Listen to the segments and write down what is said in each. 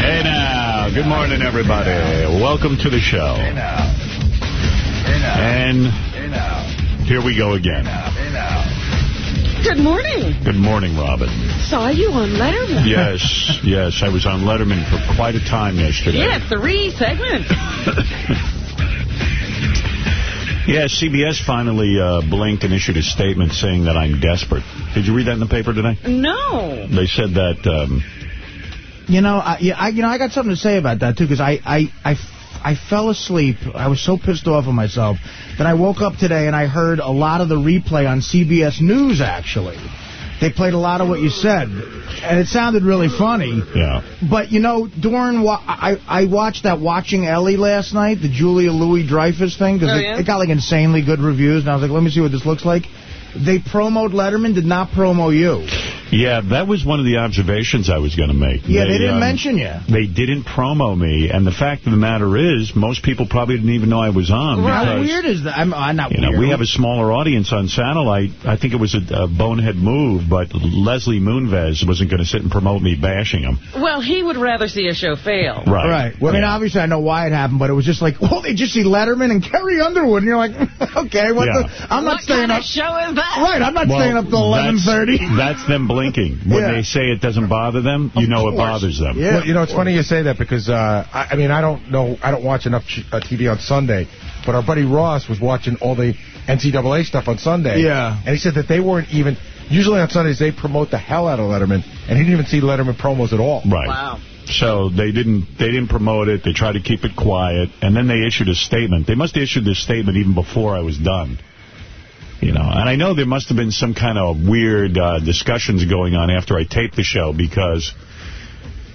Hey now, good morning, everybody. Welcome to the show. And here we go again. Good morning. Good morning, Robin. Saw you on Letterman. Yes, yes, I was on Letterman for quite a time yesterday. Yeah, three segments. Yeah, CBS finally uh, blinked and issued a statement saying that I'm desperate. Did you read that in the paper today? No. They said that... Um, You know, I, yeah, I, you know, I got something to say about that, too, because I, I, I, I fell asleep. I was so pissed off with myself that I woke up today and I heard a lot of the replay on CBS News, actually. They played a lot of what you said, and it sounded really funny. Yeah. But, you know, during wa I, I watched that Watching Ellie last night, the Julia Louis-Dreyfus thing, because Oh, it, it got, like, insanely good reviews, and I was like, let me see what this looks like. They promoted Letterman, did not promo you. Yeah, that was one of the observations I was going to make. Yeah, they, didn't um, mention you. They didn't promo me, and the fact of the matter is, most people probably didn't even know I was on. How because, weird is that? I'm, I'm not You know, we have a smaller audience on satellite. I think it was a, a bonehead move, but Leslie Moonves wasn't going to sit and promote me bashing him. Well, he would rather see a show fail. Right. Right. Well, I mean, obviously, I know why it happened, but it was just like, well, they just see Letterman and Carrie Underwood, and you're like, okay, what Yeah. the? I'm not what staying kind up. of show is that? Right, I'm not Well, staying up till 11:30. That's them blinking. When Yeah. they say it doesn't bother them, you know it bothers them. Yeah. Well, you know, it's funny you say that because, uh, I, I mean, I don't know, I don't watch enough ch- uh, TV on Sunday, but our buddy Ross was watching all the NCAA stuff on Sunday. Yeah. And he said that they weren't even, usually on Sundays they promote the hell out of Letterman, and he didn't even see Letterman promos at all. Right. Wow. So they didn't they didn't promote it. They tried to keep it quiet, and then they issued a statement. They must have issued this statement even before I was done. You know, and I know there must have been some kind of weird uh, discussions going on after I taped the show because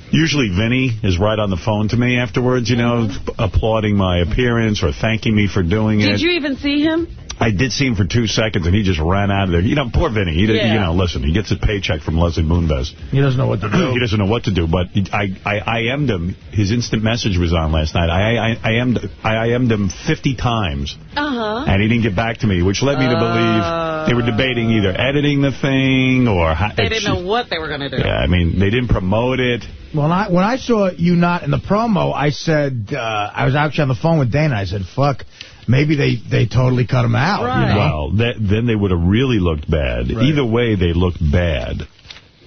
usually Vinny is right on the phone to me afterwards, you know, applauding my appearance or thanking me for doing it. Did you even see him? I did see him for two seconds, and he just ran out of there. You know, poor Vinny. He Yeah. You know, listen, he gets a paycheck from Leslie Moonves. He doesn't know what to do. He doesn't know what to do, but I, I, I IM'd him. His instant message was on last night. I, I, I, IM'd, I IM'd him 50 times, Uh-huh. and he didn't get back to me, which led me to believe they were debating either editing the thing or... How, They didn't know what they were going to do. Yeah, I mean, they didn't promote it. When I when I saw you not in the promo, I said uh, I was actually on the phone with Dana. I said, "Fuck, maybe they they totally cut him out." Right. You know? Well, that, then they would have really looked bad. Either way, they looked bad.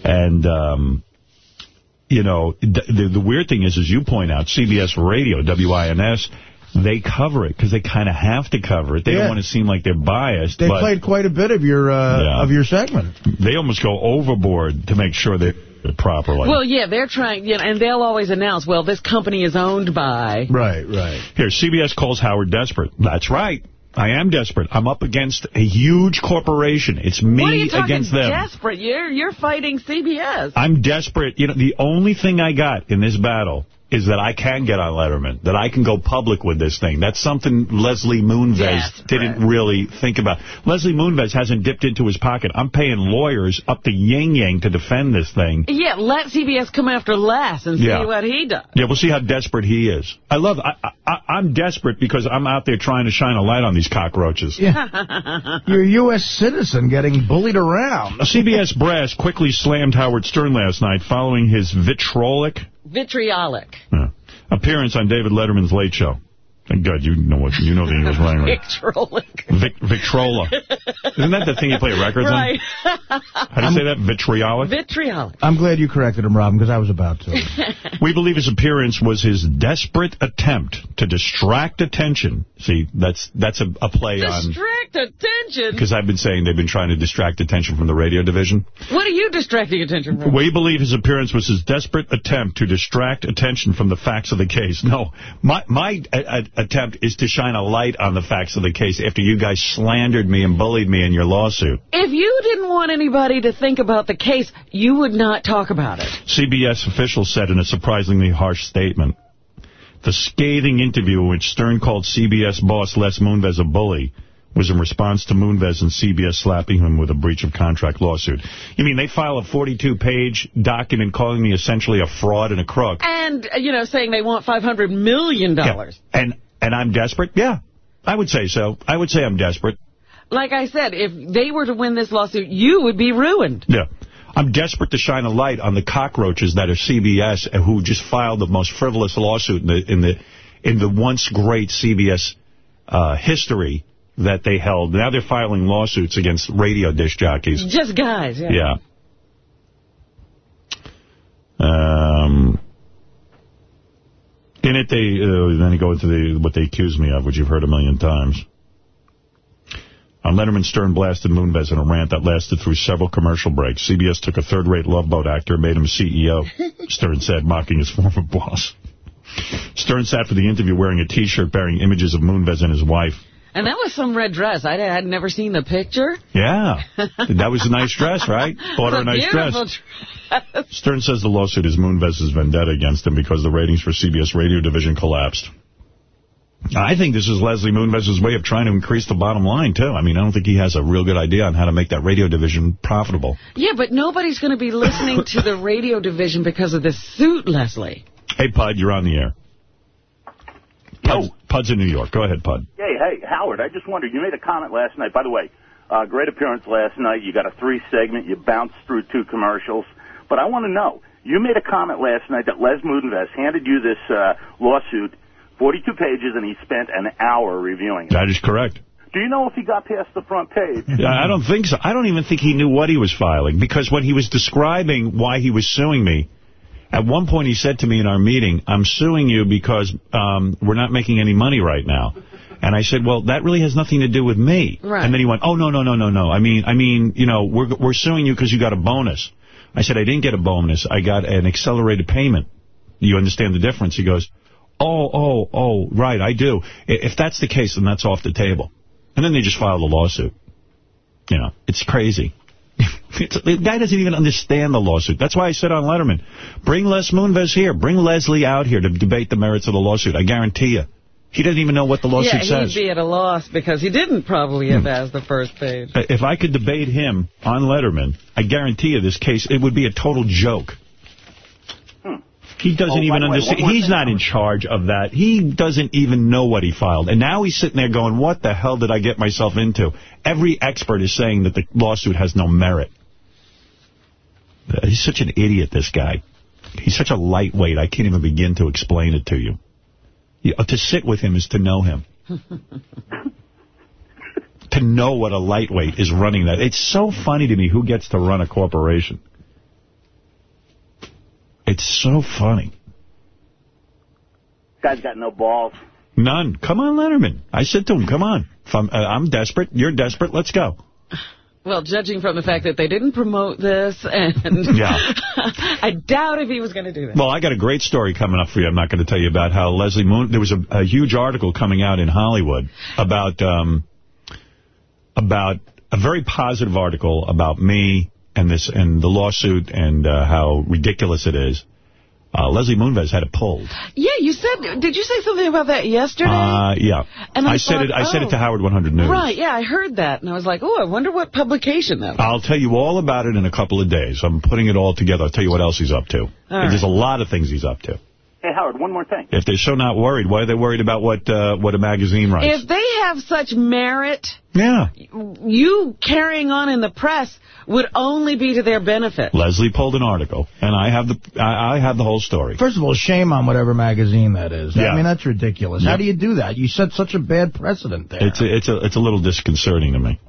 And, um, you know, the, the, the weird thing is, as you point out, CBS Radio, WINS, they cover it because they kind of have to cover it. They Yeah. don't want to seem like they're biased. They but played quite a bit of your uh, Yeah. of your segment. They almost go overboard to make sure they're properly. Well, yeah, they're trying, you know, and they'll always announce, well, this company is owned by... Right, right. Here, CBS calls Howard desperate. That's right. I am desperate. I'm up against a huge corporation. It's me what are you against them. desperate? You're, you're fighting CBS. I'm desperate. You know, the only thing I got in this battle is that I can get on Letterman, that I can go public with this thing. That's something Leslie Moonves Yes, didn't right. really think about. Leslie Moonves hasn't dipped into his pocket. I'm paying lawyers up to Yang Yang to defend this thing. Yeah, let CBS come after Les and see what he does. Yeah, we'll see how desperate he is. I love, I, I, I'm desperate because I'm out there trying to shine a light on these cockroaches. Yeah. You're a U.S. citizen getting bullied around. CBS Brass quickly slammed Howard Stern last night following his vitriolic Vitriolic. uh, appearance on David Letterman's Late Show. Thank God you know what you know the English language. Vitriolic. Vic, Victrola. Isn't that the thing you play records Right. on? How do you say that? Vitriolic? Vitriolic. I'm glad you corrected him, Robin, because I was about to. We believe his appearance was his desperate attempt to distract attention. See, that's that's a, a play on... Distract attention. Because I've been saying they've been trying to distract attention from the radio division. What are you distracting attention from? We believe his appearance was his desperate attempt to distract attention from the facts of the case. No, my my a, a- attempt is to shine a light on the facts of the case after you guys slandered me and bullied me in your lawsuit. If you didn't want anybody to think about the case, you would not talk about it. CBS officials said in a surprisingly harsh statement. The scathing interview in which Stern called CBS boss Les Moonves a bully was in response to Moonves and CBS slapping him with a breach of contract lawsuit. You mean they file a 42-page document calling me essentially a fraud and a crook? And, you know, saying they want $500 million. Yeah. And, and I'm desperate? Yeah, I would say so. I would say I'm desperate. Like I said, if they were to win this lawsuit, you would be ruined. Yeah. I'm desperate to shine a light on the cockroaches that are CBS who just filed the most frivolous lawsuit in the in the in the once great CBS uh, history that they held. Now they're filing lawsuits against radio dish jockeys. Just guys, yeah. Yeah. Um, in it, they uh, then they go into the what they accuse me of, which you've heard a million times. On Letterman, Stern blasted Moonves in a rant that lasted through several commercial breaks. CBS took a third-rate Love Boat actor and made him CEO, Stern said, mocking his former boss. Stern sat for the interview wearing a T-shirt bearing images of Moonves and his wife. And that was some red dress. I had never seen the picture. Yeah. that was a nice dress, right? Bought her a nice dress. dress. Stern says the lawsuit is Moonves' vendetta against him because the ratings for CBS radio division collapsed. I think this is Leslie Moonves' way of trying to increase the bottom line, too. I mean, I don't think he has a real good idea on how to make that radio division profitable. Yeah, but nobody's going to be listening to the radio division because of this suit, Leslie. Hey, Pud, you're on the air. Pud's, Pud's in New York. Go ahead, Pud. Hey, hey, Howard, I just wondered, you made a comment last night. By the way, uh, great appearance last night. You got a three-segment. You bounced through two commercials. But I want to know, you made a comment last night that Les Moonves handed you this uh, lawsuit 42 pages, and he spent an hour reviewing it. That is correct. Do you know if he got past the front page? Yeah, I don't think so. I don't even think he knew what he was filing, because when he was describing why he was suing me, at one point he said to me in our meeting, I'm suing you because um, we're not making any money right now. And I said, well, that really has nothing to do with me. Right. And then he went, oh, no, no, no, no, no. I mean, I mean, you know, we're we're suing you because you got a bonus. I said, I didn't get a bonus. I got an accelerated payment. You understand the difference? He goes, oh, oh, oh, right, I do. If that's the case, then that's off the table. And then they just filed a lawsuit. You know, it's crazy. the guy doesn't even understand the lawsuit. That's why I said on Letterman, bring Les Moonves here. Bring Leslie out here to debate the merits of the lawsuit. I guarantee you. He doesn't even know what the lawsuit yeah, says. he'd be at a loss because he didn't probably have hmm. asked the first page. Uh, if I could debate him on Letterman, I guarantee you this case, it would be a total joke. He doesn't Oh, even understand. He's thing, not in charge of that. He doesn't even know what he filed. And now he's sitting there going, what the hell did I get myself into? Every expert is saying that the lawsuit has no merit. Uh, He's such an idiot, this guy. He's such a lightweight, I can't even begin to explain it to you. You- uh, to sit with him is to know him. to know what a lightweight is running that. It's so funny to me who gets to run a corporation. It's so funny. Guy's got no balls. None. Come on, Letterman. I said to him, come on. If I'm, uh, I'm desperate. You're desperate. Let's go. Well, judging from the fact that they didn't promote this, and Yeah. I doubt if he was going to do that. Well, I got a great story coming up for you. I'm not going to tell you about how Leslie Moon... There was a, a huge article coming out in Hollywood about um, about a very positive article about me and this and the lawsuit and uh, how ridiculous it is. Uh, Leslie Moonves had it pulled. Yeah, you said, did you say something about that yesterday? Uh, yeah. And I said thought, it. I said oh. it to Howard 100 News. right, yeah, I heard that. And I was like, oh, I wonder what publication that was. I'll tell you all about it in a couple of days. I'm putting it all together. I'll tell you what else he's up to. There's a lot of things he's up to. Hey, Howard, one more thing. If they're so not worried, why are they worried about what uh, what a magazine writes? If they have such merit, yeah. you carrying on in the press would only be to their benefit. Leslie pulled an article, and I have the I, I have the whole story. First of all, shame on whatever magazine that is. Yeah. I mean, that's ridiculous. Yep. How do you do that? You set such a bad precedent there. It's a, it's a it's a little disconcerting to me.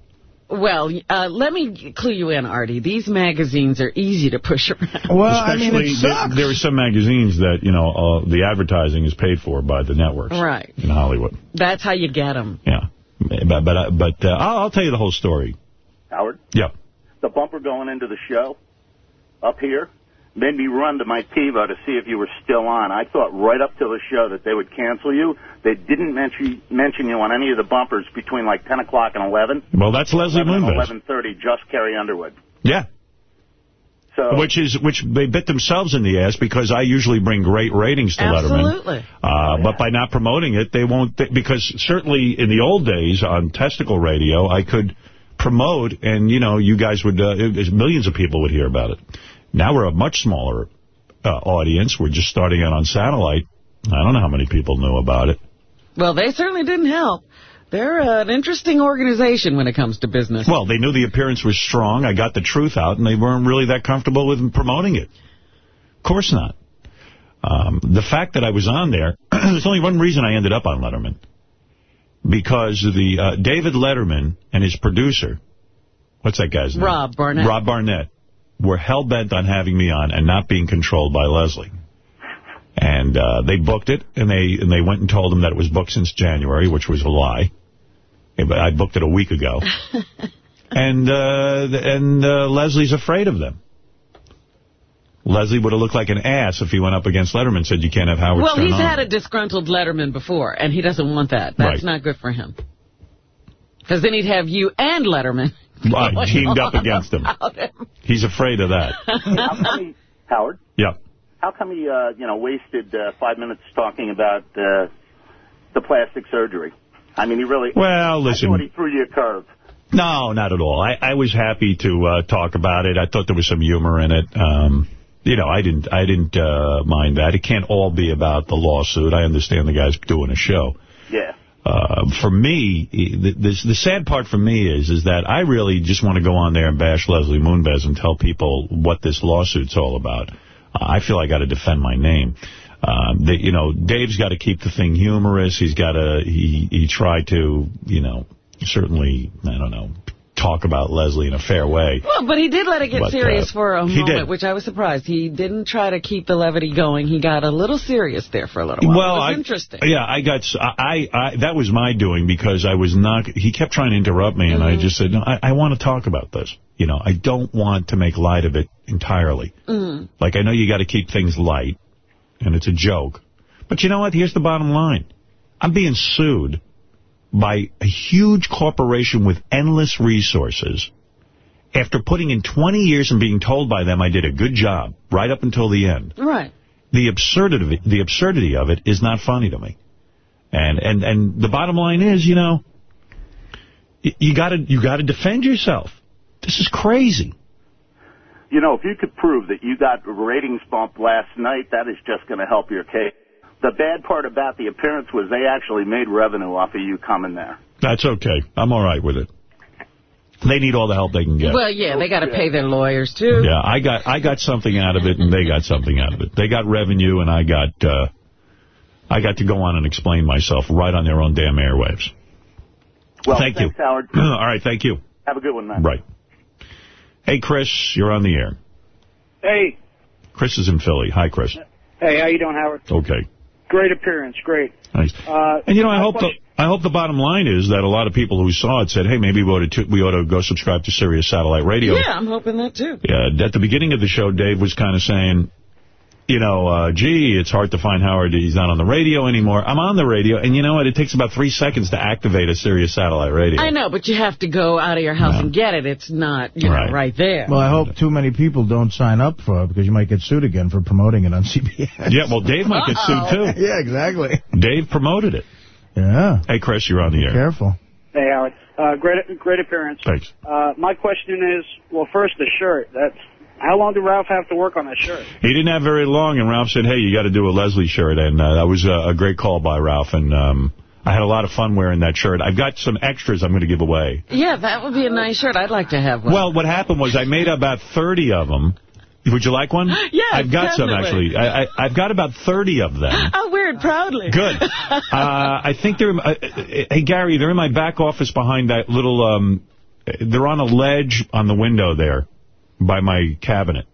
Well, uh, let me clue you in, Artie. These magazines are easy to push around. well, I mean, it sucks. there, there are some magazines that you know uh, the advertising is paid for by the networks, Right. In Hollywood, That's how you get them. yeah. But but uh, but uh, I'll, I'll tell you the whole story. Howard, Yep. the bumper going into the show up here made me run to my TiVo to see if you were still on. I thought right up till the show that they would cancel you. They didn't mention mention you on any of the bumpers between like 10 o'clock and 11. Well, that's Leslie 11 Moonves. 11.30, just Carrie Underwood. Yeah. So, which is which they bit themselves in the ass because I usually bring great ratings to Absolutely. Letterman. Uh, But by not promoting it, they won't. Th because certainly in the old days on testicle radio, I could promote, and you know, you guys would uh, millions of people would hear about it. Now we're a much smaller uh, audience. We're just starting out on satellite. I don't know how many people knew about it. Well, they certainly didn't help. They're an interesting organization when it comes to business. Well, they knew the appearance was strong. I got the truth out, and they weren't really that comfortable with promoting it. Of course not. Um, the fact that I was on there, there's only one reason I ended up on Letterman. Because the uh, David Letterman and his producer, what's that guy's name? Rob Burnett. Rob Burnett, were hell-bent on having me on and not being controlled by Leslie. And uh, they booked it, and they and they went and told him that it was booked since January, which was a lie. I booked it a week ago. and uh, and uh, Leslie's afraid of them. Leslie would have looked like an ass if he went up against Letterman and said, you can't have Howard Well, Stern he's on. had a disgruntled Letterman before, and he doesn't want that. That's Right. not good for him. Because then he'd have you and Letterman Right, going teamed up against him. him. He's afraid of that. how come he, Howard? Yeah. How come he, uh, you know, wasted uh, five minutes talking about uh, the plastic surgery? I mean, he really. Well, listen. I thought he threw you a curve. No, not at all. I, I was happy to uh, talk about it. I thought there was some humor in it. Um, you know, I didn't I didn't uh, mind that. It can't all be about the lawsuit. I understand the guy's doing a show. Yeah. Uh, for me, the, the, the sad part for me is is that I really just want to go on there and bash Leslie Moonves and tell people what this lawsuit's all about. Uh, I feel I got to defend my name. Um, that you know, Dave's got to keep the thing humorous. He's got to he he tried to you know certainly I don't know talk about Leslie in a fair way. Well, but he did let it get But, serious uh, for a moment, did. which I was surprised. He didn't try to keep the levity going. He got a little serious there for a little while. Well, I, interesting. Yeah, I got. I. that was my doing because I was not. He kept trying to interrupt me, and I Mm-hmm. just said, no, I, I want to talk about this. You know, I don't want to make light of it entirely. Mm. Like I know you got to keep things light, and it's a joke. But you know what? Here's the bottom line: I'm being sued by a huge corporation with endless resources. After putting in 20 years and being told by them I did a good job right up until the end Right. the absurdity of it, the absurdity of it is not funny to me. And and and the bottom line is, you know, you got to you got to defend yourself. This is crazy. You know, if you could prove that you got a ratings bump last night, that is just going to help your case. The bad part about the appearance was they actually made revenue off of you coming there. That's okay. I'm all right with it. They need all the help they can get. Well, yeah, they got to pay their lawyers, too. Yeah, I got I got something out of it, and they got something out of it. They got revenue, and I got uh, I got to go on and explain myself right on their own damn airwaves. Well, Thank thanks, you. Howard. all right, thank you. Have a good one, man. Right. Hey, Chris, you're on the air. Hey, Chris is in Philly. Hi, Chris. hey, how you doing, Howard? Okay. Great appearance, great. Nice. Uh, And, you know, I my hope the, I hope the bottom line is that a lot of people who saw it said, hey, maybe we ought to, we ought to go subscribe to Sirius Satellite Radio. Yeah, I'm hoping that, too. Yeah, at the beginning of the show, Dave was kind of saying, you know, uh, gee, it's hard to find Howard. He's not on the radio anymore. I'm on the radio, and you know what? It takes about three seconds to activate a Sirius Satellite Radio. I know, but you have to go out of your house and get it. It's not, you Right. know, right there. Well, I hope too many people don't sign up for it because you might get sued again for promoting it on CBS. Yeah, well, Dave might get sued, too. yeah, exactly. Dave promoted it. Yeah. Hey, Chris, you're on the air. Careful. Hey, Howard. Uh, great, great appearance. Thanks. Uh, my question is, well, first the shirt. That's how long did Ralph have to work on that shirt? He didn't have very long, and Ralph said, hey, you got to do a Leslie shirt, and uh, that was a, a great call by Ralph, and um, I had a lot of fun wearing that shirt. I've got some extras I'm going to give away. yeah, that would be a nice shirt. I'd like to have one. Well, what happened was I made about 30 of them. Would you like one? Yes, I've got some, actually. I, I, I've got about 30 of them. I'll wear it proudly. Good. Uh, I think they're... Uh, uh, hey, Gary, they're in my back office behind that little... Um, they're on a ledge on the window there by my cabinet,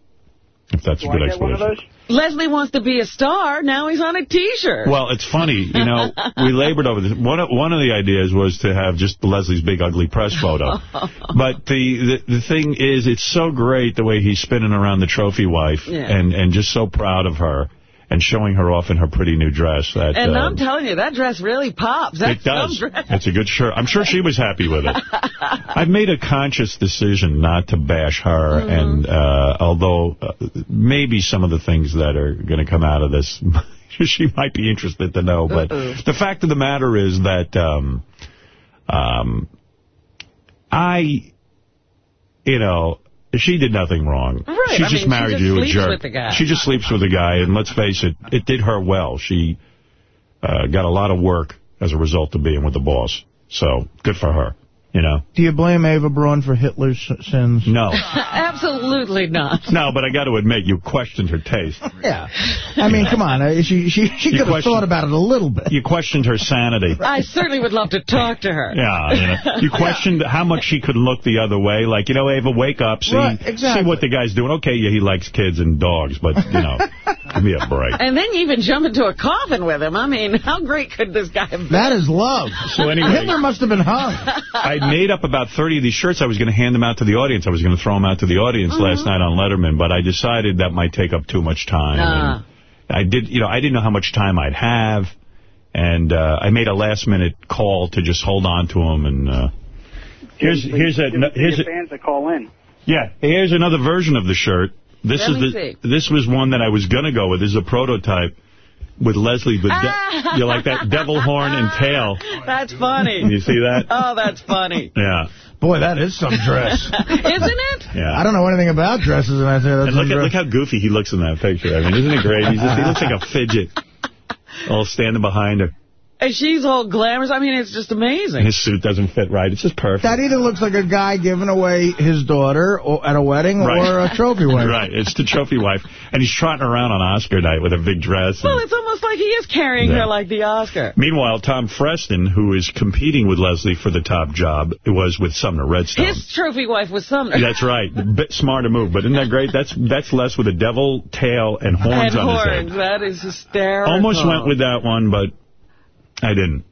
if that's Do a good I get one of explanation. those? Leslie wants to be a star. Now he's on a T-shirt. Well, it's funny, you know, we labored over this. One of, one of the ideas was to have just Leslie's big ugly press photo. but the, the the thing is, it's so great the way he's spinning around the trophy wife Yeah. and, and just so proud of her. And showing her off in her pretty new dress. That, And uh, I'm telling you, that dress really pops. That's it does. It's a good shirt. I'm sure she was happy with it. I've made a conscious decision not to bash her, Mm-hmm. and uh, although uh, maybe some of the things that are going to come out of this, she might be interested to know. But the fact of the matter is that um, um, I, you know, she did nothing wrong. Right, She I just mean, she married just you, a jerk. with the guy. She just sleeps with the guy, and let's face it, it did her well. She uh, got a lot of work as a result of being with the boss. So, good for her, you know? Do you blame Ava Braun for Hitler's sins? No. Absolutely not. No, but I got to admit, you questioned her taste. Yeah. I mean, come on. uh, She she, she could have thought about it a little bit. You questioned her sanity. I certainly would love to talk to her. Yeah, you, know, you questioned how much she could look the other way. Like, you know, Ava, wake up, see, Right, exactly. see what the guy's doing. Okay, yeah, he likes kids and dogs, but, you know, give me a break. And then you even jump into a coffin with him. I mean, how great could this guy be? That is love. So anyway- Hitler must have been hung. I made up about 30 of these shirts. I was going to hand them out to the audience. I was going to throw them out to the audience Mm-hmm. last night on Letterman, but I decided that might take up too much time. Ah. And I did, you know, I didn't know how much time I'd have, and uh, I made a last-minute call to just hold on to them. And uh, here's Give- here's a give- give here's your a, fans to call in. yeah, here's another version of the shirt. This Let is me the see. this was one that I was going to go with. This is a prototype with Leslie with de- you like that devil horn and tail. That's funny. You see that? Oh, that's funny. Yeah, Boy, that is some dress. Isn't it? yeah. I don't know anything about dresses, and I say that's And look at dress. look how goofy he looks in that picture. I mean, isn't it great? He's just, he looks like a fidget, all standing behind her. And she's all glamorous. I mean, it's just amazing. His suit doesn't fit right. It's just perfect. That either looks like a guy giving away his daughter or, at a wedding Right. or a trophy wife. Right, it's the trophy wife, and he's trotting around on Oscar night with a big dress. Well, it's almost like he is carrying Yeah. her like the Oscar. Meanwhile, Tom Freston, who is competing with Leslie for the top job, was with Sumner Redstone. His trophy wife was Sumner. That's right. Bit smarter move, but isn't that great? That's that's Les with a devil tail and horns and on horns. his head. That is hysterical. Almost went with that one, but I didn't.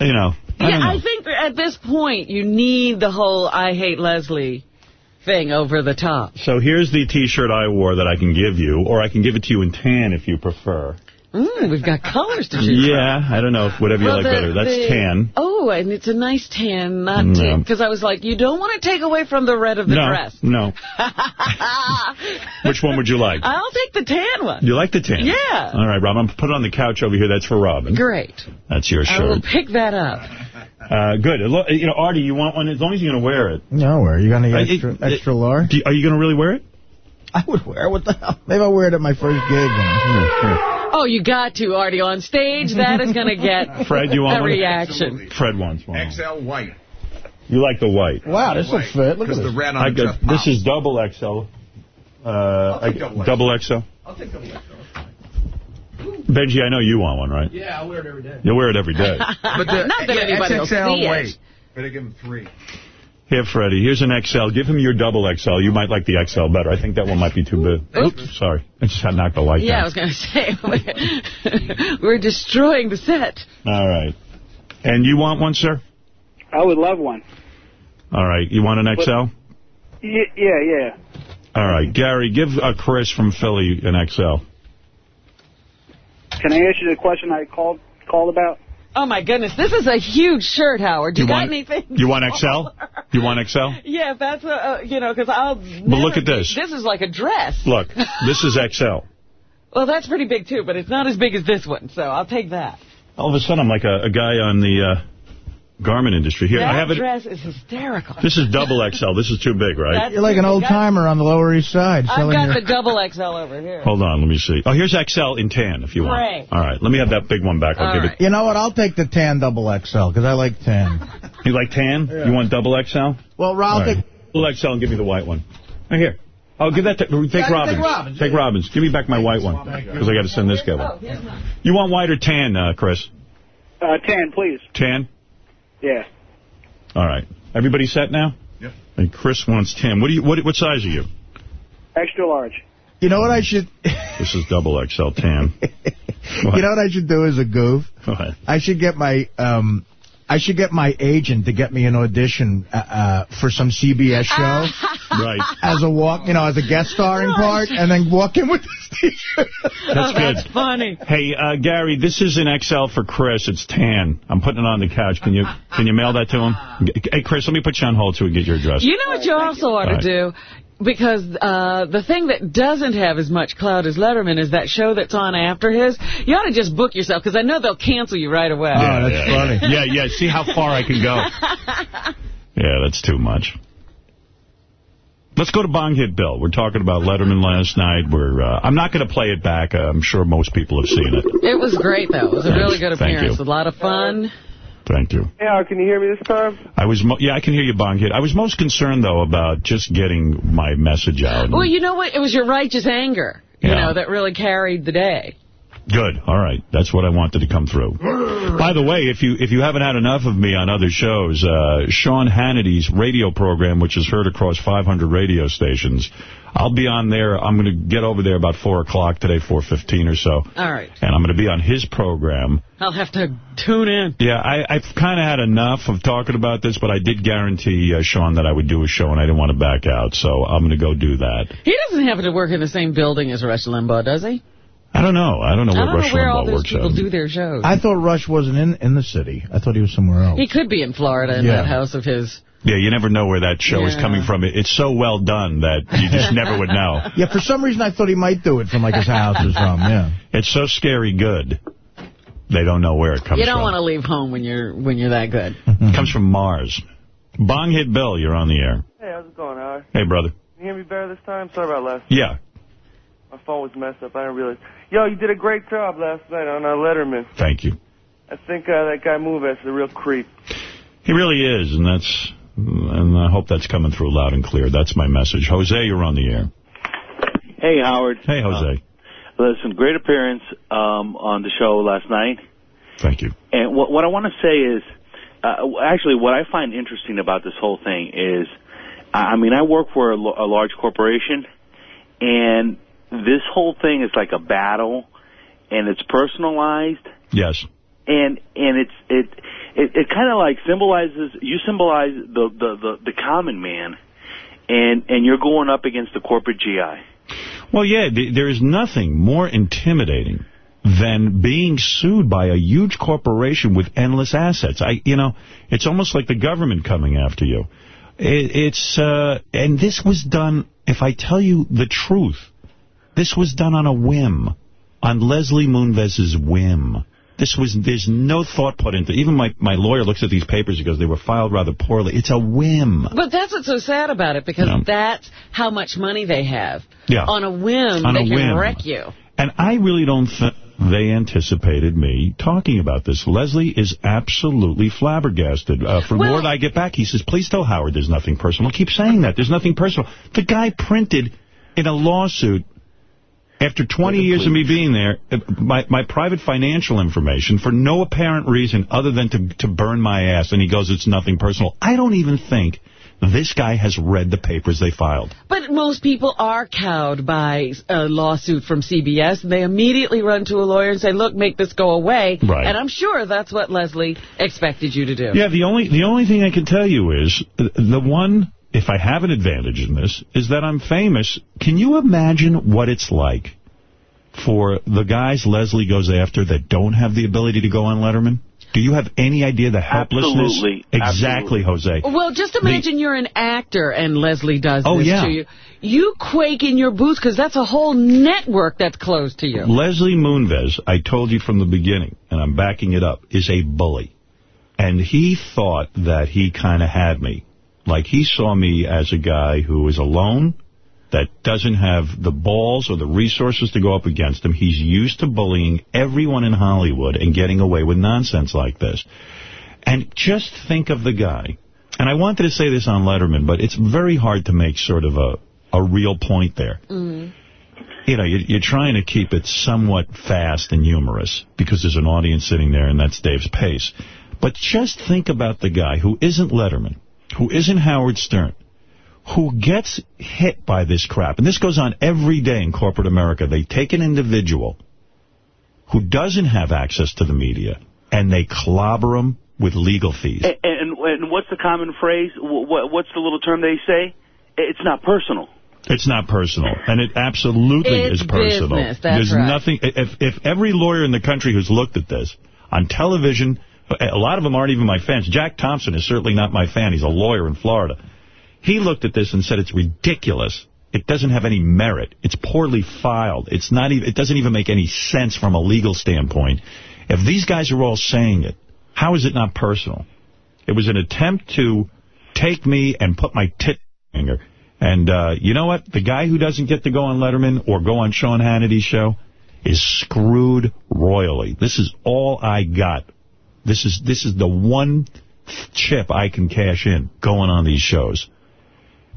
You know, I Yeah, know. I think at this point you need the whole I hate Leslie thing over the top. So here's the T-shirt I wore that I can give you, or I can give it to you in tan if you prefer. Mm, we've got colors to choose from. Yeah, I don't know if whatever you Well, like the- better. That's the- tan. Oh, and it's a nice tan, not No. because I was like, you don't want to take away from the red of the no, dress. no. Which one would you like? I'll take the tan one. You like the tan? Yeah. All right, Rob. I'm put it on the couch over here. That's for Robin. Great. That's your shirt. I will shirt. pick that up. Uh, good. You know, Artie, you want one? As long as you're going to wear it. No, where you got any Uh, extra it- extra large? Do you- are you going to really wear it? I would wear. it. What the hell? Maybe I'll wear it at my first gig. Oh, you got to, Artie, on stage. That is going to get Fred, you want a one? reaction. Fred wants one. XL white. You like the white. Wow, this will fit. Look at Because the red on it got, this is double XL. Uh, take I- double double XL. I'll take double XL. Benji, I know you want one, right? Yeah, I wear it every day. You'll wear it every day. But the, Not that yeah, anybody will XXL see it. white. Better give him three. Here, Freddie, here's an XL. Give him your double XL. You might like the XL better. I think that one might be too big. Oops, sorry. I just had knocked the light Yeah, I was going to say, we're destroying the set. All right. And you want one, sir? I would love one. All right. You want an XL? Yeah, yeah, yeah. All right. Gary, give uh, Chris from Philly an XL. Can I ask you the question I called called about? Oh, my goodness. This is a huge shirt, Howard. You, You got want- anything? You want XL? You want XL? Yeah, if that's a, uh, you know, because I'll. But look at this. This is like a dress. Look, this is XL. Well, that's pretty big, too, but it's not as big as this one, so I'll take that. All of a sudden, I'm like a, a guy on the uh, garment industry. Here, that I have it. dress is hysterical. This is double XL. This is too big, right? That's- You're like an old-timer on the Lower East Side. I've got your... the double XL over here. Hold on, let me see. Oh, here's XL in tan, if you want. Great. All right, let me have that big one back. I'll All give right. it. You know what? I'll take the tan double XL because I like tan. You like tan? You want double XL? Well, I'll All right. take... Double XL and give me the white one. Right here. Oh, give that to... Take Yeah, Robin's. take Robin's, Take yeah. Robin's. Give me back my white one. Because I got to send this guy Oh, one. here's mine. You want white or tan, uh, Chris? Uh, tan, please. Tan? Yeah. All right. Everybody set now? Yep. And Chris wants tan. What do you? What, what size are you? Extra large. You know what I should... This is double XL tan. you know what I should do as a goof? Go ahead. I should get my um I should get my agent to get me an audition uh, uh, for some CBS show. Right. As a walk, you know, as a guest starring part, and then walk in with this T-shirt. That's oh, good. That's funny. Hey, uh, Gary, this is an XL for Chris. It's tan. I'm putting it on the couch. Can you can you mail that to him? Hey, Chris, let me put you on hold so we get your address. You know what you also ought to Right. do? Because uh, the thing that doesn't have as much clout as Letterman is that show that's on after his. You ought to just book yourself, because I know they'll cancel you right away. Oh, that's funny. Yeah, yeah. See how far I can go. Yeah, that's too much. Let's go to Bong Hit Bill. We're talking about Letterman last night. We're uh, I'm not going to play it back. Uh, I'm sure most people have seen it. It was great, though. It was a Thanks. really good Thank appearance. you. A lot of fun. Thank you. Hey, Howard, can you hear me this time? I was mo yeah, I can hear you, Bong Hit. I was most concerned though about just getting my message out. Well, you know what? It was your righteous anger, you know, that really carried the day. Good. All right. That's what I wanted to come through. By the way, if you if you haven't had enough of me on other shows, uh, Sean Hannity's radio program, which is heard across 500 radio stations, I'll be on there. I'm going to get over there about 4 o'clock today, 4.15 or so. All right. And I'm going to be on his program. I'll have to tune in. Yeah, I, I've kind of had enough of talking about this, but I did guarantee uh, Sean that I would do a show, and I didn't want to back out, so I'm going to go do that. He doesn't happen to work in the same building as Rush Limbaugh, does he? I don't know. I don't know I where don't Rush know where all those people out. do their shows. I thought Rush wasn't in in the city. I thought he was somewhere else. He could be in Florida in Yeah. that house of his. Yeah, you never know where that show is coming from. It's so well done that you just never would know. Yeah, for some reason I thought he might do it from like his house or something. Yeah. It's so scary good. They don't know where it comes from. You don't from. want to leave home when you're when you're that good. It comes from Mars. Bong hit Bill, you're on the air. Hey, how's it going, Howard? Hey, brother. Can you hear me better this time? Sorry about last. Yeah, My phone was messed up. I didn't realize. Yo, you did a great job last night on uh, Letterman. thank you. I think uh, that guy Moves is a real creep. He really is, and that's, and I hope that's coming through loud and clear. That's my message. Jose, you're on the air. Hey, Howard. Hey, Jose. Uh, listen, great appearance um, on the show last night. Thank you. And what, what I want to say is, uh, actually, what I find interesting about this whole thing is, I I mean, I work for a, a large corporation, and this whole thing is like a battle, and it's personalized, Yes. and and it's it it, it kind of like symbolizes you symbolize the, the the the common man, and and you're going up against the corporate GI. Well, yeah, th there is nothing more intimidating than being sued by a huge corporation with endless assets. I, you know, it's almost like the government coming after you. It, it's, uh, and this was done, if I tell you the truth, this was done on a whim, on Leslie Moonves's whim. This was, there's no thought put into it. Even my, my lawyer looks at these papers, he goes, they were filed rather poorly. It's a whim. But that's what's so sad about it, because that's how much money they have. Yeah. On a whim, On they a can whim. wreck you. And I really don't think they anticipated me talking about this. Leslie is absolutely flabbergasted. Uh, from Well- word I get back, he says, please tell Howard there's nothing personal. Keep saying that. There's nothing personal. The guy printed in a lawsuit after 20 years of me being there, uh, my, my private financial information for no apparent reason other than to, to burn my ass. And he goes, it's nothing personal. I don't even think this guy has read the papers they filed. But most people are cowed by a lawsuit from CBS. And they immediately run to a lawyer and say, look, make this go away. Right. And I'm sure that's what Leslie expected you to do. Yeah, the only the only thing I can tell you is uh, the one, if I have an advantage in this, is that I'm famous. Can you imagine what it's like for the guys Leslie goes after that don't have the ability to go on Letterman? Do you have any idea the helplessness? Absolutely. Exactly, Jose. Well, just imagine you're an actor and Leslie does Oh, this yeah. to you. You quake in your boots because that's a whole network that's closed to you. Leslie Moonves, I told you from the beginning, and I'm backing it up, is a bully. And he thought that he kind of had me. Like, he saw me as a guy who is alone, that doesn't have the balls or the resources to go up against him. He's used to bullying everyone in Hollywood and getting away with nonsense like this. And just think of the guy. And I wanted to say this on Letterman, but it's very hard to make sort of a, a real point there mm. you know, you're, you're trying to keep it somewhat fast and humorous because there's an audience sitting there and that's Dave's pace. But just think about the guy who isn't Letterman, who isn't Howard Stern, who gets hit by this crap. And this goes on every day in corporate America. They take an individual who doesn't have access to the media and they clobber him with legal fees. And, and, and what's the common phrase? What's the little term they say? It's not personal. It's not personal, and it absolutely It's is personal. business, that's There's right. nothing. If if every lawyer in the country who's looked at this on television, a lot of them aren't even my fans. Jack Thompson is certainly not my fan. He's a lawyer in Florida. He looked at this and said it's ridiculous. It doesn't have any merit. It's poorly filed. It's not even. It doesn't even make any sense from a legal standpoint. If these guys are all saying it, how is it not personal? It was an attempt to take me and put my tit finger. And uh, you know what? The guy who doesn't get to go on Letterman or go on Sean Hannity's show is screwed royally. This is all I got. This is this is the one chip I can cash in going on these shows.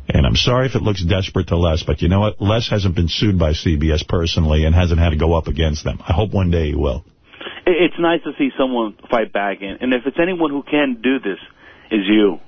And I'm sorry if it looks desperate to Les, but you know what? Les hasn't been sued by CBS personally and hasn't had to go up against them. I hope one day he will. It's nice to see someone fight back, and, and if it's anyone who can do this, is you.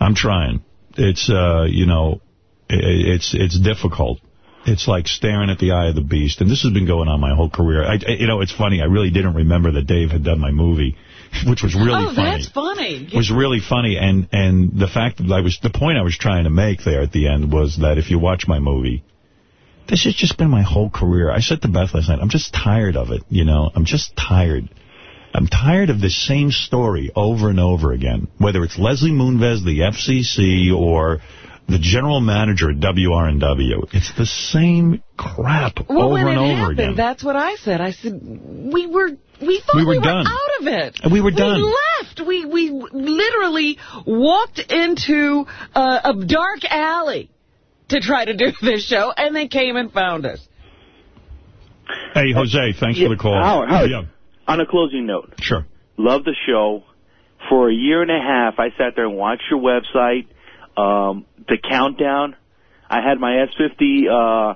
I'm trying. It's, uh, you know, it's it's difficult. It's like staring at the eye of the beast. And this has been going on my whole career. I, you know, it's funny. I really didn't remember that Dave had done my movie, which was really oh, funny. that's funny. was really funny. And, and the fact that I was, the point I was trying to make there at the end was that if you watch my movie, this has just been my whole career. I said to Beth last night, I'm just tired of it, you know. I'm just tired. I'm tired of the same story over and over again, whether it's Leslie Moonves, the FCC, or the general manager at WRNW. It's the same crap Well, over when and it over happened, again. that's what I said. I said, we were, we thought We we were were, done. out of it. And we were done. We left. We, we literally walked into uh, a dark alley to try to do this show, and they came and found us. Hey, Jose, thanks Yeah, for the call. Howard, Howard, Yeah, on a closing note, sure. love the show. For a year and a half, I sat there and watched your website, um, the countdown. I had my S50 uh,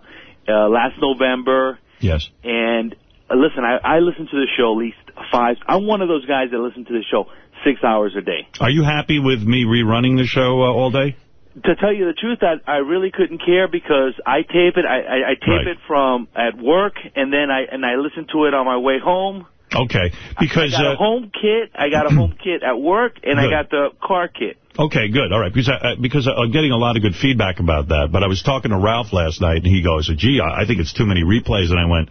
uh, last November, Yes. and uh, listen, I, I listen to the show at least five. I'm one of those guys that listen to the show six hours a day. Are you happy with me rerunning the show uh, all day? To tell you the truth, I, I really couldn't care because I tape it. I, I, I tape Right. it from at work, and then I and I listen to it on my way home. Okay, because I got uh, a home kit. I got a home kit at work, and I got the car kit. Okay, good, all right, because I, I- because I'm getting a lot of good feedback about that. But I was talking to Ralph last night, and he goes, "Gee, I I think it's too many replays," and I went,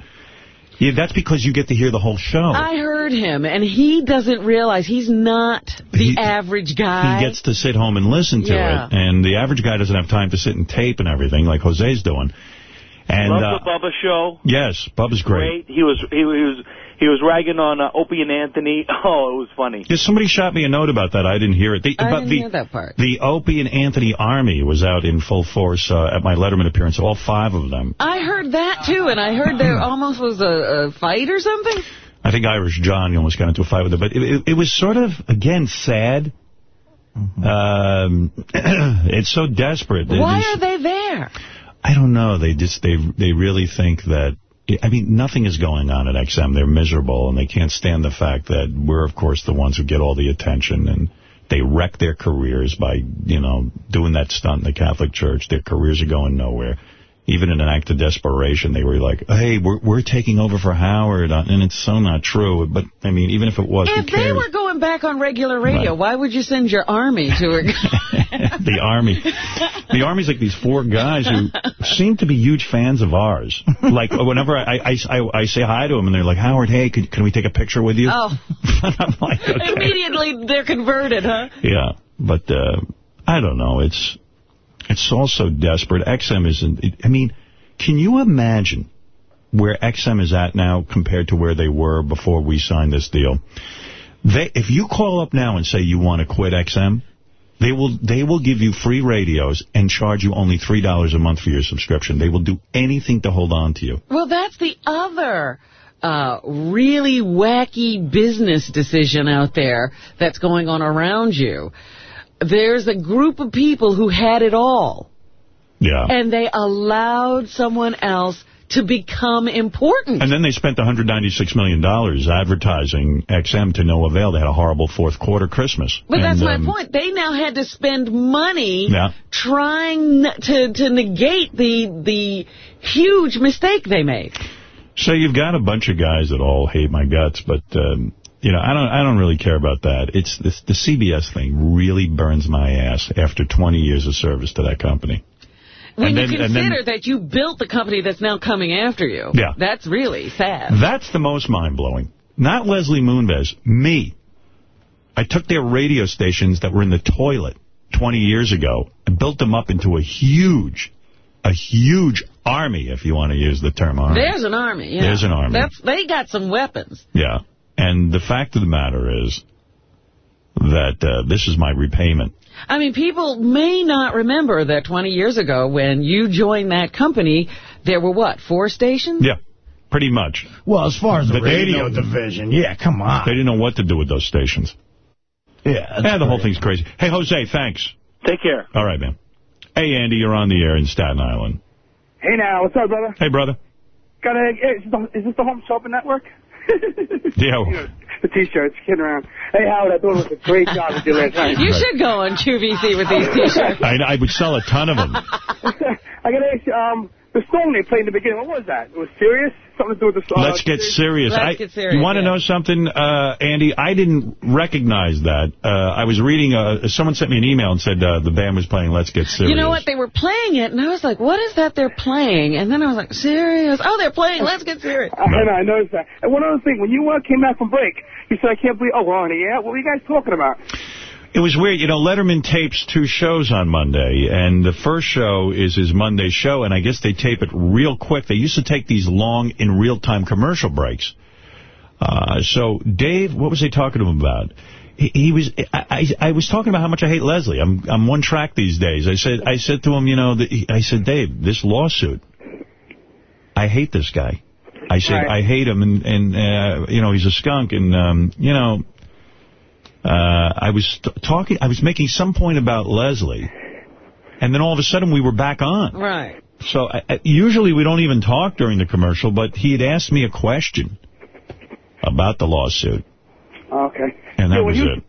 "Yeah, that's because you get to hear the whole show." I heard him, and he doesn't realize he's not the He- average guy. he gets to sit home and listen to Yeah. it, and the average guy doesn't have time to sit and tape and everything like Jose's doing. And Love uh, the Bubba show. yes, Bubba's great. Great. He was he, was he was ragging on uh, Opie and Anthony. Oh, it was funny. Yeah, somebody shot me a note about that. I didn't hear it. The, I but didn't the, hear that part. The Opie and Anthony Army was out in full force uh, at my Letterman appearance, all five of them. I heard that, too, and I heard there almost was a, a fight or something. I think Irish John almost got into a fight with them. But it, it, it was sort of, again, sad. Um, it's so desperate. It Why is- are they there? I don't know. They just they they really think that. I mean, nothing is going on at XM. They're miserable, and they can't stand the fact that we're, of course, the ones who get all the attention, and they wreck their careers by, you know, doing that stunt in the Catholic Church. Their careers are going nowhere. Even in an act of desperation, they were like, hey, we're we're taking over for Howard, uh, and it's so not true. But, I mean, even if it was, If they were going back on regular radio, Right. why would you send your army to her? the Army. The Army's like these four guys who seem to be huge fans of ours. Like, whenever I, I, I, I say hi to them, and they're like, Howard, hey, can, can we take a picture with you? oh, I'm like, okay. immediately they're converted, huh? Yeah, but uh, I don't know. It's it's all so desperate. XM isn't... I mean, can you imagine where XM is at now compared to where they were before we signed this deal? They, if you call up now and say you want to quit XM, they will they will give you free radios and charge you only $3 a month for your subscription. They will do anything to hold on to you. Well, that's the other uh, really wacky business decision out there that's going on around you. There's a group of people who had it all, Yeah. and they allowed someone else to become important. And then they spent $196 million advertising XM to no avail. They had a horrible fourth quarter Christmas. But that's my um, point. They now had to spend money Yeah. trying to to negate the the huge mistake they made. So you've got a bunch of guys that all hate my guts, but um, you know, I don't I don't really care about that. It's this, the CBS thing really burns my ass after 20 years of service to that company. When And you then- and then- consider that you built the company that's now coming after you. Yeah. That's really sad. That's the most mind-blowing. Not Leslie Moonves, me. I took their radio stations that were in the toilet 20 years ago and built them up into a huge, a huge army, if you want to use the term army. There's an army. Yeah. There's an army. That's They got some weapons. Yeah. And the fact of the matter is that uh, this is my repayment. I mean, people may not remember that 20 years ago when you joined that company, there were, what, four stations? Yeah, pretty much. Well, as far as the But they radio know- division, yeah, come on. They didn't know what to do with those stations. Yeah, Yeah, the whole thing's crazy. Hey, Jose, thanks. Take care. All right, man. Hey, Andy, you're on the air in Staten Island. Hey now, what's up, brother? Hey, brother. Got a, is, this the, is this the Home Shopping Network? Yeah. The T-shirts, kidding around. Hey Howard, I thought it was a great job you did last night. You should go on QVC with these T-shirts. I, I would sell a ton of them. I got to ask you, um, the song they played in the beginning, what was that? It was serious? Something to do with the song? Let's get serious. Let's I, get serious, You want to yeah. know something, uh, Andy? I didn't recognize that. Uh, I was reading, uh, someone sent me an email and said uh, the band was playing Let's Get Serious. You know what? They were playing it, and I was like, what is that they're playing? And then I was like, serious? Oh, they're playing Let's Get Serious. I know, I noticed that. And one other thing, when you uh, came back from break, you said, I can't believe, oh, we're on the air? What were you guys talking about? It was weird. You know, Letterman tapes two shows on Monday, and the first show is his Monday show, and I guess they tape it real quick. They used to take these long, in real-time commercial breaks. Uh, so, Dave, what was they talking to him about? He, he was. I, I, I was talking about how much I hate Leslie. I'm I'm one track these days. I said I said to him, you know, the, I said, Dave, this lawsuit. I hate this guy. I said Right. I hate him, and and uh, you know he's a skunk, and um, you know uh, I was t- talking, I was making some point about Leslie, and then all of a sudden we were back on. Right. So I, I, usually we don't even talk during the commercial, but he had asked me a question about the lawsuit, Okay. and that Yeah, was he it.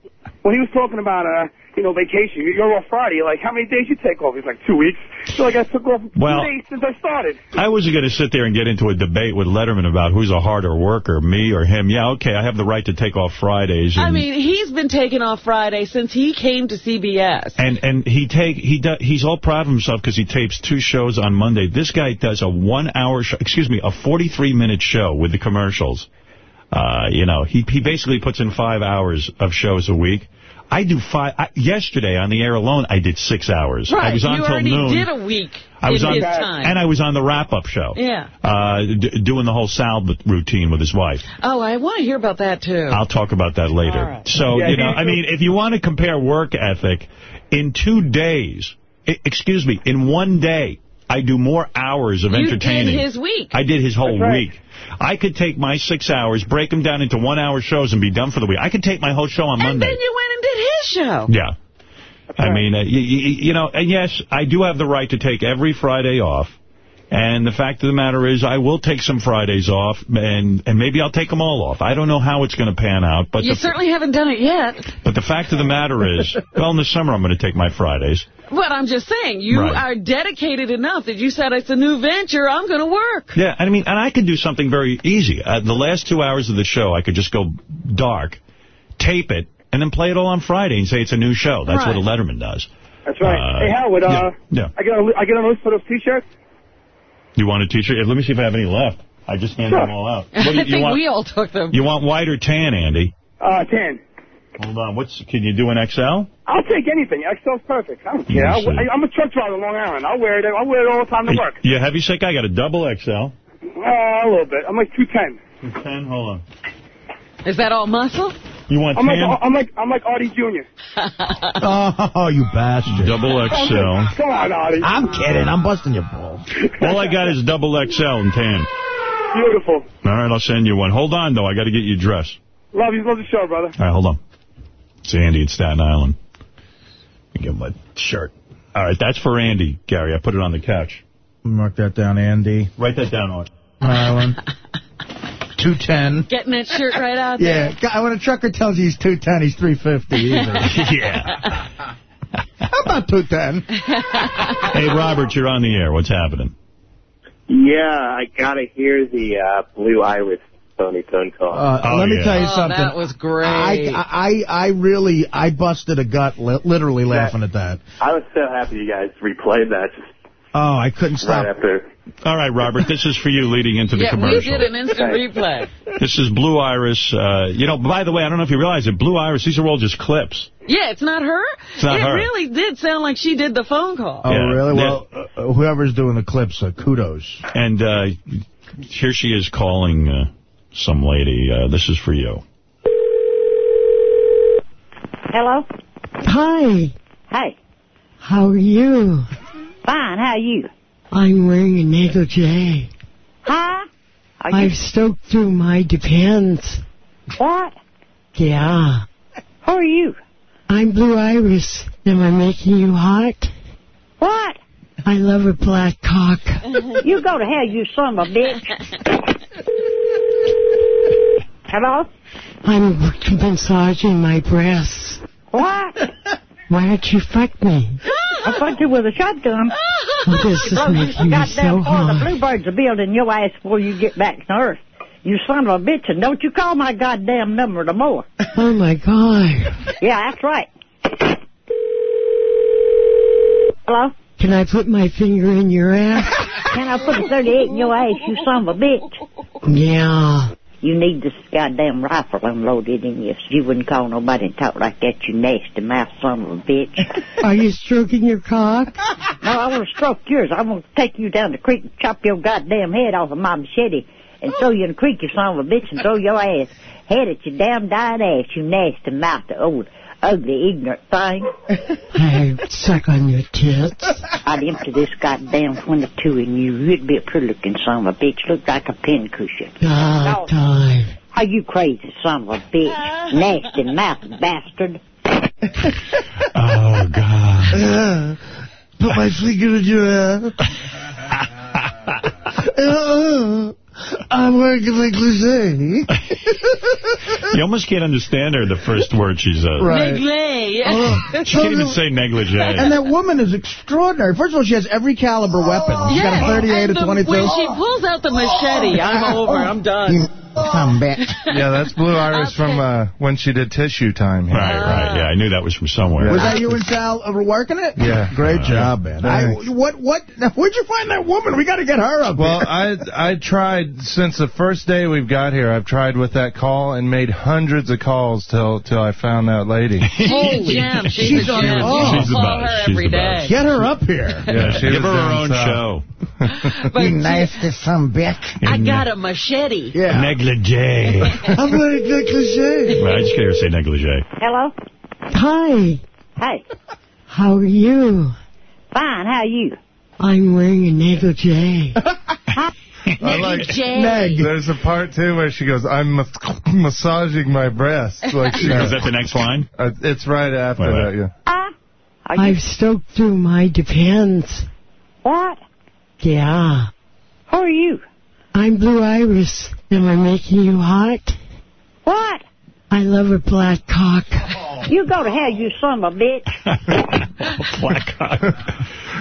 Well, he was talking about, uh, you know, vacation, you're off Friday, like, how many days you take off? He's like, two weeks. So, like, I took off Well- two days since I started. I wasn't going to sit there and get into a debate with Letterman about who's a harder worker, me or him. Yeah, okay, I have the right to take off Fridays. And, I mean, he's been taking off Friday since he came to CBS. And and he take he does he's all proud of himself because he tapes two shows on Monday. This guy does a one hour show, excuse me, a 43 minute show with the commercials. Uh, you know, he he basically puts in five hours of shows a week. I do five. I, yesterday on the air alone, I did six hours. Right. I was on you till already noon. did a week I was on time. and I was on the wrap up show. Yeah. Uh, d doing the whole Sal routine with his wife. Oh, I want to hear about that, too. I'll talk about that later. All right. So, Yeah, you know, I mean, if you want to compare work ethic, in two days, excuse me, in one day, I do more hours of you entertaining. did his week. I did his whole right. week. I could take my six hours, break them down into one-hour shows, and be done for the week. I could take my whole show on and Monday. then you went and did his show. Yeah. I mean, uh, you, you know, and yes, I do have the right to take every Friday off. And the fact of the matter is, I will take some Fridays off, and and maybe I'll take them all off. I don't know how it's going to pan out, but You certainly haven't done it yet. but the fact of the matter is, well, in the summer I'm going to take my Fridays. But I'm just saying, you Right. are dedicated enough that you said it's a new venture, I'm going to work. Yeah, I mean, and I could do something very easy. Uh, the last two hours of the show, I could just go dark, tape it, and then play it all on Friday and say it's a new show. That's Right. what a Letterman does. That's right. Uh, hey, Howard, uh, yeah, yeah. I get a, I get a list for those T-shirts? You want a T-shirt? Yeah, Let me see if I have any left. I just handed them all out. What I you, you think want? we all took them. You want white or tan, Andy? Uh, 10. Hold on. What's? Can you do an XL? I'll take anything. XL's perfect. I don't care. Let I'll, me see. I, I'm a truck driver in Long Island. I'll wear it. I'll wear it all the time to work. You heavy sick? I got a double XL. Uh, a little bit. I'm like 210. Ten. Hold on. Is that all muscle? You want I'm like. I'm like, I'm like Artie Jr. Oh, you bastard. Double XL. Come on, Artie. I'm kidding. I'm busting your balls. All I got is double XL and tan. Beautiful. All right, I'll send you one. Hold on, though. I got to get you dressed. Love you. Love the show, brother. All right, hold on. It's Andy in Staten Island. Let me get my shirt. All right, that's for Andy, Gary. I put it on the couch. Mark that down, Andy. Write that down, Art. Island. 210. Getting that shirt right out there. Yeah, when a trucker tells you he's 210, he's 350 easy. yeah. How about 210? Hey, Robert, you're on the air. What's happening? Yeah, I gotta hear the uh, Blue Iris Tony phone call. Uh, Oh, let me yeah. tell you Oh, something. that was great. I, I, I really, I busted a gut li literally laughing at that. I was so happy you guys replayed that just Oh, I couldn't stop. right after. All right, Robert, this is for you leading into the yeah, we commercial. did an instant replay. This is Blue Iris. Uh, you know, by the way, I don't know if you realize it, Blue Iris, these are all just clips. Yeah, it's not her. It's not it her. really did sound like she did the phone call. Oh, Yeah. really? Well, uh, whoever's doing the clips, uh, kudos. And uh, here she is calling uh, some lady. Uh, this is for you. Hello? Hi, Hey. how are you? Fine, how are you? I'm wearing a negligee. Huh? Are you... I've stoked through my depends. What? Yeah. Who are you? I'm Blue Iris. Am I making you hot? What? I love a black cock. you go to hell, you son of a bitch. Hello? I'm massaging my breasts. What? Why don't you fuck me? I fucked you with a shotgun. Well, this is making me so for the bluebirds are building your ass before you get back to Earth. You son of a bitch, and don't you call my goddamn number no more. Oh, my God. Yeah, that's right. Hello? Can I put my finger in your ass? Can I put a 38 in your ass, you son of a bitch? Yeah. You need this goddamn rifle unloaded in you you wouldn't call nobody and talk like that, you nasty mouth son of a bitch. Are you stroking your cock? no, I want to stroke yours. I want to take you down the creek and chop your goddamn head off of my machete and throw you in the creek, you son of a bitch, and throw your ass head at your damn dying ass, you nasty mouth, old ugly ignorant thing. I suck on your tits. I'd empty this goddamn 22 in you. You'd be a pretty looking son of a bitch. Look like a pincushion. God, time. Are you crazy son of a bitch? Nasty mouth bastard. Oh, God. Put my finger in your ass. I'm working a negligee. You almost can't understand her the first word she says. Right. Negley. Oh, she can't even say negligee. And that woman is extraordinary. First of all, she has every caliber weapon. She's got a 38, and a 22. When she pulls out the machete, I'm over. I'm done. Come back. Yeah, that's Blue Iris from uh, when she did Tissue Time. Here. Right, right. Yeah, I knew that was from somewhere. Was that you and Sal uh, were working it? Yeah. Great job, man. I, what, what, now, where'd you find that woman? We got to get her up Well, here. I I tried since the first day we've got here. I've tried with that call and made hundreds of calls till till I found that lady. Holy gem. She's, She's on- gem. you She's should the call best. her She's every the day. Get her up here. Yeah, she Give her her own south. show. Be nice to nasty some bitch. I got a machete. Yeah. Negligee. I'm wearing negligee. Well, I just can't say negligee. Hello? Hi, Hey. how are you? Fine, how are you? I'm wearing a negligee. I like. Jay. There's a part too where she goes, "I'm mas- massaging my breasts." Like she Is that the next line? uh, it's right after Wait, wait. that. Yeah. Huh? I've stoked through my depends. What? Yeah. Who are you? I'm Blue Iris. Am I making you hot? What? I love a black cock. You go to hell, you son of a bitch. Black cock.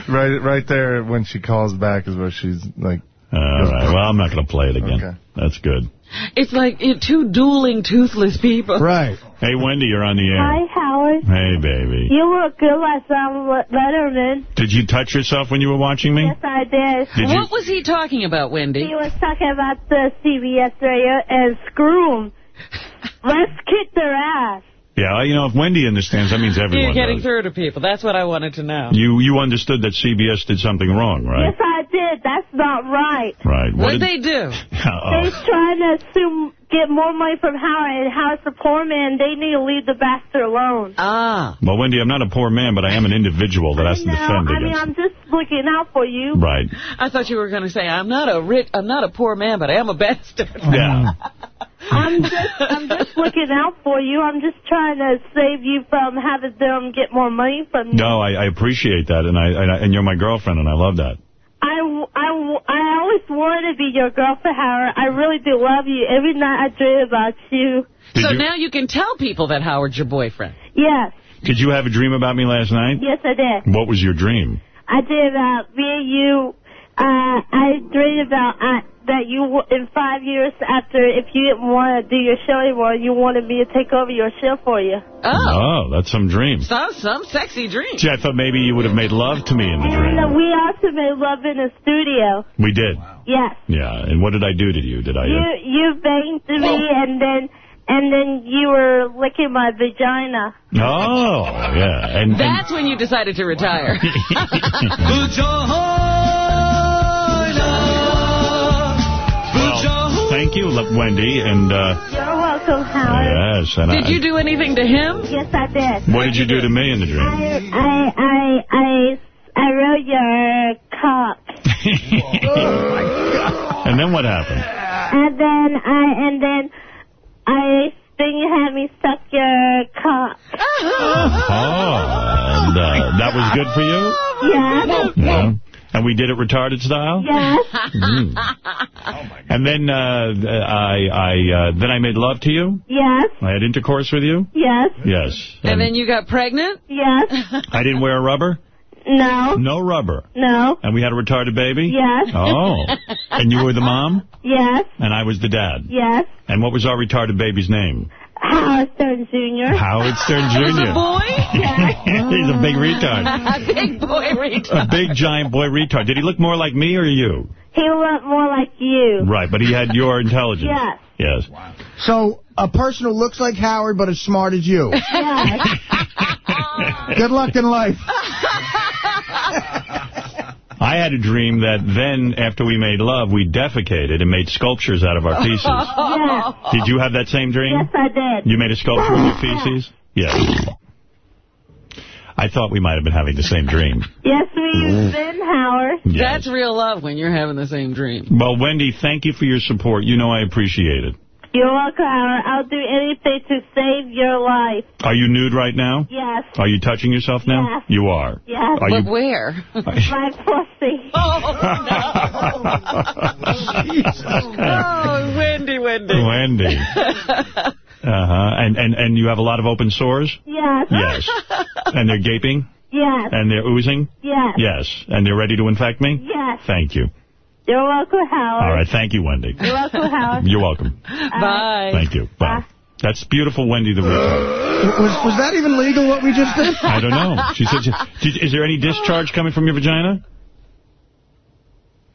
Right, right there when she calls back is where she's like. All right. Well, I'm not going to play it again. Okay. That's good. It's like two dueling toothless people. Right. Hey, Wendy, you're on the air. Hi, Howard. Hey, baby. You look good last time with Letterman. Did you touch yourself when you were watching me? Yes, I did. Did you? What was he talking about, Wendy? He was talking about the CBS radio and screw 'em. Let's kick their ass. Yeah, you know, if Wendy understands, that means everyone You're getting does. through to people. That's what I wanted to know. You you understood that CBS did something wrong, right? Yes, I did. That's not right. Right. What What did they do? They're trying to assume, get more money from Howard, and Howard's a poor man. They need to leave the bastard alone. Ah. Well, Wendy, I'm not a poor man, but I am an individual that has to No, defend I mean. I'm just looking out for you. Right. I thought you were going to say, I'm not a rich, I'm not a poor man, but I am a bastard. Yeah. I'm just, I'm just looking out for you. I'm just trying to save you from having them get more money from you. No, I, I appreciate that, and I, and I and you're my girlfriend, and I love that. I, I, I always wanted to be your girlfriend, Howard. I really do love you. Every night I dream about you. Did so you, now you can tell people that Howard's your boyfriend. Yes, Did you have a dream about me last night? yes I did. What was your dream? I did about me and you. Uh, I dreamed about uh, that you, w- in five years after, if you didn't want to do your show anymore, you wanted me to take over your show for you. Oh, that's some dream. Some, some sexy dream. Gee, I thought maybe you would have made love to me in the And dream. uh, we also made love in the studio. We did. Yes. Yeah. And what did I do to you? Did I? You Uh, you banged me, and then and then you were licking my vagina. oh, yeah. And, and That's when you decided to retire. thank you, Wendy. And uh, You're welcome, Howard. yes, and Did I, you do anything to him? Yes, I did. What did you do to me in the dream? I I I I I wrote your cock, And then what happened? and then I and then I then you had me suck your cock. Oh, and uh, that was good for you? Yes. Yeah. And we did it retarded style? Yes. Mm. And then uh, I, I, uh, then I made love to you? Yes. I had intercourse with you? Yes. Yes. And then you got pregnant? Yes. I didn't wear a rubber? No. No rubber. No. And we had a retarded baby? Yes. Oh. And you were the mom? Yes. And I was the dad? Yes. And what was our retarded baby's name? Howard Stern Jr. Howard Stern He was Jr. a boy? He's a big retard. Big boy retard. A big, giant boy retard. Did he look more like me or you? He looked more like you. Right, but he had your intelligence. Yes. Yes. Wow. So, a person who looks like Howard but as smart as you. Yes. Good luck in life. I had a dream that then, after we made love, we defecated and made sculptures out of our feces. yes. Did you have that same dream? Yes, I did. You made a sculpture with your feces? Yes. I thought we might have been having the same dream. Yes, we've been, Howard. Yes. That's real love when you're having the same dream. Well, Wendy, thank you for your support. You know I appreciate it. You're welcome, Howard. I'll do anything to save your life. Are you nude right now? Yes. Are you touching yourself now? Yes. You are. Yes. Are but you... where? My pussy. oh, Wendy, Wendy. Wendy. Uh-huh. And, and, and you have a lot of open sores? Yes. Yes. And they're gaping? Yes. And they're oozing? Yes. Yes. And they're ready to infect me? Yes. Thank you. You're welcome, Howard. All right. Thank you, Wendy. You're welcome, Howard. You're welcome. Bye. Thank you. Bye. That's beautiful, Wendy the retard. Was, was that even legal, what we just did? I don't know. She said, she, is there any discharge coming from your vagina?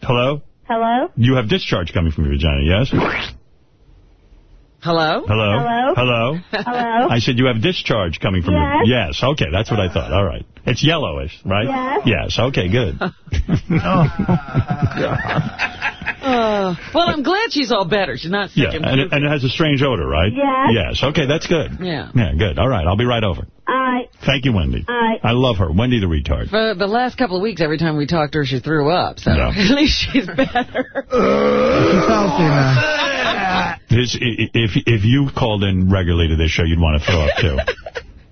Hello? Hello? You have discharge coming from your vagina, yes? Hello? Hello? Hello? Hello? Hello? I said you have discharge coming from Yes. your... Yes. Okay, that's what I thought. All right. It's yellowish, right? Yes. Yes. Okay, good. Uh, well, I'm glad she's all better. She's not sick yeah, and and it, and it has a strange odor, right? Yes. Yes. Okay, that's good. Yeah. Yeah, good. All right, I'll be right over. All right. Thank you, Wendy. All right. I love her. Wendy the retard. For the last couple of weeks, every time we talked to her, she threw up. So Yeah. at least she's better. She's healthy now. This, i- i- if, if you called in regularly to this show, you'd want to throw up, too.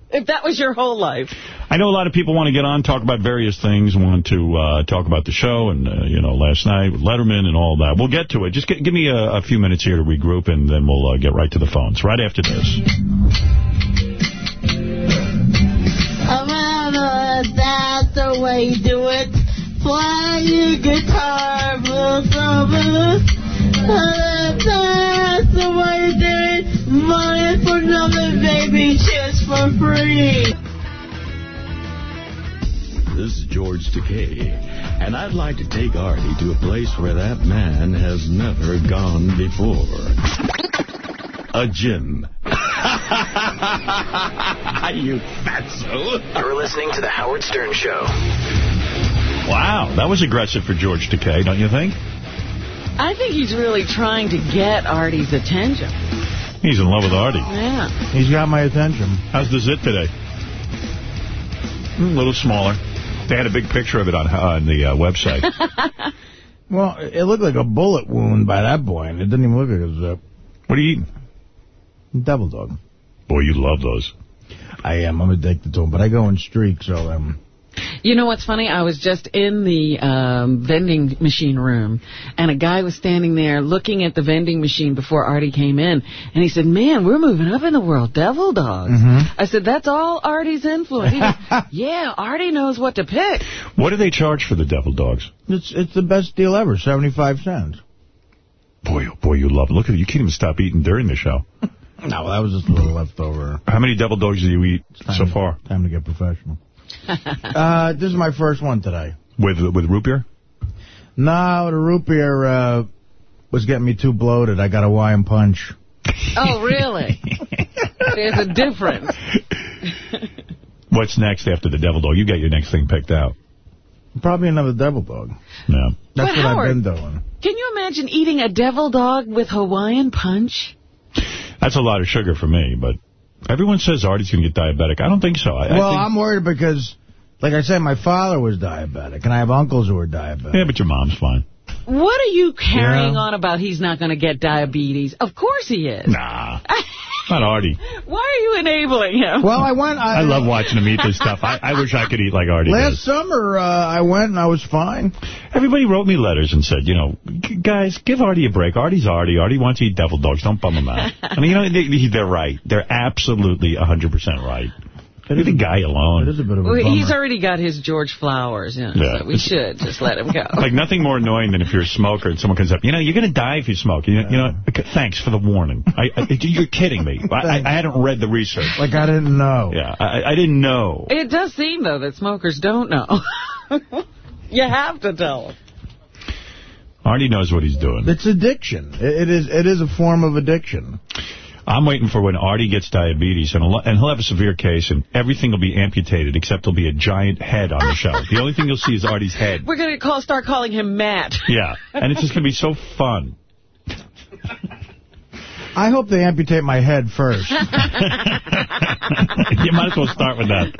if that was your whole life. I know a lot of people want to get on, talk about various things, want to uh, talk about the show and, uh, you know, last night with Letterman and all that. We'll get to it. Just gi- give me a, a few minutes here to regroup, and then we'll uh, get right to the phones right after this. Amanda, that's the way you do it. Play your guitar, blues, blues. That's the way you do it. Money for nothing, baby, just for free. This is George Takei, and I'd like to take Artie to a place where that man has never gone before. A gym. you fatso. You're listening to The Howard Stern Show. Wow, that was aggressive for George Takei, don't you think? I think he's really trying to get Artie's attention. He's in love with Artie. Yeah. He's got my attention. How's the zit today? Mm, A little smaller. They had a big picture of it on, on the uh, website. Well, it looked like a bullet wound by that point. It didn't even look like a zip. What are you eating? Devil dog. Boy, you love those. I am. I'm addicted to them, but I go in streaks, so um, You know what's funny? I was just in the um, vending machine room, and a guy was standing there looking at the vending machine before Artie came in, and he said, man, we're moving up in the world, devil dogs. I said, that's all Artie's influence. He goes, yeah, Artie knows what to pick. What do they charge for the devil dogs? it's it's the best deal ever. Seventy five cents. Boy, oh boy, you love it. Look at it. You can't even stop eating during the show. No, that was just a little leftover. How many devil dogs did you eat so Time- far? Time to get professional. uh, this is my first one today. With with root beer? No, the root beer uh, was getting me too bloated. I got a Hawaiian punch. Oh, really? There's a difference. What's next after the devil dog? You got your next thing picked out. Probably another devil dog. Yeah. That's But what Howard- I've been doing. Can you imagine eating a devil dog with Hawaiian punch? That's a lot of sugar for me, but everyone says Artie's going to get diabetic. I don't think so. I, I well, think, I'm worried because, like I said, my father was diabetic, and I have uncles who are diabetic. Yeah, but your mom's fine. What are you carrying Yeah. on about he's not going to get diabetes? Of course he is. Nah. Not Artie. Why are you enabling him? Well, I went... I, I love watching him eat this stuff. I, I wish I could eat like Artie Last does. summer, uh, I went and I was fine. Everybody wrote me letters and said, you know, guys, give Artie a break. Artie's Artie. Artie wants to eat devil dogs. Don't bum him out. I mean, you know, they, they're right. They're absolutely 100% right. Leave the guy alone. It is a bit of a Well, he's already got his George Flowers, you know, Yeah. so we should just let him go. Like, nothing more annoying than if you're a smoker and someone comes up, you know, you're going to die if you smoke. You know, you know thanks for the warning. I, I, you're kidding me. I, I, I hadn't read the research. Like I didn't know. Yeah, I, I didn't know. It does seem, though, that smokers don't know. you have to tell them. Artie knows what he's doing. It's addiction. It, it is. It is a form of addiction. I'm waiting for when Artie gets diabetes, and he'll, and he'll have a severe case, and everything will be amputated, except there'll be a giant head on the show. The only thing you'll see is Artie's head. We're going to call, start calling him Matt. Yeah, and it's just going to be so fun. I hope they amputate my head first. you might as well start with that.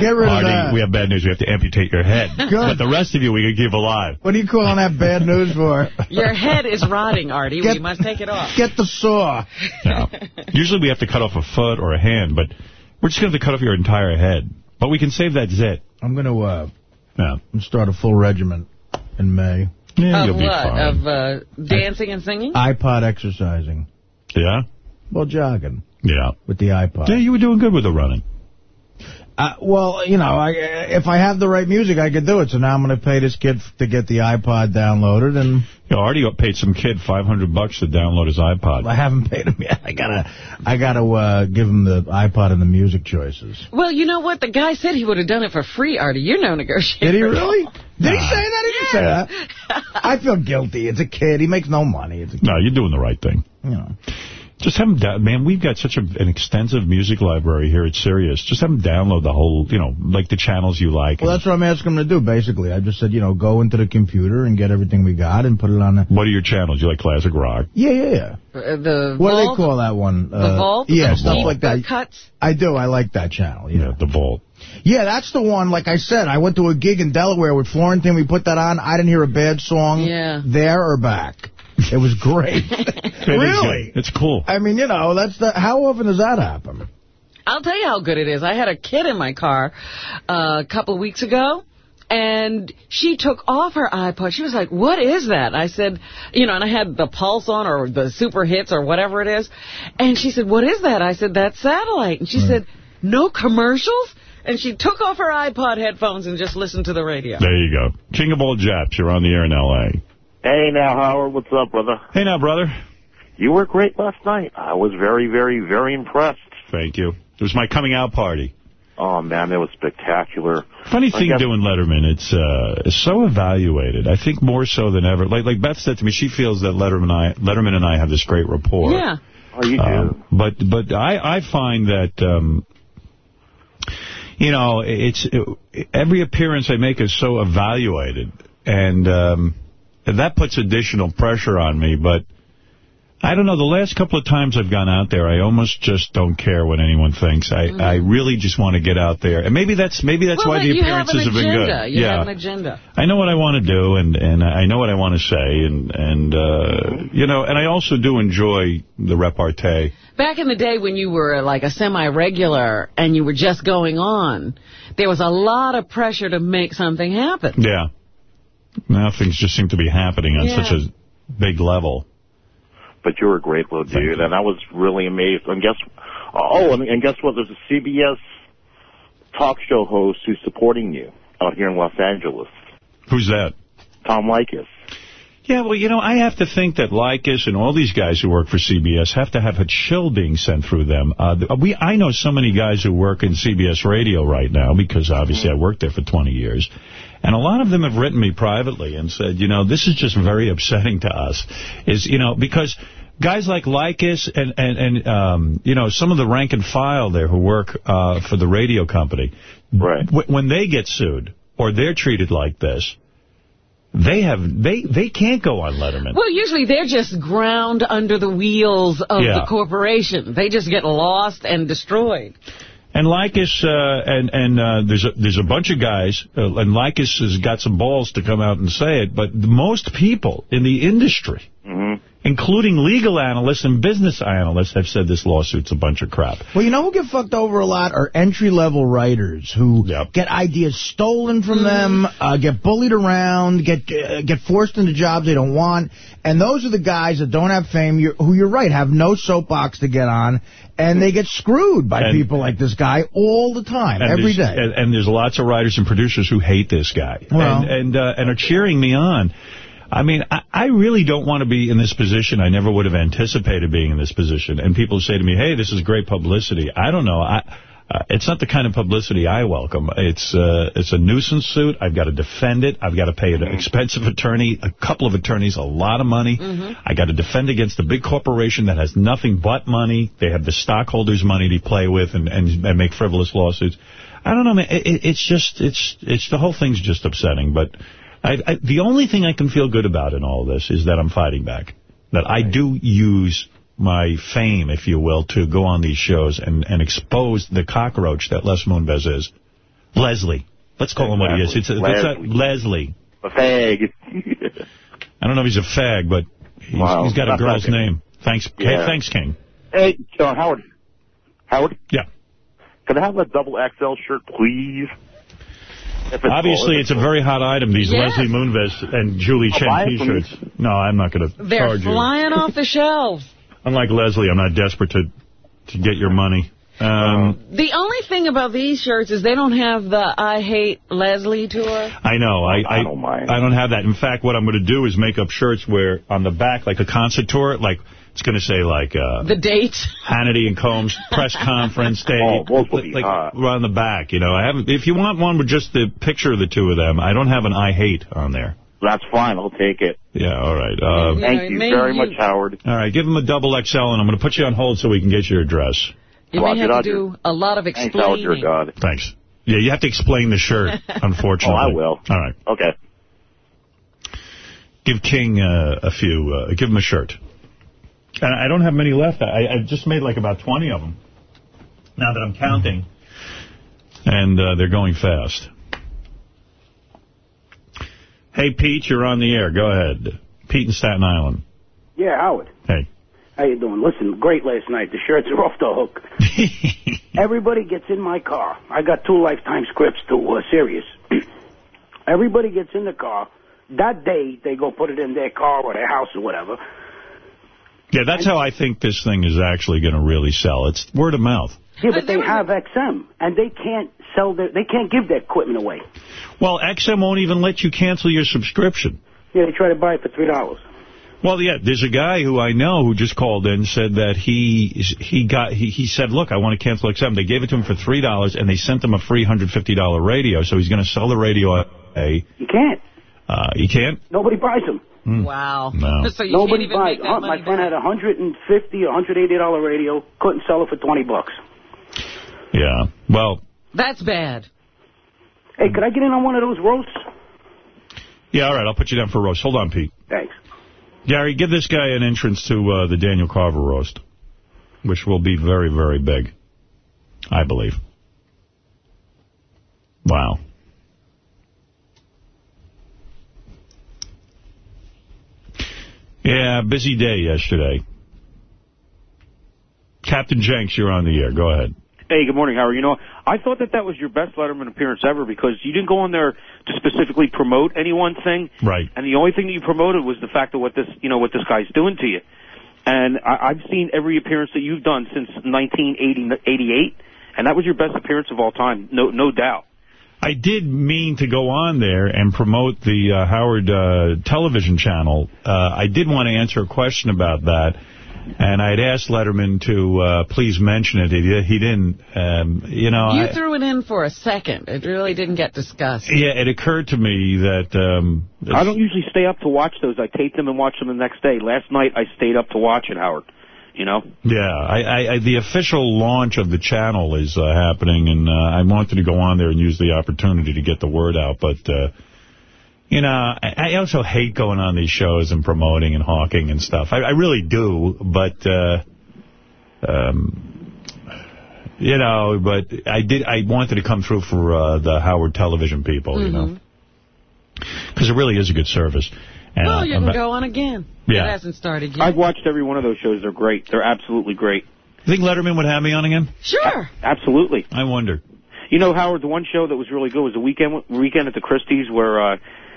Get rid Artie, of that. we have bad news. We have to amputate your head. Good. But the rest of you we can keep alive. What are you calling that bad news for? Your head is rotting, Artie. Get- we must take it off. Get the saw. Yeah. Usually we have to cut off a foot or a hand, but we're just going to have to cut off your entire head. But we can save that zit. I'm going to uh, Yeah. start a full regiment in May. Yeah, of you'll be what? fine. Of uh, dancing and singing? iPod exercising. Yeah? Well, jogging Yeah. with the iPod. Yeah, you were doing good with the running. Uh, well, you know, I, if I have the right music, I could do it. So now I'm going to pay this kid f- to get the iPod downloaded, and You know, Artie paid some kid 500 bucks to download his iPod. I haven't paid him yet. I gotta, I gotta uh, give him the iPod and the music choices. Well, you know what? The guy said he would have done it for free, Artie. You're no negotiator. Did he really? Did he say that? He didn't say that. I feel guilty. It's a kid. He makes no money. It's a kid. No, you're doing the right thing. You know. Just have him, da- man, we've got such a, an extensive music library here at Sirius. Just have them download the whole, you know, like the channels you like. Well, that's what I'm asking them to do, basically. I just said, you know, go into the computer and get everything we got and put it on the... what are your channels? You like classic rock? Yeah, yeah, yeah. Uh, the What do they call that one? The Uh, vault? Yeah, The stuff deep like that. Cuts? I do. I like that channel. Yeah. Yeah, the vault. Yeah, that's the one. Like I said, I went to a gig in Delaware with Florentine. We put that on. I didn't hear a bad song Yeah. there or back. It was great. It is really? It's cool. I mean, you know, that's the. How often does that happen? I'll tell you how good it is. I had a kid in my car uh, a couple of weeks ago, and she took off her iPod. She was like, what is that? I said, you know, and I had the Pulse on or the Super Hits or whatever it is. And she said, what is that? I said, that's satellite. And she said, no commercials? And she took off her iPod headphones and just listened to the radio. There you go. King of all Japs, you're on the air in L.A. Hey now, Howard, what's up, brother? Hey now, brother. You were great last night. I was very, very, very impressed. Thank you. It was my coming out party. Oh man, that was spectacular. Funny thing guess- doing Letterman, it's uh, it's so evaluated. I think more so than ever. Like like Beth said to me, she feels that Letterman and I, Letterman and I have this great rapport. Yeah. Oh, you do. Uh, but but I I find that um, you know it's it, every appearance I make is so evaluated, and um, that puts additional pressure on me. But I don't know. The last couple of times I've gone out there, I almost just don't care what anyone thinks. I I really just want to get out there, and maybe that's maybe that's well, why the you have appearances have, been agenda. good. You yeah. have an agenda. I know what I want to do, and and I know what I want to say, and and uh, you know, and I also do enjoy the repartee. Back in the day when you were like a semi-regular and you were just going on, there was a lot of pressure to make something happen. Yeah. Now things just seem to be happening on Yeah. such a big level. But you're a great little dude, and I was really amazed. And guess, oh, and, and guess what? There's a CBS talk show host who's supporting you out here in Los Angeles. Who's that? Tom Leykis. Yeah, well, you know, I have to think that Leykis and all these guys who work for CBS have to have a chill being sent through them. Uh, we I know so many guys who work in CBS radio right now because obviously I worked there for 20 years. And a lot of them have written me privately and said, you know, this is just very upsetting to us. Is, you know, because guys like Leykis and, and, and um, you know, some of the rank and file there who work uh, for the radio company, right. when they get sued or they're treated like this, they have they they can't go on Letterman. Well, usually they're just ground under the wheels of Yeah. the corporation. They just get lost and destroyed. And Leykis, uh, and and uh, there's a there's a bunch of guys, uh, and Leykis has got some balls to come out and say it, but most people in the industry, including legal analysts and business analysts, have said this lawsuit's a bunch of crap. Well, you know who get fucked over a lot are entry-level writers who get ideas stolen from them, uh, get bullied around, get uh, get forced into jobs they don't want. And those are the guys that don't have fame, you who you're right, have no soapbox to get on, and they get screwed by And- people like this guy all the time, And every there's- day. And, and there's lots of writers and producers who hate this guy Well. and and, uh, and are cheering me on. I mean, I, I really don't want to be in this position. I never would have anticipated being in this position. And people say to me, hey, this is great publicity. I don't know. I, uh, it's not the kind of publicity I welcome. It's uh, it's a nuisance suit. I've got to defend it. I've got to pay an expensive attorney, a couple of attorneys, a lot of money. I got to defend against a big corporation that has nothing but money. They have the stockholders' money to play with and, and, and make frivolous lawsuits. I don't know, man. It, it's just, it's, it's, the whole thing's just upsetting. But I, I, the only thing I can feel good about in all this is that I'm fighting back. That I do use my fame, if you will, to go on these shows and, and expose the cockroach that Les Moonves is. Leslie. Let's call him what he is. It's a, Leslie. Leslie. A fag. I don't know if he's a fag, but he's, Wow. he's got a girl's name. Thanks. Hey, thanks, King. hey, uh, Howard. Howard? Yeah. Can I have a double XL shirt, please? If it's Obviously, full, it's a very hot item, these Yes. Leslie Moonves and Julie Chen buy it from T-shirts. No, I'm not going to charge you. They're flying off the shelves. Unlike Leslie, I'm not desperate to to get your money. Um, The only thing about these shirts is they don't have the I Hate Leslie tour. I know. I, I, I don't mind. I don't have that. In fact, what I'm going to do is make up shirts where on the back, like a concert tour, like it's going to say like uh, The date. Hannity and Colmes press conference date. Oh, those would be like hot. on the back, you know. I haven't. If you want one with just the picture of the two of them, I don't have an I hate on there. That's fine. I'll take it. Yeah, all right. Uh, Yeah, Thank you very you- much, Howard. all right, give them a double XL, and I'm going to put you on hold so we can get your address. You may Roger, have to do a lot of explaining. Thanks, Howard. You're god. Thanks. Yeah, you have to explain the shirt, unfortunately. Oh, I will. All right. Okay. Give King uh, a few, uh, give him a shirt. And I don't have many left. I, I just made like about 20 of them. Now that I'm counting. And uh, they're going fast. Hey, Pete, you're on the air. Go ahead. Pete in Staten Island. Yeah, Howard. Hey. How you doing? Listen, great last night. The shirts are off the hook. Everybody gets in my car. I got two lifetime scripts to uh, Sirius. Everybody gets in the car. That day, they go put it in their car or their house or whatever. Yeah, that's how I think this thing is actually going to really sell. It's word of mouth. Yeah, but they have XM, and they can't sell their, they can't give their equipment away. Well, XM won't even let you cancel your subscription. Yeah, they try to buy it for three dollars. Well, yeah, there's a guy who I know who just called in and said that he he got he, he said, look, I want to cancel XM. They gave it to him for three dollars and they sent him a free hundred fifty dollar radio. So he's going to sell the radio. At a You can't. uh, he can't. Nobody buys them. Wow. No. So you Nobody can't even buys. make that Uh, my friend back. had a hundred and fifty or hundred eighty dollar radio. Couldn't sell it for twenty bucks. Yeah. Well, That's bad. Hey, could I get in on one of those roasts? yeah. All right, I'll put you down for a roast. Hold on, Pete. Thanks. Gary, give this guy an entrance to uh, the Daniel Carver roast, which will be very, very big, I believe. Wow. Yeah, busy day yesterday. Captain Janks, you're on the air. Go ahead. Hey, good morning, Howard. You know, I thought that that was your best Letterman appearance ever because you didn't go on there to specifically promote any one thing. Right. And the only thing that you promoted was the fact of what this, you know, what this guy's doing to you. And I, I've seen every appearance that you've done since 1988, and that was your best appearance of all time, no, no doubt. I did mean to go on there and promote the uh, Howard uh, television channel. Uh, I did want to answer a question about that. And I'd asked Letterman to uh, please mention it. He, he didn't. Um, you know, You I, threw it in for a second. It really didn't get discussed. yeah, it occurred to me that um, I don't usually stay up to watch those. I tape them and watch them the next day. Last night I stayed up to watch it, Howard. You know? Yeah, I, I, I, the official launch of the channel is uh, happening, and uh, I wanted to go on there and use the opportunity to get the word out. But, uh, you know, I, I also hate going on these shows and promoting and hawking and stuff. I, I really do, but, uh, um, you know, but I did. I wanted to come through for uh, the Howard television people, you know, because it really is a good service. And, well, uh, you I'm can go on again. Yeah. It hasn't started yet. I've watched every one of those shows. They're great. They're absolutely great. You think Letterman would have me on again? Sure. Absolutely. I wonder. You know, Howard, the one show that was really good was the weekend weekend at the Christy's where uh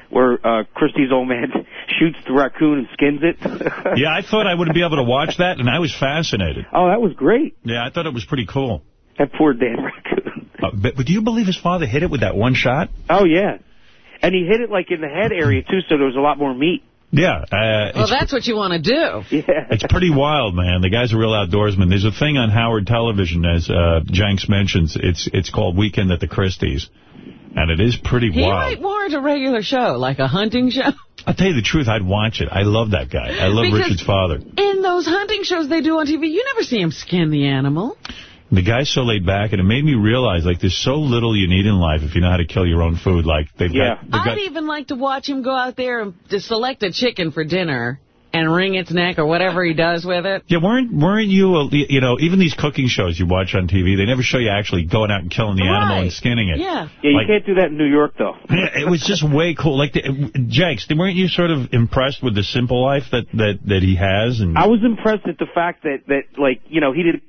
where uh Christy's old man shoots the raccoon and skins it. yeah, I thought I wouldn't be able to watch that, and I was fascinated. Oh, that was great. Yeah, I thought it was pretty cool. That poor damn raccoon. Uh, but, but do you believe his father hit it with that one shot? Oh yeah. And he hit it like in the head area too, so there was a lot more meat. Yeah. Uh, Well, that's what you want to do. Yeah. it's pretty wild, man. The guy's a real outdoorsman. There's a thing on Howard Television, as uh, Janks mentions. It's it's called Weekend at the Christy's. And it is pretty He wild. might warrant a regular show, like a hunting show. I'll tell you the truth, I'd watch it. I love that guy. I love Because- Richard's father. In those hunting shows they do on TV, you never see him skin the animal. The guy's so laid back, and it made me realize, like, there's so little you need in life if you know how to kill your own food. Like, they've got... They've I'd even like to watch him go out there and to select a chicken for dinner and wring its neck or whatever he does with it. Yeah, weren't weren't you, uh, a, you know, even these cooking shows you watch on TV, they never show you actually going out and killing the animal and skinning it. Yeah. Yeah, you Like- can't do that in New York though. Yeah, it was just way cool. Like, the, Janks, weren't you sort of impressed with the simple life that, that, that he has? And I was impressed at the fact that that like you know he did.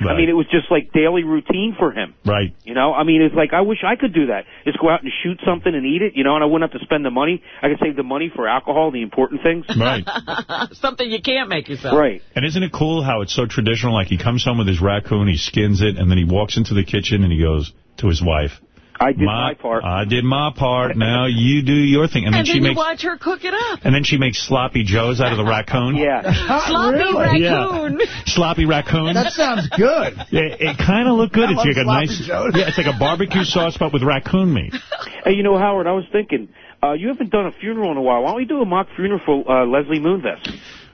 I mean, it was just like daily routine for him. Right. You know, I mean, it's like I wish I could do that. Just go out and shoot something and eat it. You know, and I wouldn't have to spend the money. I could save the money for alcohol, the important things. Right. Something you can't make yourself. Right. And isn't it cool how it's so traditional? Like, he comes home with his raccoon, he skins it, and then he walks into the kitchen and he goes to his wife. I did my part. I did my part. Now you do your thing. And then And she then you makes watch her cook it up. and then she makes sloppy joes out of the raccoon. Yeah. Sloppy Yeah. raccoon. Sloppy raccoon. That sounds good. Yeah, it kind of looked good. I It's love like a nice, joes. yeah, it's like a barbecue sauce, but with raccoon meat. Hey, you know, Howard, I was thinking, uh, you haven't done a funeral in a while. Why don't we do a mock funeral for uh, Leslie Moonves?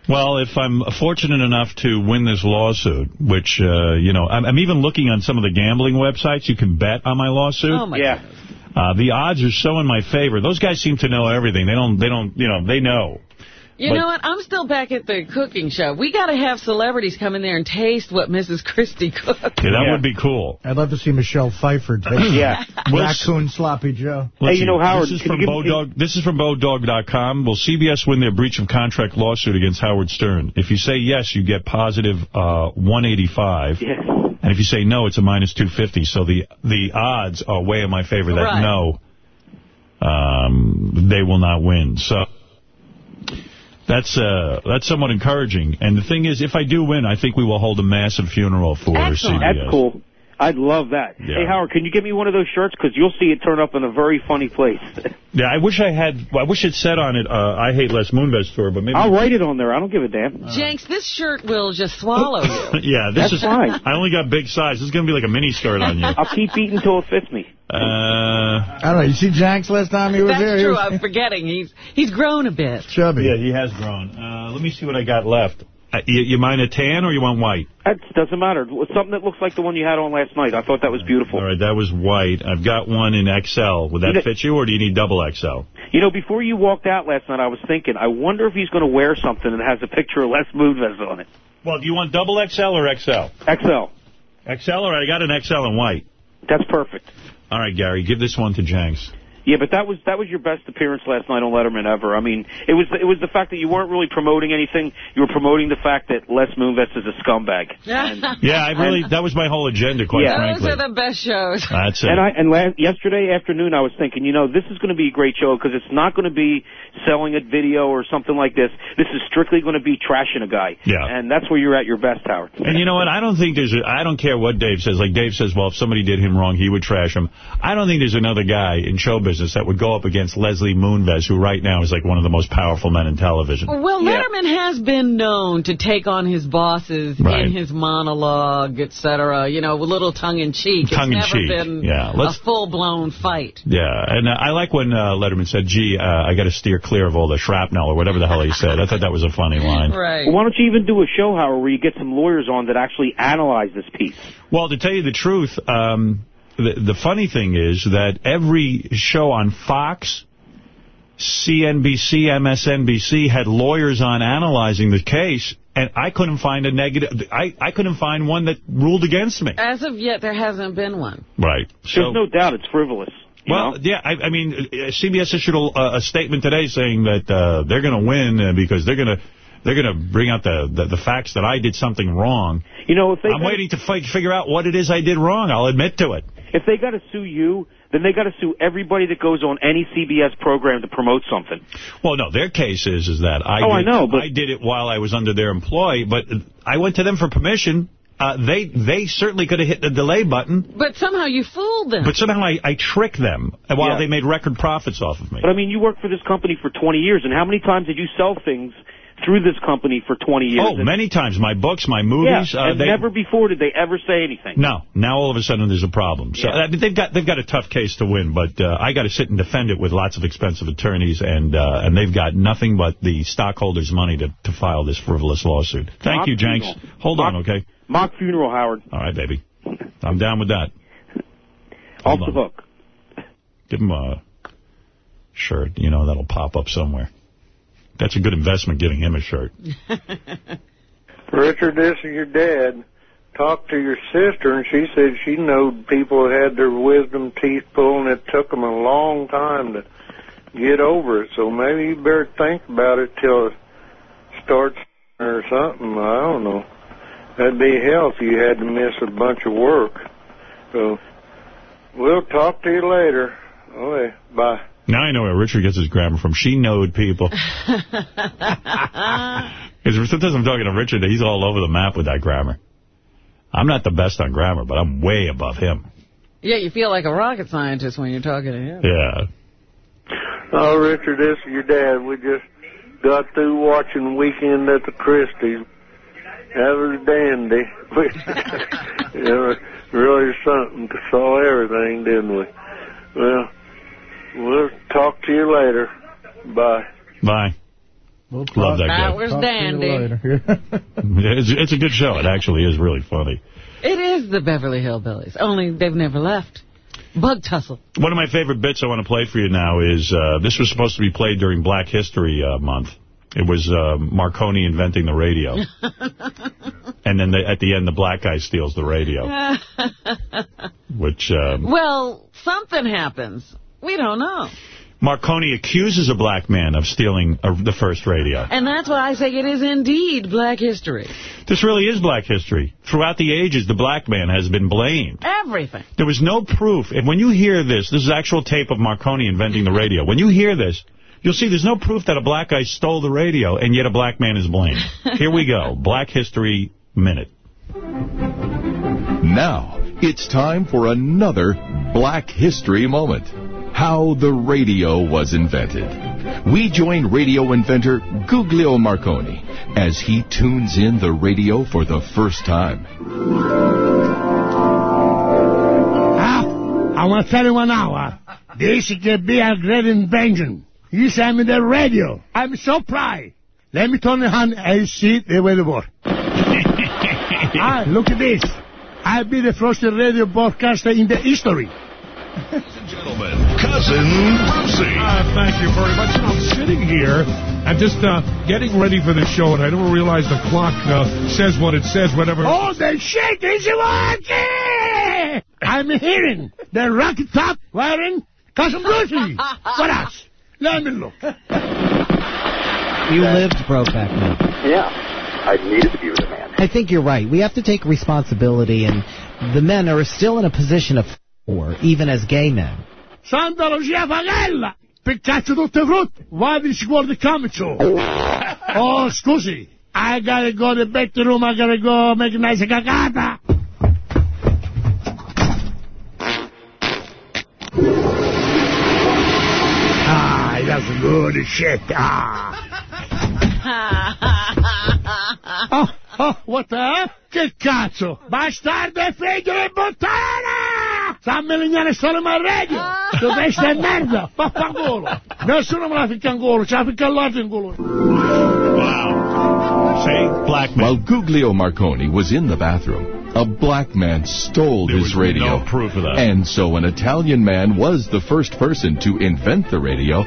Well, if I'm fortunate enough to win this lawsuit, which, uh, you know, I'm, I'm even looking on some of the gambling websites. You can bet on my lawsuit. Oh, my Yeah. Uh, the odds are so in my favor. Those guys seem to know everything. They don't, they don't, you know, they know. You But- know what? I'm still back at the cooking show. We got to have celebrities come in there and taste what Mrs. Christy cooked. Yeah, that would be cool. I'd love to see Michelle Pfeiffer take Yeah. raccoon sloppy Joe. Let's Hey, you know. Howard, This is from you Bodog. This is from Bodog.com. Will CBS win their breach of contract lawsuit against Howard Stern? If you say yes, you get positive uh, 185. Yeah. And if you say no, it's a minus 250. So the the odds are way in my favor that Right. no, um, they will not win. So that's uh, that's somewhat encouraging. And the thing is, if I do win, I think we will hold a massive funeral for Excellent. CBS. That's cool. I'd love that. Yeah. Hey, Howard, can you get me one of those shirts? Because you'll see it turn up in a very funny place. Yeah, I wish I had. I wish it said on it. Uh, I hate Les Moonves tour, but maybe I'll write it on there. I don't give a damn. Janks, this shirt will just swallow you. yeah, this That's is fine. I only got big size. This is gonna be like a mini skirt on you. I'll keep eating until it fits me. Uh, I don't know. You see Janks last time he was That's here? He true. was I'm forgetting. He's he's grown a bit. chubby. yeah, he has grown. Uh, let me see what I got left. Uh, you, you mind a tan or you want white? That doesn't matter. Something that looks like the one you had on last night. I thought that was beautiful. All right, that was white. I've got one in XL. Would that You know- fit you, or do you need double XL? You know, before you walked out last night, I was thinking, I wonder if he's going to wear something that has a picture of Les Moonves on it. Well, do you want double XL or XL? XL. XL, or I got an XL in white. That's perfect. All right, Gary, give this one to Janks. Yeah, but that was that was your best appearance last night on Letterman ever. I mean, it was it was the fact that you weren't really promoting anything. You were promoting the fact that Les Moonves is a scumbag. And, Yeah, I really, that was my whole agenda, quite Yeah. Those are the best shows. That's it. And I and last, yesterday afternoon I was thinking, you know, this is going to be a great show because it's not going to be selling a video or something like this. This is strictly going to be trashing a guy. Yeah. And that's where you're at your best, Howard. And you know what? I don't think there's a, I don't care what Dave says. Like Dave says, well, if somebody did him wrong, he would trash him. I don't think there's another guy in show business that would go up against Leslie Moonves, who right now is like one of the most powerful men in television. Well, Letterman has been known to take on his bosses Right. in his monologue, etc. You know, a little tongue-in-cheek. Tongue-in-cheek, It's never been yeah. Let's- a full-blown fight. Yeah, and uh, I like when uh, Letterman said, gee, uh, I got to steer clear of all the shrapnel or whatever the hell he said. I thought that was a funny line. Right. Well, why don't you even do a show, Howard, where you get some lawyers on that actually analyze this piece? Well, to tell you the truth, um, the, the funny thing is that every show on Fox, CNBC, MSNBC had lawyers on analyzing the case, and I couldn't find a negative. I, I couldn't find one that ruled against me. As of yet, there hasn't been one. Right. So, There's no doubt it's frivolous. well, know? yeah, I, I mean, uh, CBS issued a, a statement today saying that uh, they're going to win uh, because they're going to they're going to bring out the, the the facts that I did something wrong. You know, if they I'm got- waiting to fi figure out what it is I did wrong. I'll admit to it. If they got to sue you, then they got to sue everybody that goes on any CBS program to promote something. Well, no, their case is is that I Oh, did, I know, but- I did it while I was under their employ, but I went to them for permission. Uh, they they certainly could have hit the delay button, But somehow you fooled them. but somehow I, I tricked them while Yeah. they made record profits off of me. But I mean, you worked for this company for 20 years, and how many times did you sell things through this company for 20 years? Oh, many times. My books, my movies. Yeah, uh, and they, never before did they ever say anything. No. Now all of a sudden there's a problem. So Yeah. I mean, they've got they've got a tough case to win, but uh, I got to sit and defend it with lots of expensive attorneys, and uh, and they've got nothing but the stockholders' money to, to file this frivolous lawsuit. Thank Mock you, Janks. funeral. Hold on, okay? Mock funeral, Howard. All right, baby. I'm down with that. Off the hook. Give him a shirt, you know, that'll pop up somewhere. That's a good investment, giving him a shirt. Richard, this is your dad. Talked to your sister, and she said she knowed people had their wisdom teeth pulled, and it took them a long time to get over it. So maybe you better think about it till it starts or something. I don't know. That'd be hell if you had to miss a bunch of work. So we'll talk to you later. Okay, bye. Now I know where Richard gets his grammar from. She knowed people. Because sometimes I'm talking to Richard, he's all over the map with that grammar. I'm not the best on grammar, but I'm way above him. Yeah, you feel like a rocket scientist when you're talking to him. Yeah. Oh, Richard, this is your dad. We just got through watching Weekend at the Christy's. That was dandy. It was really something to saw everything, didn't we? Well, we'll talk to you later. Bye. Bye. We'll Love that guy. That was talk dandy. It's, it's a good show. It actually is really funny. It is the Beverly Hillbillies, only they've never left. Bug tussle. One of my favorite bits I want to play for you now is, uh, this was supposed to be played during Black History uh, Month. It was uh, Marconi inventing the radio. and then the, at the end, the black guy steals the radio, which... Um, well, something happens. We don't know. Marconi accuses a black man of stealing uh, the first radio. And that's why I say it is indeed black history. This really is black history. Throughout the ages, the black man has been blamed. Everything. There was no proof. And when you hear this, this is actual tape of Marconi inventing the radio. When you hear this, you'll see there's no proof that a black guy stole the radio, and yet a black man is blamed. Here we go. Black History Minute. Now, it's time for another Black History Moment. How the radio was invented. We join radio inventor Guglio Marconi as he tunes in the radio for the first time. Ah, I want to tell you one. Uh, this could be a great invention. You sent me the radio. I'm so proud. Let me turn it on and see the way it works. ah, look at this. I'll be the first radio broadcaster in the history. Ladies and Gentlemen, Cousin Brucey. Uh, thank you very much. I'm sitting here. I'm just uh, getting ready for the show, and I don't realize the clock uh, says what it says whenever... Oh, the shit is working! I'm hearing the rocket top wearing Cousin Brucey, what else? Let me look. You lived Brokeback Mountain. Yeah. I needed to be with a man. I think you're right. We have to take responsibility, and the men are still in a position of power, even as gay men. Santa Lucia Fagella! Piccaccio tutte frutte. Vadi si guarda camicio. Oh, scusi. I gotta go to the bedroom. I gotta go make a nice cagata. Ah, that's good shit. Ah. Oh, oh, what the hell? Che cazzo? Bastardo e figlio di puttana! Sta a melignare solo in radio! Tu testa merda! Vaffanculo! Nessuno me la ficca in culo, ce la ficca all'altro in culo! See? Black man. While Guglio Marconi was in the bathroom, a black man stole There his radio. no proof of that. And so an Italian man was the first person to invent the radio,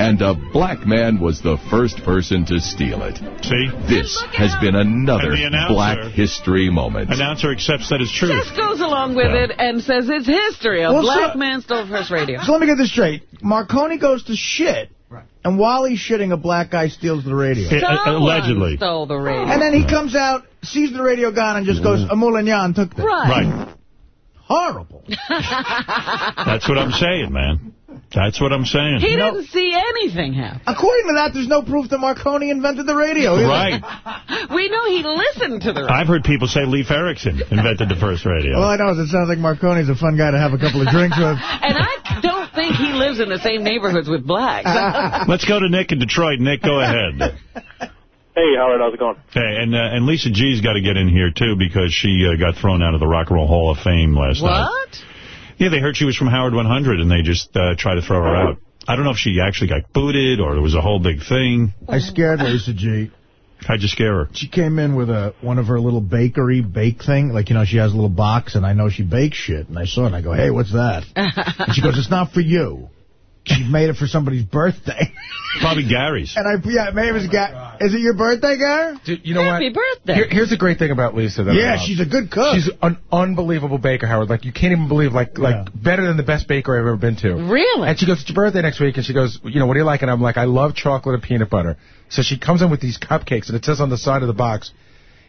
and a black man was the first person to steal it. See? This has been another announcer- black history moment. Announcer accepts that it's true. Just goes along with Yeah. it and says it's history. A Well, black so- man stole first radio. So let me get this straight. Marconi goes to shit, and while he's shitting, a black guy steals the radio. Uh, Someone stole the radio. And then he comes out, sees the radio gone, and just goes, Amulignan took that. Right. Right. Horrible. That's what I'm saying, man. That's what I'm saying. He didn't see anything happen. According to that, there's no proof that Marconi invented the radio. either. Right. We know he listened to the radio. I've heard people say Leif Erikson invented the first radio. All I know is it sounds like Marconi's a fun guy to have a couple of drinks with. And I don't think he lives in the same neighborhoods with blacks. Let's go to Nick in Detroit. Nick, go ahead. Hey, Howard, how's it going? Hey, and uh, and Lisa G's got to get in here, too, because she uh, got thrown out of the Rock and Roll Hall of Fame last night. what? Yeah, they heard she was from Howard 100, and they just uh, tried to throw her out. I don't know if she actually got booted or there was a whole big thing. I scared Lisa G. How'd you scare her? She came in with a one of her little bakery bake thing. Like, you know, she has a little box, and I know she bakes shit. And I saw it, and I go, hey, what's that? And she goes, it's not for you. She made it for somebody's birthday. Probably Gary's. And I, yeah, maybe it's Ga- Is it your birthday, Gary? Dude, you know Happy what? birthday. Here, here's the great thing about Lisa. That Yeah, she's a good cook. She's an unbelievable baker, Howard. Like, you can't even believe, like, like better than the best baker I've ever been to. Really? And she goes, it's your birthday next week. And she goes, you know, what do you like? And I'm like, I love chocolate and peanut butter. So she comes in with these cupcakes, and it says on the side of the box,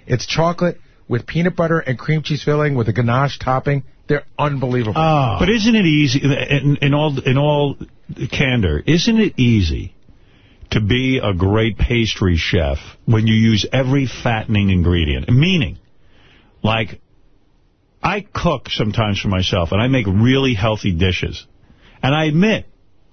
it's chocolate with peanut butter and cream cheese filling with a ganache topping. They're unbelievable. Oh. But isn't it easy, in, in all in all candor, isn't it easy to be a great pastry chef when you use every fattening ingredient? Meaning, like, I cook sometimes for myself, and I make really healthy dishes. And I admit,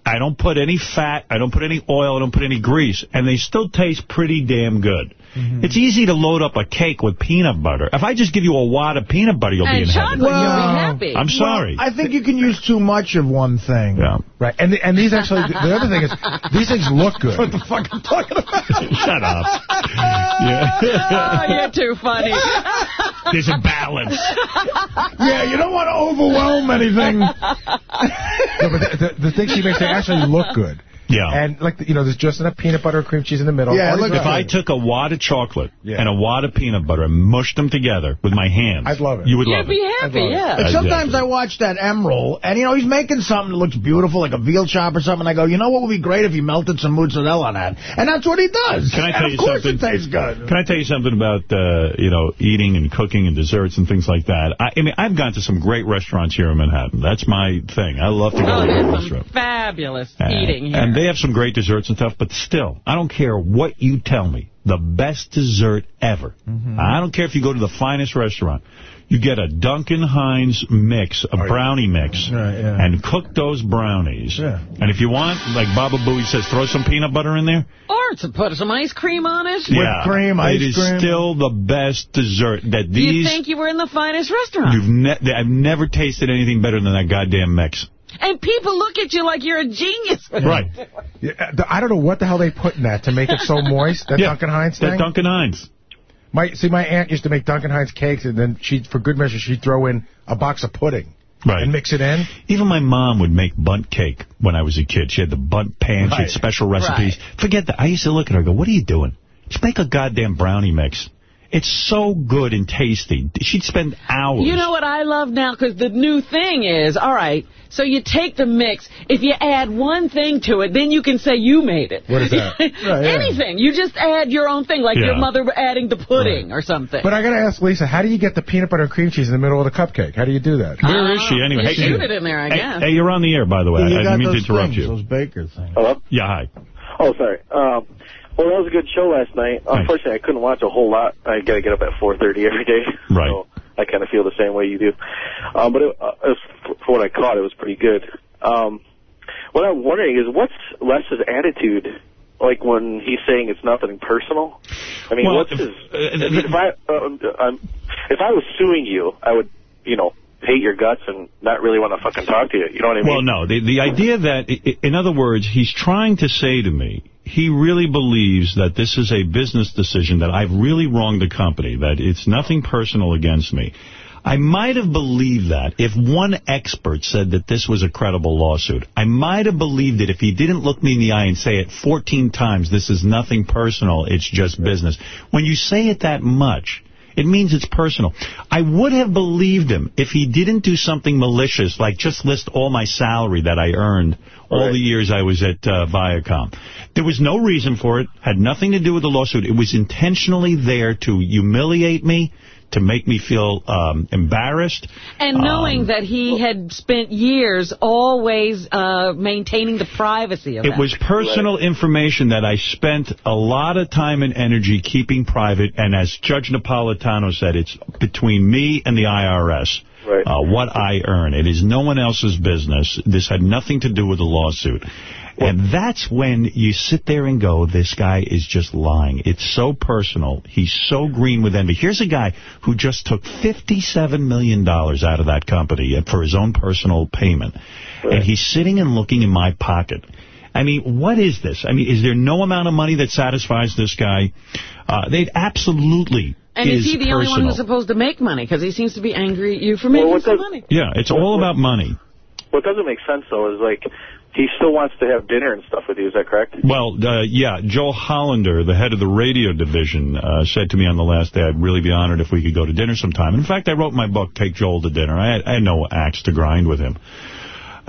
I don't put any fat, I don't put any oil, I don't put any grease, and they still taste pretty damn good. Mm-hmm. It's easy to load up a cake with peanut butter. If I just give you a wad of peanut butter, you'll be And in heaven. chocolate, you'll be happy. I'm sorry. I think you can use too much of one thing. Yeah. Right. And the, and these actually, the other thing is, these things look good. What the fuck I'm talking about? Shut up. Oh, you're too funny. There's a balance. yeah, you don't want to overwhelm anything. No, but the, the, the things she makes, they actually look good. Yeah. And, like, you know, there's just enough peanut butter and cream cheese in the middle. Yeah, look, If I took a wad of chocolate Yeah. and a wad of peanut butter and mushed them together with my hands, I'd love it. You would You'd love be it. happy, love it. yeah. But sometimes Exactly. I watch that Emeril, and, you know, he's making something that looks beautiful, like a veal chop or something. and I go, you know what would be great if you melted some mozzarella on that? And that's what he does. Can I tell and you of course something? it tastes good. Can I tell you something about, uh, you know, eating and cooking and desserts and things like that? I, I mean, I've gone to some great restaurants here in Manhattan. That's my thing. I love to go Oh, to a there's some restaurant. fabulous Uh, eating here. And they have some great desserts and stuff, but still, I don't care what you tell me. The best dessert ever. Mm-hmm. I don't care if you go to the finest restaurant. You get a Duncan Hines mix, a brownie mix, Right, yeah. and cook those brownies. Yeah. And if you want, like Baba Booey says, throw some peanut butter in there. or to put some ice cream on it. yeah, cream, It ice is cream. still the best dessert that Do you think you were in the finest restaurant? You've ne I've never tasted anything better than that goddamn mix. And people look at you like you're a genius. Right. Yeah, I don't know what the hell they put in that to make it so moist, that Yeah, Duncan Hines thing. That. Duncan Hines. My See, my aunt used to make Duncan Hines cakes, and then she, for good measure, she'd throw in a box of pudding Right. and mix it in. Even my mom would make Bundt cake when I was a kid. She had the Bundt pan. She had special recipes. Forget that. I used to look at her and go, what are you doing? Just make a goddamn brownie mix. It's so good and tasty. She'd spend hours. You know what I love now? Because the new thing is, all right, so you take the mix. If you add one thing to it, then you can say you made it. What is that? Anything. You just add your own thing, like Yeah. your mother adding the pudding or something. But I got to ask Lisa, how do you get the peanut butter and cream cheese in the middle of the cupcake? How do you do that? Where is she anyway? You Hey, shoot hey, it in there, I hey, guess. Hey, you're on the air, by the way. You I didn't mean to interrupt things, you. those baker things. Hello? Yeah, hi. Oh, sorry. Um, well, that was a good show last night. Unfortunately, I couldn't watch a whole lot. I got to get up at 4.30 every day. Right. So I kind of feel the same way you do. Um, but it, uh, it was, for what I caught, it was pretty good. Um, what I'm wondering is what's Les's attitude like when he's saying it's nothing personal? I mean, Well, what's if- his... I mean, if I, um, if I was suing you, I would, you know, hate your guts and not really want to fucking talk to you. You know what I mean? Well, no. The, the idea that, in other words, he's trying to say to me, he really believes that this is a business decision, that I've really wronged the company, that it's nothing personal against me. I might have believed that if one expert said that this was a credible lawsuit. I might have believed it if he didn't look me in the eye and say it 14 times, this is nothing personal, it's just business. When you say it that much, it means it's personal. I would have believed him if he didn't do something malicious, like just list all my salary that I earned all the years I was at uh, Viacom. There was no reason for it, had nothing to do with the lawsuit. It was intentionally there to humiliate me, to make me feel um, embarrassed. And knowing Um, that he had spent years always uh, maintaining the privacy of It that. was personal information that I spent a lot of time and energy keeping private, and as Judge Napolitano said, it's between me and the IRS. Uh, what I earn. It is no one else's business. This had nothing to do with the lawsuit. And that's when you sit there and go, this guy is just lying. It's so personal. He's so green with envy. Here's a guy who just took $57 million out of that company for his own personal payment. And he's sitting and looking in my pocket. I mean, what is this? I mean, is there no amount of money that satisfies this guy? Uh, they'd absolutely and is, he the only one who's supposed to make money? Because he seems to be angry at you for making some money. Yeah, it's all about money. What doesn't make sense, though, is like he still wants to have dinner and stuff with you. Is that correct? Well, uh, yeah, Joel Hollander, the head of the radio division, uh, said to me on the last day, I'd really be honored if we could go to dinner sometime. In fact, I wrote my book, Take Joel to Dinner. I had, I had no axe to grind with him.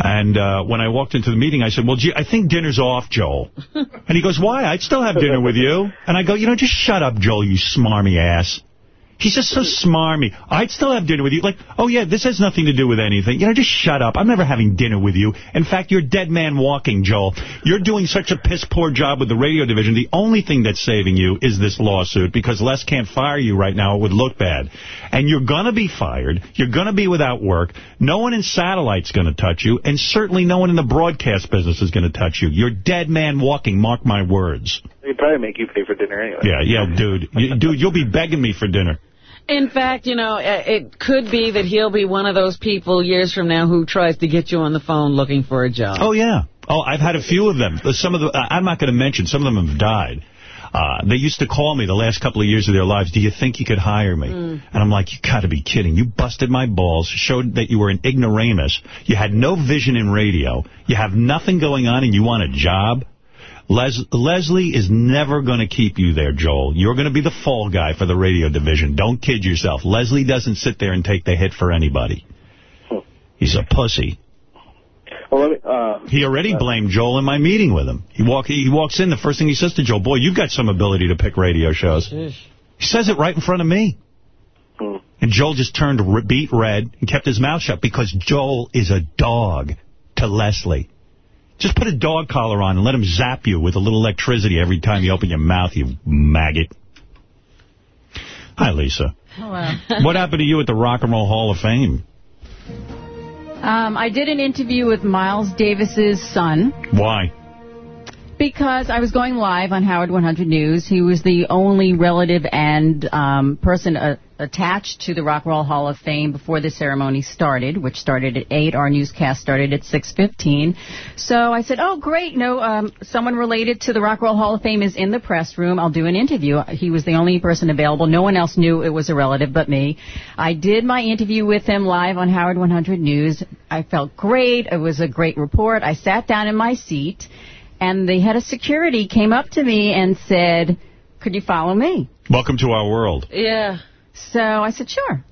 And uh, when I walked into the meeting, I said, well, gee, I think dinner's off, Joel. And he goes, why? I'd still have dinner with you. And I go, you know, just shut up, Joel, you smarmy ass. He's just so smarmy. I'd still have dinner with you. Like, oh, yeah, this has nothing to do with anything. You know, just shut up. I'm never having dinner with you. In fact, you're dead man walking, Joel. You're doing such a piss-poor job with the radio division. The only thing that's saving you is this lawsuit because Les can't fire you right now. It would look bad. And you're going to be fired. You're going to be without work. No one in satellite's going to touch you. And certainly no one in the broadcast business is going to touch you. You're dead man walking. Mark my words. He'd probably make you pay for dinner anyway. Yeah, yeah, dude. You, dude, you'll be begging me for dinner. In fact, you know, uh, it could be that he'll be one of those people years from now who tries to get you on the phone looking for a job. Oh, yeah. Oh, I've had a few of them. Some of the, I'm not going to mention, some of them have died. Uh, they used to call me the last couple of years of their lives, do you think you could hire me? Mm. And I'm like, you got to be kidding. You busted my balls, showed that you were an ignoramus. You had no vision in radio. You have nothing going on and you want a job? Les Leslie is never going to keep you there, Joel. You're going to be the fall guy for the radio division. Don't kid yourself. Leslie doesn't sit there and take the hit for anybody. He's a pussy. Well, let me, uh, He already blamed Joel in my meeting with him. He walk he walks in, the first thing he says to Joel, boy, you've got some ability to pick radio shows. He says it right in front of me. And Joel just turned r- beet red and kept his mouth shut because Joel is a dog to Leslie. Just put a dog collar on and let him zap you with a little electricity every time you open your mouth, you maggot. Hi, Lisa. Hello. What happened to you at the Rock and Roll Hall of Fame? Um, I did an interview with Miles Davis's son Why? because I was going live on Howard 100 News. He was the only relative and um, person uh, attached to the Rock and Roll Hall of Fame before the ceremony started, which started at 8. Our newscast started at 6.15. So I said, oh, great. No, um, someone related to the Rock and Roll Hall of Fame is in the press room. I'll do an interview. He was the only person available. No one else knew it was a relative but me. I did my interview with him live on Howard 100 News. I felt great. It was a great report. I sat down in my seat, and the head of security came up to me and said, could you follow me? Welcome to our world. Yeah. So I said, sure.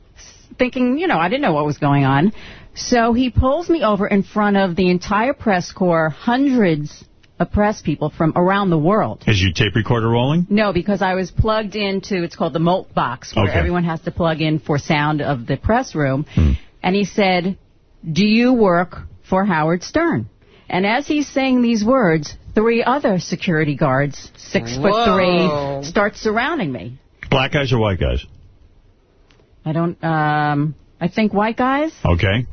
Thinking, you know, I didn't know what was going on. So he pulls me over in front of the entire press corps, hundreds of press people from around the world. Is your tape recorder rolling? No, because I was plugged into, it's called the mult box, where Okay. everyone has to plug in for sound of the press room. Hmm. And he said, do you work for Howard Stern? And as he's saying these words, three other security guards, six foot three, start surrounding me. Black guys or white guys? I don't, um, I think white guys. Okay.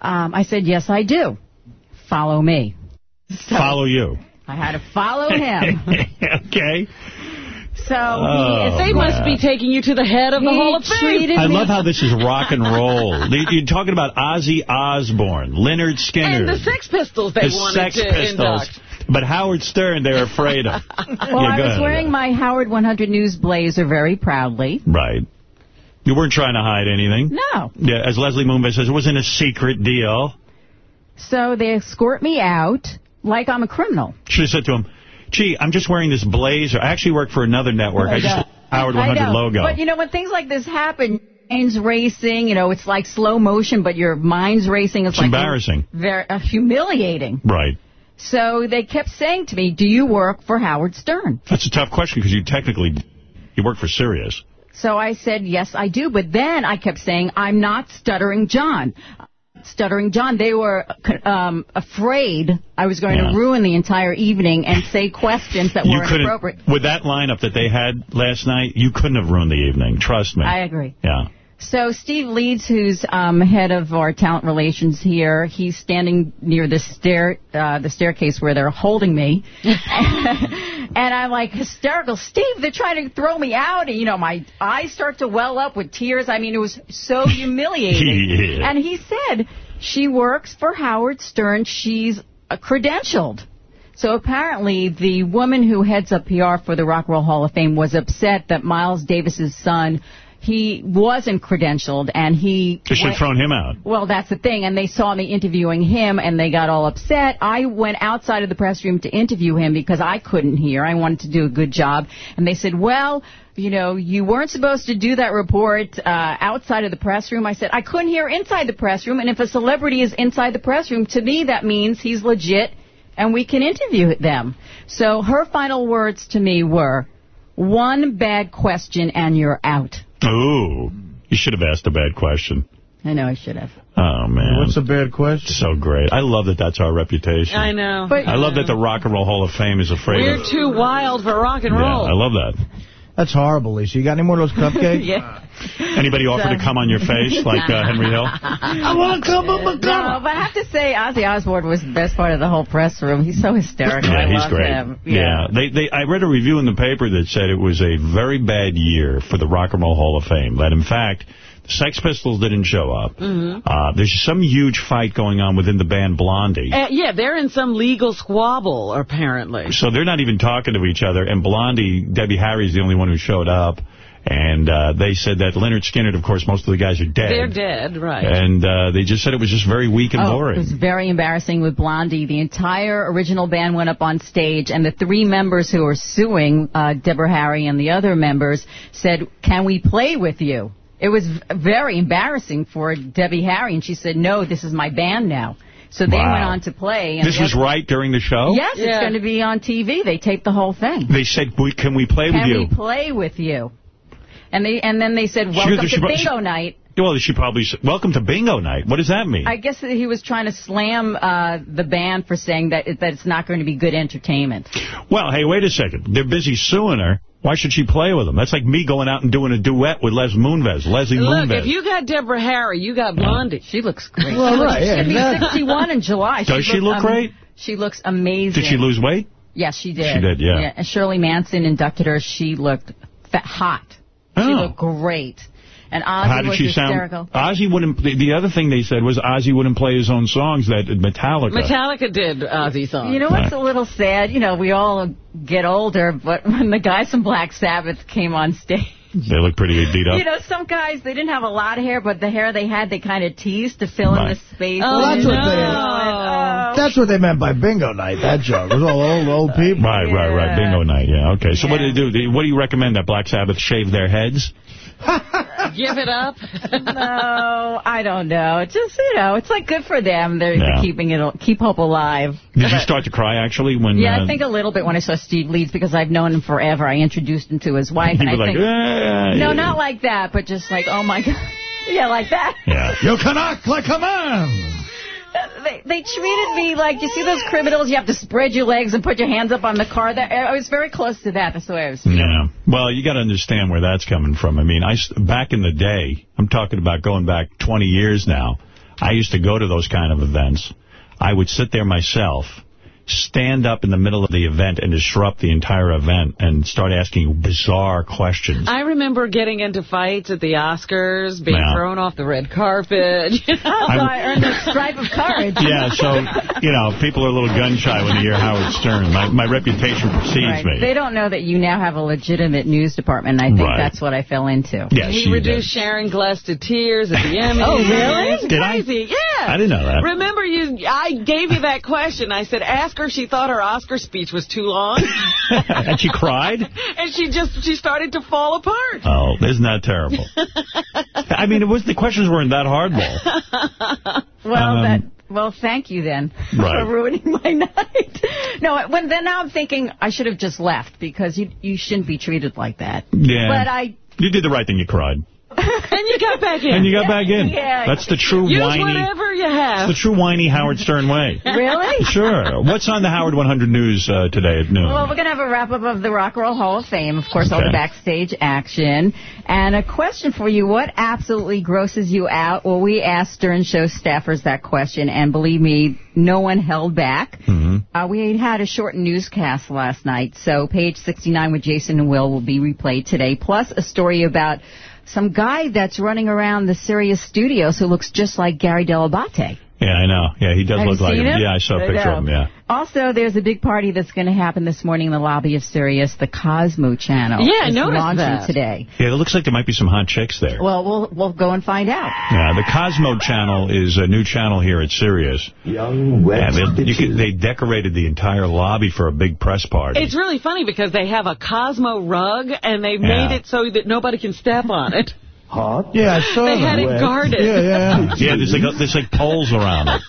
Um, I said, yes, I do. Follow me. So Follow you. I had to follow him. okay. So Oh, he, They must be taking you to the head of the He Hall of Fame. I me- love how this is rock and roll. You're talking about Ozzy Osbourne, Lynyrd Skynyrd, And the Sex Pistols they the wanted Sex to Pistols. induct. But Howard Stern, they're afraid of. Well, Yeah, I was ahead. wearing my Howard 100 News blazer very proudly. Right. You weren't trying to hide anything. No. Yeah, as Leslie Moonves says, it wasn't a secret deal. So they escort me out like I'm a criminal. Should have said to him, gee, I'm just wearing this blazer. I actually work for another network. I just Howard I 100 know. logo. But, you know, when things like this happen, mind's racing, you know, it's like slow motion, but your mind's racing. It's, It's like embarrassing. Very uh, humiliating. Right. So they kept saying to me, do you work for Howard Stern? That's a tough question because you technically, you work for Sirius. So I said, yes, I do. But then I kept saying, I'm not Stuttering John. Stuttering John, they were um, afraid I was going Yeah. to ruin the entire evening and say questions that were inappropriate. with that lineup that they had last night, you couldn't have ruined the evening. Trust me. I agree. Yeah. So Steve Leeds, who's um, head of our talent relations here, he's standing near the stair, uh, the staircase where they're holding me, and I'm like hysterical. Steve, they're trying to throw me out, and you know my eyes start to well up with tears. I mean, it was so humiliating. Yeah. And he said she works for Howard Stern. She's uh, credentialed. So apparently, the woman who heads up PR for the Rock and Roll Hall of Fame was upset that Miles Davis's son, he wasn't credentialed, and he. They should have thrown him out. well, that's the thing, and they saw me interviewing him, and they got all upset. I went outside of the press room to interview him because I couldn't hear. I wanted to do a good job, and they said, "Well, you know, you weren't supposed to do that report uh, outside of the press room." I said, "I couldn't hear inside the press room, and if a celebrity is inside the press room, to me that means he's legit, and we can interview them." So her final words to me were, "One bad question, and you're out." Ooh. You should have asked a bad question. I know I should have. Oh, man. What's a bad question? So great. I love that that's our reputation. I know. I love that the Rock and Roll Hall of Fame is afraid We're of too wild for rock and roll. Yeah, roll. I love that. That's horrible, Lisa. You got any more of those cupcakes? yeah. Anybody offer to come on your face like uh, Henry Hill? I want to come up a No, but I have to say, Ozzy Osbourne was the best part of the whole press room. He's so hysterical. Yeah, I he's love great. him. Yeah, they, they. I read a review in the paper that said it was a very bad year for the Rock and Roll Hall of Fame. That in fact, the Sex Pistols didn't show up. hmm Uh, there's some huge fight going on within the band Blondie. Uh, yeah, they're in some legal squabble, apparently. So they're not even talking to each other. And Blondie, Debbie Harry's the only one who showed up. And uh, they said that Lynyrd Skynyrd, of course, most of the guys are dead. They're dead, right. And uh, they just said it was just very weak and Oh, boring. it was very embarrassing with Blondie. The entire original band went up on stage, and the three members who were suing, uh, Deborah Harry and the other members, said, can we play with you? It was very embarrassing for Debbie Harry, and she said, no, this is my band now. So they Wow. went on to play. And This was right during the show? Yes, it's going to be on TV. They taped the whole thing. They said, can we play Can with you? Can we play with you? And they and then they said, welcome she- to she- bingo night. Well, she probably said, welcome to bingo night. What does that mean? I guess that he was trying to slam uh, the band for saying that that it's not going to be good entertainment. Well, hey, wait a second. They're busy suing her. Why should she play with them? That's like me going out and doing a duet with Les Moonves, Leslie Look, Moonves. if you got Deborah Harry, you got Blondie. She looks great. Well, She looks- right, yeah, She'll be exactly. 61 in July. Does she look um, great? She looks amazing. Did she lose weight? Yes, she did. She did, yeah. And Shirley Manson inducted her. She looked fa hot. She Oh. looked great. And Ozzy How did was she hysterical. sound? Ozzy wouldn't. The, the other thing they said was Ozzy wouldn't play his own songs. That Metallica. Metallica did Ozzy songs. You know what's a little sad? You know, we all get older, but when the guys from Black Sabbath came on stage, They look pretty beat up. you know, some guys, they didn't have a lot of hair, but the hair they had, they kind of teased to fill in the space. Oh, Well, that's what no. they- Oh, that's what they meant by bingo night, that joke. It was all old, old people. Right, right, right. Bingo night, yeah. Okay, so what do they do? What do you recommend, that Black Sabbath shave their heads? Give it up. no, I don't know. It's just, you know, it's like good for them. They're, Yeah. they're keeping it, keep hope alive. Did you start to cry, actually, when... Yeah, uh, I think a little bit when I saw Steve Leeds because I've known him forever. I introduced him to his wife, and I like, think "Ah, no, yeah." not like that, but just like, oh my god, yeah, like that. Yeah. You can act like a man. They, they treated me like you see those criminals. You have to spread your legs and put your hands up on the car. That I was very close to that. That's the way I was. Yeah. Well, you got to understand where that's coming from. I mean, I s- back in the day, I'm talking about going back 20 years now, I used to go to those kind of events. I would sit there myself, stand up in the middle of the event and disrupt the entire event and start asking bizarre questions. I remember getting into fights at the Oscars, being Yeah. thrown off the red carpet. You know? So I earned the stripe of courage. Yeah, so, you know, people are a little gun-shy when they hear Howard Stern. My, my reputation precedes Right. me. They don't know that you now have a legitimate news department. and I think Right. that's what I fell into. Yes, he you reduced Sharon Gless to tears at the Emmys. Oh, really? It's Did I? crazy. Yeah. I didn't know that. Remember, you? I gave you that question. I said, ask if she thought her Oscar speech was too long. and she cried? and she just she started to fall apart. Oh, isn't that terrible? I mean, it was the questions weren't that hardball. Well, Um, that. Well, thank you then Right. for ruining my night. no, when then now I'm thinking I should have just left because you you shouldn't be treated like that. Yeah. But I You did the right thing. You cried. and you got back in. And you got back in. Yeah. That's the true Use whiny... whatever you have. It's the true whiny Howard Stern way. really. Sure. What's on the Howard 100 News uh, today at noon? Well, we're going to have a wrap-up of the Rock and Roll Hall of Fame, of course, all the backstage action. And a question for you, what absolutely grosses you out? Well, we asked Stern Show staffers that question, and believe me, no one held back. Mm-hmm. Uh, we had a short newscast last night, so page 69 with Jason and Will will be replayed today, plus a story about some guy that's running around the Sirius studios who looks just like Gary Dell'Abate. Yeah, I know. Yeah, he does Have look you like seen him. him? Yeah, I saw a I picture of him, yeah. Also, there's a big party that's going to happen this morning in the lobby of Sirius. The Cosmo Channel Yeah, I is noticed launching that. today. Yeah, it looks like there might be some hot chicks there. Well, we'll we'll go and find out. Yeah, the Cosmo Channel is a new channel here at Sirius. Young, wet And they, you could, they decorated the entire lobby for a big press party. It's really funny because they have a Cosmo rug and they've Yeah. made it so that nobody can step on it. Hot. Yeah, I saw They had it guarded. Yeah, yeah. yeah, there's like, there's like poles around it.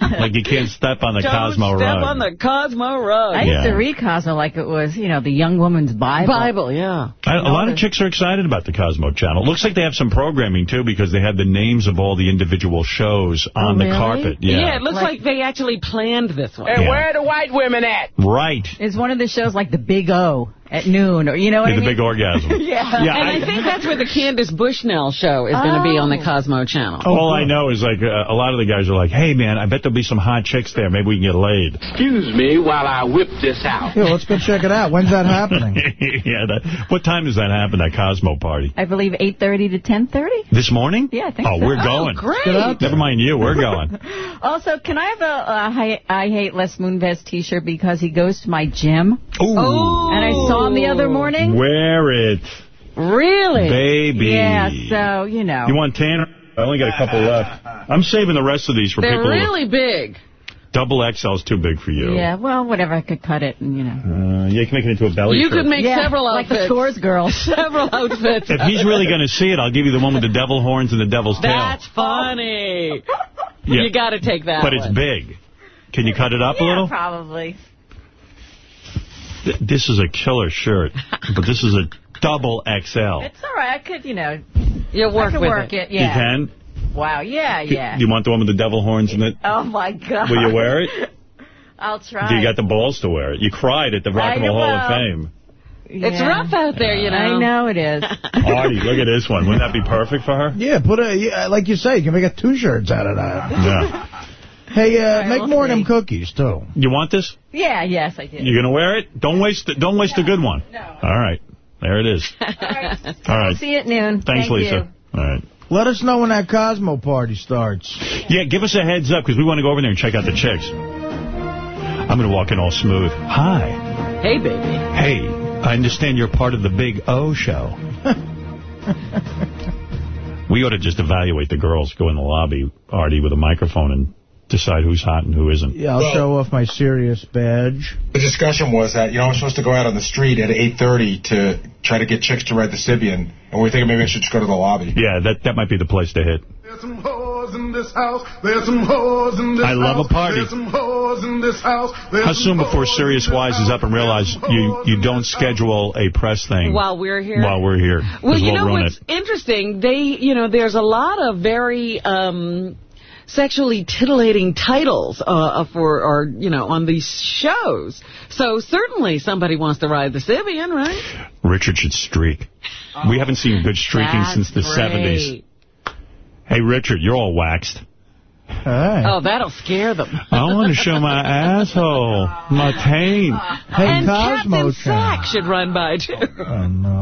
like you can't step on the Don't Cosmo step rug. on the Cosmo rug. I used Yeah. to read Cosmo like it was, you know, the young woman's Bible. Bible, yeah. I, a lot of chicks are excited about the Cosmo Channel. Looks like they have some programming, too, because they had the names of all the individual shows on the really? carpet. Yeah. it looks like, Like- they actually planned this one. Yeah. Where are the white women at? Right. Is one of the shows like the Big O at noon, or you know what Yeah, I the mean? big orgasm. yeah. Yeah, and I, I- think that's where the Candace Bushnell show is going to be on the Cosmo Channel. All I know is, like, uh, a lot of the guys are like, hey, man, I bet there'll be some hot chicks there. Maybe we can get laid. Excuse me while I whip this out. Yeah, let's go check it out. When's that happening? yeah, that, what time does that happen, that Cosmo party? I believe 8:30 to 10:30. This morning? Yeah, I think Oh, so. we're Oh, going. great. Get out there. Never mind you, we're going. Also, can I have a uh, I, I hate Les Moonves T-shirt because he goes to my gym, Ooh. and I saw him the other morning. Wear it, Really? baby. Yeah, so you know. You want Tanner? I only got a couple left. I'm saving the rest of these for They're people. who- really big. Double XL's too big for you. Yeah, well, whatever. I could cut it, and you know. Uh, yeah, you can make it into a belly You shirt. could make Yeah, several outfits. like the Scores girl. Several outfits. If he's really going to see it, I'll give you the one with the devil horns and the devil's That's tail. That's funny. Yeah. You got to take that But it's big. Can you cut it up a yeah, little? probably. Th- This is a killer shirt, but this is a double XL. It's all right. I could, you know, You I work with work it. it. Yeah. You can? Wow. Yeah. Yeah. You want the one with the devil horns in it? oh my God. Will you wear it? I'll try. Do you got the balls to wear it? You cried at the Rock and Roll Hall of will. Fame. It's rough out there, you know. I know it is. Artie, look at this one. Wouldn't that be perfect for her? Yeah, put a yeah, like you say, you can make a two shirts out of that. Yeah. Hey, uh, make we'll more of them cookies too. You want this? Yeah. Yes, I do. You're gonna wear it? Don't waste it. Don't waste a good one. No. All right. There it is. All right. All right. See you at noon. Thanks, Thank Lisa. You. All right. Let us know when that Cosmo party starts. Yeah, give us a heads up because we want to go over there and check out the chicks. I'm going to walk in all smooth. Hi. Hey, baby. Hey, I understand you're part of the Big O show. we ought to just evaluate the girls, go in the lobby, Artie, with a microphone and decide who's hot and who isn't. Yeah, I'll show off my Sirius badge. The discussion was that, you know, I'm supposed to go out on the street at 8.30 to try to get chicks to ride the Sybian, and we are thinking maybe I should just go to the lobby. Yeah, that that might be the place to hit. There's some whores in this house. There's some whores in this house. I love a party. There's some whores in this house. There's How soon before Sirius Wise is up and realize you you don't schedule a press thing While we're here? While we're here. Well, you we'll know what's it. interesting? They, you know, there's a lot of very um, sexually titillating titles uh, for, or you know, on these shows. So certainly somebody wants to ride the Sybian, right? Richard should streak. we haven't seen good streaking since the great. 70s. Hey, Richard, you're all waxed. Oh, that'll scare them. I want to show my asshole, my taint. and Captain Sack should run by, too.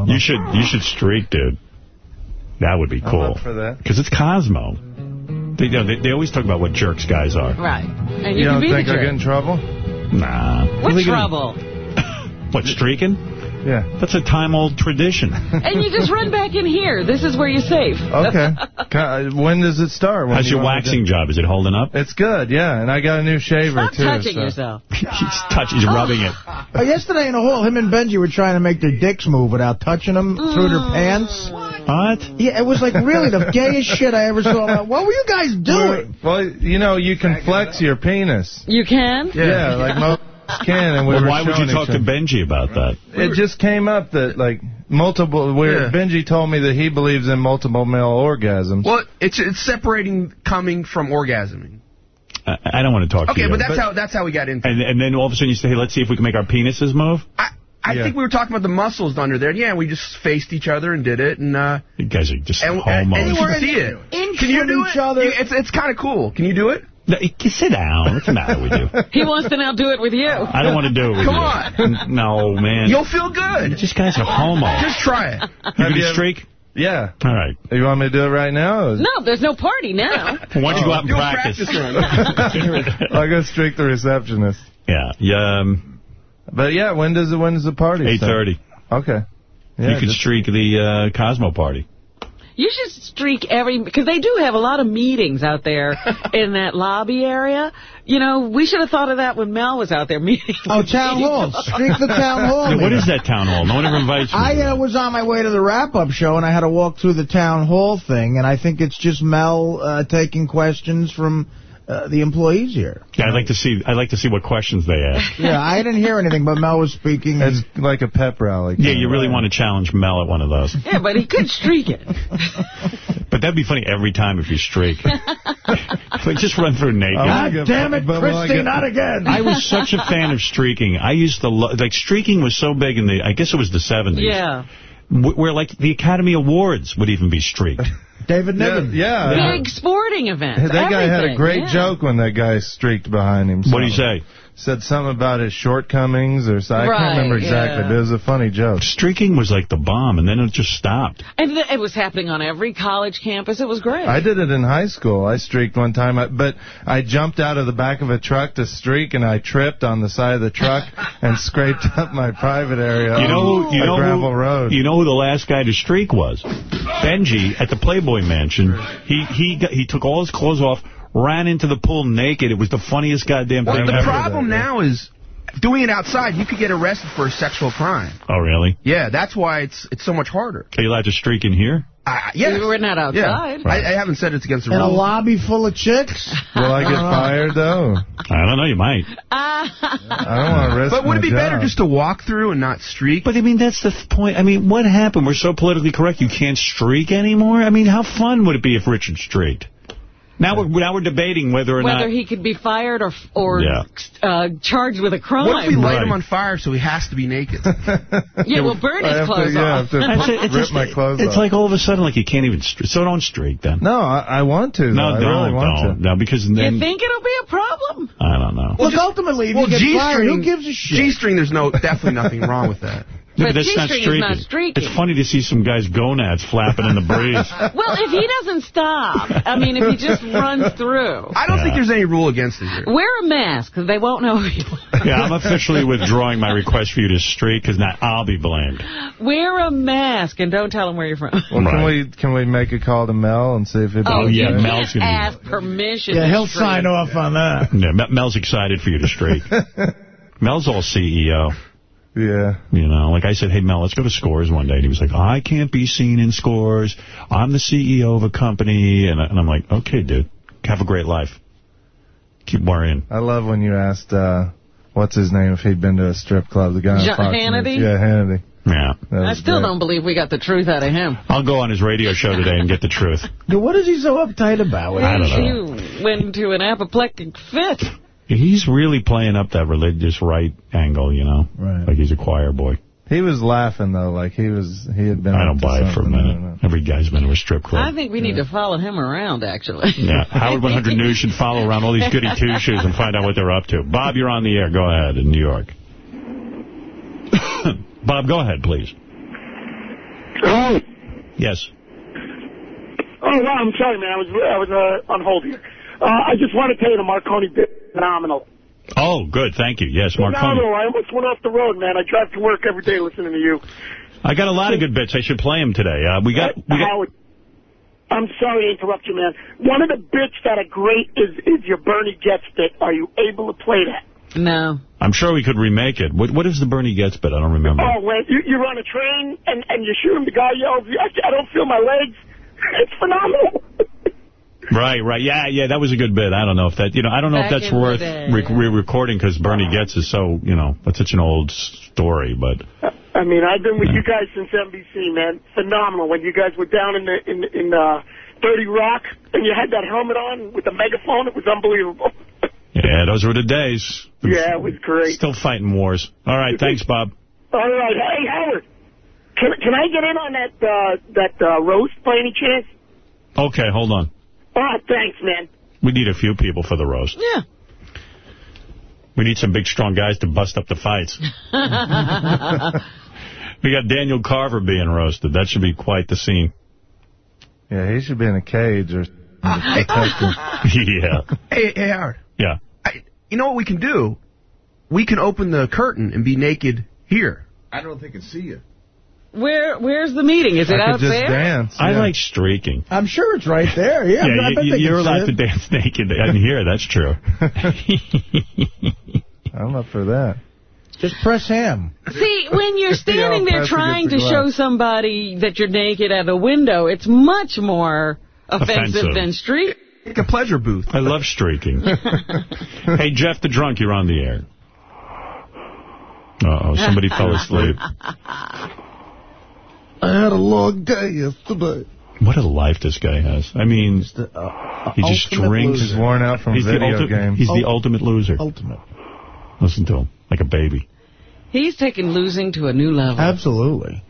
You should you should streak, dude. That would be cool. for that. Because it's Cosmo. They, you know, they, they always talk about what jerks guys are. Right. And You you, don't think the I jerk. get in trouble? Nah. What Are gonna- trouble? What, streaking? Yeah. That's a time-old tradition. and you just run back in here. This is where you're safe. Okay. When does it start? When How's you your waxing job? Is it holding up? It's good, yeah. And I got a new shaver, Stop too. touching so- yourself. he's touch, he's rubbing it. Uh, yesterday in the hall, him and Benji were trying to make their dicks move without touching them through their pants. What? Yeah, it was like really the gayest shit I ever saw. What were you guys doing? Well, you know, you can flex your penis. You can? Yeah, like most can. And we Well, were why would you talk to. Benji about that? It just came up that, like, multiple, where Yeah. Benji told me that he believes in multiple male orgasms. Well, it's it's separating coming from orgasming. I, I don't want to talk to Okay, but that's how that's how we got into it. And, and then all of a sudden you say, hey, let's see if we can make our penises move? I I think we were talking about the muscles under there. Yeah, we just faced each other and did it, and uh, You guys are just and, and, and you homos. should see it. Can you do it? You- it's it's kind of cool. Can you do it? No, sit down. What's the matter with you? He wants to now do it with you. I don't want to do it with Come you. on. No, man. You'll feel good. These guys a homo. Just try it. You going you to streak? Yeah. All right. You want me to do it right now? No, there's no party now. Why don't you go out and Do a practice? practice run. I'll go streak the receptionist. yeah. Yeah. Um, But yeah, when does it, when does the party start? 8.30. Okay. Yeah, you could streak the uh, Cosmo party. You should streak every, because they do have a lot of meetings out there in that lobby area. You know, we should have thought of that when Mel was out there meeting. Oh, town hall. Streak the town hall. Yeah, what meeting. is that town hall? No one ever invites me. I uh, was on my way to the wrap-up show, and I had to walk through the town hall thing, and I think it's just Mel uh, taking questions from uh, the employees here. Yeah, I'd like to see. I'd like to see what questions they ask. Yeah, I didn't hear anything, but Mel was speaking. It's like a pep rally. Yeah, you really want to challenge Mel at one of those. Yeah, but he could streak it. But that'd be funny every time if you streak. like just run through naked. God damn it, Christy, not again. I was such a fan of streaking. I used to lo- like streaking was so big in the I guess it was the 70s. Yeah. Where like the Academy Awards would even be streaked. David Niven. yeah. Big sporting events. That guy had a great yeah. joke when that guy streaked behind him. What do you say? Said something about his shortcomings or so. I Right, can't remember exactly, yeah. but it was a funny joke. Streaking was like the bomb, and then it just stopped. And th- it was happening on every college campus. It was great. I did it in high school. I streaked one time, I- but I jumped out of the back of a truck to streak, and I tripped on the side of the truck and scraped up my private area You know, on who, you a know gravel who, road. You know who the last guy to streak was? Benji at the Playboy Mansion. He he got, he took all his clothes off, ran into the pool naked. It was the funniest goddamn Well, thing the ever. problem now is doing it outside. You could get arrested for a sexual crime. Oh, really? Yeah, that's why it's it's so much harder. Are you allowed to streak in here? Uh, yeah, We're not yeah. outside. I, I haven't said it's against the rules. In a lobby full of chicks? Will I get fired, though? I don't know. You might. I don't want to risk But would it my be better just to walk through and not streak? But I mean, that's the point. I mean, what happened? We're so politically correct. You can't streak anymore. I mean, how fun would it be if Richard streaked? Now we're now we're debating whether or Whether not. Whether he could be fired or or Yeah. uh, charged with a crime. What if we light Right. him on fire so he has to be naked? Yeah, we'll burn I his have to- clothes yeah, I off. have to It's, rip just- my clothes it's off. like all of a sudden, like you can't even. Str- so don't streak then. No, I, I want to. though. No, I don't, really want don't. No, because then you think it'll be a problem? I don't know. Look, ultimately, if well, you get fired, G-string, who gives a shit? G-string, there's no definitely nothing wrong with that. Yeah, But but that's not G-string streaking. not streaking. It's funny to see some guy's gonads flapping in the breeze. Well, if he doesn't stop, I mean, if he just runs through. I don't Yeah. think there's any rule against it here. Wear a mask, because they won't know who you are. Yeah, I'm officially withdrawing my request for you to streak, because now I'll be blamed. Wear a mask and don't tell them where you're from. Well, can we can we make a call to Mel and see if it? Oh, yeah, you Mel's can't gonna be- ask permission. Yeah, he'll streak. sign off on that. Yeah, Mel's excited for you to streak. Mel's all CEO. Yeah. You know, like I said, hey, Mel, let's go to Scores one day. And he was like, I can't be seen in Scores. I'm the CEO of a company. And, I, and I'm like, okay, dude, have a great life. Keep worrying. I love when you asked uh, what's his name if he'd been to a strip club. The guy on John Fox Hannity? News. Yeah, Hannity. Yeah. I still great. don't believe we got the truth out of him. I'll go on his radio show today and get the truth. Dude, what is he so uptight about? I don't know. You went into an apoplectic fit. He's really playing up that religious right angle, you know? Right. Like he's a choir boy. He was laughing though, like he was. He had been. I don't buy it for a something, I don't minute. Every guy's been to a strip club. I think we need to follow him around, actually. Yeah, Howard 100 News should follow around all these goody two-shoes and find out what they're up to. Bob, you're on the air. Go ahead in New York. Bob, go ahead, please. Oh, Yes. oh, wow, I'm sorry, man. I was I was uh, on hold here. Uh, I just want to tell you the Marconi bit phenomenal. Oh, good. Thank you. Yes, Marconi. Phenomenal. I almost went off the road, man. I drive to work every day listening to you. I got a lot of good bits. I should play them today. Uh, we got. We got Howard, I'm sorry to interrupt you, man. One of the bits that are great is is your Bernie Goetz bit. Are you able to play that? No. I'm sure we could remake it. What What is the Bernie Goetz bit? I don't remember. Oh, when you, you're on a train and, and you shoot him, the guy yells, I, I don't feel my legs. It's phenomenal. Right, right. Yeah, yeah, that was a good bit. I don't know if that, you know, I don't know Back if that's worth re- re-recording because Bernie Goetz is so, you know, that's such an old story, but... I mean, I've been with you guys since NBC, man. Phenomenal. When you guys were down in the in in uh, Dirty Rock and you had that helmet on with the megaphone, it was unbelievable. Yeah, those were the days. Yeah, it was great. Still fighting wars. All right, thanks, Bob. All right, hey Howard, can can I get in on that uh, that uh, roast by any chance? Okay, hold on. Oh, thanks, man. We need a few people for the roast. Yeah. We need some big, strong guys to bust up the fights. We got Daniel Carver being roasted. That should be quite the scene. Yeah, he should be in a cage or protected. yeah. Hey, hey, Howard. Yeah. I, you know what we can do? We can open the curtain and be naked here. I don't think I can see you. Where Where's the meeting? Is it out there? I like streaking. I'm sure it's right there. Yeah, Yeah, I you, you're can allowed to dance naked in here. That's true. I'm up for that. Just press him. See, when you're standing there trying to against the show somebody that you're naked at a window, it's much more offensive, Offensive. than street. Like a pleasure booth. I love streaking. hey, Jeff the Drunk, you're on the air. Uh-oh, somebody fell asleep. I had a long day yesterday. What a life this guy has. I mean, uh, he just drinks. loser. He's worn out from he's the video ulti- games. He's the ultimate loser. Ultimate. Listen to him, like a baby. He's taken losing to a new level. Absolutely.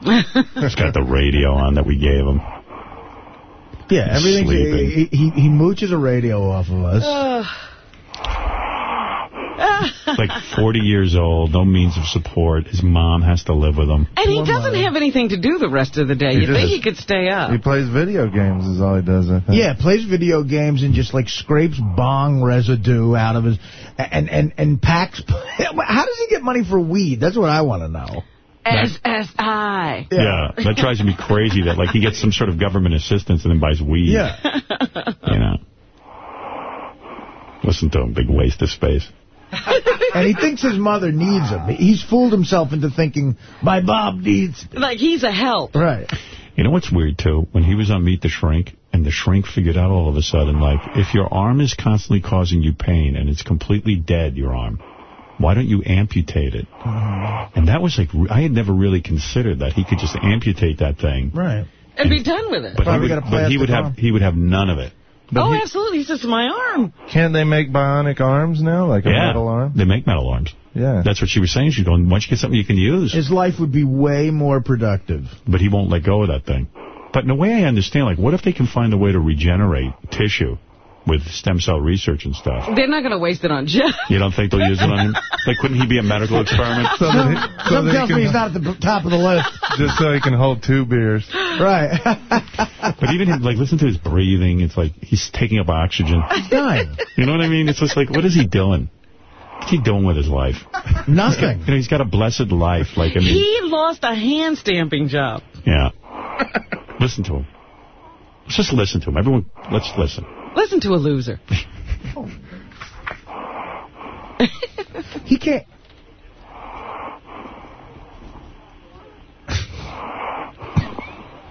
He's got the radio on that we gave him. Yeah, He's everything. He, he, he mooches a radio off of us. Like 40 years old, no means of support. His mom has to live with him. and he doesn't have anything to do the rest of the day. He you think he could stay up. He plays video games is all he does, I think. Yeah, plays video games and just like scrapes bong residue out of his and and and packs. How does he get money for weed? That's what I want to know. SSI. Yeah. that drives me crazy that like he gets some sort of government assistance and then buys weed. Yeah. You know. Listen to him, big waste of space. and he thinks his mother needs him. He's fooled himself into thinking my Bob needs. me." Like he's a help. Right. You know what's weird, too? When he was on Meet the Shrink, and the shrink figured out all of a sudden, like, if your arm is constantly causing you pain and it's completely dead, your arm, why don't you amputate it? And that was like, I had never really considered that. He could just amputate that thing. Right. And be done with it. But, he would, but he would have he would have none of it. But oh, he- absolutely. He says, my arm. Can't they make bionic arms now, like a yeah, metal arm? they make metal arms. Yeah. That's what she was saying. She's going, why don't you get something you can use? His life would be way more productive. But he won't let go of that thing. But in a way I understand, like, what if they can find a way to regenerate tissue? With stem cell research and stuff. They're not going to waste it on Jeff. You don't think they'll use it on him? Like, couldn't he be a medical experiment? So that he- so Some that he tells me he's not at the top of the list. Just so he can hold two beers. Right. But even him, like, listen to his breathing. It's like he's taking up oxygen. He's dying. You know what I mean? It's just like, what is he doing? What's he doing with his life? Nothing. You know, he's got a blessed life. Like, I mean, He lost a hand stamping job. yeah. Listen to him. Let's just listen to him. Everyone, let's listen. Listen to a loser. He can't.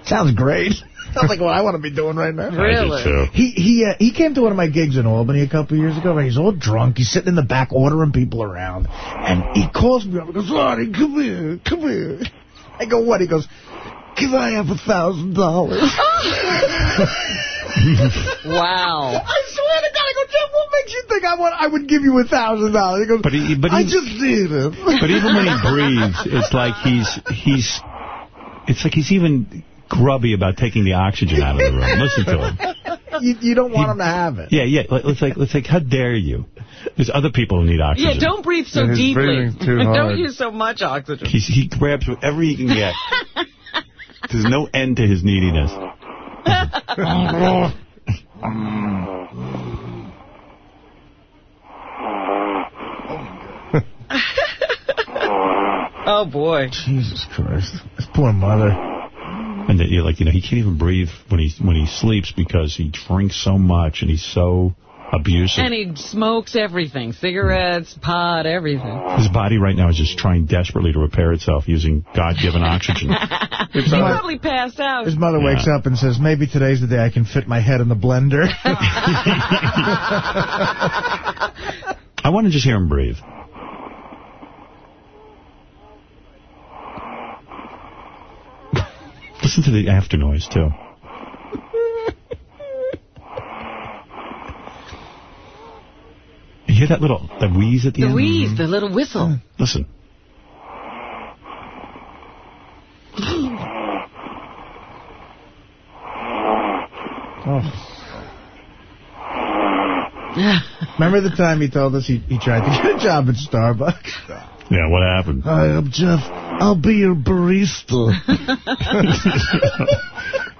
Sounds great. Sounds like what I want to be doing right now. Really? He he uh, he came to one of my gigs in Albany a couple years ago. And he's all drunk. He's sitting in the back ordering people around, and he calls me up. He goes, "Artie, come here, come here." I go, "What?" He goes, "Can I have a thousand dollars?" Wow. I swear to God, I go, Jeff, what makes you think I want? I would give you a thousand dollars? He goes, But he, but I he, just did it. but even when he breathes, it's like he's he's it's like he's even grubby about taking the oxygen out of the room. Listen to him. you, you don't want him to have it. Yeah, yeah. let- Let's like let's like how dare you? There's other people who need oxygen. Yeah, don't breathe so he's deeply. breathing too don't use so much oxygen. He's, he grabs whatever he can get. There's no end to his neediness. Oh, boy. Jesus Christ. His poor mother. And that you're like, you know, he can't even breathe when he when he sleeps because he drinks so much and he's so abusive. And he smokes everything. Cigarettes, pot, everything. His body right now is just trying desperately to repair itself using God-given oxygen. he probably passed out. His mother wakes up and says, maybe today's the day I can fit my head in the blender. I want to just hear him breathe. Listen to the after noise, too. Hear that little that wheeze at the, The end? wheeze, mm-hmm. the little whistle. Listen. Oh. Remember the time he told us he, he tried to get a job at Starbucks? Yeah, what happened? Hi, I'm Jeff. I'll be your barista.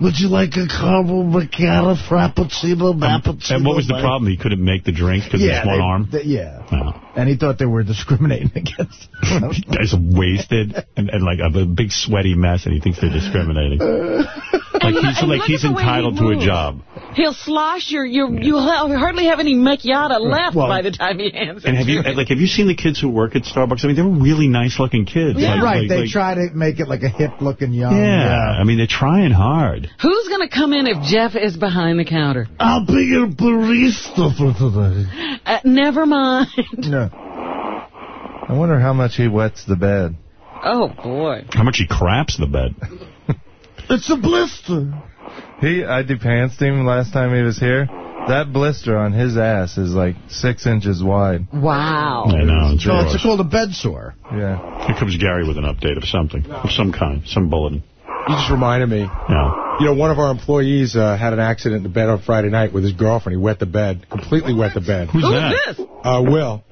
Would you like a caramel macchiato, frappuccino, mappuccino? And what was the problem? He couldn't make the drink because Yeah, of his one they- arm? they- yeah. Oh. And he thought they were discriminating against him. Guy's wasted and, and like a, a big sweaty mess, and he thinks they're discriminating. like he's and like look he's at the way he entitled to a job. He'll slosh your, your you'll hardly have any macchiato left Well- by the time he hands it And have to you like have you seen the kids who work at Starbucks? I mean, they're really nice looking kids. Like- right, like- they like- try to make it like a hip-looking young... Yeah, I mean, they're trying hard. Who's going to come in if Jeff is behind the counter? I'll be your barista for today. Uh, never mind. No. I wonder how much he wets the bed. Oh, boy. How much he craps the bed. It's a blister. He, I depantsed him last time he was here. That blister on his ass is like six inches wide. Wow. I know, it's So gross. it's called a bed sore. Yeah. Here comes Gary with an update of something, of some kind, some bulletin. You just reminded me. Yeah. You know, one of our employees uh, had an accident in the bed on Friday night with his girlfriend. He wet the bed, completely wet the bed. Who's that? this? Uh, Will.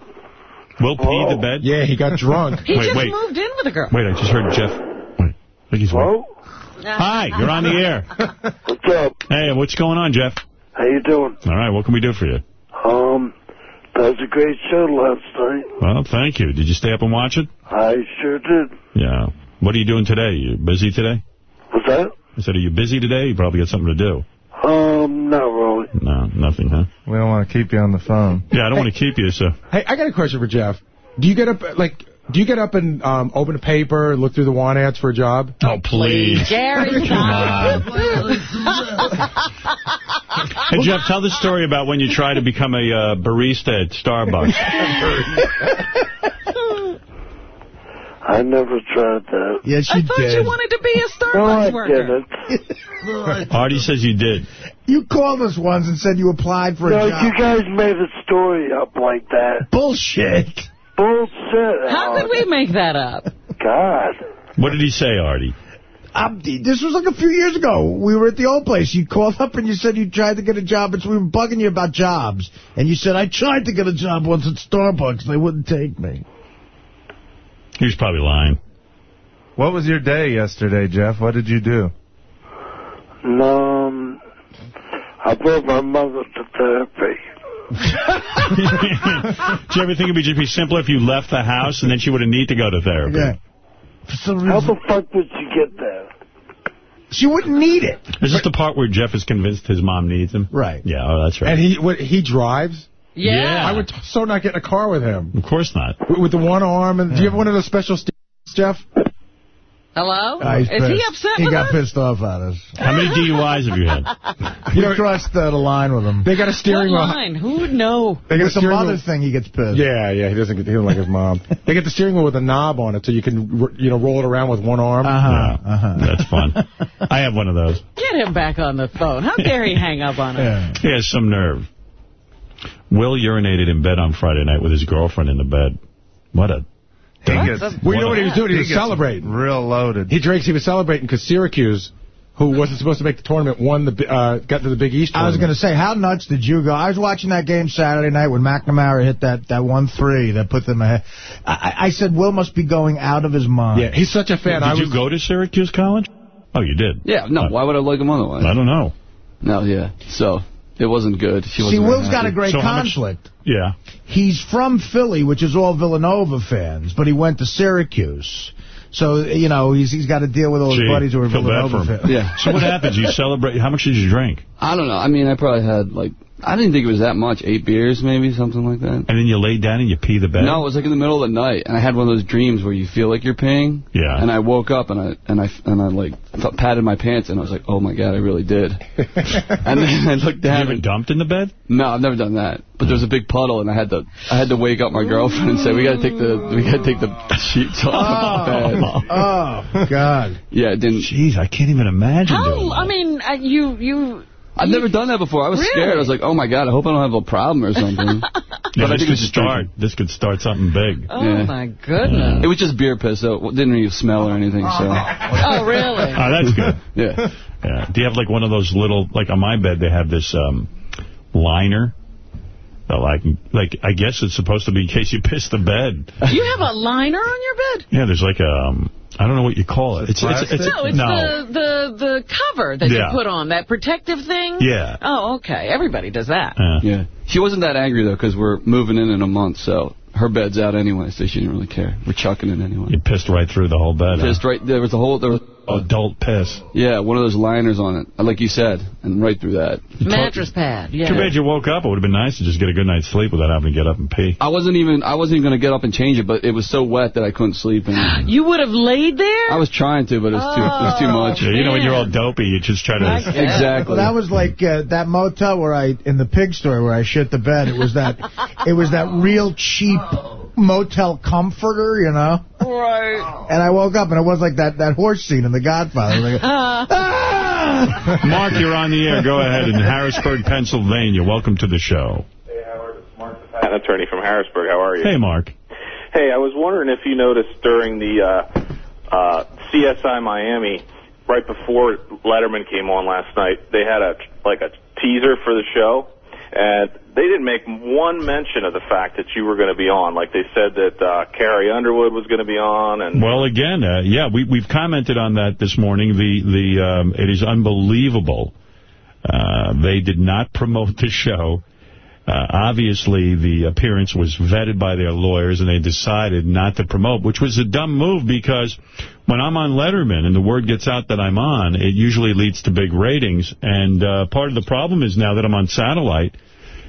Will pee the bed? Yeah, he got drunk. He Wait, just wait. moved in with a girl. Wait, I just heard Jeff. Wait, I think he's Hello? Hi, you're on the air. What's up? Hey, what's going on, Jeff? How you doing? All right, what can we do for you? Um, that was a great show last night. Well, thank you. Did you stay up and watch it? I sure did. Yeah. What are you doing today? You busy today? What's that? I said, are you busy today? You probably got something to do. Um, not really. No, nothing, huh? We don't want to keep you on the phone. Yeah, I don't want to keep you, so. Hey, I got a question for Jeff. Do you get up, like, do you get up and um, open a paper, and look through the want ads for a job? Oh, please. Gary, Come on. Hey, Jeff, tell the story about when you tried to become a uh, barista at Starbucks. I never tried that. Yes, you did. I thought did. you wanted to be a No, I Starbucks worker. didn't. Artie says you did. You called us once and said you applied for No, a job. you guys made a story up like that. Bullshit. Bullshit. How could we make that up? God. What did he say, Artie? Um, this was like a few years ago. We were at the old place. You called up and you said you tried to get a job. It's, we were bugging you about jobs. And you said, I tried to get a job once at Starbucks. They wouldn't take me. He was probably lying. What was your day yesterday, Jeff? What did you do? Um, I brought my mother to therapy. Do you ever think it'd be just be simpler if you left the house and then she wouldn't need to go to therapy? Yeah. How the fuck did she get there? She wouldn't need it. Is this the part where Jeff is convinced his mom needs him? Right. Yeah, oh, that's right. And he what, he drives? Yeah. Yeah. I would so not get in a car with him. Of course not. With, with the one arm. and Do you have one of those special st Jeff? Hello? He's Is he upset He with got us? pissed off at us. How many DUIs have you had? You know, crossed uh, the line with him. They got a steering wheel. line? Who would know? They got a With some steering other thing, he gets pissed. Yeah, yeah, he doesn't get, he doesn't like his mom. they get the steering wheel with a knob on it so you can, you know, roll it around with one arm. Uh-huh, uh-huh. That's fun. I have one of those. Get him back on the phone. How dare he hang up on us? He has some nerve. Will urinated in bed on Friday night with his girlfriend in the bed. What a... He dumb- well, you know what he was doing? He, He was celebrating. Real loaded. He drinks. He was celebrating because Syracuse, who wasn't supposed to make the tournament, won the uh, got to the Big East. I was going to say, how nuts did you go? I was watching that game Saturday night when McNamara hit that, that one three that put them ahead. I, I I said, Will must be going out of his mind. Yeah, he's such a fan. Did I you was, go to Syracuse College? Oh, you did? Yeah, no, why would I like him otherwise? I don't know. No, yeah. So, it wasn't good. She See, wasn't very Will's got a great So how much- conflict. Yeah. He's from Philly, which is all Villanova fans, but he went to Syracuse. So, you know, he's he's got to deal with all his Gee, buddies who are feel bad Villanova fans. Yeah. So what happens? You celebrate... How much did you drink? I don't know. I mean, I probably had, like, I didn't think it was that much. Eight beers, maybe, something like that. And then you lay down and you pee the bed? No, it was like in the middle of the night, and I had one of those dreams where you feel like you're peeing. Yeah. And I woke up and I and I and I like patted my pants and I was like, oh my god, I really did. and then I looked down. You down. ever and, dumped in the bed? no, I've never done that. But there was a big puddle, and I had to I had to wake up my girlfriend and say, we got to take the we got to take the sheets off the bed. Oh, God. Yeah, it didn't. Jeez, I can't even imagine doing How? I mean, uh, you you. I've never done that before. I was Really? scared. I was like, oh my god, I hope I don't have a problem or something. Yeah, but I this think could was start. drinking. This could start something big. Oh Yeah. my goodness. It was just beer piss, so it didn't really smell or anything. So Oh really? Oh, that's good. yeah. Yeah. Do you have like one of those little, like on my bed, they have this um, liner. Like, like I guess it's supposed to be in case you piss the bed. You have a liner on your bed? Yeah, there's like a, um, I don't know what you call it. It's, it's, it's, no, it's no. the the the cover that Yeah. you put on that protective thing. Yeah. Oh, okay. Everybody does that. Yeah. She wasn't that angry, though, because we're moving in in a month, so her bed's out anyway, so she didn't really care. We're chucking it anyway. You pissed right through the whole bed. Just right, there was a whole, there was, Adult piss. yeah, one of those liners on it, like you said, and right through that. Mattress pad. Yeah. Too bad you woke up. It would have been nice to just get a good night's sleep without having to get up and pee. I wasn't even, I wasn't even going to get up and change it, but it was so wet that I couldn't sleep. And You would have laid there? I was trying to, but it was too, it was too much. Yeah, you know when you're all dopey, you just try to... Exactly. Well, that was like uh, that motel where I, in the pig store where I shit the bed. It was that, it was that real cheap motel comforter, you know? Right. And I woke up and it was like that, that horse scene in The Godfather. Like, Mark, you're on the air. Go ahead in Harrisburg, Pennsylvania. Welcome to the show. Hey Howard. Mark the Pass. An attorney from Harrisburg. How are you? Hey, Mark. Hey, I was wondering if you noticed during the uh, uh, CSI Miami, right before Letterman came on last night, they had a like a teaser for the show, and they didn't make one mention of the fact that you were going to be on. Like they said that uh, Carrie Underwood was going to be on, and Well, again, uh, yeah, we, we've commented on that this morning. The the um, It is unbelievable. Uh, they did not promote the show. Uh, obviously, the appearance was vetted by their lawyers, and they decided not to promote, which was a dumb move because when I'm on Letterman and the word gets out that I'm on, it usually leads to big ratings. And uh, part of the problem is now that I'm on satellite,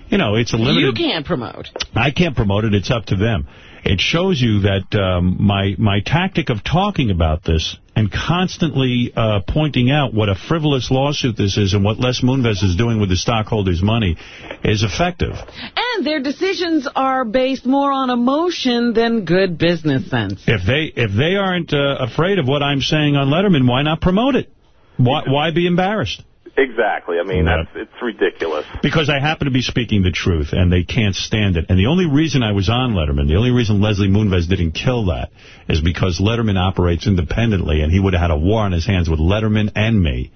you know, it's a limited... You can't promote. I can't promote it. It's up to them. It shows you that um, my my tactic of talking about this and constantly uh, pointing out what a frivolous lawsuit this is and what Les Moonves is doing with the stockholders' money is effective. And their decisions are based more on emotion than good business sense. If they if they aren't uh, afraid of what I'm saying on Letterman, why not promote it? Why why be embarrassed? Exactly. I mean, Yeah. that's it's ridiculous. Because I happen to be speaking the truth, and they can't stand it. And the only reason I was on Letterman, the only reason Leslie Moonves didn't kill that, is because Letterman operates independently, and he would have had a war on his hands with Letterman and me.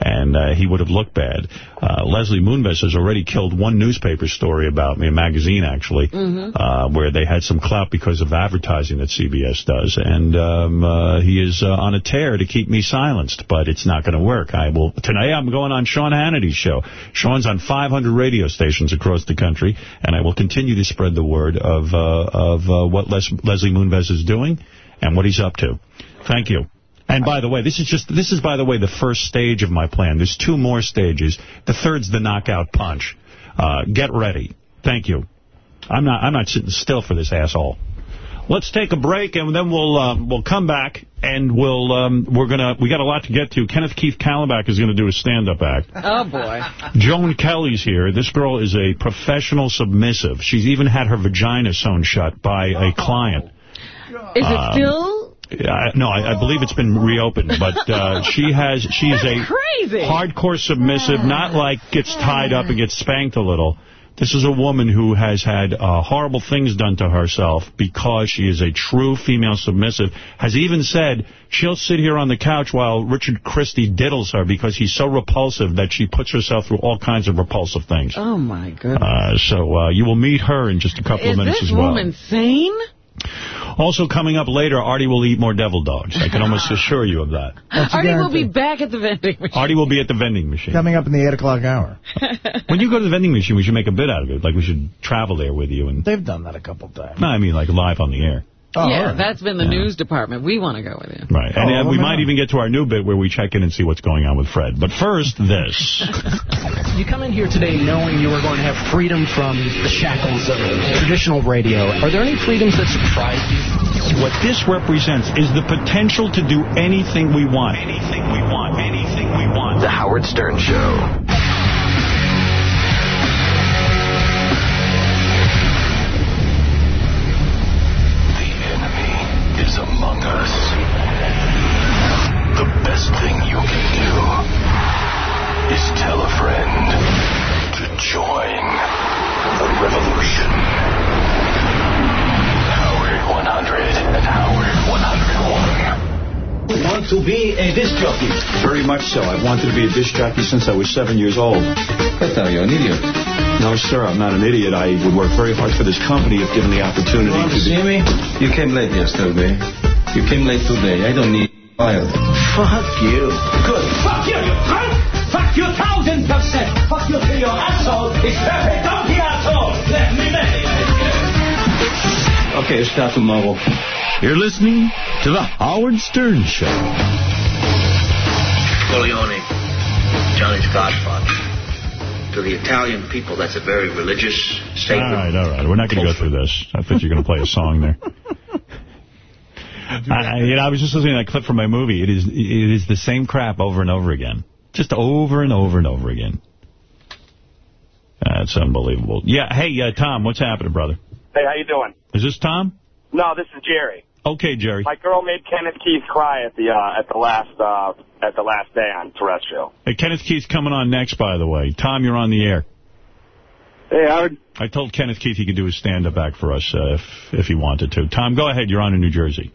And uh, he would have looked bad. Uh, Leslie Moonves has already killed one newspaper story about me, a magazine actually, uh, where they had some clout because of advertising that CBS does. And um, uh, he is uh, on a tear to keep me silenced, but it's not going to work. I will Tonight I'm going on Sean Hannity's show. Sean's on 500 radio stations across the country, and I will continue to spread the word of, uh, of uh, what Les Leslie Moonves is doing and what he's up to. Thank you. And by the way, this is just this is by the way the first stage of my plan. There's two more stages. The third's the knockout punch. Uh, get ready. Thank you. I'm not I'm not sitting still for this asshole. Let's take a break and then we'll uh, we'll come back and we'll um, we're gonna we got a lot to get to. Kenneth Keith Kallenbach is gonna do a stand-up act. Oh, boy. Joan Kelly's here. This girl is a professional submissive. She's even had her vagina sewn shut by a client. Is it Um, still I, no, I, I believe it's been reopened, but uh, she has she is a crazy? hardcore submissive, not like gets tied up and gets spanked a little. This is a woman who has had uh, horrible things done to herself because she is a true female submissive. Has even said she'll sit here on the couch while Richard Christy diddles her because he's so repulsive that she puts herself through all kinds of repulsive things. Oh, my goodness. Uh, so uh, you will meet her in just a couple Is of minutes as well. Is this woman sane? Also coming up later, Artie will eat more devil dogs. I can almost assure you of that. Artie will be back at the vending machine. Artie will be at the vending machine. Coming up in the 8 o'clock hour. When you go to the vending machine, we should make a bit out of it. Like we should travel there with you. and. They've done that a couple times. No, I mean like live on the air. Oh, yeah, all right. that's been the news department. We want to go with you. Right. And Oh, uh, we might know. even get to our new bit where we check in and see what's going on with Fred. But first, this. You come in here today knowing you are going to have freedom from the shackles of traditional radio. Are there any freedoms that surprise you? What this represents is the potential to do anything we want. Anything we want. Anything we want. The Howard Stern Show. Us. The best thing you can do is tell a friend to join the revolution. Howard 100 and Howard 101. Want to be a disc jockey? Very much so. I've wanted to be a disc jockey since I was seven years old. But are you an idiot? No, sir, I'm not an idiot. I would work very hard for this company if given the opportunity Want to to see me? You came late yesterday. You came late today. I don't need fired. Fuck you. Good. Fuck you, you cunt! Fuck you thousand percent! Fuck you to your asshole! It's perfect donkey asshole! Let me manage Okay, start tomorrow. You're listening to The Howard Stern Show. Corleone, Johnny's godfather. To the Italian people, that's a very religious, All sacred... right, all right. We're not going to go through this. I thought you were going to play a song there. I, you know, I was just listening to that clip from my movie. It is it is the same crap over and over again. Just over and over and over again. That's unbelievable. Yeah, hey, uh, Tom, what's happening, brother? Hey, how you doing? Is this Tom? No, this is Jerry. Okay, Jerry. My girl made Kenneth Keith cry at the uh, at the last uh, at the last day on terrestrial. Hey, Kenneth Keith's coming on next, by the way. Tom, you're on the air. Hey, Howard. I told Kenneth Keith he could do his stand-up act for us uh, if if he wanted to. Tom, go ahead. You're on in New Jersey.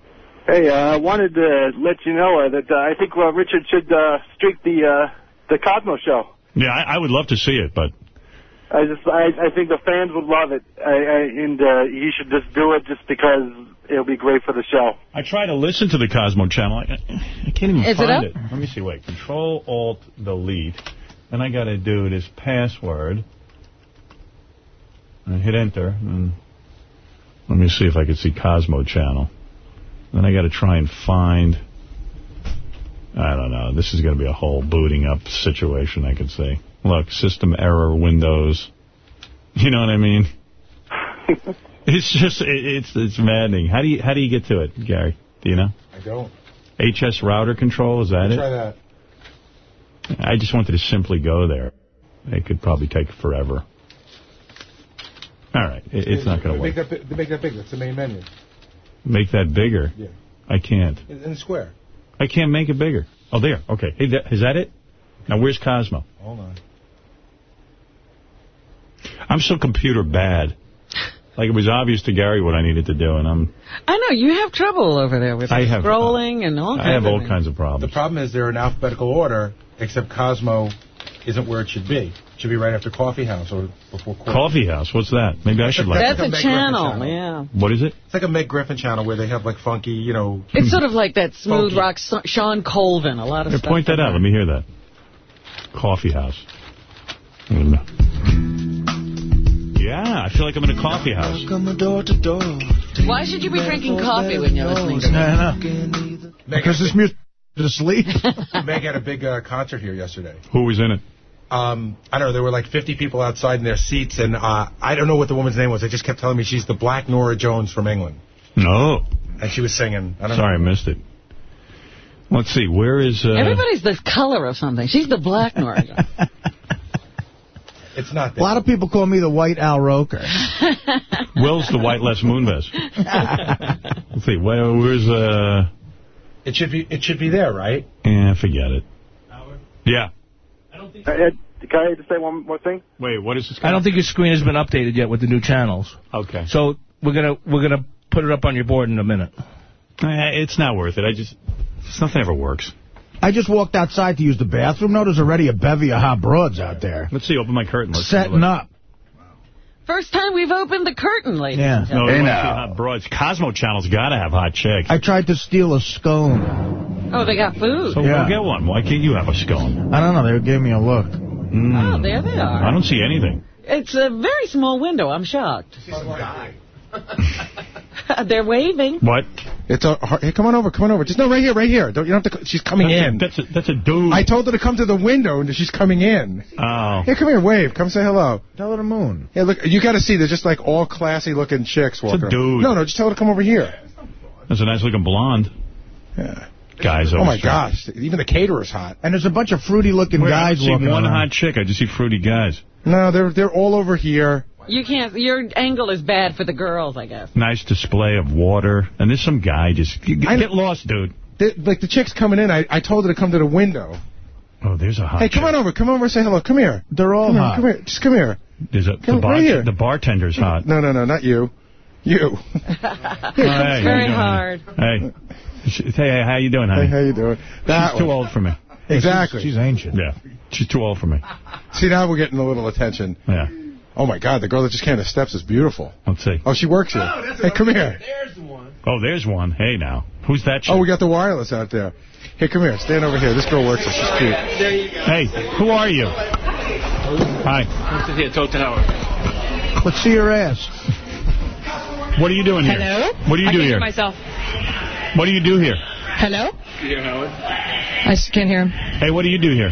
Hey, uh, I wanted to let you know uh, that uh, I think uh, Richard should uh, streak the uh, the Cosmo show. Yeah, I, I would love to see it, but I just I, I think the fans would love it, I, I, and uh, he should just do it just because it'll be great for the show. I try to listen to the Cosmo channel. I, I can't even Is find up? it, Let me see. Wait. Control Alt Delete. and I got to do this password. I hit enter. And let me see if I can see Cosmo channel. Then I got to try and find. I don't know. This is going to be a whole booting up situation. I could say. Look, system error, Windows. You know what I mean? It's just it, it's it's maddening. How do you how do you get to it, Gary? Do you know? I don't. HS router control is that it? Try that. I just wanted to simply go there. It could probably take forever. All right, it, it's not going to work. Make that, make that big. That's the main menu. Make that bigger. Yeah. I can't. In, in the square. I can't make it bigger. Oh, there. Okay. Hey, that, is that it? Now, where's Cosmo? Hold on. I'm so computer bad. Like, it was obvious to Gary what I needed to do, and I'm I know, you have trouble over there with I have- scrolling and all kinds I have of all things. kinds of problems. The problem is they're in alphabetical order, except Cosmo isn't where it should be. It should be right after Coffee House or before Court. Coffee House, what's that? Maybe I should like That's like a Meg Griffin channel, channel. yeah. What is it? It's like a Meg Griffin channel where they have like funky, you know. It's sort of like that smooth Funky. rock so- Shawn Colvin, a lot of Here, stuff. point that from out. her. Let me hear that. Coffee House. Mm. Yeah, I feel like I'm in a coffee house. Why should you be drinking coffee when you're listening to No, this? no. Because this music is asleep. Meg had a big uh, concert here yesterday. Who was in it? Um, I don't know. There were like 50 people outside in their seats, and uh, I don't know what the woman's name was. They just kept telling me she's the Black Norah Jones from England, No. and she was singing. I don't Sorry, I missed it. Let's see. Where is... Uh, Everybody's the color of something. She's the black Norah. Jones. It's not A lot of people call me the White Al Roker. Will's the white Les Moonves. Let's see. Where, where's... Uh, It should be. It should be there, right? yeah, forget it. Yeah. Uh, Ed, can I just say one more thing? Wait, what is this? I don't think your screen has been updated yet with the new channels. Okay. So we're gonna we're gonna put it up on your board in a minute. It's not worth it. I just... It's nothing ever works. I just walked outside to use the bathroom. No, there's already a bevy of hot broads out there. Let's see. Open my curtain. Let's Setting up. First time we've opened the curtain, ladies Yeah. and No, gentlemen. they want to see hot broads. Cosmo Channel's got to have hot chicks. I tried to steal a scone. Oh, they got food. So Yeah. go get one. Why can't you have a scone? I don't know. They gave me a look. Mm. Oh, there they are. I don't see anything. It's a very small window. I'm shocked. They're waving. What? It's a. Hey, come on over. Come on over. Just no, right here, right here. Don't you don't have to. She's coming That's a, in. that's a, that's a dude. I told her to come to the window, and she's coming in. Oh. Here, come here, wave. Come say hello. Tell her the moon. Hey, look, you got to see. They're just like all classy looking chicks walking. around. dude. No, no, just tell her to come over here. That's a nice looking blonde. Yeah. Guys, Oh my always gosh, even the caterer's hot. And there's a bunch of fruity looking Where, guys don't see walking one around. hot chick. I just see fruity guys. No, they're they're all over here. You can't. Your angle is bad for the girls, I guess. Nice display of water. And there's some guy just... you- I- Get lost, dude. They, like the chick's coming in. I, I told her to come to the window. Oh, there's a hot Hey, come on over. Come over and say hello. Come here. They're all Come here. hot. Come here. Just come here. There's a, Come the, bar, right here. the bartender's hot. No, no, no, not you. You. Hey, how you very hard. Hey. Hey, hey, how you doing, honey? Hey, how you doing? That She's too old for me. Exactly. She's ancient. Yeah. She's too old for me. See, now we're getting a little attention. Yeah. Oh, my God, the girl that just came to steps is beautiful. Let's see. Oh, she works here. Oh, hey, come here. Oh, there's one. Hey, now. Who's that chick? Oh, we got the wireless out there. Hey, come here. Stand over here. This girl works here. She's cute. There you go. Hey, who are you? Hi. Sit here, talk to Howard. Let's see your ass. What are you doing here? Hello? What do you I do can here? hear myself. What do you do here? Hello? You hear Howard? I s- can't hear him. Hey, what do you do here?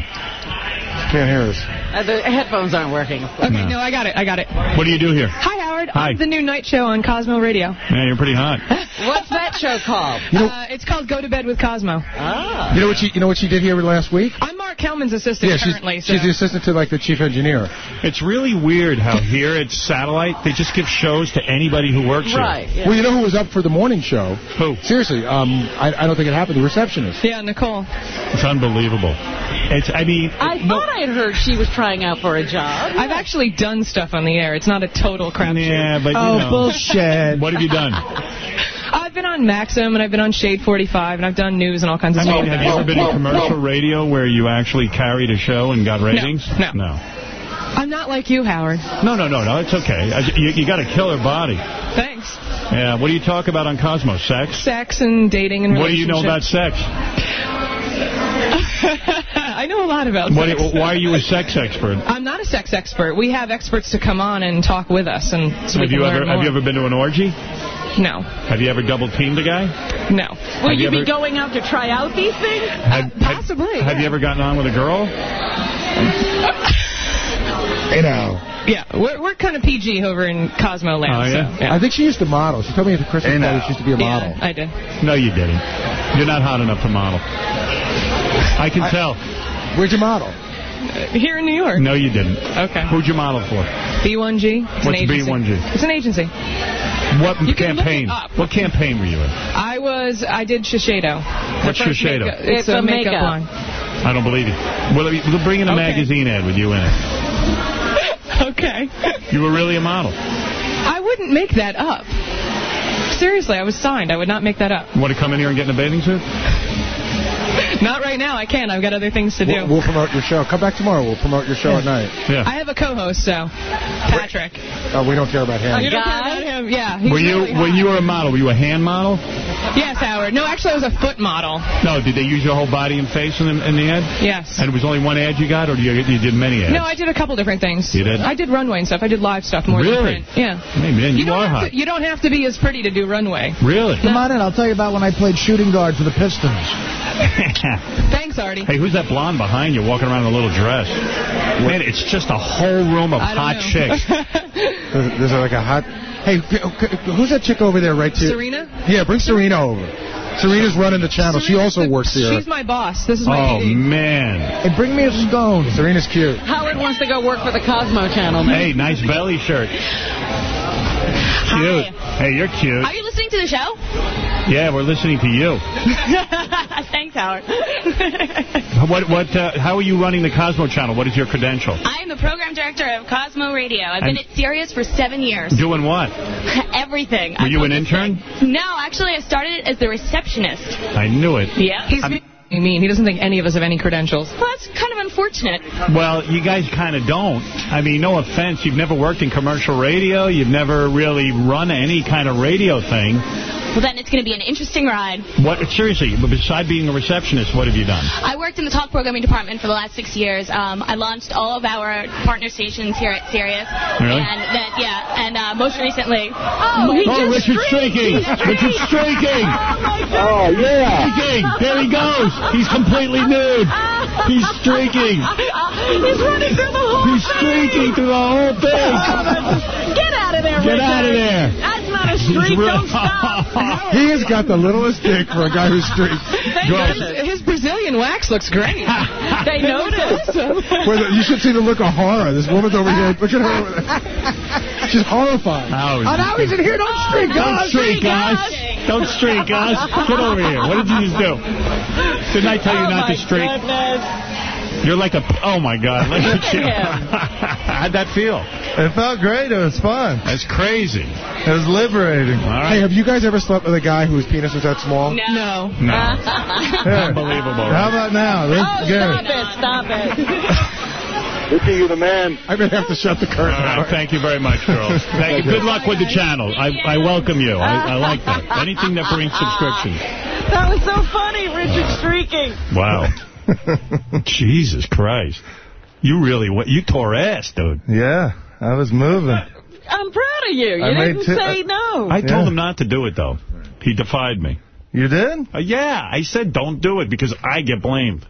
Can't hear us. Uh, the headphones aren't working. Okay, no, I got it. I got it. What do you do here? Hi, Howard. Hi. I'm the new night show on Cosmo Radio. Yeah, you're pretty hot. What's that show called? uh, it's called Go to Bed with Cosmo. Ah. You know what she? You know what she did here last week? I'm Mark Hellman's assistant Yeah, she's, currently. so. she's the assistant to like the chief engineer. It's really weird how here at Satellite, they just give shows to anybody who works Right. yeah. Well, you know who was up for the morning show? Who? Seriously, um, I, I don't think it happened. The receptionist. Yeah, Nicole. It's unbelievable. It's, I mean... I thought I had heard she was trying out for a job. I've actually done stuff on the air. It's not a total crapshoot. Yeah, but you Oh, know. bullshit. What have you done? I've been on Maxim and I've been on Shade 45 and I've done news and all kinds of I stuff. mean, have you ever been in commercial radio where you actually carried a show and got ratings? no. No. I'm not like you, Howard. No, no, no, no. It's okay. Uh, you, you got a killer body. Thanks. Yeah. What do you talk about on Cosmos? Sex? Sex and dating and What do you know about sex? I know a lot about What, sex. why are you a sex expert? I'm not a sex expert. We have experts to come on and talk with us, and so have you ever more. have you ever been to an orgy? No, Have you ever double teamed a guy? no. Will Have you, you be ever- going out to try out these things? Have, uh, possibly, Have, have you ever gotten on with a girl? You know. Yeah, we're we're kind of PG over in Cosmo Land. Oh, yeah? So, yeah. I think she used to model. She told me at the Christmas party she used to be a model. Yeah, I did. No, you didn't. You're not hot enough to model. I can tell. Where'd you model? Uh, Here in New York. No, you didn't. Okay. Who'd you model for? B1G. It's an What's agency. B1G? It's an agency. What You can look campaign? it up. What campaign were you in? I was. I did Shiseido. The What's Shiseido? makeup- It's, It's a, a makeup, makeup. line. I don't believe you. Well, we'll bring in a Okay. magazine ad with you in it. Okay. You were really a model. I wouldn't make that up. Seriously, I was signed. I would not make that up. Want to come in here and get in a bathing suit? Not right now. I can't. I've got other things to do. We'll, we'll promote your show. Come back tomorrow. We'll promote your show at night. Yeah. I have a co-host, so Patrick. Oh, we don't care about him. You don't care about him? Yeah. he's Were you really when you were a model? Were you a hand model? Yes, Howard. No, actually, I was a foot model. No. Did they use your whole body and face in the, in the ad? Yes. And it was only one ad you got, or you, you did many ads? No, I did a couple different things. You did? I did runway and stuff. I did live stuff more Really? than print. Yeah. Hey man, you, don't are have hot. to, you don't have to be as pretty to do runway. Really? Come on in. I'll tell you about when I played shooting guard for the Pistons. Thanks, Artie. Hey, who's that blonde behind you walking around in a little dress? Man, it's just a whole room of hot know. chicks. There's, there's like a hot... Hey, who's that chick over there right to... Serena? Yeah, bring Serena over. Serena's running the channel. She also works here. She's my boss. This is my Oh, PD. man. Hey, bring me a scone. Serena's cute. Howard wants to go work for the Cosmo Channel. Man. Hey, nice belly shirt. Cute. Hey, you're cute. Are you listening to the show? Yeah, we're listening to you. Thanks, Howard. What? What? Uh, how are you running the Cosmo Channel? What is your credential? I am the program director of Cosmo Radio. I've been at Sirius for seven years. Doing what? Everything. Were you an intern? No, actually, I started as the receptionist. I knew it. Yeah. He's being mean. He doesn't think any of us have any credentials. Well, that's kind of unfortunate. Well, you guys kind of don't. I mean, no offense. You've never worked in commercial radio. You've never really run any kind of radio thing. Well, then it's going to be an interesting ride. What? Seriously, but besides being a receptionist, what have you done? I worked in the talk programming department for the last six years. Um, I launched all of our partner stations here at Sirius. Really? And then, yeah, and uh, most recently... Oh, he Oh, just Richard streaking! Richard streaking! Oh, yeah! Streaking! There he goes! He's completely nude! He's streaking! He's running through the whole He's streaking through the whole thing! Get out of there, Get Richard. out of there. That's not a streak. real- Don't stop. He has got the littlest dick for a guy who streaks. His, his Brazilian wax looks great. They noticed. Where the, you should see the look of horror. This woman's over here. Look at her. over there. She's horrified. Oh, Oh, now he's in here. Don't streak Don't us. streak us! Don't streak us! Get over here. What did you just do? Didn't I tell you oh not to streak? Goodness. You're like a... Oh, my God. Look at you. How'd that feel? It felt great. It was fun. That's crazy. It was liberating. All Hey, have you guys ever slept with a guy whose penis was that small? No. No. no. Yeah. Unbelievable. How about now? Oh, That's stop good. it. Stop it. Richie, you're the man. I'm going to have to shut the curtain. All right, thank you very much, girls. Thank you. Good luck with the channel. I, I welcome you. I, I like that. Anything that brings subscriptions. That was so funny, Richard streaking. Wow. Jesus Christ. You really, went- you tore ass, dude. Yeah, I was moving. I'm proud of you. You I made didn't two- say no. I told Yeah. him not to do it, though. He defied me. You did? Uh, yeah, I said don't do it because I get blamed.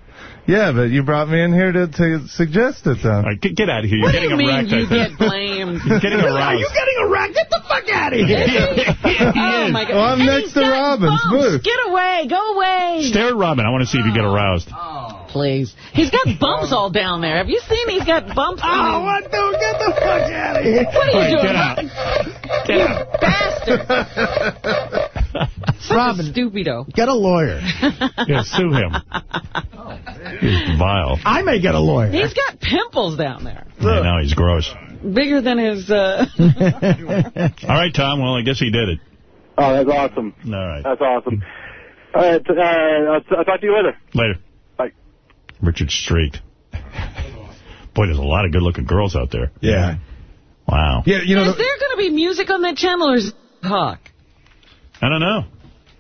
Yeah, but you brought me in here to, to suggest it, though. All right, get, get out of here. You're what do getting you mean erect, I you get blamed? He's getting Are you getting a rack? Get the fuck out of here. oh, my God. Well, I'm And next to got Robin's bumps. booth. Get away. Go away. Stare at Robin. I want to see if you get oh. aroused. Oh. Please. He's got bumps all down there. Have you seen he's got bumps? Oh, what? Dude, get the fuck out of here. What are you All right, doing? get out. Get you out. bastard. Such Robin. a stupido. Get a lawyer. Yeah, sue him. He's vile. I may get a lawyer. He's got pimples down there. I know, he's gross. Bigger than his... Uh... All right, Tom. Well, I guess he did it. Oh, that's awesome. All right. That's awesome. All right, uh, I'll, I'll talk to you later. Later. Bye. Richard Street. Boy, there's a lot of good-looking girls out there. Yeah. Wow. Yeah, you know, is there going to be music on that channel or is it talk? I don't know.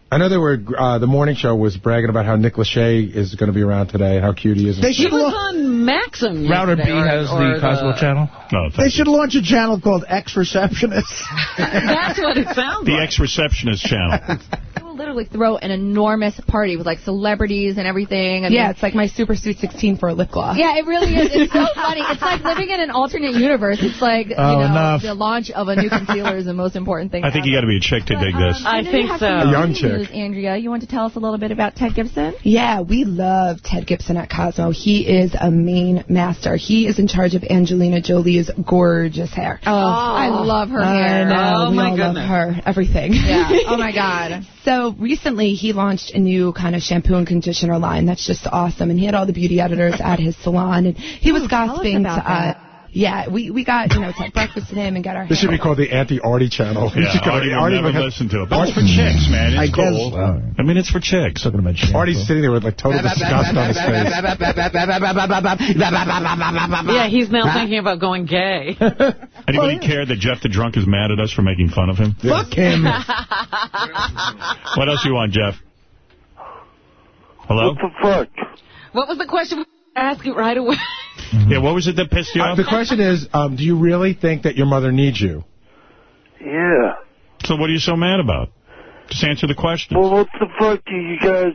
I know they were, uh, the morning show was bragging about how Nick Lachey is going to be around today and how cute he is. They He should, was la- on Maxim Router B or- has or the Cosmo channel. No, they should launch a channel called X Receptionist. That's what it sounds The like. ex-receptionist channel. We'll literally throw an enormous party with like celebrities and everything. I Yeah, it's like my Super Sweet 16 for a lip gloss. Yeah, it really is. It's so funny. It's like living in an alternate universe. It's like, Oh, you know, enough. the launch of a new concealer is the most important thing. I think you got to be a chick to dig um, this. I think so. some A young news, chick. Andrea, you want to tell us a little bit about Ted Gibson? Yeah, we love Ted Gibson at Cosmo. He is a main master. He is in charge of Angelina Jolie's gorgeous hair. Oh, I love her I hair. know. Oh, we my all goodness. love her. Everything. Yeah. Oh, my God. so recently he launched a new kind of shampoo and conditioner line that's just awesome. And he had all the beauty editors at his salon, and he was gossiping to us. Yeah, we, we got, you know, to breakfast with him and get our This should be called the anti-Artie channel. Yeah, should go- Artie will Artie never would have- listen to it. But it's for chicks, man. It's I guess- cool. I mean, it's for chicks. Talking about Artie's sitting there with like total disgust on his face. Yeah, he's now thinking about going gay. Anybody care that Jeff the Drunk is mad at us for making fun of him? Fuck him. What else you want, Jeff? Hello? What the fuck? What was the question? Ask it right away. Yeah, what was it that pissed you Uh, off? the question is, um, do you really think that your mother needs you? Yeah. So what are you so mad about? Just answer the question. Well, what the fuck are you guys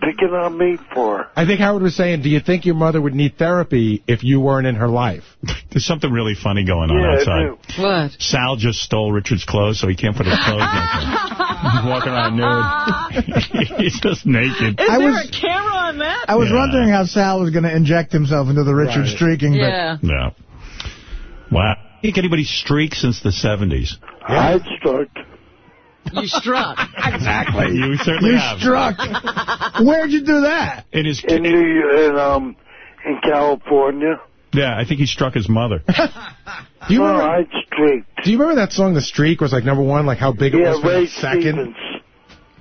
picking on me for? I think Howard was saying, do you think your mother would need therapy if you weren't in her life? There's something really funny going on Yeah, I outside. What? Sal just stole Richard's clothes, so he can't put his clothes on. He's walking around nude. He's just naked. Is I there was- a camera on that? I was Yeah. wondering how Sal was going to inject himself into the Richard Right. streaking, but Yeah. Yeah. Wow. I think anybody streaked since the 70s. I struck. You struck. Exactly. You certainly you have. struck. Where'd you do that? In his, In New in um in California. Yeah, I think he struck his mother. Do you No, remember? I streaked. Do you remember that song, "The Streak"? Was like number one, like how big it Yeah, was for Ray a second. Stevens.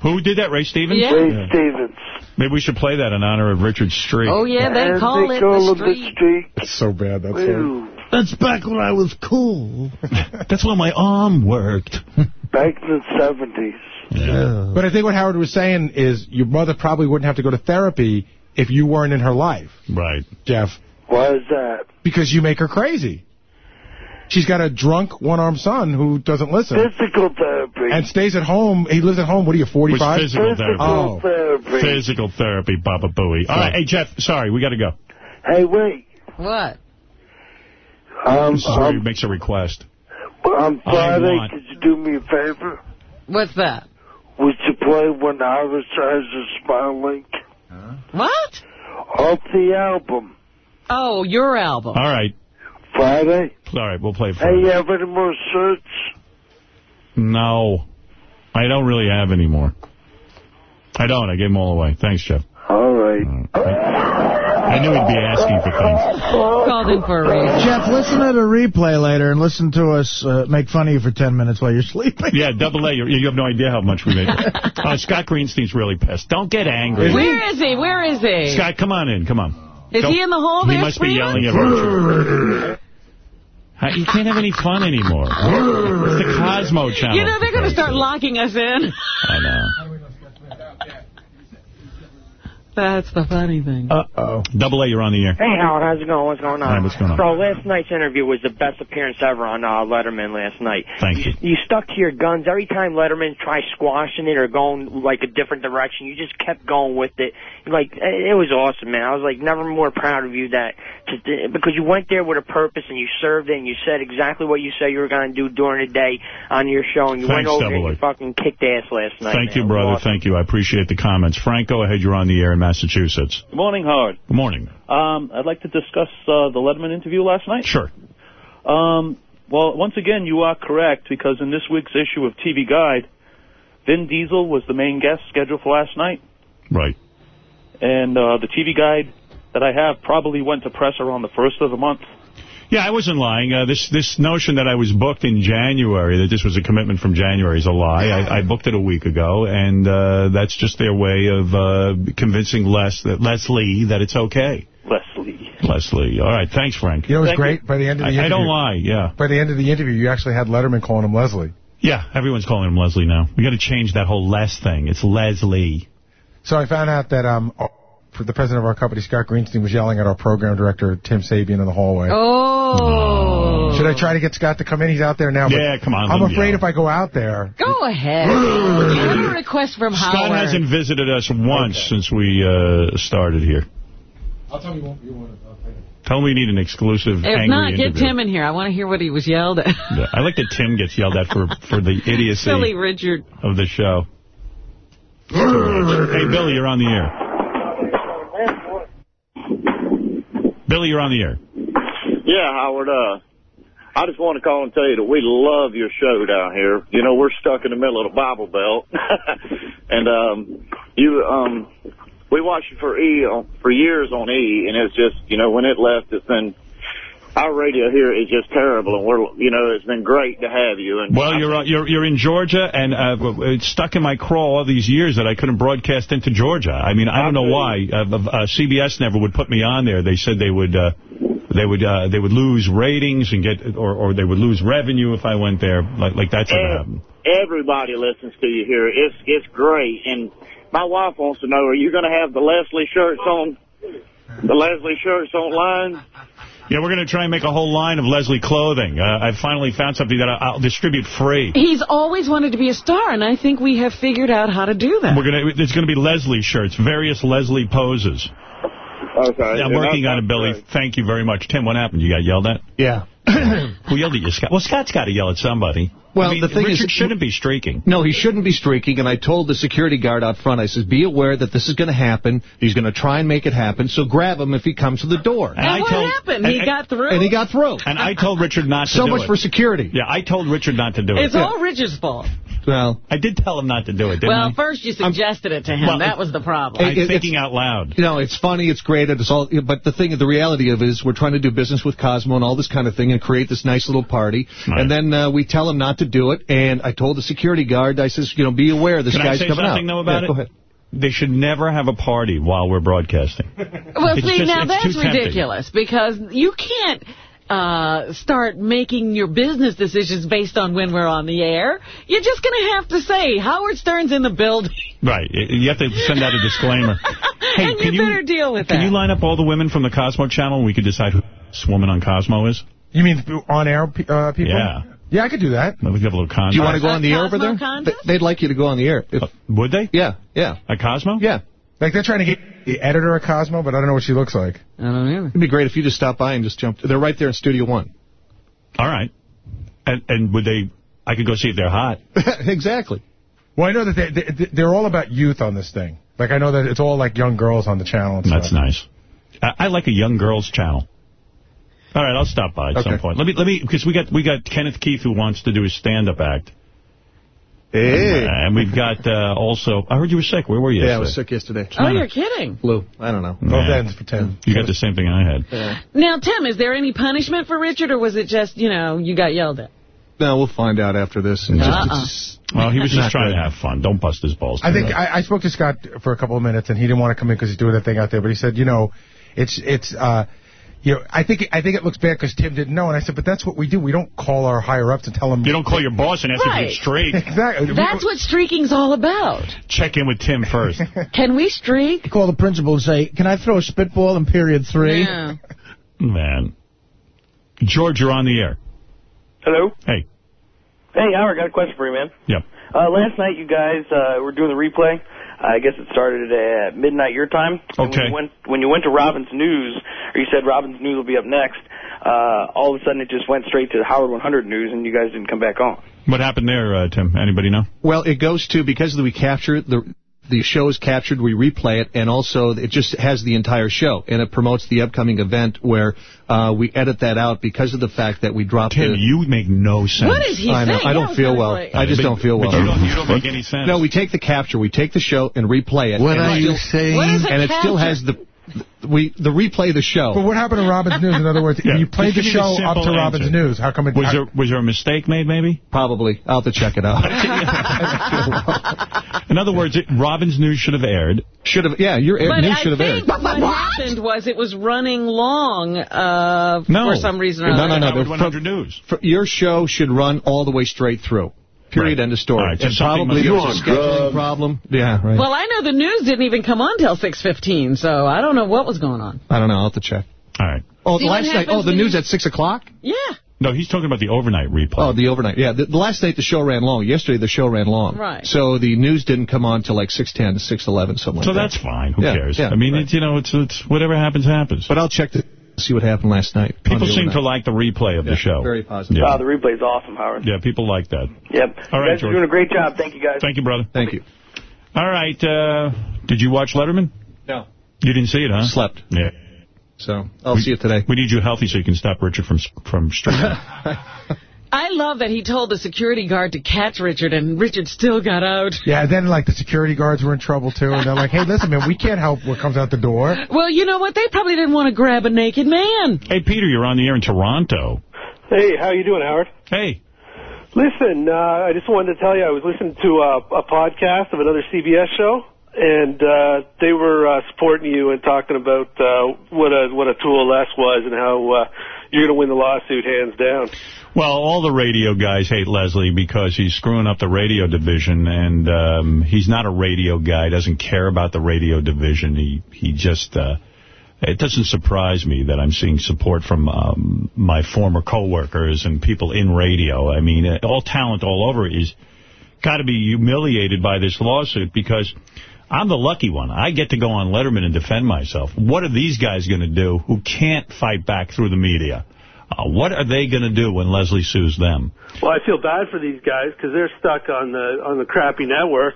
Who did that? Ray Stevens? Yeah. Ray Stevens. Maybe we should play that in honor of Richard streak. Oh, yeah, they and call they it call the it the streak. It's so bad that song. That's back when I was cool. That's when my arm worked. Back in the seventies. Yeah. But I think what Howard was saying is your mother probably wouldn't have to go to therapy if you weren't in her life, Right. Jeff, Why is that? because you make her crazy. She's got a drunk one-armed son who doesn't listen Physical therapy. and stays at home. He lives at home. What are you, Was 45? physical therapy. Physical Oh. therapy. Physical therapy, Baba Booey. All right, hey, Jeff, sorry, we got to go. Hey, wait. What? Um, This is where he um, makes a request. on I Friday, want- could you do me a favor? What's that? Would you play When Irish Eyes Are Smiling? What? Off the album. Oh, your album. All right. Friday? All right, we'll play Hey, you have any more shirts? No. I don't really have any more. I don't. I gave them all away. Thanks, Jeff. All right. I knew he'd be asking for things. Called in for a reason. Jeff, listen to the replay later and listen to us uh, make fun of you for 10 minutes while you're sleeping. Yeah, double A. You, you have no idea how much we made. Uh, Scott Greenstein's really pissed. Don't get angry. Where is he? Where is he? Scott, come on in. Come on. Is Don't- he in the hall He must be yelling at. How- You can't have any fun anymore. It's the Cosmo channel. You know, they're going to start locking us in. I know. That's the funny thing. Uh-oh. Double A, you're on the air. Hey, Howard, how's it going? What's going on? Hi, what's going on? So last night's interview was the best appearance ever on uh, Letterman last night. Thank you. You stuck to your guns. Every time Letterman tried squashing it or going like a different direction, you just kept going with it. Like it was awesome, man. I was like never more proud of you that to, because you went there with a purpose and you served it and you said exactly what you said you were going to do during the day on your show and you Thanks, went over there Double and A. you fucking kicked ass last night. Thank man. you, brother. awesome. Thank you. I appreciate the comments. Frank, go ahead. You're on the air in Massachusetts. Good morning, Howard. Good morning. Um, I'd like to discuss uh, the Letterman interview last night. Sure. Um, well, once again, you are correct because in this week's issue of TV Guide, Vin Diesel was the main guest scheduled for last night, Right. and uh, the TV Guide that I have probably went to press around the first of the month. Yeah, I wasn't lying. Uh, this this notion that I was booked in January, that this was a commitment from January, is a lie. I, I booked it a week ago, and uh, that's just their way of uh, convincing Les that Leslie that it's okay. Leslie. Leslie. All right. Thanks, Frank. You know what's Thank great? By the end of the I, interview, I don't lie. Yeah. By the end of the interview, you actually had Letterman calling him Leslie. Yeah. Everyone's calling him Leslie now. We got to change that whole Les thing. It's Leslie. So I found out that um, for the president of our company, Scott Greenstein, was yelling at our program director, Tim Sabean, in the hallway. Oh. Should I try to get Scott to come in? He's out there now. Yeah, come on, I'm afraid yell. if I go out there. Go ahead. you have a request from Scott Howard. hasn't visited us once since we uh, started here. I'll tell you what you want. Tell him we need an exclusive If angry not, get interview. Tim in here. I want to hear what he was yelled at. Yeah, I like that Tim gets yelled at for, for the idiocy Silly Richard. of the show. hey, Billy, you're on the air. Billy, you're on the air. Yeah, Howard, uh, I just want to call and tell you that we love your show down here. You know, we're stuck in the middle of the Bible Belt. And um, you, um, we watched it for E on, for years on E, and it's just, you know, when it left, it's been our radio here is just terrible, and we're, you know, it's been great to have you. And Well, you're uh, you're you're in Georgia, and uh, it's stuck in my craw all these years that I couldn't broadcast into Georgia. I mean, I don't know why. Uh, uh, CBS never would put me on there. They said they would uh, they would uh, they would lose ratings and get or or they would lose revenue if I went there. Like like that's what happened. everybody listens to you here. It's it's great. And my wife wants to know: Are you going to have the Leslie shirts on? The Leslie shirts online? Yeah, we're going to try and make a whole line of Leslie clothing. Uh, I finally found something that I'll distribute free. He's always wanted to be a star, and I think we have figured out how to do that. We're gonna. There's going to be Leslie shirts, various Leslie poses. Okay. I'm working on it, Billy. Thank you very much. Tim, what happened? You got yelled at? Yeah. Who yelled at you, Scott? Well, Scott's got to yell at somebody. Well, I mean, the thing Richard is... shouldn't be streaking. No, he shouldn't be streaking, and I told the security guard out front, I says, be aware that this is going to happen. He's going to try and make it happen, so grab him if he comes to the door. And I what told- happened? and- He got through? And he got through. And I told Richard not to So do it. So much for security. Yeah, I told Richard not to do it. It's all Richard's fault. Well, I did tell him not to do it, didn't Well, I? first you suggested it to him. Well, that was the problem. I'm it- it's- thinking out loud. You know, it's funny, it's great, it's all, but the thing, the reality of it is we're trying to do business with Cosmo and all this kind of thing and create this nice little party. Right. And then uh, we tell him not to do it, and I told the security guard, I says, you know, be aware, this Can guy's I say coming something, out. though, about Yeah, it? Go ahead. They should never have a party while we're broadcasting. Well, It's see, just- now that's ridiculous because you can't uh, start making your business decisions based on when we're on the air. You're just going to have to say, Howard Stern's in the building. Right. You have to send out a disclaimer. Hey, and can you you better deal with Can that. you line up all the women from the Cosmo channel and we could decide who this woman on Cosmo is? You mean on-air uh, people? Yeah. Yeah, I could do that. We could have a little contest. Do you want to go on the air over there? contest? They- They'd like you to go on the air. If- uh, Would they? yeah, yeah. At Cosmo? Yeah. Like, they're trying to get the editor of Cosmo, but I don't know what she looks like. I don't know. It'd be great if you just stopped by and just jumped. They're right there in Studio One. All right. And, and would they... I could go see if they're hot. exactly. Well, I know that they, they, they're all about youth on this thing. Like, I know that it's all like young girls on the channel and That's stuff. nice. I, I like a young girls channel. All right, I'll stop by at some point. Let me, let me, because we got we got Kenneth Keith who wants to do his stand-up act, Hey. and we've got uh, also. I heard you were sick. Where were you? Yeah, I was sick yesterday. Oh, you're kidding. Flu. I don't know. Both ends for Tim. You got the same thing I had. Yeah. Now, Tim, is there any punishment for Richard, or was it just, you know, you got yelled at? No, we'll find out after this. And just- Uh-uh. it's- Well, he was just Not trying to have fun. Don't bust his balls. I think. I, I spoke to Scott for a couple of minutes, and he didn't want to come in because he's doing a thing out there. But he said, you know, it's it's uh, you know, I think I think it looks bad because Tim didn't know. And I said, but that's what we do. We don't call our higher ups and tell them. You don't call your boss and ask him to Right. get straight. exactly. That's what streaking's all about. Check in with Tim first. Can we streak? Call the principal and say, can I throw a spitball in period three? Yeah. Man. George, you're on the air. Hello. Hey. Hey, Howard, got a question for you, man. Yep. Uh, last night, you guys uh, were doing the replay. I guess it started at midnight your time. Okay. When you, went, when you went to Robin's News, or you said Robin's News will be up next, uh, all of a sudden it just went straight to Howard 100 News, and you guys didn't come back on. What happened there, uh, Tim? Anybody know? Well, it goes to, because we capture the the show is captured, we replay it, and also it just has the entire show, and it promotes the upcoming event where uh, we edit that out because of the fact that we dropped Tim, the... you make no sense. What is he I know. saying? I don't feel well. like- I just But- don't feel but well. you don't, you don't make any sense. No, we take the capture, we take the show and replay it. What and are you still- saying? What is a And it still has the... We the replay the show. But what happened to Robin's News? In other words, Yeah, you played the just give me the show up to Robin's answer. News, how come it... Was there was there a mistake made, maybe? Probably. I'll have to check it out. In other words, it, Robin's News should have aired. should have. Yeah, your But news should have aired. But what happened was it was running long uh, No. for some reason or No, other. no, no. Howard they're 100 News. For- Your show should run all the way straight through. Period. Right. End of story. All right, so and probably must- there's a scheduling problem. Yeah, right. Well, I know the news didn't even come on till 6.15, so I don't know what was going on. I don't know. I'll have to check. All right. Oh, See the last night. Oh, the news you- at six o'clock. Yeah. No, he's talking about the overnight replay. Oh, the overnight. Yeah, the, the last night the show ran long. Yesterday the show ran long. Right. So the news didn't come on till like six ten to six eleven, something so like that. that's fine. Who Yeah, cares? yeah, I mean, right. it's, you know, it's it's whatever happens, happens. But I'll check to see what happened last night. People seem to like the replay of the show. very positive. Yeah. Wow, the replay's awesome, Howard. yeah, people like that. Yep. All you guys George. are doing a great job. Thank you, guys. Thank you, brother. Thank you. All right. Uh, did you watch Letterman? No. You didn't see it, huh? Slept. Yeah. So I'll see you today. We need you healthy so you can stop Richard from from streaming. I love that he told the security guard to catch Richard, and Richard still got out. Yeah, then, like, the security guards were in trouble, too, and they're like, hey, listen, man, we can't help what comes out the door. Well, you know what? They probably didn't want to grab a naked man. Hey, Peter, you're on the air in Toronto. Hey, how you doing, Howard? Hey. Listen, uh, I just wanted to tell you I was listening to a, a podcast of another CBS show, and uh, they were uh, supporting you and talking about uh, what a what a tool Les was and how uh, you're going to win the lawsuit hands down. Well, all the radio guys hate Leslie because he's screwing up the radio division, and um, he's not a radio guy, doesn't care about the radio division. He he just... Uh, it doesn't surprise me that I'm seeing support from um, my former coworkers and people in radio. I mean, all talent all over is got to be humiliated by this lawsuit because I'm the lucky one. I get to go on Letterman and defend myself. What are these guys going to do who can't fight back through the media? Uh, what are they going to do when Leslie sues them? Well, I feel bad for these guys because they're stuck on the on the crappy network.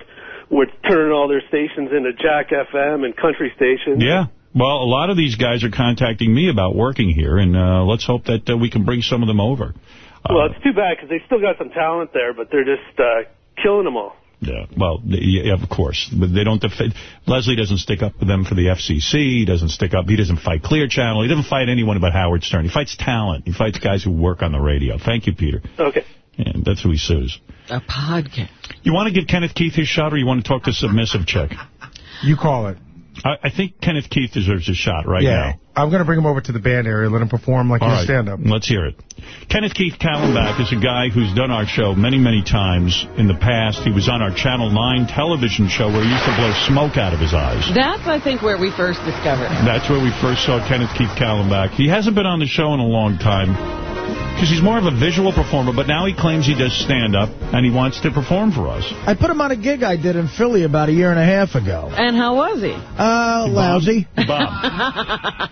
We're turning all their stations into Jack FM and country stations. Yeah. Well, a lot of these guys are contacting me about working here, and uh, let's hope that uh, we can bring some of them over. Uh, well, it's too bad because they still got some talent there, but they're just uh, killing them all. Yeah, well, yeah, of course. But they don't defend. Leslie doesn't stick up for them for the FCC. He doesn't stick up. He doesn't fight Clear Channel. He doesn't fight anyone but Howard Stern. He fights talent. He fights guys who work on the radio. Thank you, Peter. Okay. And that's who he sues. A podcast. You want to give Kenneth Keith his shot, or you want to talk to Submissive Chick? You call it. I, I think Kenneth Keith deserves a shot right yeah. now. I'm going to bring him over to the band area, let him perform like All a right, stand-up. Let's hear it. Kenneth Keith Kallenbach is a guy who's done our show many, many times in the past. He was on our Channel 9 television show where he used to blow smoke out of his eyes. That's, I think, where we first discovered him. That's where we first saw Kenneth Keith Kallenbach. He hasn't been on the show in a long time because he's more of a visual performer, but now he claims he does stand-up, and he wants to perform for us. I put him on a gig I did in Philly about a year and a half ago. And how was he? Uh, lousy.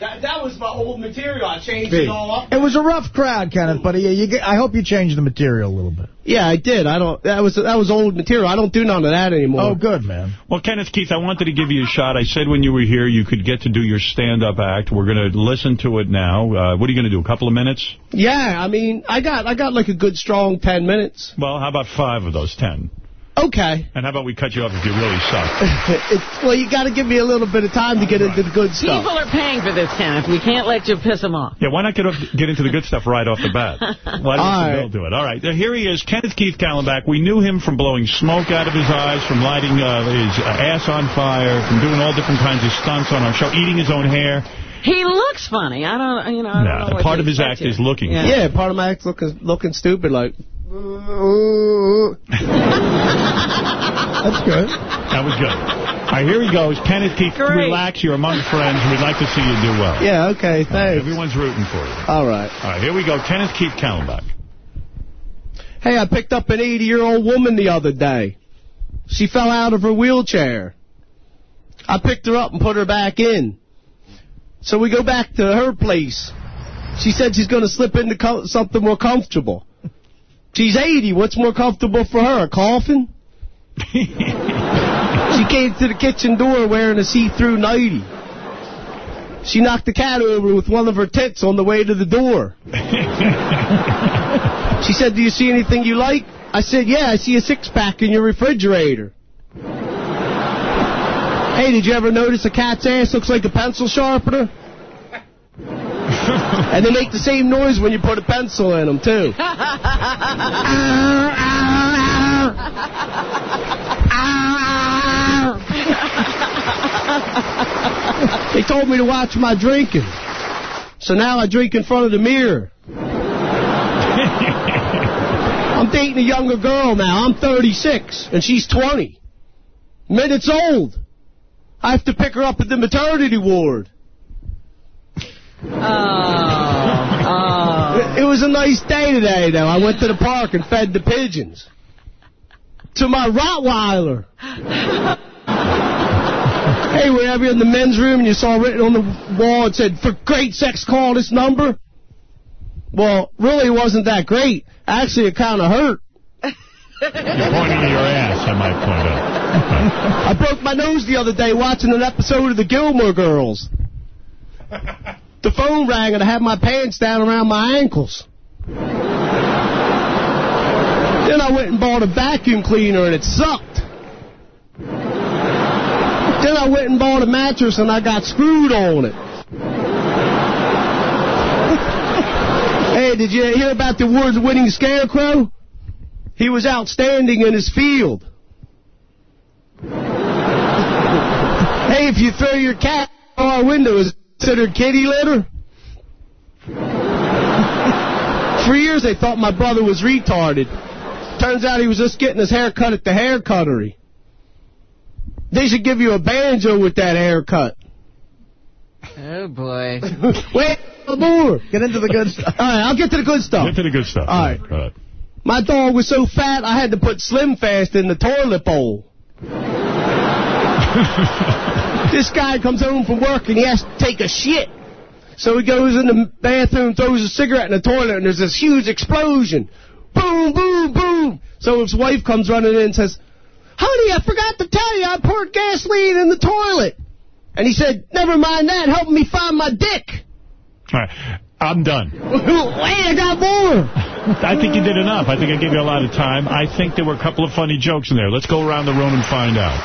that, that was my old material. I changed it all up. It was a rough crowd, Kenneth, but you, you, I hope you changed the material a little bit. Yeah, I did. I don't. That was that was old material. I don't do none of that anymore. Oh, good, man. Well, Kenneth Keith, I wanted to give you a shot. I said when you were here you could get to do your stand-up act. We're going to listen to it now. Uh, what are you going to do, a couple of minutes? Yeah, I mean, I got I got like a good strong 10 minutes. Well, how about five of those ten? Okay. And how about we cut you off if you really suck? well, you got to give me a little bit of time to get into the good stuff. People are paying for this, Kenneth. We can't let you piss them off. Yeah, why not get up, get into the good stuff right off the bat? Why don't you right. Bill do it? All right, here he is, Kenneth Keith Kallenbach. We knew him from blowing smoke out of his eyes, from lighting uh, his uh, ass on fire, from doing all different kinds of stunts on our show, eating his own hair. He looks funny. I don't, you know, I don't know Nah, part of his expect act here. is looking. Yeah. part of my act's looking looking stupid, like. That's good. That was good. All right, here he goes. Kenneth Keith, Great. relax. You're among friends. We'd like to see you do well. Yeah, okay, All right, thanks. everyone's rooting for you. All right. All right, here we go. Kenneth Keith Kallenbach. Hey, I picked up an 80-year-old woman the other day. She fell out of her wheelchair. I picked her up and put her back in. So we go back to her place. She said she's going to slip into co something more comfortable. She's 80. What's more comfortable for her, a coffin? she came to the kitchen door wearing a see-through nightie. She knocked the cat over with one of her tits on the way to the door. She said, do you see anything you like? I said, yeah, I see a six-pack in your refrigerator. Hey, did you ever notice a cat's ass looks like a pencil sharpener? and they make the same noise when you put a pencil in them, too. they told me to watch my drinking. So now I drink in front of the mirror. I'm dating a younger girl now. I'm 36, and she's 20. Minutes old. I have to pick her up at the maternity ward. Oh, oh. It was a nice day today, though. I went to the park and fed the pigeons. To my Rottweiler. hey, whenever you're in the men's room and you saw written on the wall, it said, for great sex, call this number. Well, really it wasn't that great. Actually, it kind of hurt. You're pointing to your ass, I might point out. I broke my nose the other day watching an episode of the Gilmore Girls. The phone rang and I had my pants down around my ankles. then I went and bought a vacuum cleaner, and it sucked. Then I went and bought a mattress, and I got screwed on it. hey, did you hear about the awards-winning Scarecrow? He was outstanding in his field. hey, if you throw your cat out our window, is it considered kitty litter? For years, they thought my brother was retarded. Turns out he was just getting his hair cut at the hair cuttery. They should give you a banjo with that haircut. Oh, boy. Wait, more. Get into the good stuff. All right, I'll get to the good stuff. Get to the good stuff. All right. Go ahead. My dog was so fat, I had to put Slim Fast in the toilet bowl. this guy comes home from work and he has to take a shit. So he goes in the bathroom, throws a cigarette in the toilet, and there's this huge explosion. Boom, boom, boom. So his wife comes running in and says, Honey, I forgot to tell you I poured gasoline in the toilet. And he said, never mind that, help me find my dick. All right. I'm done. Wait, I got more. I think you did enough. I think I gave you a lot of time. I think there were a couple of funny jokes in there. Let's go around the room and find out.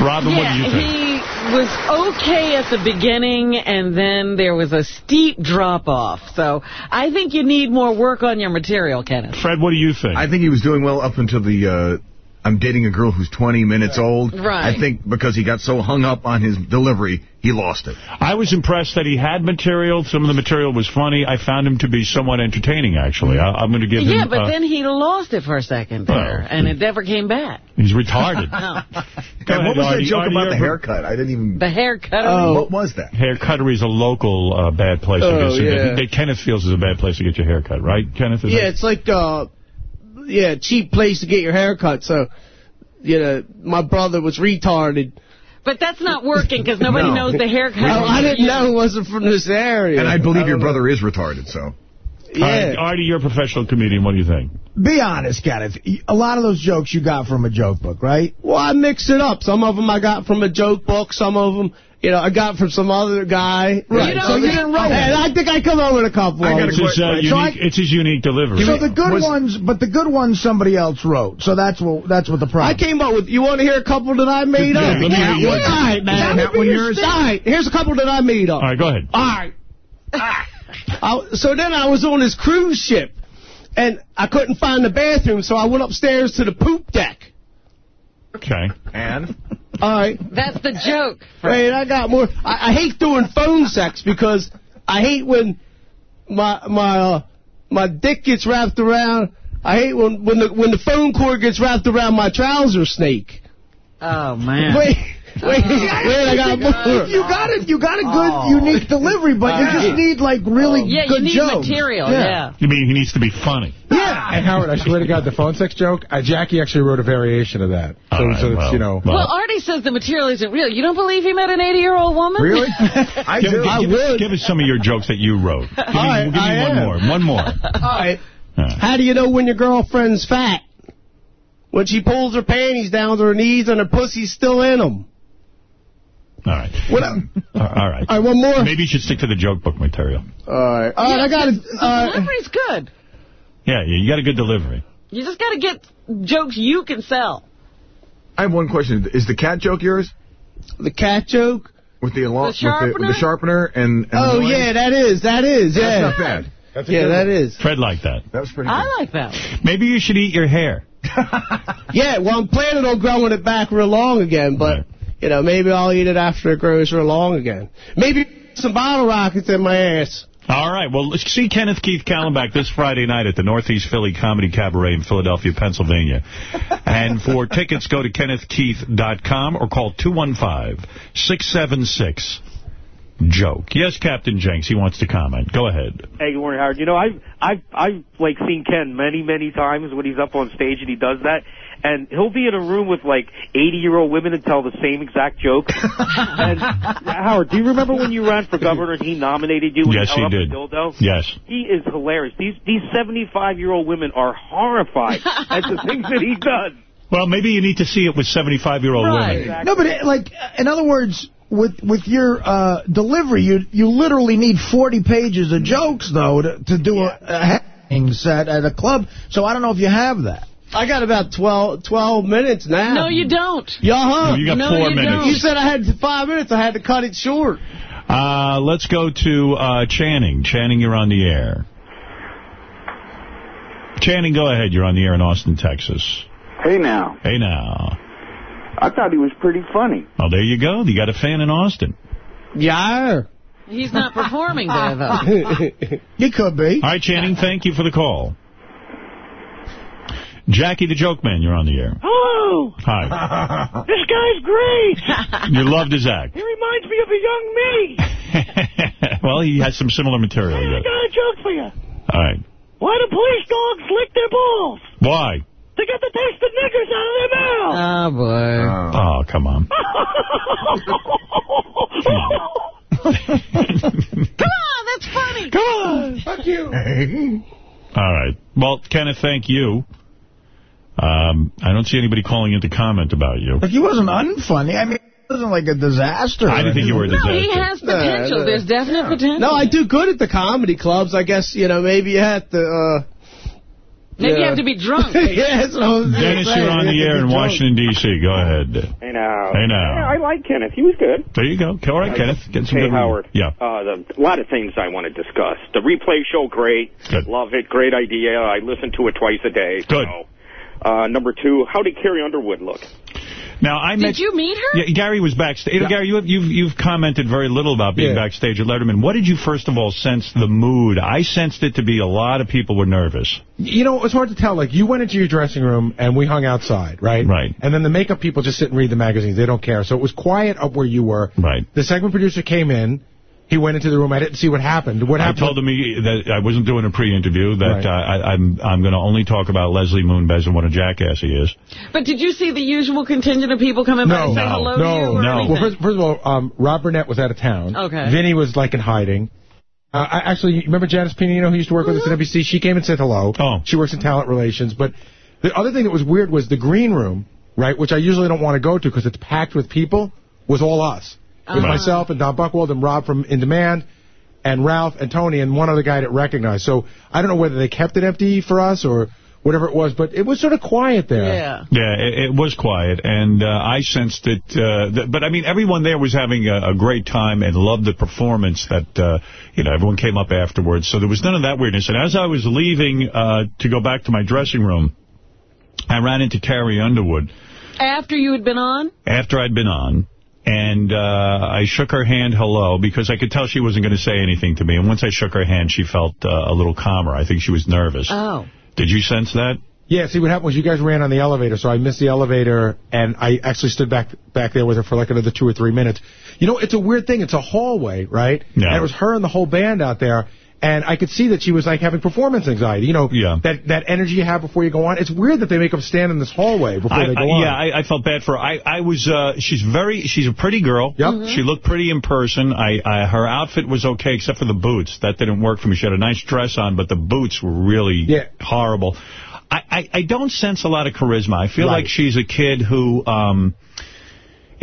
Robin, what do you yeah, think? he was okay at the beginning, and then there was a steep drop-off. So I think you need more work on your material, Kenneth. Fred, what do you think? I think he was doing well up until the uh, I'm dating a girl who's 20 minutes old. Right. I think because he got so hung up on his delivery, he lost it. I was impressed that he had material. Some of the material was funny. I found him to be somewhat entertaining, actually. I, am going to give him... Yeah, but uh, then he lost it for a second there, Well, and it never came back. He's retarded. No. Go ahead, what was Artie. that joke Artie, about the haircut? I didn't even... The haircut. Oh. What was that? Hair cuttery is a local uh, bad place. I Oh, guess. yeah. That Kenneth feels is a bad place to get your hair cut, right, Kenneth? Is Yeah, that- it's like, uh, yeah, cheap place to get your hair cut. So, you know, my brother was retarded. But that's not working because nobody No. knows the haircut. Oh, I didn't know it wasn't from this area. And I believe your know. brother is retarded, so... All right, Artie, you're a professional comedian. What do you think? Be honest, Kenneth. A lot of those jokes you got from a joke book, right? Well, I mix it up. Some of them I got from a joke book. Some of them, you know, I got from some other guy. Right, so you didn't write it. I think I come up with a couple. I got a It's them. his, uh, So unique, I- it's his unique delivery. So the good Was- ones, but the good ones somebody else wrote. So that's what that's what the problem. I came up with. You want to hear a couple that I made Yeah, up? let me hear All yours. man. That would be your All right, here's a couple that I made up. All right, go ahead. All right. I, so then I was on this cruise ship, and I couldn't find the bathroom, so I went upstairs to the poop deck. Okay. And? All right. That's the joke. Wait, I got more. I, I hate doing phone sex because I hate when my my uh, my dick gets wrapped around. I hate when when the when the phone cord gets wrapped around my trouser snake. Oh, man. Wait, wait, wait! I got more. You got it. You got a good, unique delivery, but you just need like really Yeah, you good need jokes. material, yeah. You mean he needs to be funny? Yeah. And Howard, I swear to God, the phone sex joke, uh, Jackie actually wrote a variation of that. So, All right, so it's, well, you know. well. Well, Artie says the material isn't real. You don't believe he met an 80-year-old woman? Really? I Give, do. give, I give us, would. give us some of your jokes that you wrote. Give me, right, give me I one am. more. One more. All right. How do you know when your girlfriend's fat? When she pulls her panties down to her knees and her pussy's still in them. All right. What? All Uh, all right. right, one more. Maybe you should stick to the joke book material. All right. All right, I got it. The Uh, delivery's good. Yeah, yeah, you got a good delivery. You just got to get jokes you can sell. I have one question. Is the cat joke yours? the cat joke. With the, alarm, The with the, sharpener? with the sharpener and, and Oh, the yeah, that is. That is. Yeah. That's not bad. That's Yeah, that one. is. Fred liked that. That was pretty good. I like that. Maybe you should eat your hair. Yeah, well, I'm planning on growing it back real long again, but, Right. You know, maybe I'll eat it after it grows real long again. Maybe some bottle rockets in my ass. All right. Well, see Kenneth Keith Kallenbach this Friday night at the Northeast Philly Comedy Cabaret in Philadelphia, Pennsylvania. and for tickets, go to kennethkeith.com or call 215-676-JOKE. Yes, Captain Janks, he wants to comment. Go ahead. Hey, good morning, Howard. You know, I've I've I've like seen Ken many many times when he's up on stage and he does that, and he'll be in a room with like 80 year old women and tell the same exact joke. and Howard, do you remember when you ran for governor and he nominated you? and Yes, held he did. Dildo? Yes. He is hilarious. These these 75 year old women are horrified at the things that he does. Well, maybe you need to see it with 75-year-old Right. women. No, but it, like, in other words, with with your uh, delivery, you you literally need 40 pages of jokes though to to do a, a hanging set at a club. So I don't know if you have that. I got about 12, 12 minutes now. No, you don't. Yeah, huh? No, you got No, four you minutes. don't. You said I had five minutes. I had to cut it short. Uh, let's go to uh, Channing. Channing, you're on the air. Channing, go ahead. You're on the air in Austin, Texas. Hey now, Hey now. I thought he was pretty funny. Oh, there you go. You got a fan in Austin. Yeah. He's not performing there, though. You could be. All right, Channing, thank you for the call. Jackie the Joke Man, you're on the air. Hello. Hi. This guy's great. You loved his act. He reminds me of a young me. well, he has some similar material. Hey, I got a joke for you. All right. Why do police dogs lick their balls? Why? To get the taste of niggers out of their mouth. Oh, boy. Oh, come on. Come on, that's funny. Come on. Fuck you. All right. Well, Kenneth, thank you. Um, I don't see anybody calling in to comment about you. Like, he wasn't unfunny. I mean, it wasn't like a disaster. I didn't think you were a No, he has potential. no. There's definite potential. No, I do good at the comedy clubs. I guess, you know, maybe you have to, uh... Maybe you yeah. have to be drunk. yeah, that's what I was Dennis, say. you're on the air in drunk. Washington, D.C. Go ahead. Hey now. Hey, now. Yeah, I like Kenneth. He was good. There you go. All right, Kenneth. Get some hey, good Howard. Yeah. Uh, the, a lot of things I want to discuss. The replay show, great. Good. Love it. Great idea. I listen to it twice a day. Good. So. Uh, number two, how did Carrie Underwood look? Now, I met... Did you meet her? Yeah, Gary was backstage. Gary, you have, you've you've commented very little about being Yeah. backstage at Letterman. What did you first of all sense the mood? I sensed it to be a lot of people were nervous. You know, it was hard to tell. Like, you went into your dressing room, and we hung outside, right? Right. And then the makeup people just sit and read the magazines. They don't care. So it was quiet up where you were. Right. The segment producer came in. He went into the room. I didn't see what happened. What happened? I told him he, that I wasn't doing a pre-interview, that Right. uh, I, I'm I'm going to only talk about Leslie Moonves and what a jackass he is. But did you see the usual contingent of people coming by and say no, hello to no, you? or no. Well, first, first of all, um, Rob Burnett was out of town. Okay. Vinny was, like, in hiding. Uh, I, actually, you remember Janice Pinino, who used to work with us at NBC? She came and said hello. Oh. She works in talent relations. But the other thing that was weird was the green room, right, which I usually don't want to go to because it's packed with people, was all us. It was Uh-huh. myself and Don Buchwald and Rob from In Demand and Ralph and Tony and one other guy that recognized. So I don't know whether they kept it empty for us or whatever it was, but it was sort of quiet there. Yeah. Yeah, it, it was quiet, and uh, I sensed it. Uh, th but, I mean, everyone there was having a, a great time and loved the performance that, uh, you know, everyone came up afterwards. So there was none of that weirdness. And as I was leaving uh, to go back to my dressing room, I ran into Carrie Underwood After you had been on? after I'd been on. And uh, I shook her hand hello because I could tell she wasn't going to say anything to me. And once I shook her hand, she felt uh, a little calmer. I think she was nervous. Oh. Did you sense that? Yeah, see, what happened was you guys ran on the elevator, so I missed the elevator, and I actually stood back back there with her for like another two or three minutes. You know, it's a weird thing. It's a hallway, right? Yeah. And it was her and the whole band out there, and I could see that she was like having performance anxiety. You know, Yeah. that that energy you have before you go on. It's weird that they make them stand in this hallway before I, they go I- on. Yeah, I, I felt bad for her. I, I was, uh, she's very, she's a pretty girl. Yep. Mm-hmm. She looked pretty in person. I, I, her outfit was okay, except for the boots. That didn't work for me. She had a nice dress on, but the boots were really Yeah. horrible. I, I, I don't sense a lot of charisma. I feel Right. like she's a kid who, um,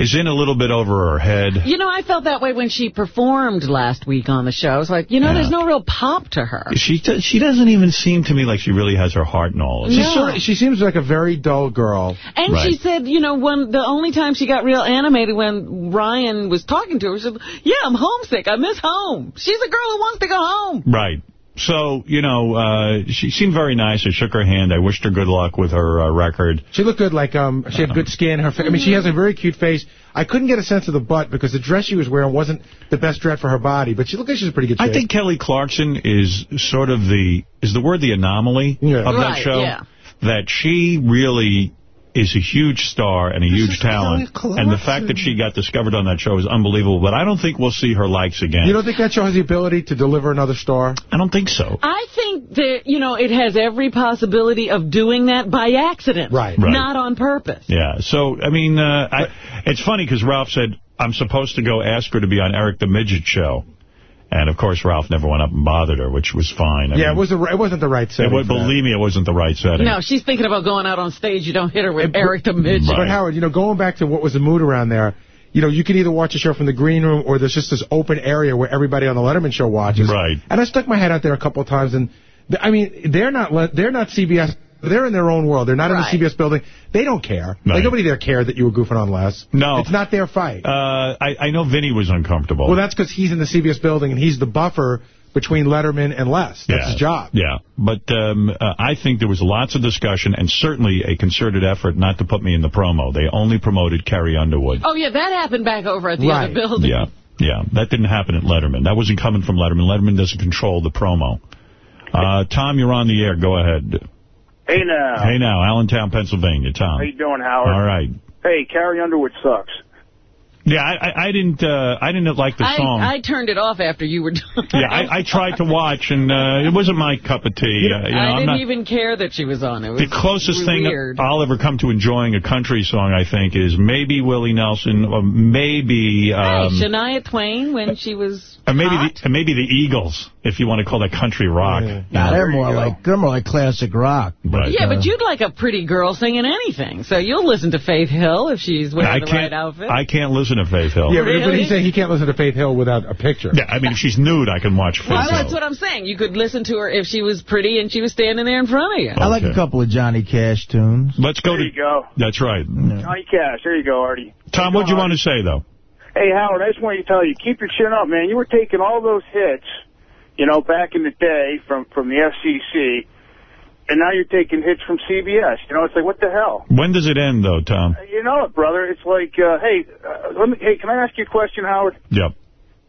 is in a little bit over her head. You know, I felt that way when she performed last week on the show. I was like, you know, Yeah. there's no real pop to her. She does, she doesn't even seem to me like she really has her heart in all of She's this. sort of, she seems like a very dull girl. And Right. she said, you know, when the only time she got real animated when Ryan was talking to her, she said, yeah, I'm homesick. I miss home. She's a girl who wants to go home. Right. So, you know, uh, she seemed very nice. I shook her hand. I wished her good luck with her uh, record. She looked good, like um, she had good skin. Her, fa- I mean, she has a very cute face. I couldn't get a sense of the butt because the dress she was wearing wasn't the best dress for her body, but she looked like she's in pretty good shape. I think Kelly Clarkson is sort of the, is the word the anomaly Yeah. of that show? yeah. That she really is a huge star and a huge talent. And the fact that she got discovered on that show is unbelievable. But I don't think we'll see her likes again. You don't think that show has the ability to deliver another star? I don't think so. I think that, you know, it has every possibility of doing that by accident. Right. Right. Not on purpose. Yeah. So, I mean, uh, I, it's funny because Ralph said, I'm supposed to go ask her to be on Eric the Midget show. And, of course, Ralph never went up and bothered her, which was fine. I yeah, mean, it was the, it wasn't the right setting. was, for that. believe me, it wasn't the right setting. No, she's thinking about going out on stage. You don't hit her with It- Eric the Midget. Right. But Howard, you know, going back to what was the mood around there, you know, you can either watch a show from the green room or there's just this open area where everybody on the Letterman show watches. Right. And I stuck my head out there a couple of times, and I mean, they're not they're not CBS They're in their own world. They're not Right. in the CBS building. They don't care. Like nobody there cared that you were goofing on Les. No. It's not their fight. Uh, I, I know Vinny was uncomfortable. Well, that's because he's in the CBS building and he's the buffer between Letterman and Les. That's yeah. his job. Yeah, but um, uh, I think there was lots of discussion and certainly a concerted effort not to put me in the promo. They only promoted Carrie Underwood. Oh, yeah, that happened back over at the other building. Yeah, yeah. That didn't happen at Letterman. That wasn't coming from Letterman. Letterman doesn't control the promo. Uh, Tom, you're on the air. Go ahead. Hey now. Hey now, Allentown, Pennsylvania. Tom. How you doing, Howard? All right. Hey, Carrie Underwood sucks. Yeah, I, I, I didn't. Uh, I didn't like the song. I, I turned it off after you were done. yeah, I, I tried to watch, and uh, it wasn't my cup of tea. Uh, you know, I I'm didn't not, even care that she was on. It was the closest thing weird. I'll ever come to enjoying a country song, I think, is maybe Willie Nelson, or maybe um, hey, Shania Twain when she was or maybe hot. the, or maybe the Eagles, if you want to call that country rock. You Nah, they're more like they're more like classic rock. Right. Yeah, uh, but you'd like a pretty girl singing anything. So you'll listen to Faith Hill if she's wearing I the right outfit. I can't listen to Faith Hill. Yeah, but, but Really? he's saying he can't listen to Faith Hill without a picture. Yeah, I mean, if she's nude, I can watch Faith well, Hill. that's what I'm saying. You could listen to her if she was pretty and she was standing there in front of you. I like a couple of Johnny Cash tunes. Let's go There to. you go. That's right. Johnny Cash. There you go, Artie. Tom, what do you want to say though? Hey, Howard, I just wanted to tell you, keep your chin up, man. You were taking all those hits, you know, back in the day from, from the FCC, and now you're taking hits from CBS. You know, it's like, what the hell? When does it end, though, Tom? You know it, brother. It's like, uh, hey, uh, let me, hey, can I ask you a question, Howard? Yep.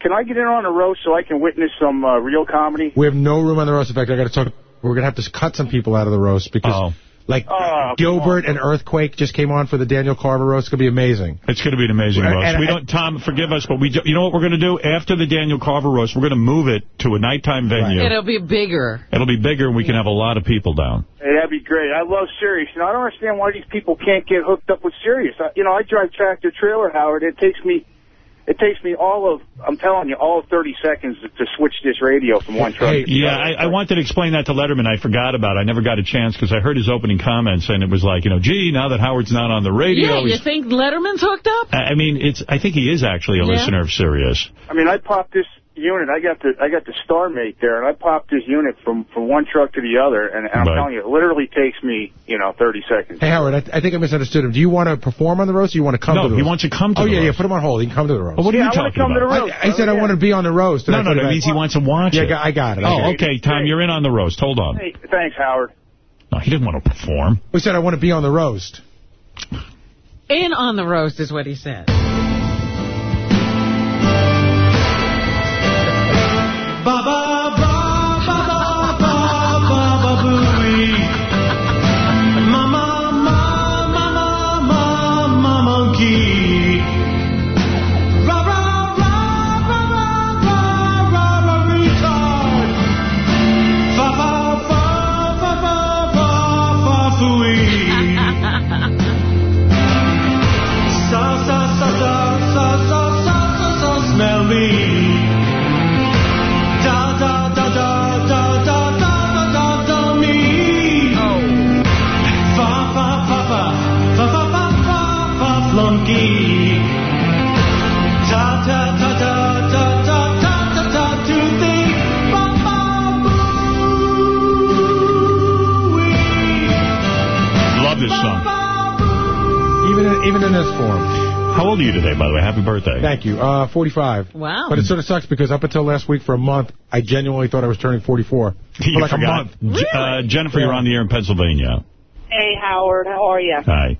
Can I get in on a roast so I can witness some uh, real comedy? We have no room on the roast. In fact, I got to talk. We're going to have to cut some people out of the roast because, like, Oh, Gilbert and Earthquake just came on for the Daniel Carver roast. It's going to be amazing. It's going to be an amazing And- roast. and- we don't, Tom, forgive us, but we, do, you know what we're going to do after the Daniel Carver roast? We're going to move it to a nighttime venue. It'll be bigger. It'll be bigger, and we can have a lot of people down. Hey, that'd be great. I love Sirius. You know, I don't understand why these people can't get hooked up with Sirius. I, you know, I drive tractor trailer, Howard. It takes me, it takes me all of, I'm telling you, all of 30 seconds to, to switch this radio from one truck to the Yeah, other. I, I wanted to explain that to Letterman. I forgot about it. I never got a chance because I heard his opening comments, and it was like, you know, gee, now that Howard's not on the radio, yeah, you think Letterman's hooked up? I I mean, it's. I think he is actually a Yeah. listener of Sirius. I mean, I popped this unit. I got the, I got the Starmate there, and I popped this unit from, from one truck to the other, and, and I'm Right. telling you, it literally takes me, you know, 30 seconds. Hey, Howard, I, I think I misunderstood him. Do you want to perform on the roast or you want to come No, to the he roast? wants to come to oh, the yeah, roast. yeah, put him on hold. He can come to the roast. Well, what are you I wanna talking come to the about? roast, I, I said I oh, want to be on the roast. and No, I no, put that means he wants to watch Yeah, it. I got it. I Oh, got okay, Tom, you're in on the roast. Hold on. Hey, thanks, Howard. No, he didn't want to perform. We said I want to be on the roast. In on the roast is what he said. Baba this song. Even in, even in this form. How old are you today, by the way? Happy birthday. Thank you. Uh, 45. Wow. But it sort of sucks because up until last week for a month, I genuinely thought I was turning 44. You for like forgot. a month. J- Uh, Jennifer, you're on the air in Pennsylvania. Hey, Howard, how are you? Hi.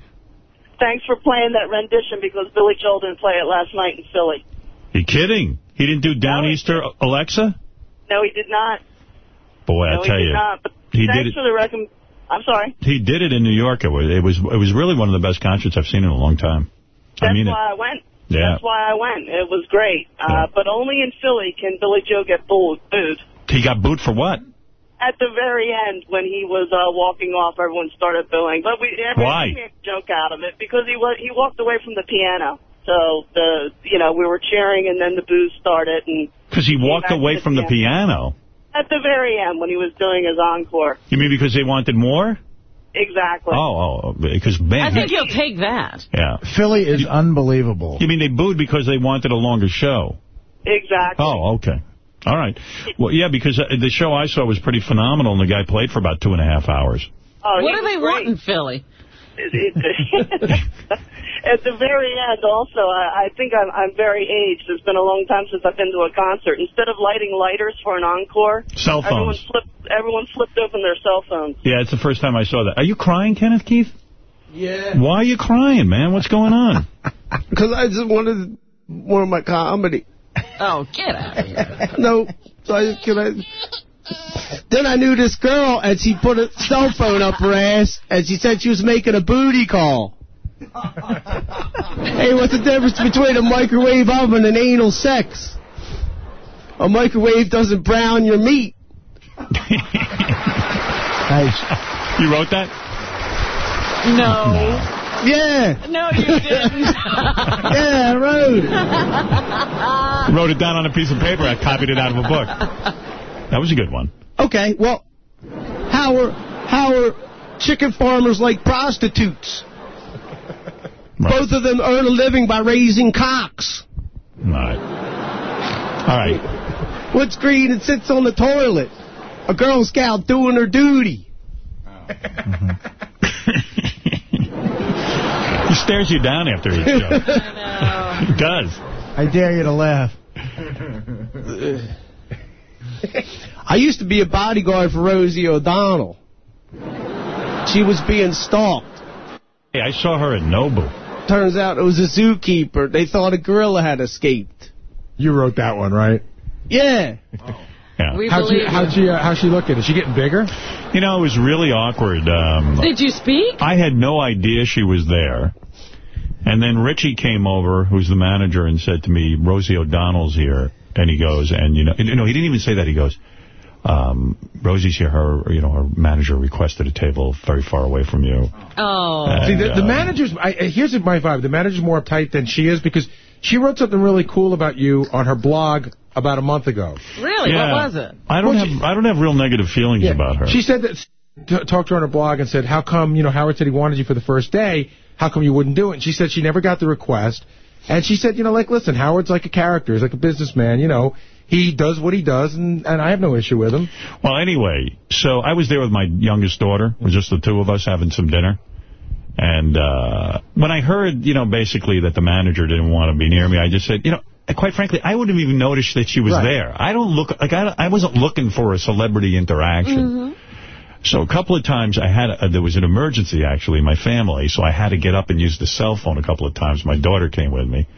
Thanks for playing that rendition because Billy Joel didn't play it last night in Philly. You kidding? He didn't do Downeaster Alexa? No, he did not. Boy, no, I he tell did you. not. But he thanks did it- for the recommend. I'm sorry. He did it in New York. It was it was it was really one of the best concerts I've seen in a long time. I That's mean it. why I went. Yeah. That's why I went. It was great. Uh, But only in Philly can Billy Joel get booed. booed. He got booed for what? At the very end, when he was uh, walking off, everyone started booing. But we Why? everyone made a joke out of it because he was he walked away from the piano. So the you know we were cheering and then the boos started and Because he walked away the from the piano. At the very end when he was doing his encore. You mean because they wanted more? Exactly. Oh, oh, because man. I think he- he'll take that. yeah. Philly is unbelievable. You mean they booed because they wanted a longer show? Exactly. Oh, okay. All right. Well, yeah, because uh, the show I saw was pretty phenomenal, and the guy played for about two and a half hours. Oh, what he do they was want great. in Philly? At the very end, also, I, I think I'm, I'm very aged. It's been a long time since I've been to a concert. Instead of lighting lighters for an encore, Cell phones. everyone flipped, everyone flipped open their cell phones. Yeah, it's the first time I saw that. Are you crying, Kenneth Keith? Yeah. Why are you crying, man? What's going on? Because I just wanted one of my comedy. Oh, get out of here. no, so I just, can I... Then I knew this girl, and she put a cell phone up her ass, and she said she was making a booty call. hey, what's the difference between a microwave oven and anal sex? A microwave doesn't brown your meat. nice. You wrote that? No. Yeah. No, you didn't. yeah, I wrote it. Wrote it down on a piece of paper. I copied it out of a book. That was a good one. Okay, well, how are, how are chicken farmers like prostitutes? Both of them earn a living by raising cocks. All right. All right. What's green and sits on the toilet? A Girl Scout doing her duty. He stares you down after each joke. He does. I dare you to laugh. I used to be a bodyguard for Rosie O'Donnell. She was being stalked. Hey, I saw her at Nobu. Turns out it was a zookeeper. They thought a gorilla had escaped. You wrote that one, right? Yeah. Yeah. We how'd she, how'd she, uh, how's she looking? Is she getting bigger? You know, it was really awkward. Um, Did you speak? I had no idea she was there. And then Richie came over, who's the manager, and said to me, Rosie O'Donnell's here. And he goes, and, you know, you know, he didn't even say that. He goes, um, Rosie's here. Her, you know, her manager requested a table very far away from you. Oh. See, the, the uh, manager's, I, I- here's my vibe. The manager's more uptight than she is because she wrote something really cool about you on her blog about a month ago. Really? Yeah. What was it? I don't have I don't have real negative feelings about her. She said that, t- talked to her on her blog and said, how come, you know, Howard said he wanted you for the first day. How come you wouldn't do it? And she said she never got the request. And she said, you know, like, listen, Howard's like a character. He's like a businessman, you know. He does what he does, and, and I have no issue with him. Well, anyway, so I was there with my youngest daughter. It was just the two of us having some dinner. And uh, when I heard, you know, basically that the manager didn't want to be near me, I just said, you know, quite frankly, I wouldn't have even noticed that she was Right. there. I don't look, like, I, I wasn't looking for a celebrity interaction. So a couple of times I had, a, there was an emergency actually in my family, so I had to get up and use the cell phone a couple of times. My daughter came with me.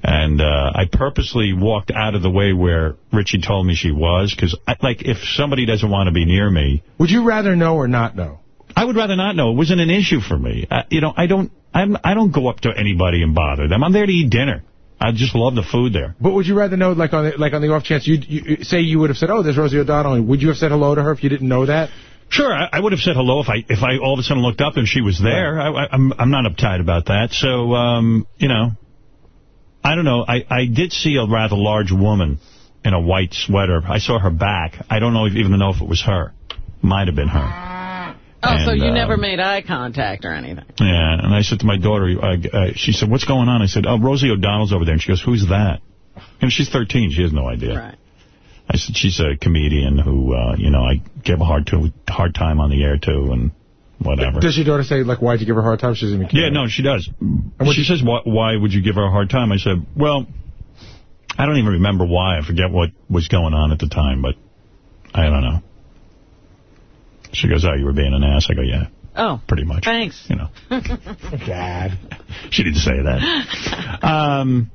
And uh, I purposely walked out of the way where Richie told me she was, because, like, if somebody doesn't want to be near me... Would you rather know or not know? I would rather not know. It wasn't an issue for me. Uh, you know, I don't I'm, I don't go up to anybody and bother them. I'm there to eat dinner. I just love the food there. But would you rather know, like on the, like on the off chance, you you say you would have said, oh, there's Rosie O'Donnell, would you have said hello to her if you didn't know that? Sure, I, I would have said hello if I if I all of a sudden looked up and she was there. I, I, I'm I'm not uptight about that. So, um, you know, I don't know. I, I did see a rather large woman in a white sweater. I saw her back. I don't know if, even know if it was her. Might have been her. Oh, so you um, never made eye contact or anything. Yeah, and I said to my daughter, uh, uh, she said, what's going on? I said, oh, Rosie O'Donnell's over there. And she goes, who's that? And she's 13. She has no idea. Right. I said, she's a comedian who, uh, you know, I give a hard, to, hard time on the air to and whatever. Does your daughter say, like, why'd you give her a hard time? She doesn't even care. Yeah, no, she does. she says, why, why would you give her a hard time? I said, well, I don't even remember why. I forget what was going on at the time, but I don't know. She goes, oh, you were being an ass. I go, yeah, Oh. pretty much. Thanks. You know. Dad. She didn't say that. Um,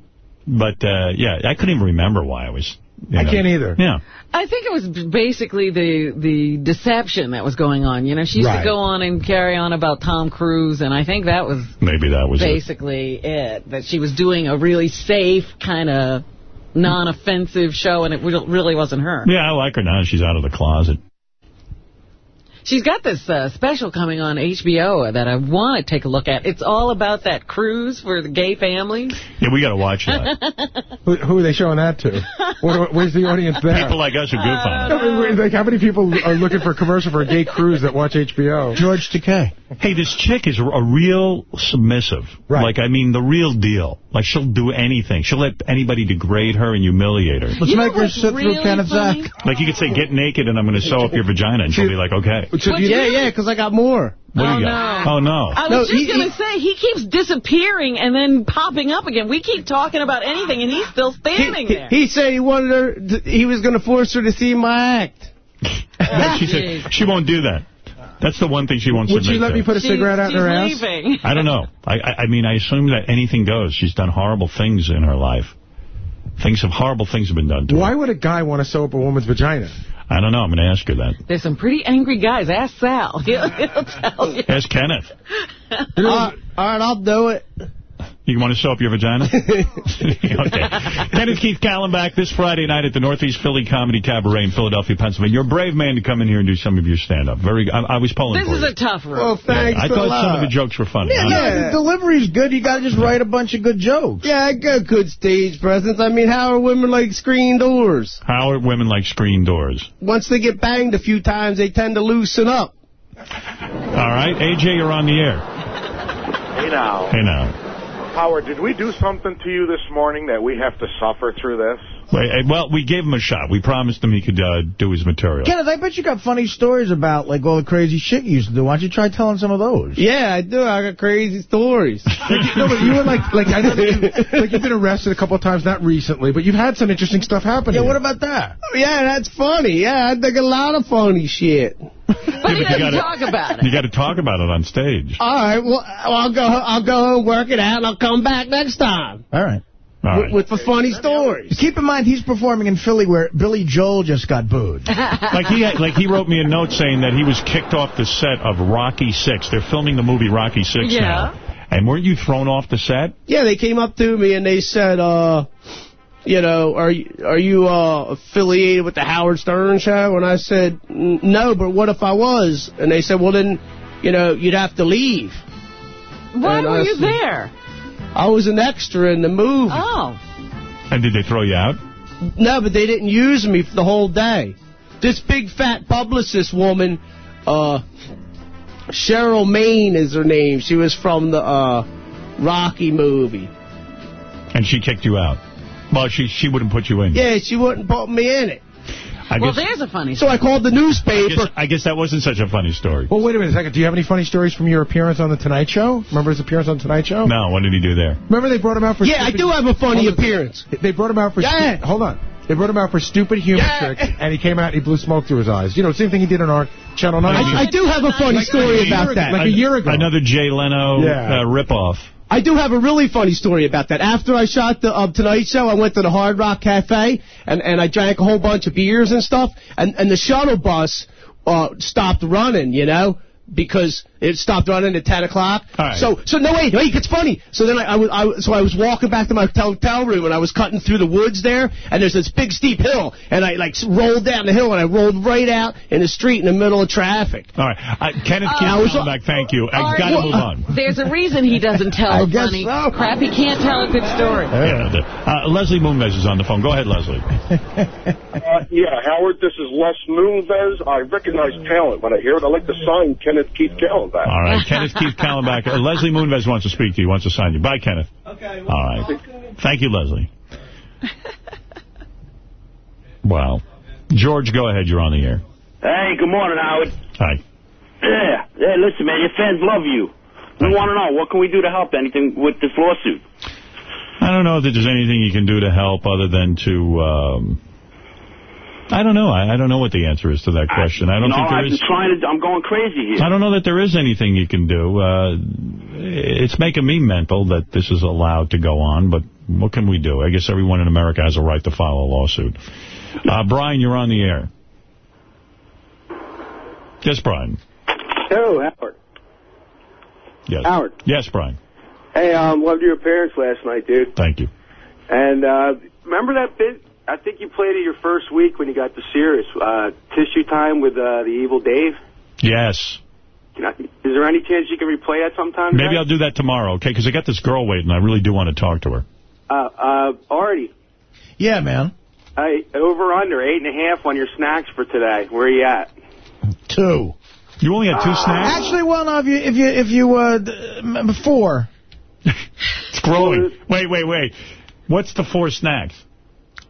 but, uh, yeah, I couldn't even remember why I was... you I know. can't either. Yeah. I think it was basically the the deception that was going on. You know, she used Right. to go on and carry on about Tom Cruise, and I think that was Maybe that was basically it. That she was doing a really safe, kind of non-offensive show, and it really wasn't her. Yeah, I like her now. She's out of the closet. She's got this uh, special coming on HBO that I want to take a look at. It's all about that cruise for the gay families. Yeah, we got to watch that. Who, who are they showing that to? What, where's the audience there? People like us who goof on it. No, but like, how many people are looking for a commercial for a gay cruise that watch HBO? George Takei. Hey, this chick is a real submissive. Right. Like, I mean, the real deal. Like, she'll do anything. She'll let anybody degrade her and humiliate her. Let's make her sit through Kenneth's act. Like, you could say, get naked and I'm going to sew up your vagina. And she'll be like, okay. yeah, yeah, because I got more. What do Oh, you got? Oh, no. I was No, just going to say, he keeps disappearing and then popping up again. We keep talking about anything, and he's still standing He, there. he said he wanted her. To, he was going to force her to see my act. She said she won't do that. That's the one thing she won't Would she let to. me put a cigarette out in her ass? leaving. I don't know. I, I I mean, I assume that anything goes. She's done horrible things in her life. Things have horrible things have been done to her. Why would a guy want to sew up a woman's vagina? I don't know. I'm going to ask her that. There's some pretty angry guys. Ask Sal. He'll, he'll tell you. Ask Kenneth. all, right, all right, I'll do it. You want to show up your vagina? okay. Kenneth Keith Kallenbach this Friday night at the Northeast Philly Comedy Cabaret in Philadelphia, Pennsylvania. You're a brave man to come in here and do some of your stand-up. Very. I, I was pulling This for is you. a tough room. Well, thanks I a thought lot. some of the jokes were funny. Yeah, yeah. the delivery's good. You got to just write a bunch of good jokes. Yeah, I got good stage presence. I mean, how are women like screen doors? How are women like screen doors? Once they get banged a few times, they tend to loosen up. All right, AJ, you're on the air. Hey now. Hey now. Howard, did we do something to you this morning that we have to suffer through this? Wait, eh, well, we gave him a shot. We promised him he could uh, do his material. Kenneth, I bet you got funny stories about like all the crazy shit you used to do. Why don't you try telling some of those? Yeah, I do. I got crazy stories. no, but you were like, like I know you, like you've been arrested a couple of times, not recently, but you've had some interesting stuff happen. Yeah, to what about that? yeah, that's funny. Yeah, I think a lot of funny shit. But he but you gotta- talk about it. You got to talk about it on stage. All right, well, I'll go. I'll go work it out, and I'll come back next time All right. All right. with, with the funny stories. Keep in mind, he's performing in Philly where Billy Joel just got booed. Like he had, like he wrote me a note saying that he was kicked off the set of Rocky Six. They're filming the movie Rocky Six Yeah. now. And weren't you thrown off the set? Yeah, they came up to me and they said, uh, you know, are you are you uh, affiliated with the Howard Stern show? And I said, no, but what if I was? And they said, well then, you know, you'd have to leave. Why And were I you said- there? I was an extra in the movie. Oh. And did they throw you out? No, but they didn't use me for the whole day. This big fat publicist woman, uh, Cheryl Main is her name. She was from the uh, Rocky movie. And she kicked you out. Well, she she wouldn't put you in. Yeah, she wouldn't put me in it. I Well, guess, there's a funny story. So I called the I newspaper. guess, I guess that wasn't such a funny story. Well, wait a minute a second. Do you have any funny stories from your appearance on The Tonight Show? Remember his appearance on Tonight Show? No, what did he do there? Remember they brought him out for Yeah, I do have a funny Hold appearance. They brought him out for Yeah. stu- hold on. They brought him out for stupid humor Yeah. tricks, and he came out and he blew smoke through his eyes. You know, same thing he did on our Channel 9. I, I do have a funny Like- story like about ago- that. like a year ago. Another Jay Leno Yeah. uh, ripoff. I do have a really funny story about that. After I shot the uh, Tonight Show, I went to the Hard Rock Cafe, and, and I drank a whole bunch of beers and stuff, and, and the shuttle bus uh, stopped running, you know, because it stopped running at 10 o'clock. All right. So, so no, wait, wait, it gets funny. So then I, I, was, I, so I was walking back to my hotel room, and I was cutting through the woods there, and there's this big steep hill, and I, like, rolled down the hill, and I rolled right out in the street in the middle of traffic. All right. Uh, Kenneth Uh, Keith I was- Kallenbach, thank you. I've got to well, move on. There's a reason he doesn't tell I a funny so. crap. He can't tell a good story. Yeah, the- uh, Leslie Moonves is on the phone. Go ahead, Leslie. Uh, yeah, Howard, this is Les Moonves. I recognize talent when I hear it. I like the sign Kenneth Keith Kallenbach. All right. Kenneth Keith Kallenbach. Uh, Leslie Moonves wants to speak to you, wants to sign you. Bye, Kenneth. Okay. All right. Thank you, Leslie. Wow. George, go ahead. You're on the air. Hey, good morning, Howard. Hi. Yeah, yeah, listen, man, your fans love you. We want to know, what can we do to help anything with this lawsuit? I don't know that there's anything you can do to help other than to... Um, I don't know. I, I don't know what the answer is to that question. I don't no, think there I've is... been trying to, I'm going crazy here. I don't know that there is anything you can do. Uh, it's making me mental that this is allowed to go on, but what can we do? I guess everyone in America has a right to file a lawsuit. Uh, Brian, you're on the air. Yes, Brian. Hello, Howard. Yes. Howard. Yes, Brian. Hey, um, loved your appearance last night, dude. Thank you. And uh, remember that bit? I think you played it your first week when you got to Sirius. Uh, tissue time with uh, the evil Dave. Yes. Can I, is there any chance you can replay that sometime? Maybe I'll do that tomorrow, okay? Because I got this girl waiting. I really do want to talk to her. Uh, uh, Artie, Yeah, man. I, over under eight and a half on your snacks for today. Where are you at? Two. You only had two snacks? Actually, well, no, if you if you if you uh d- m- four. growing. Wait, wait, wait. What's the four snacks?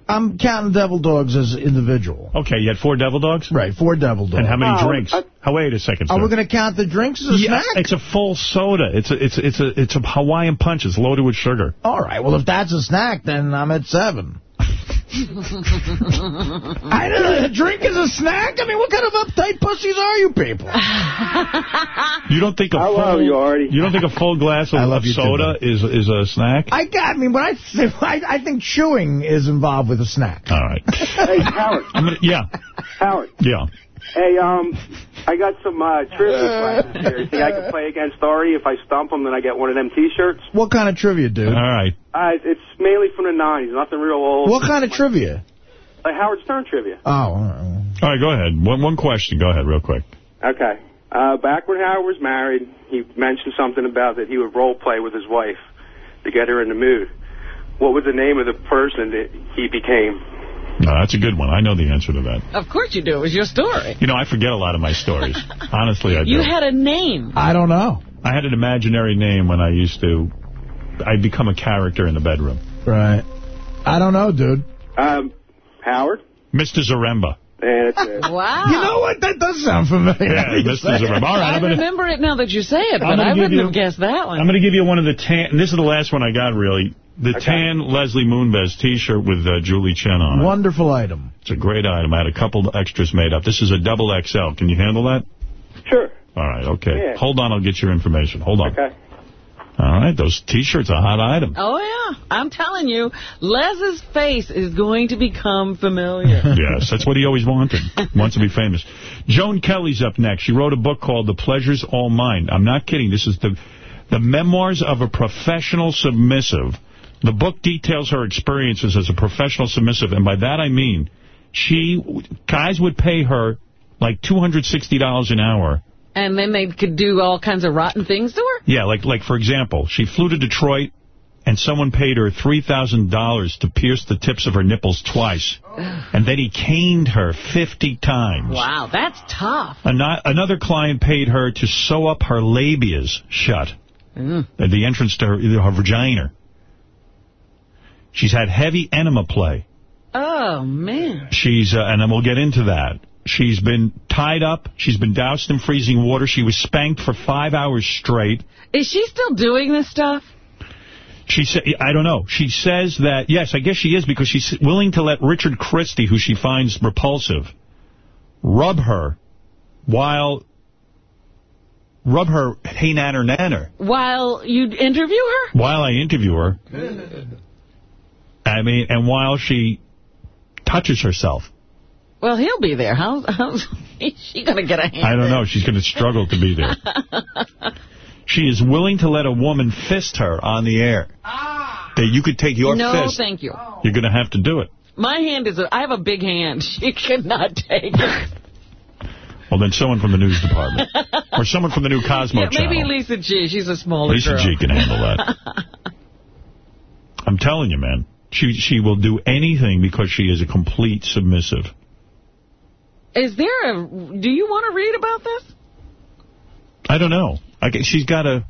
I'm counting devil dogs as individual. Okay, you had four devil dogs? Right, four devil dogs. And how many Oh, drinks? I- oh, wait a second, sir. Are we going to count the drinks as a yeah, snack? it's a full soda. It's a, it's it's a, it's a Hawaiian punch. It's loaded with sugar. All right, well, if that's a snack, then I'm at seven. I don't know, a drink is a snack? I mean, what kind of uptight pussies are you people? You don't think a I full, love you, Artie. you don't think a full glass of, I love of you too, soda is is a snack? I got, I mean, when I, say, I, I think chewing is involved with a snack. All right. Hey, Howard. I'm gonna, yeah, Howard. yeah. Hey, um, I got some uh, trivia questions here. You think I can play against Artie? If I stump him, then I get one of them T-shirts? What kind of trivia, dude? All right. Uh, it's mainly from the 90s, nothing real old. What kind of trivia? Like Howard Stern trivia. Oh, all right. All right, go ahead. One one question. Go ahead, real quick. Okay. Uh, back when Howard was married, he mentioned something about that he would role play with his wife to get her in the mood. What was the name of the person that he became? No, that's a good one. I know the answer to that. Of course you do. It was your story. You know, I forget a lot of my stories. Honestly, I do. You had a name. I don't know. I had an imaginary name when I used to. I'd become a character in the bedroom. Right. I don't know, dude. Um, Howard? Mr. Zaremba. And it's, Wow. You know what? That does sound familiar. Yeah, Mr. Zaremba. All right, I gonna. remember it now that you say it, but I wouldn't you- have guessed that one. I'm going to give you one of the tan. And this is the last one I got, really. The tan Leslie Moonves T-shirt with uh, Julie Chen on it. Wonderful item. It's a great item. I had a couple extras made up. This is a double XL. Can you handle that? Sure. All right, okay. Yeah. Hold on, I'll get your information. Hold on. Okay. All right, those T-shirts are a hot item. Oh, yeah. I'm telling you, Les's face is going to become familiar. yes, that's what he always wanted. Wants to be famous. Joan Kelly's up next. She wrote a book called The Pleasure's All Mine. I'm not kidding. This is the the memoirs of a professional submissive. The book details her experiences as a professional submissive, and by that I mean she guys would pay her like $260 an hour and then they could do all kinds of rotten things to her? Yeah, like like for example, she flew to Detroit and someone paid her $3,000 to pierce the tips of her nipples twice. And then he caned her 50 times. Wow, that's tough. Ano- Another client paid her to sew up her labias shut Mm. at the entrance to her, her vagina. She's had heavy enema play. Oh, man. She's, uh, and then we'll get into that. She's been tied up. She's been doused in freezing water. She was spanked for five hours straight. Is she still doing this stuff? She said, I don't know. She says that, yes, I guess she is because she's willing to let Richard Christy, who she finds repulsive, rub her while, rub her hey nanner nanner While you interview her? while I interview her. I mean, and while she touches herself. Well, he'll be there. How's, how's she going to get a hand? I don't know. She's going to struggle to be there. She is willing to let a woman fist her on the air. Ah. That you could take your no, fist. thank you. You're going to have to do it. My hand is, a, I have a big hand. She could not take it. Well, then someone from the news department. or someone from the new Cosmo yeah, maybe channel. Lisa G. She's a smaller Lisa girl. G can handle that. I'm telling you, man. She she will do anything because she is a complete submissive. Is there a, do you want to read about this? I don't know. I, guess she's got to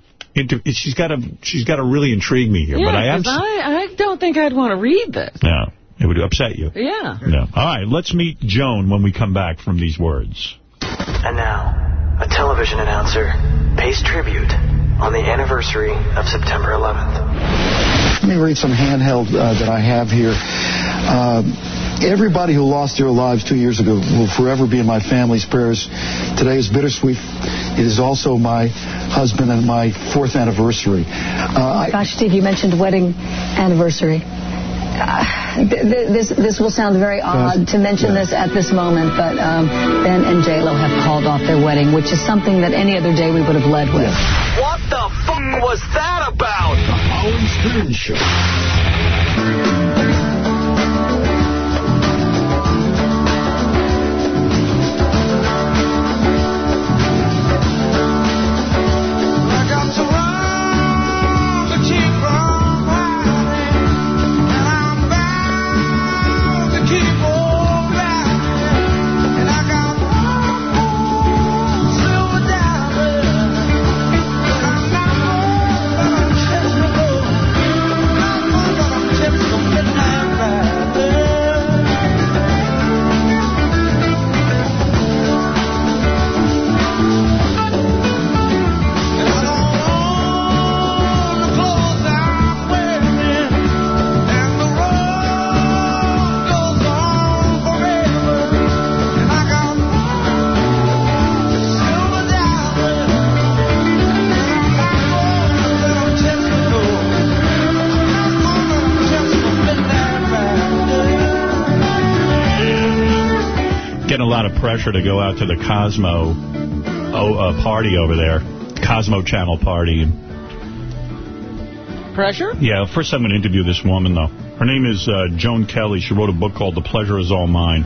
she's got to she's got to really intrigue me here. yeah, but I am 'cause I, I don't think I'd want to read this. No, it would upset you. Yeah. No. All right, let's meet Joan when we come back from these words. And now, a television announcer pays tribute on the anniversary of September 11th. Let me read some handheld uh, that I have here. Uh, everybody who lost their lives two years ago will forever be in my family's prayers. Today is bittersweet. It is also my husband and my fourth anniversary. Uh, Gosh, Steve, you mentioned wedding anniversary. Uh, th- th- this this will sound very odd to mention this at this moment, but um, Ben and J Lo have called off their wedding, which is something that any other day we would have led with. What the fuck was that about? Howard Stern Show. Lot of pressure to go out to the Cosmo oh, uh, party over there. Cosmo Channel party. Pressure? Yeah, first I'm going to interview this woman, though. Her name is uh, Joan Kelly. She wrote a book called The Pleasure Is All Mine.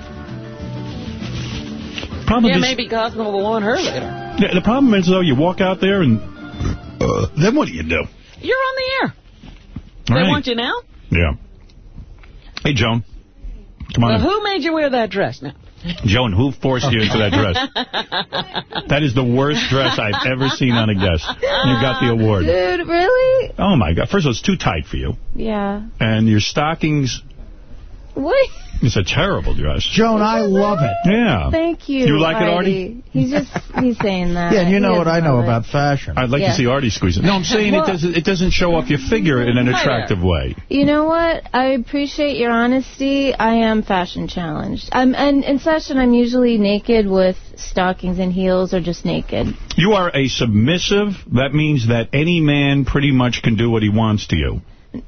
Problem yeah, is, maybe Cosmo will want her later. Yeah, the problem is, though, you walk out there and uh, then what do you do? You're on the air. All they right. want you now? Yeah. Hey, Joan. Come on. Well, who made you wear that dress now? Joan, who forced you into that dress? That is the worst dress I've ever seen on a guest. You got the award. Dude, really? Oh, my God. First of all, it's too tight for you. Yeah. And your stockings, What? it's a terrible dress. Joan, I love it. Yeah. Thank you, You like it, Artie? He's just, he's saying that. Yeah, you know what I know it. about fashion. I'd like Yeah. to see Artie squeeze it. No, I'm saying Well- it doesn't it doesn't show off your figure in an attractive way. You know what? I appreciate your honesty. I am fashion challenged. I'm, and in session, I'm usually naked with stockings and heels or just naked. You are a submissive. That means that any man pretty much can do what he wants to you.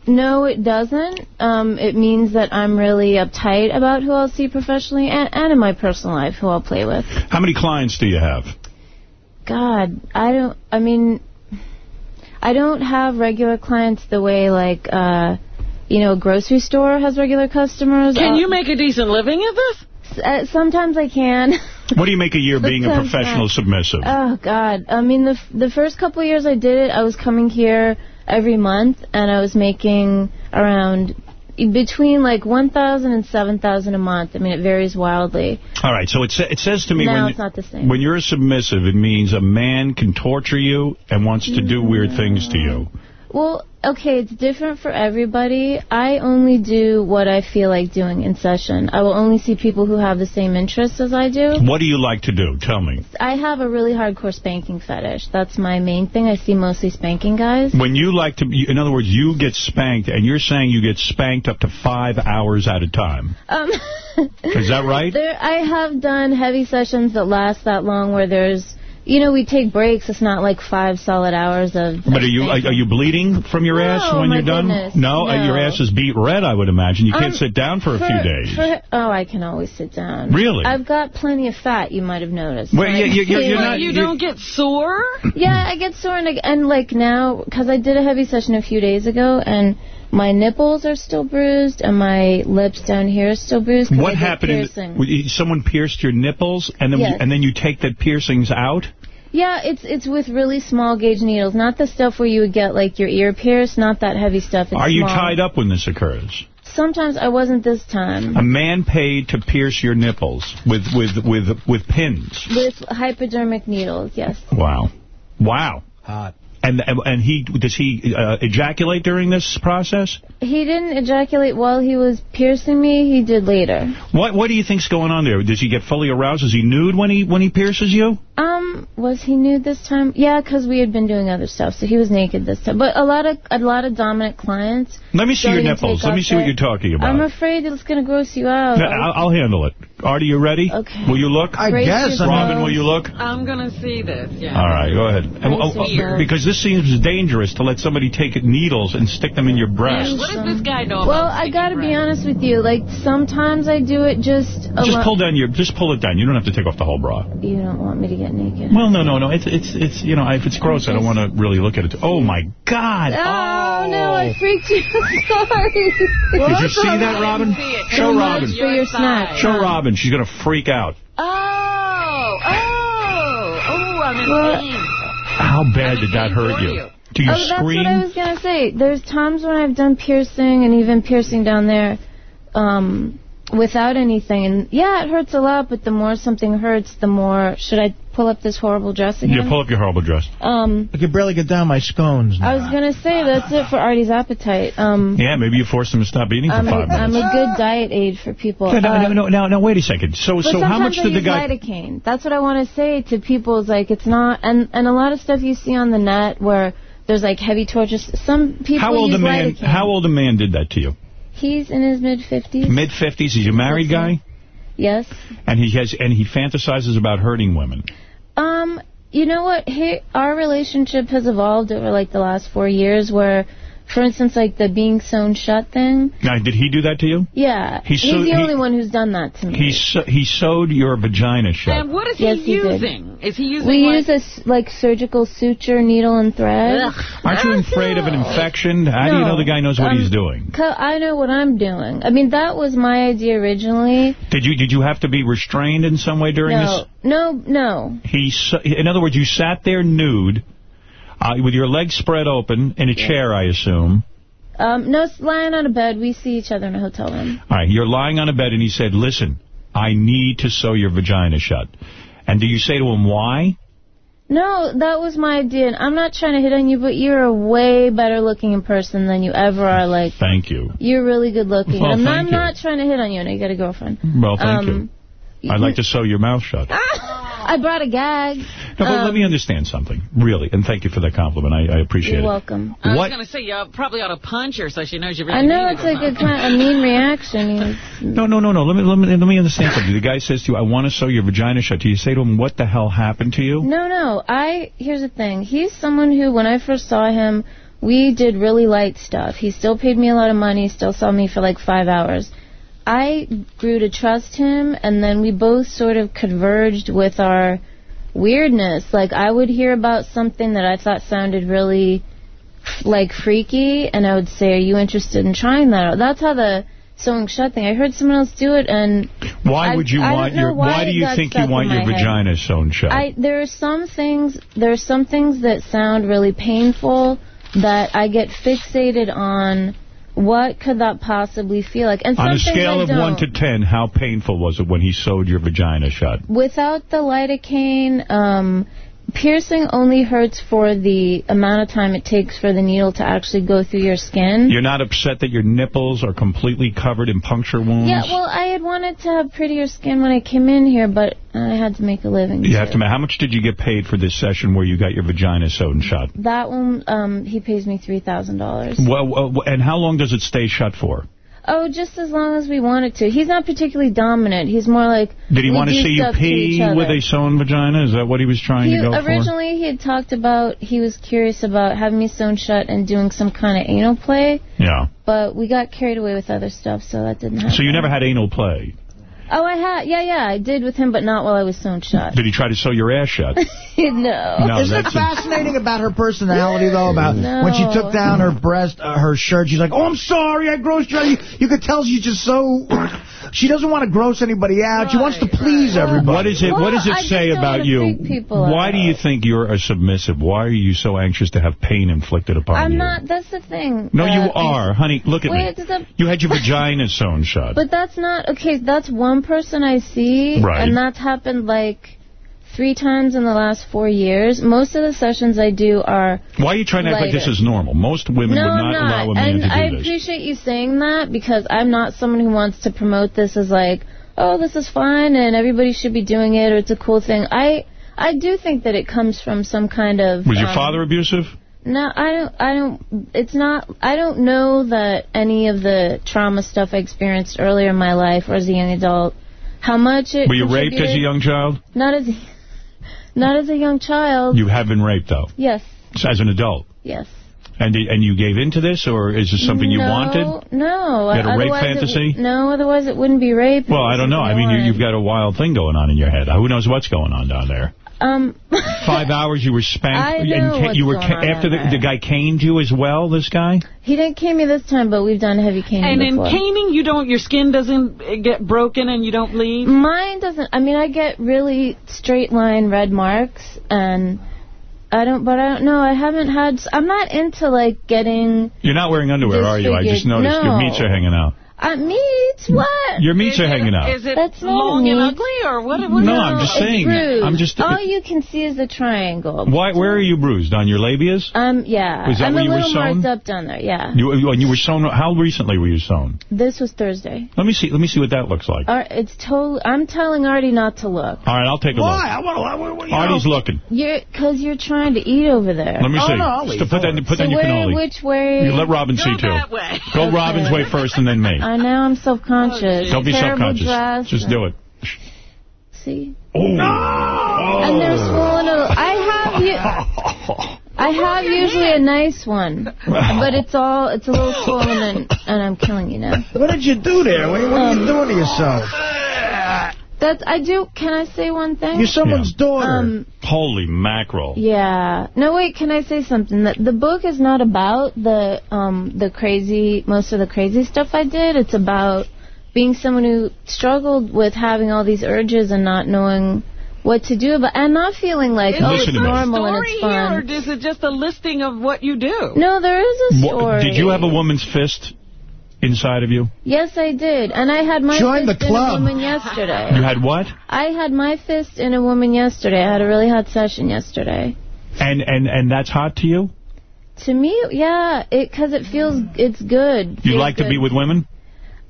No, it doesn't. Um, it means that I'm really uptight about who I'll see professionally and, and in my personal life, who I'll play with. How many clients do you have? God, I don't, I mean, I don't have regular clients the way, like, uh, you know, a grocery store has regular customers. Can I'll- you make a decent living at this? Uh, sometimes I can. What do you make a year being a professional submissive? Oh God! I mean, the f- the first couple years I did it, I was coming here every month, and I was making around between like one thousand and seven thousand a month. I mean, it varies wildly. All right, so it, sa it says to me No, when, it's not the same. when you're submissive, it means a man can torture you and wants to do weird things to you. Well, okay, it's different for everybody. I only do what I feel like doing in session. I will only see people who have the same interests as I do. What do you like to do? Tell me. I have a really hardcore spanking fetish. That's my main thing. I see mostly spanking guys. When you like to, in other words, you get spanked, and you're saying you get spanked up to five hours at a time. Um, Is that right? There, I have done heavy sessions that last that long where there's, you know, we take breaks. It's not like five solid hours of. But are you are, are you bleeding from your ass No, when my you're done? goodness, no, Uh, no. your ass is beat red. I would imagine you can't Um, sit down for a few days. for- oh, I can always sit down. Really? I've got plenty of fat. You might have noticed. Well, When yeah, you- you're- you're not- You don't get sore? Yeah, I get sore, and, and like now, because I did a heavy session a few days ago, and my nipples are still bruised, and my lips down here are still bruised. What happened? In, piercing. w- someone pierced your nipples, and then Yes. you, and then you take the piercings out. Yeah, it's it's with really small gauge needles, not the stuff where you would get like your ear pierced, not that heavy stuff. It's Are you small. tied up when this occurs? Sometimes I wasn't this time. A man paid to pierce your nipples with with with with pins. With hypodermic needles, yes. Wow, wow. Hot. And and, and he does he uh, ejaculate during this process? He didn't ejaculate while he was piercing me. He did later. What what do you think's going on there? Does he get fully aroused? Is he nude when he when he pierces you? Um, was he nude this time? Yeah, because we had been doing other stuff, so he was naked this time. But a lot of a lot of dominant clients. Let me see your nipples. Let me off see what you're talking about. I'm afraid it's gonna gross you out. No, I'll, I'll handle it. Artie, you ready? Okay. Will you look? I Brace guess, yourself. Robin, will you look? I'm going to see this, yeah. All right, go ahead. And, oh, oh, because this seems dangerous to let somebody take needles and stick them in your breast. What does this guy know Well, about I gotta be honest with you. Like sometimes I do it just. A Just pull down your, just pull it down. You don't have to take off the whole bra. You don't want me to get naked. Well, no, no, no. It's, it's, it's. You know, if it's gross, I don't want to really look at it. Oh my God! Oh, no, I freaked you. Sorry. Did you see that, Robin? Show So Robin. for your snack. Show Robin. She's gonna freak out. Oh, oh, oh, I'm in Well- pain. How bad did that hurt you? Do you oh, that's scream? what I was gonna say. There's times when I've done piercing and even piercing down there, um, without anything, and yeah, it hurts a lot. But the more something hurts, the more. Should I pull up this horrible dress again? Yeah, pull up your horrible dress. Um, I could barely get down my scones. I was gonna say that's it for Artie's appetite. Um, Yeah, maybe you forced him to stop eating for I'm a, five I'm a good diet aid for people. No, no, Uh, no, no, no, no, wait a second. So, so how much sometimes I did the use guy... lidocaine. That's what I want to say to people. Is like it's not, and and a lot of stuff you see on the net where there's like heavy tortures. Some people How old use a man? lidocaine. How old a man did that to you? He's in his mid fifties. Mid fifties. He's a married guy, Yes. and he has and he fantasizes about hurting women. Um, you know what? He, our relationship has evolved over like the last four years, where for instance, like the being sewn shut thing. Now, did he do that to you? Yeah, He he's sewed- the he- only one who's done that to me. He se- he sewed your vagina shut. And what is he Yes, he did. using? Is he using we like... use a s- like surgical suture, needle and thread. Aren't you afraid of an infection? How do you know the guy knows what Um, he's doing? 'Cause I know what I'm doing. I mean, that was my idea originally. Did you did you have to be restrained in some way during no, this? no, no. He, in other words, you sat there nude, uh, with your legs spread open in a chair, I assume. Um, no, lying on a bed. We see each other in a hotel room. All right, you're lying on a bed, and he said, "Listen, I need to sew your vagina shut." And do you say to him why? No, that was my idea. And I'm not trying to hit on you, but you're a way better looking in person than you ever are. Like, Thank you. you're really good looking. Well, and I'm, not, I'm not trying to hit on you. I know you got a girlfriend. Well, thank Um, you. I'd like to sew your mouth shut. I brought a gag. No, but let Um, me understand something, really, and thank you for that compliment. I, I appreciate it. You're it. welcome. I was going to say, you probably ought to punch her so she knows you're really I know it's it like a, something. kind, a mean reaction. No, no, no, no. Let me let me let me understand something. The guy says to you, "I want to sew your vagina shut." Do you say to him, "What the hell happened to you?" No, no. I here's the thing. He's someone who, when I first saw him, we did really light stuff. He still paid me a lot of money. Still saw me for like five hours. I grew to trust him, and then we both sort of converged with our weirdness. Like I would hear about something that I thought sounded really like freaky, and I would say, "Are you interested in trying that?" That's how the sewing shut thing. I heard someone else do it, and Why I- would you I want your? why do you think you want your head. vagina sewn shut? I there are some things there are some things that sound really painful that I get fixated on. What could that possibly feel like? And On a scale of one to ten, how painful was it when he sewed your vagina shut? Without the lidocaine, um, piercing only hurts for the amount of time it takes for the needle to actually go through your skin. You're not upset that your nipples are completely covered in puncture wounds? yeah, well, I had wanted to have prettier skin when I came in here, but I had to make a living. You too. have to. How much did you get paid for this session where you got your vagina sewn shut? That one, um, he pays me three thousand dollars. Well, uh, and how long does it stay shut for? Oh, just as long as we want it to. He's not particularly dominant. He's more like. Did he want to see you stuff to each pee with a sewn vagina? Is that what he was trying He, to go for? originally, he had talked about he was curious about having me sewn shut and doing some kind of anal play, Yeah. but we got carried away with other stuff, so that didn't happen. So you never had anal play? Oh, I had. Yeah, yeah, I did with him, but not while I was sewn shut. Did he try to sew your ass shut? no. No, Isn't it that's a- fascinating about her personality, though? About No. when she took down her breast, uh, her shirt, she's like, "Oh, I'm sorry, I grossed you." out." You, you could tell she's just so. She doesn't want to gross anybody out. she wants to please everybody. What is it? what does it I say about you? freak people Why do you think you're a submissive? Why are you so anxious to have pain inflicted upon I'm you? not. That's the thing. No, you uh, are, honey. Look at Wait, me. does that- You had your vagina sewn shut. But that's not okay. That's one person I see, Right. and that's happened like three times in the last four years. Most of the sessions I do are. Why are you trying to act like this is normal? Most women no, would not, not. allow a man and to do I this. appreciate you saying that because I'm not someone who wants to promote this as like, oh, this is fine and everybody should be doing it or it's a cool thing. I I do think that it comes from some kind of. Was your um, father abusive? No, I don't. I don't. It's not. I don't know that any of the trauma stuff I experienced earlier in my life or as a young adult, how much it. Were you raped as a young child? Not as. Not as a young child. You have been raped, though, Yes. as an adult. Yes. And and you gave into this, or is this something you wanted? No. You had a rape Otherwise it fantasy? w- no, otherwise it wouldn't be rape. Well, I don't know. I mean, you, you've got a wild thing going on in your head. Who knows what's going on down there? Um. Five hours you were spanked. I and know you were going after the, the guy caned you as well. This guy. He didn't cane me this time, but we've done heavy caning And in caning, you don't, your skin doesn't uh, get broken and you don't bleed? Mine doesn't. I mean, I get really straight line red marks, and I don't. But I don't know. I haven't had. I'm not into like getting You're not wearing underwear, are you? I just Disfigured. noticed your No. meats are hanging out. Uh, meat. What? Your meats are hanging out. Is it That's long and ugly or what? what No, I'm just saying. bruised. I'm just. All you can see is the triangle. Why? Where are you bruised? On your labias? Um. Yeah. Was that I'm where a you were little sewn? marked up down there. Yeah. You, you, and you were sewn. How recently were you sewn? This was Thursday. Let me see. Let me see what that looks like. Ar- it's totally. I'm telling Artie not to look. All right, I'll take a Why? look. Why? I want to. I, want- Artie's know. looking. You're because you're trying to eat over there. Let me Oh, see. no, I'll So leave. put that. Put so that in your where, cannoli. which way? You let Robin see too. that way. Go Okay. Robin's way first, and then me. I know I'm self-conscious. Don't be self-conscious. Just do it. See? Oh. And they're swollen. a- I have you. I have usually a nice one, but it's all it's a little swollen and, and I'm killing you now. What did you do there? What, what are you Um, doing to yourself? That's I do. Can I say one thing? You're someone's daughter. Um, Holy mackerel. Yeah. No, wait. Can I say something? That the book is not about the um the crazy most of the crazy stuff I did. It's about being someone who struggled with having all these urges and not knowing what to do about and not feeling like Is oh it's normal and story it's here, fun. or is it just a listing of what you do? No, there is a What- story. did you have a woman's fist inside of you? Yes, I did, and I had my Join fist the in a woman yesterday. You had what? I had my fist in a woman yesterday. I had a really hot session yesterday. And and and that's hot to you? To me, yeah, because it feels it's good. You Feels like to be with women?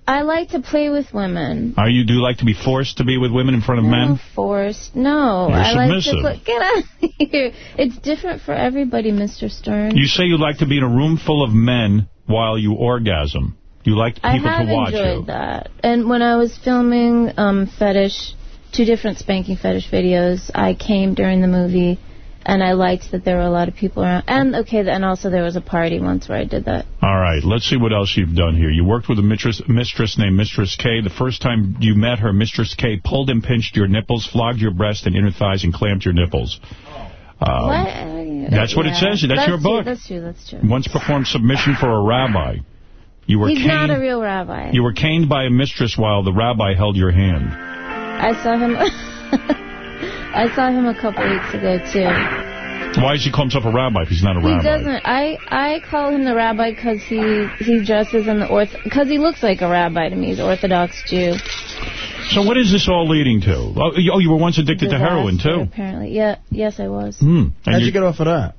I like to play with women. Are you do you like to be forced to be with women in front of No men? forced. No, You're I like submissive. to. Get out of here. It's different for everybody, Mr. Stern. You say you like to be in a room full of men while you orgasm. You like I people have to watch enjoyed that. And when I was filming um, fetish, two different spanking fetish videos, I came during the movie, and I liked that there were a lot of people around. And okay, and also there was a party once where I did that. All right, let's see what else you've done here. You worked with a mistress, mistress named Mistress K. The first time you met her, Mistress K pulled and pinched your nipples, flogged your breast and inner thighs, and clamped your nipples. Um, what? that's what it says. That's your true, book. That's true. That's true. Once performed submission for a rabbi. You were He's caned. not a real rabbi. You were caned by a mistress while the rabbi held your hand. I saw him. I saw him a couple weeks ago too. Why does he call himself a rabbi if he's not a He rabbi? He doesn't. I I call him the rabbi because he he dresses in the orth because he looks like a rabbi to me. He's Orthodox Jew. So what is this all leading to? Oh, you- oh, were once addicted to heroin, too. Apparently, yeah. Yes, I was. Hmm. How'd you get off of that?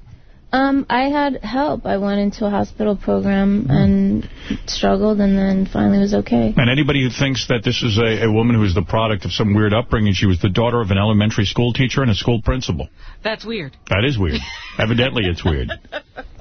Um, I had help. I went into a hospital program Hmm. and struggled, and then finally was okay. And anybody who thinks that this is a, a woman who is the product of some weird upbringing, she was the daughter of an elementary school teacher and a school principal. That's weird. That is weird. Evidently, it's weird.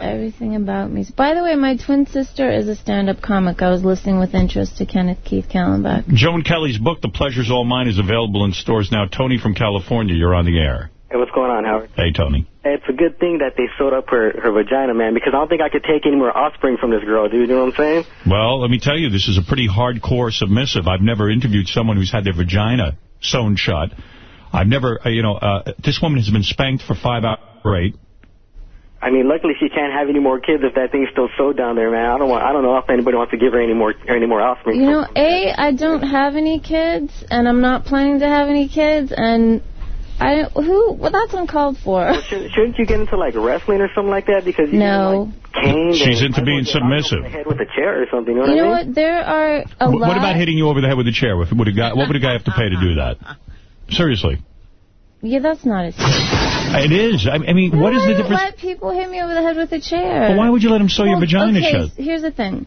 Everything about me. By the way, my twin sister is a stand-up comic. I was listening with interest to Kenneth Keith Kallenbach. Joan Kelly's book, The Pleasure's All Mine, is available in stores now. Tony from California, you're on the air. Hey, what's going on, Howard? Hey, Tony. Hey, it's a good thing that they sewed up her, her vagina, man, because I don't think I could take any more offspring from this girl, dude. You know what I'm saying? Well, let me tell you, this is a pretty hardcore submissive. I've never interviewed someone who's had their vagina sewn shut. I've never, uh, you know, uh, this woman has been spanked for five hours straight. I mean, luckily she can't have any more kids if that thing's still sewed down there, man. I don't want. I don't know if anybody wants to give her any more any more offspring. You know, A, I don't have any kids, and I'm not planning to have any kids, and I who well, that's uncalled for. Shouldn't shouldn't you get into like wrestling or something like that? Because you No. get, like, She's into being submissive. head with a chair or something. You know, You know what I mean? what? There are a lot. What about hitting you over the head with a chair? What would a guy, what would a guy have to pay to do that? Seriously. Yeah, that's not as. It is. I, I mean, what is the difference? Let people hit me over the head with a chair. But why would you let him sew your vagina okay, shut? here's the thing.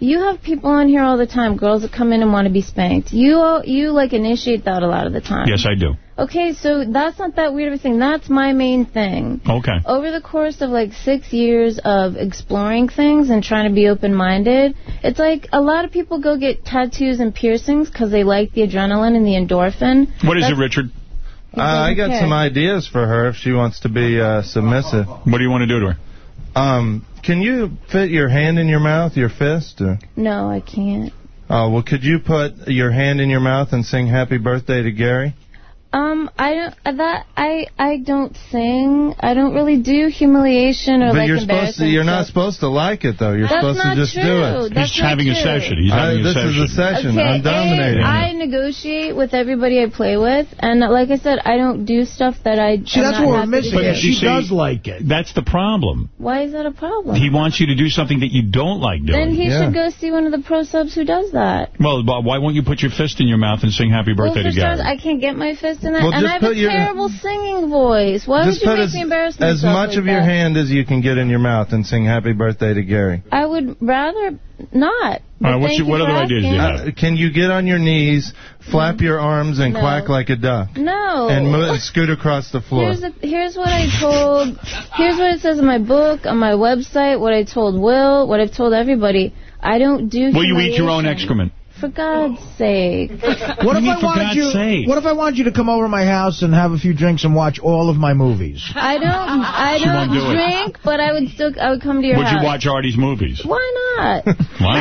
You have people on here all the time, girls that come in and want to be spanked. You you like initiate that a lot of the time. Yes, I do. Okay, so that's not that weird of a thing. That's my main thing. Okay. Over the course of like six years of exploring things and trying to be open-minded, it's like a lot of people go get tattoos and piercings because they like the adrenaline and the endorphin. What is That's- it, Richard? Uh, I got care. some ideas for her if she wants to be uh, submissive. What do you want to do to her? Um, can you fit your hand in your mouth, your fist? Or, No, I can't. oh, well, could you put your hand in your mouth and sing Happy Birthday to Gary? Um, I don't uh, that I I don't sing. I don't really do humiliation or but like you're supposed to. You're not supposed to like it though. You're That's supposed not to just do it. That's He's not having a true. session. He's I- having a this session. is a session. Okay, I'm dominating. A, I negotiate with everybody I play with, and like I said, I don't do stuff that I. See, that's not what we're missing. to Yeah, do. she see, does like it. That's the problem. Why is that a problem? He wants you to do something that you don't like doing. then he should go see one of the pro subs who does that. Well, why won't you put your fist in your mouth and sing Happy Birthday well, to for Gary? I can't get my fist in that, Well, and I have a your- terrible singing voice. Why would you make as, me embarrass myself as myself much like of your hand as you can get in your mouth and sing Happy Birthday to Gary. I would rather not. All right, what's your- you what for other ideas do you have? Uh, can you get on your knees, flap your arms, and No. quack like a duck? No. And mo- scoot across the floor. Here's, the, here's what I told. Here's what it says in my book, on my website. What I told Will. What I've told everybody. I don't do. Will you eat your own excrement? For God's sake. What if I wanted you? What if I wanted you to come over to my house and have a few drinks and watch all of my movies? I don't. I She don't won't do it. drink, but I would still. I would come to your Would house. Would you watch Artie's movies? Why not? Wow.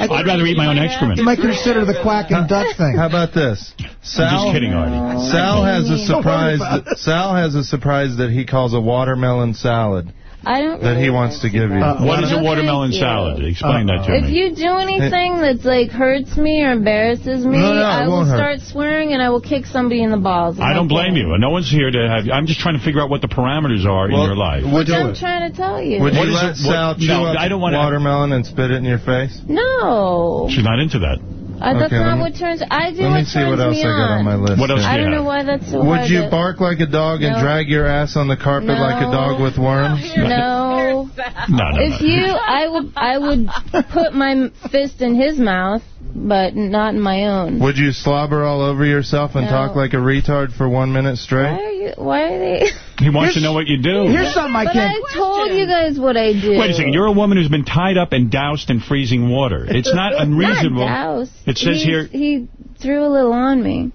I'd rather eat my own excrement. You might consider the quack and duck thing. How about this? Sal, I'm just kidding, Artie. Sal has a surprise. That, Sal has a surprise that he calls a watermelon salad I don't. that he wants to give you. Uh, what is a watermelon salad? Explain that to If me. If you do anything that's like hurts me or embarrasses me, No, no, I will won't hurt. start swearing and I will kick somebody in the balls. I don't blame you. No one's here to have. You. I'm just trying to figure out what the parameters are in your life. Would you, I'm trying to tell you. would you What is let it- what- Sal chew no, up I don't wanna- watermelon and spit it in your face? No. She's not into that. Uh, that's Okay, let not me- what turns. I do Let what me see turns what else me I got on my list. What else do I don't have? know why that's so Would hard you to- bark like a dog and drag your ass on the carpet like a dog with worms? No. No, no, If no. you, I would, I would put my fist in his mouth, but not in my own. Would you slobber all over yourself and No. talk like a retard for one minute straight? Why straight? are you? Why are they? He wants to know what you do. Here's something I but can't. I told you guys what I do. Wait a second. You're a woman who's been tied up and doused in freezing water. It's not unreasonable. Not douse. It says He- here. he threw a little on me.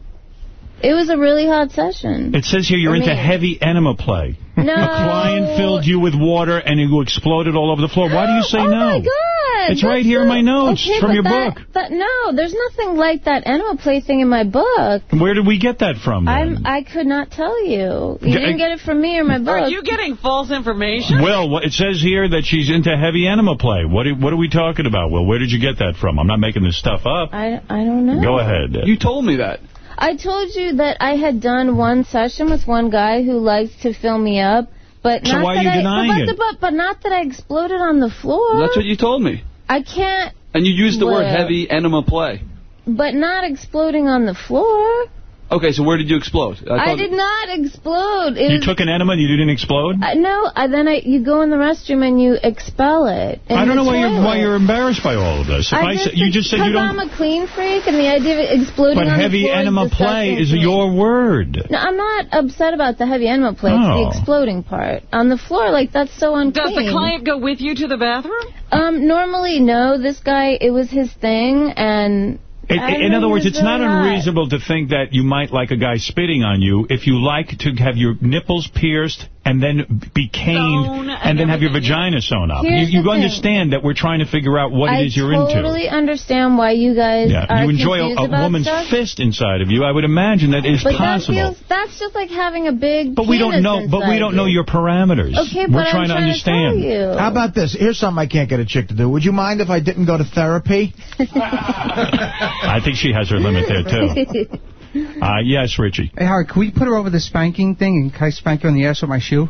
It was a really hot session. It says here you're For into heavy enema play. No. A client filled you with water and you exploded all over the floor. Why do you say oh no? my God! It's right that's here in my notes okay, from your that- book. That, no, there's nothing like that animal play thing in my book. Where did we get that from? then? I'm. I could not tell you. You Yeah, didn't get it from me or my book. Are you getting false information? Well, it says here that she's into heavy animal play. What are, what are we talking about, Well, Where did you get that from? I'm not making this stuff up. I, I don't know. Go ahead. You told me that. I told you that I had done one session with one guy who likes to fill me up, but So not why are that you I, denying but, it? But, but not that I exploded on the floor. That's what you told me. I can't, And you used the word heavy enema play. but not exploding on the floor. Okay, so where did you explode? I, thought- did not explode. It You was, took an enema and you didn't explode? I, no, I, then I, you go in the restroom and you expel it. I don't the know why you're why you're embarrassed by all of this. If I, just said, you just said you because don't. I'm a clean freak, and the idea of exploding But on heavy the enema is play is me. your word. No, I'm not upset about the heavy enema play. It's Oh. the exploding part. On the floor, like, that's so unclean. Does the client go with you to the bathroom? Um, normally, no. This guy, it was his thing, and... In, I in other words, it's not really hot. unreasonable to think that you might like a guy spitting on you if you like to have your nipples pierced and then be caned Sewn and, and then have your vagina sewn up. Here's you you the thing. understand that we're trying to figure out what I it is you're totally into. I totally understand why you guys Yeah, are you enjoy a, a woman's stuff. fist inside of you. I would imagine that is but possible. that feels, that's just like having a big but we don't know. But we don't know your parameters. Okay, we're but I'm trying to trying to understand. tell you. How about this? Here's something I can't get a chick to do. Would you mind if I didn't go to therapy? I think she has her limit there too. Uh, yes, Richie. Hey, Howard, can we put her over the spanking thing and can I spank her on the ass with my shoe?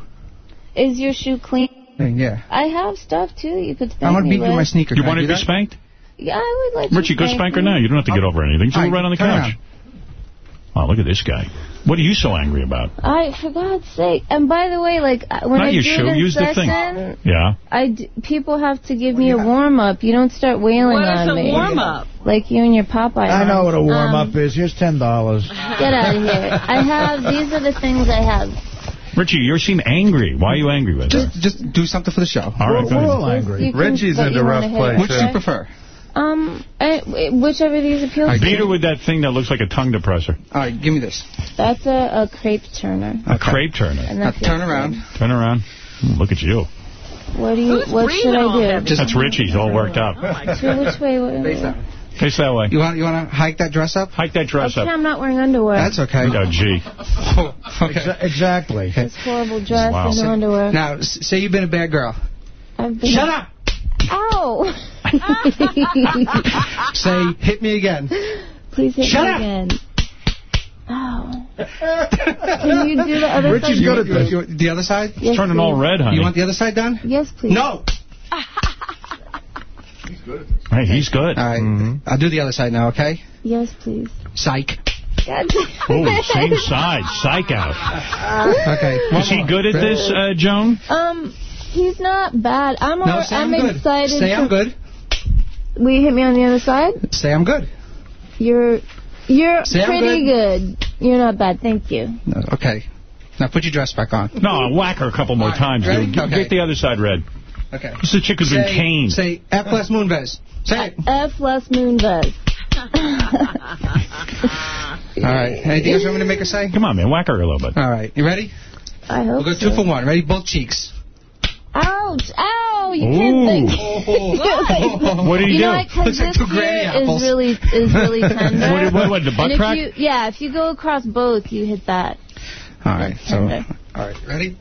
Is your shoe clean? Yeah. I have stuff, too, you could spank I'm going to me beat you with my with. sneaker. You Can I want to do be that? spanked? Yeah, I would let Richie, you go spank spank her now. You don't have to get over anything. Just All go right, right on the turn couch. Oh, look at this guy. What are you so angry about? I, for God's sake. And by the way, like, uh, when Not I your do shoe. it in the session, thing. Yeah. I d- people have to give me a warm-up. You don't start wailing What is on a me. warm-up? Like you and your Popeye I know what a arms. warm Um, up is. Here's ten dollars. Get out of here. I have, these are the things I have. Richie, you seem angry. Why are you angry with her? Just, just do something for the show. All right, We're, go we're ahead. all angry. You can- Reggie's but into rough wanna play, Which do you prefer? Um, I, whichever of these appeals to Beat you. her with that thing that looks like a tongue depressor. All right, give me this. That's a, a crepe turner. A crepe turner. And Now turn around. Turn around. Look at you. What do you? Who's What should I heavy? do? That's Richie's all worked up. To which way? What, Face that. Face that way. You want you want to hike that dress up? Hike that dress okay, up. I'm not wearing underwear. That's okay. Oh, gee. okay. Exa- exactly. This horrible dress Wow. and no underwear. Now, say you've been a bad girl. I've been Shut up! Ow! Say, hit me again. Please hit Shut me up! again. Oh. Can you do the other Richie's side? good at this. You- the other side? Yes, Turning please. all red, honey. You want the other side done? Yes, please. No! He's good. Hey, he's good. All right. Mm-hmm. I'll do the other side now, okay? Yes, please. Psych. Oh, same side. Psych out. Okay. Is he good at this, uh, Joan? Um, he's not bad. I'm No, all, I'm I'm good. excited. Say I'm good. Will you hit me on the other side? Say I'm good. You're you're Say pretty good. You're not bad. Thank you. No, okay. Now put your dress back on. No, I'll whack her a couple more All right, times. ready? dude. Get, Okay. get the other side red. Okay. This is a chick who's been Say- caned. Say F Les Moonves. Say it. F Les Moonves. All right. Anything else you want me to make her say? Come on, man. Whack her a little bit. All right. You ready? I hope We'll go two for one. Ready? Both cheeks. Ouch! Ow! You Ooh. can't think. What do you you know do? what? 'cause Looks like this two granny here apples. is really is really tender. What, what, what, the butt and if crack? you, yeah, if you go across both, you hit that. All right. So, all right. Ready?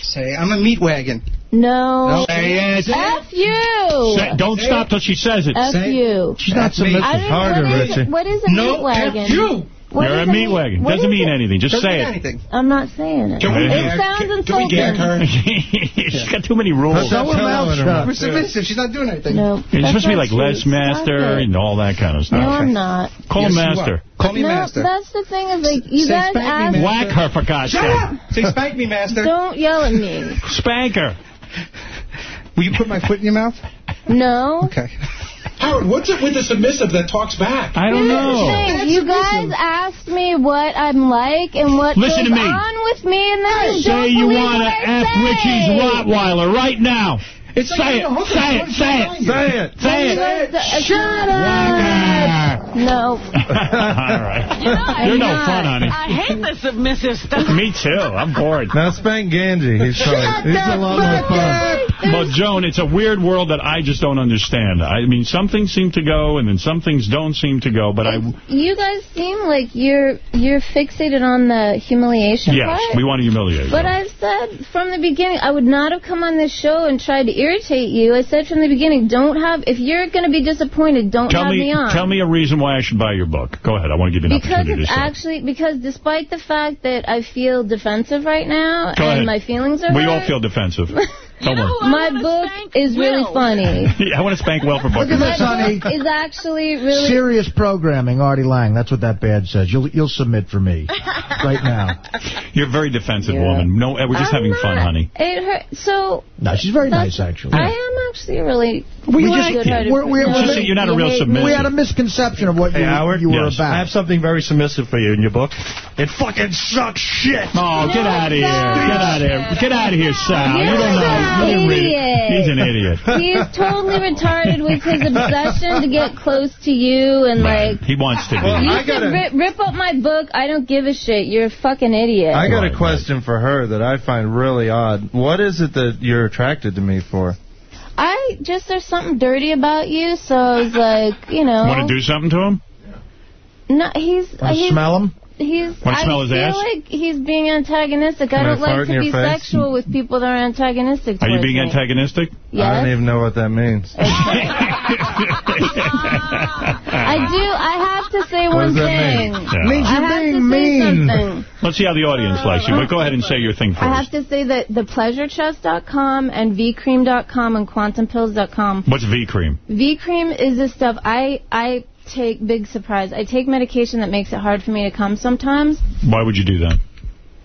Say, I'm a meat wagon. No. Say it. F you. Say- don't stop till she says it. F you. She's not That's submissive. Harder, what is Richie. What is a No, meat wagon? F you. What You're a meat wagon. what Doesn't mean it? anything. Just Doesn't say mean it. anything. I'm not saying it. Can we it gag- sounds can- insulting. can we gag her? She's got too many rules. Show her mouth shut. We're submissive. She's not doing anything. No. You're that's supposed to be like true. Les Master and all that kind of stuff. No. I'm not. Call Yes, Master. Call me no, master. that's the thing is like you Say guys spank me, ask. man. Whack her for God's Shut sake. up! Say spank me, master. Don't yell at me. Spank her. Will you put my foot in your mouth? No. Okay. Howard, what's it with the submissive that talks back? I don't know. thing, You guys asked me what I'm like and what Listen goes to me. on with me, and then you Say don't you want to F say. Richie's Rottweiler right now. It's Say like it. you're hooking Say up. it. Say it. Say it. Say it. Shut up! No. All right. You know, I- You're no not. fun, honey. I hate the submissive stuff. Me too. I'm bored. Now spank Ganji. He's probably, he's a lot more fun. Well, Joan, it's a weird world that I just don't understand. I mean, some things seem to go, and then some things don't seem to go. But I, You guys seem like you're you're fixated on the humiliation yes, part. we want to humiliate. You. But you. I've said from the beginning, I would not have come on this show and tried to irritate you. I said from the beginning, don't have, if you're going to be disappointed, don't Tell have me, me on. tell me a reason why I should buy your book. Go ahead. I want to give you an Because opportunity to say. actually, because despite the fact that I feel defensive right now, Go and ahead. my feelings are We all feel defensive. Don't worry. my book is really funny. Yeah, I want to spank well for book. Look at this, honey. is actually really Sirius programming, Artie Lange. That's what that badge says. You'll you'll submit for me right now. You're a very defensive woman. No, we're just having fun, honey. It hurt. So No, she's very nice, actually. I am actually really. We really just- good-hearted we're- we're- person. It's just that you're not a real submissive. We had a misconception of what Hey, you, Howard? you were about. I have something very submissive for you in your book. It fucking sucks shit. Oh, get out of here. Get out of here. Get out of here, Sal. You don't know. An You didn't read it. idiot. He's an idiot. He's totally retarded with his obsession to get close to you and Right. like. He wants to. Well, You I should gotta- rip, rip up my book. I don't give a shit. You're a fucking idiot. I got Right, a question for her that I find really odd. What is it that you're attracted to me for? I just there's something dirty about you, so I was like, you know. Want to do something to him? No, he's Want to he's smell him? He's. Wanna I smell his feel ass? like he's being antagonistic. Can I I don't like to be face? sexual with people that are antagonistic. Are you being me. antagonistic? I don't even know what that means. I do. I have to say What one does that thing. mean? Yeah. Means you're being mean. Let's see how the audience likes you. But go ahead and say your thing first. I have to say that the thepleasurechest.com and vcream.com and quantumpills.com. What's V cream? V-cream is this stuff I I take big surprise. I take medication that makes it hard for me to come sometimes Why would you do that?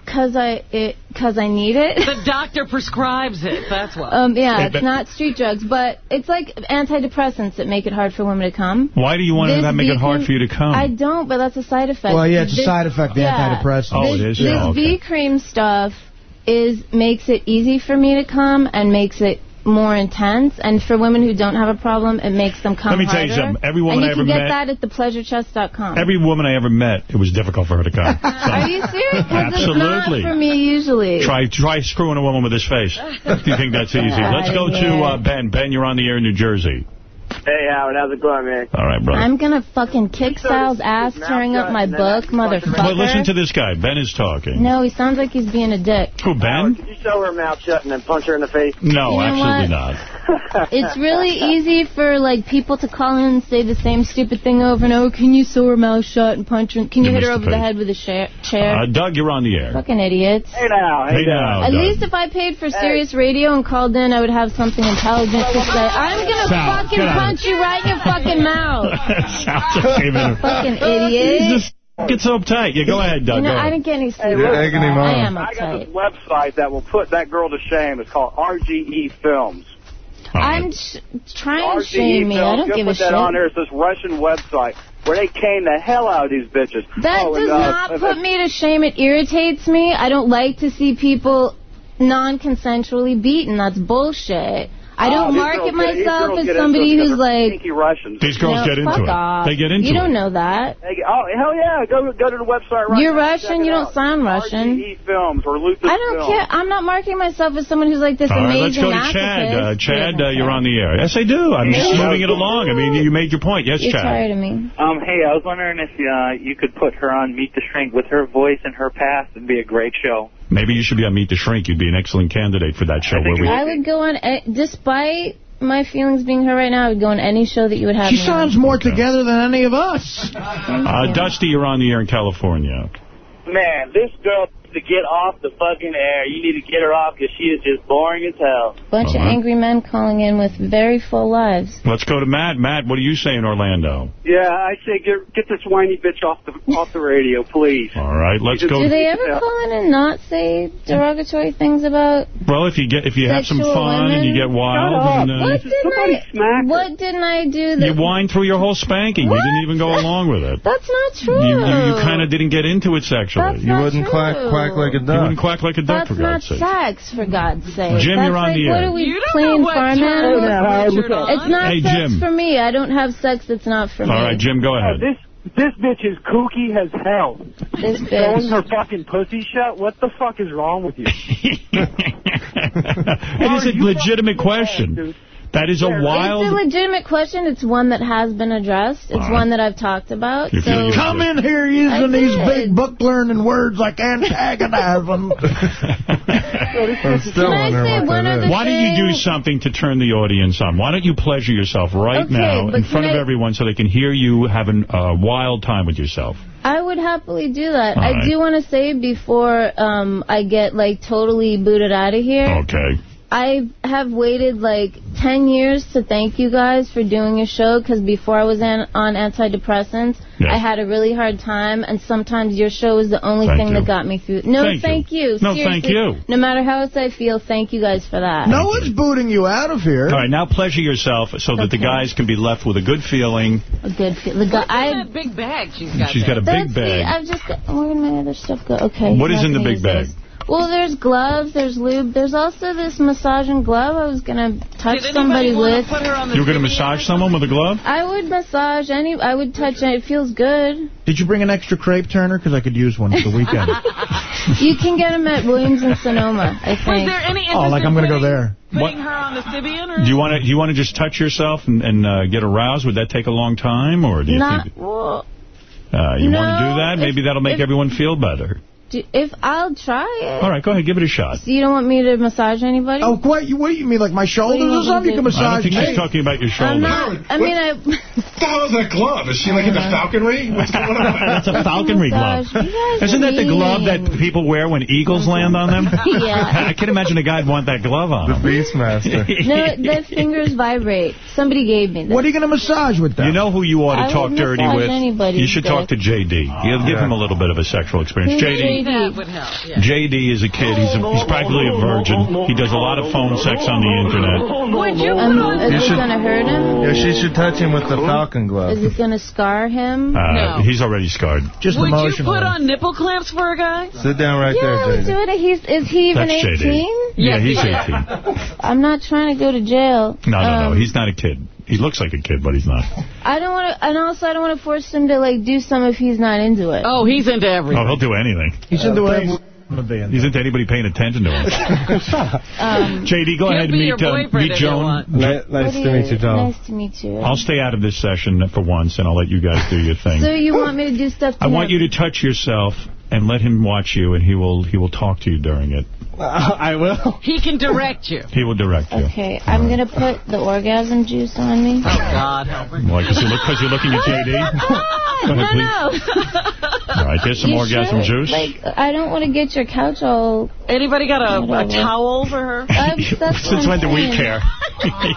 cuz I it cuz I need it. The doctor prescribes it. That's why. Um yeah, it's not street drugs, but it's like antidepressants that make it hard for women to come. Why do you want to This that make it hard for you to come? I don't, but that's a side effect. Well, yeah, it's a side effect, the yeah. antidepressant. Oh, this, it is? This Yeah, okay. V cream stuff is makes it easy for me to come and makes it more intense. And for women who don't have a problem, it makes them come Let me tell you something. Every woman and you I ever can get met- that at thepleasurechest.com. Every woman I ever met, it was difficult for her to come. So, Are you serious? Absolutely. For me usually. Try try screwing a woman with his face. Do you think that's easy? Let's go to uh, Ben. Ben, you're on the air in New Jersey. Hey, Howard, how's it going, man? All right, brother. I'm gonna fucking kick Sal's ass tearing up my book, motherfucker. Well, listen to this guy. Ben is talking. No, he sounds like he's being a dick. Who, Ben? Could you show her mouth shut and then punch her in the face? No, You know absolutely what? not. It's really easy for like people to call in and say the same stupid thing over and over. Can you sew her mouth shut and punch her? Can you, You hit her over the the head with a chair? chair? Uh, Doug, you're on the air. Fucking idiots. Hey now, Hey now, At Doug. least if I paid for Sirius Radio and called in, I would have something intelligent to say. I'm gonna fucking get out of punch you right in your fucking mouth. Sounds like even- fucking He's idiot. just get so uptight. Yeah, go ahead, Doug. You know, I didn't get any sleep. You're last egging him on. I am I got this website that will put that girl to shame. It's called RGE Films. All right. I'm trying to shame me. I don't give a shit. put that shit. on there. It's this Russian website where they cane the hell out of these bitches. That Oh, does and, uh, not put me to shame. It irritates me. I don't like to see people non-consensually beaten. That's bullshit. I don't these market girls myself as somebody who's like. Russians. These girls No, get into it. off. They get into You don't it. know that. Hey, oh, hell yeah. Go go to the website right You're now. Russian. You don't sound Russian. RGE Films or Lucas I don't Films. care. I'm not marketing myself as someone who's like this All right, let's amazing go to Chad. Uh. Chad, uh, you're on the air. Yes, I do. I'm just moving it along. I mean, you made your point. Yes, You're Chad. tired of me. Um, hey, I was wondering if uh, you could put her on Meet the Shrink with her voice and her past. It'd be a great show. Maybe you should be on Meet the Shrink. You'd be an excellent candidate for that show. Where we, I would go on, despite my feelings being hurt right now, I would go on any show that you would have She me on. sounds more together than any of us. uh, Dusty, you're on the air in California. Man, this girl to get off the fucking air. You need to get her off because she is just boring as hell. Bunch Uh-huh. of angry men calling in with very full lives. Let's go to Matt. Matt, what do you say in Orlando? Yeah, I say get get this whiny bitch off the off the radio, please. All right, let's go. Do they ever call in and not say derogatory things about Well, if you get if you have some Sexual fun and you get wild, and, uh, What didn't I? What didn't I do? That, you whined through your whole spanking. You didn't even go along with it. That's not true. You, you, you kind of didn't get into it sexually. That's You not wouldn't true. Quack- quack like a You wouldn't quack like a duck, That's for not God's sake. sex, for God's sake. Jim, That's you're on like, the what are we You playing know what farm turn animals? Hey, Howard, what's up? It's not Hey, sex Jim. for me. I don't have sex that's not for me. All right, Jim, go ahead. This this bitch is kooky as hell. This Throwing bitch. her fucking pussy shut. What the fuck is wrong with you? It is a legitimate question. That is a wild... It's a legitimate question. It's one that has been addressed. It's All right. one that I've talked about. So Come in here using these big book learning words like antagonism. I'm still Can I say one other. Why don't you do something to turn the audience on? Why don't you pleasure yourself right Okay, now in front can of I- everyone so they can hear you having a wild time with yourself? I would happily do that. All I right. do want to say before um, I get like totally booted out of here. Okay. I have waited like 10 years to thank you guys for doing your show because before I was in, on antidepressants, Yes. I had a really hard time, and sometimes your show was the only Thank thing you. that got me through. No, Thank thank, you. you. No, Seriously. thank you. No matter how else I feel, thank you guys for that. No one's booting you out of here. All right, now pleasure yourself so that the guys can be left with a good feeling. A good feeling. The guy, What's in I, that big bag she's got She's there? got a that's big the, bag. I've just got, where did my other stuff go? Okay. What is in the big bag? this. Well, there's gloves, there's lube, there's also this massaging glove I was going to touch somebody anybody wanna with. put her on the You were going to massage someone with a glove? I would massage any. I would touch it. It feels good. Did you bring an extra crepe, Turner? Because I could use one for the weekend. You can get them at Williams and Sonoma. I Was think. there any interest oh, like I'm going to go there. Putting her on the Sybian? Or Do you want to? Do you want to just touch yourself and, and uh, get aroused? Would that take a long time, or do you Not think well. uh, you want to do that? Maybe if- that'll make if- everyone feel better. Do, if I'll try it. All right, go ahead, give it a shot. So you don't want me to massage anybody? Oh, what you, what you mean, like my shoulders you or something? You want can me to do? I don't massage think me. she's talking about your shoulders. I'm not. I mean, What the hell is that glove? Is she like in the falconry? What's going on? That's a falconry glove. massage. You guys Isn't are that the glove that people wear when eagles land on them? Yeah. I can't imagine a guy'd want that glove on. The him. Beastmaster. No, the fingers vibrate. Somebody gave me this. What are you going to massage with that? You know who you ought I to talk dirty with? anybody's You should talk to dick. JD. You'll give him a little bit of a sexual experience. Who's JD. That would help, yeah. JD is a kid. He's, a, he's practically a virgin. He does a lot of phone sex on the internet. Would you Um, put on is You it going to hurt him? Yeah, she should touch him with the falcon glove. Is it going to scar him? Uh, No. He's already scarred. Just Would you put on nipple clamps for a guy? Sit down right yeah, there, let's do JD. it. He's, is he even That's 18? JD. Yeah, he's 18. I'm not trying to go to jail. No, no, no. Um, He's not a kid. He looks like a kid, but he's not. I don't want to, and also I don't want to force him to like do some if he's not into it. Oh, he's into everything. Oh, he'll do anything. He's into it. He's into anybody paying attention to him. Um, JD, go ahead and meet, uh, meet Joan. want. Nice to meet you, Tom. Nice to meet you. I'll stay out of this session for once, and I'll let you guys do your thing. so you want me to do stuff to I him? want you to touch yourself and let him watch you, and he will he will talk to you during it. I will. He can direct you. He will direct you. Okay, I'm going to put the orgasm juice on me. Oh, God help her. Why? Because look, you're looking at JD? Go no, no. All right, here's some You orgasm should. juice. Like, I don't want to get your couch all... Anybody got a, a towel for her? I'm, that's Since when do we care?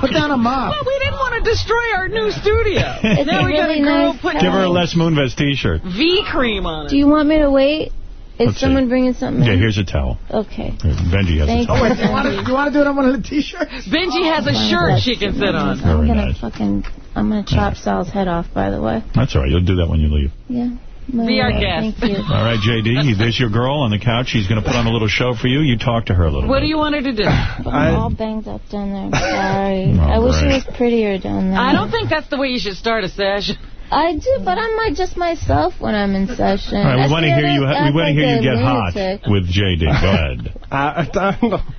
Put down a mop. Well, we didn't want to destroy our new studio. It's now a we got a girl nice put Give her a Les Moonves t-shirt. V cream on it. Do you want me to wait? Is Let's see. someone bringing something Yeah, in? here's a towel. Okay. Benji has Thank a towel. Oh, wait, you want to you want to do it on one of the T-shirts? Benji has a oh shirt she can sit on. I'm Very gonna nice. fucking... I'm gonna chop Sal's head off, by the way. That's all right. You'll do that when you leave. Yeah. Be our guest. Thank you. All right, J.D., there's your girl on the couch. She's going to put on a little show for you. You talk to her a little What bit. do you want her to do? I'm all banged up down there. I'm sorry. I wish great. it was prettier down there. I don't think that's the way you should start a session. I do, but I'm like just myself when I'm in session. All right, we I want to hear you. We want to hear you get hot with J.D. Go ahead. I,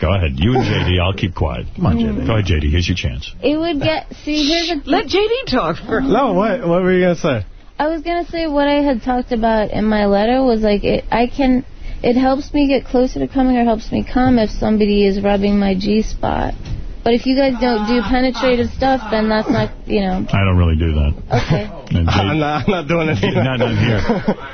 Go ahead. You and J.D. I'll keep quiet. Come on, J.D. Go ahead, J.D. Here's your chance. It would get. See, here's the. Let JD talk first. no, what? What were you gonna say? I was gonna say what I had talked about in my letter was like it. I can. It helps me get closer to coming, or helps me come if somebody is rubbing my G spot. But if you guys don't do penetrative stuff, then that's not, you know. I don't really do that. Okay. And J- I'm not, I'm not doing it. either. Not, not here.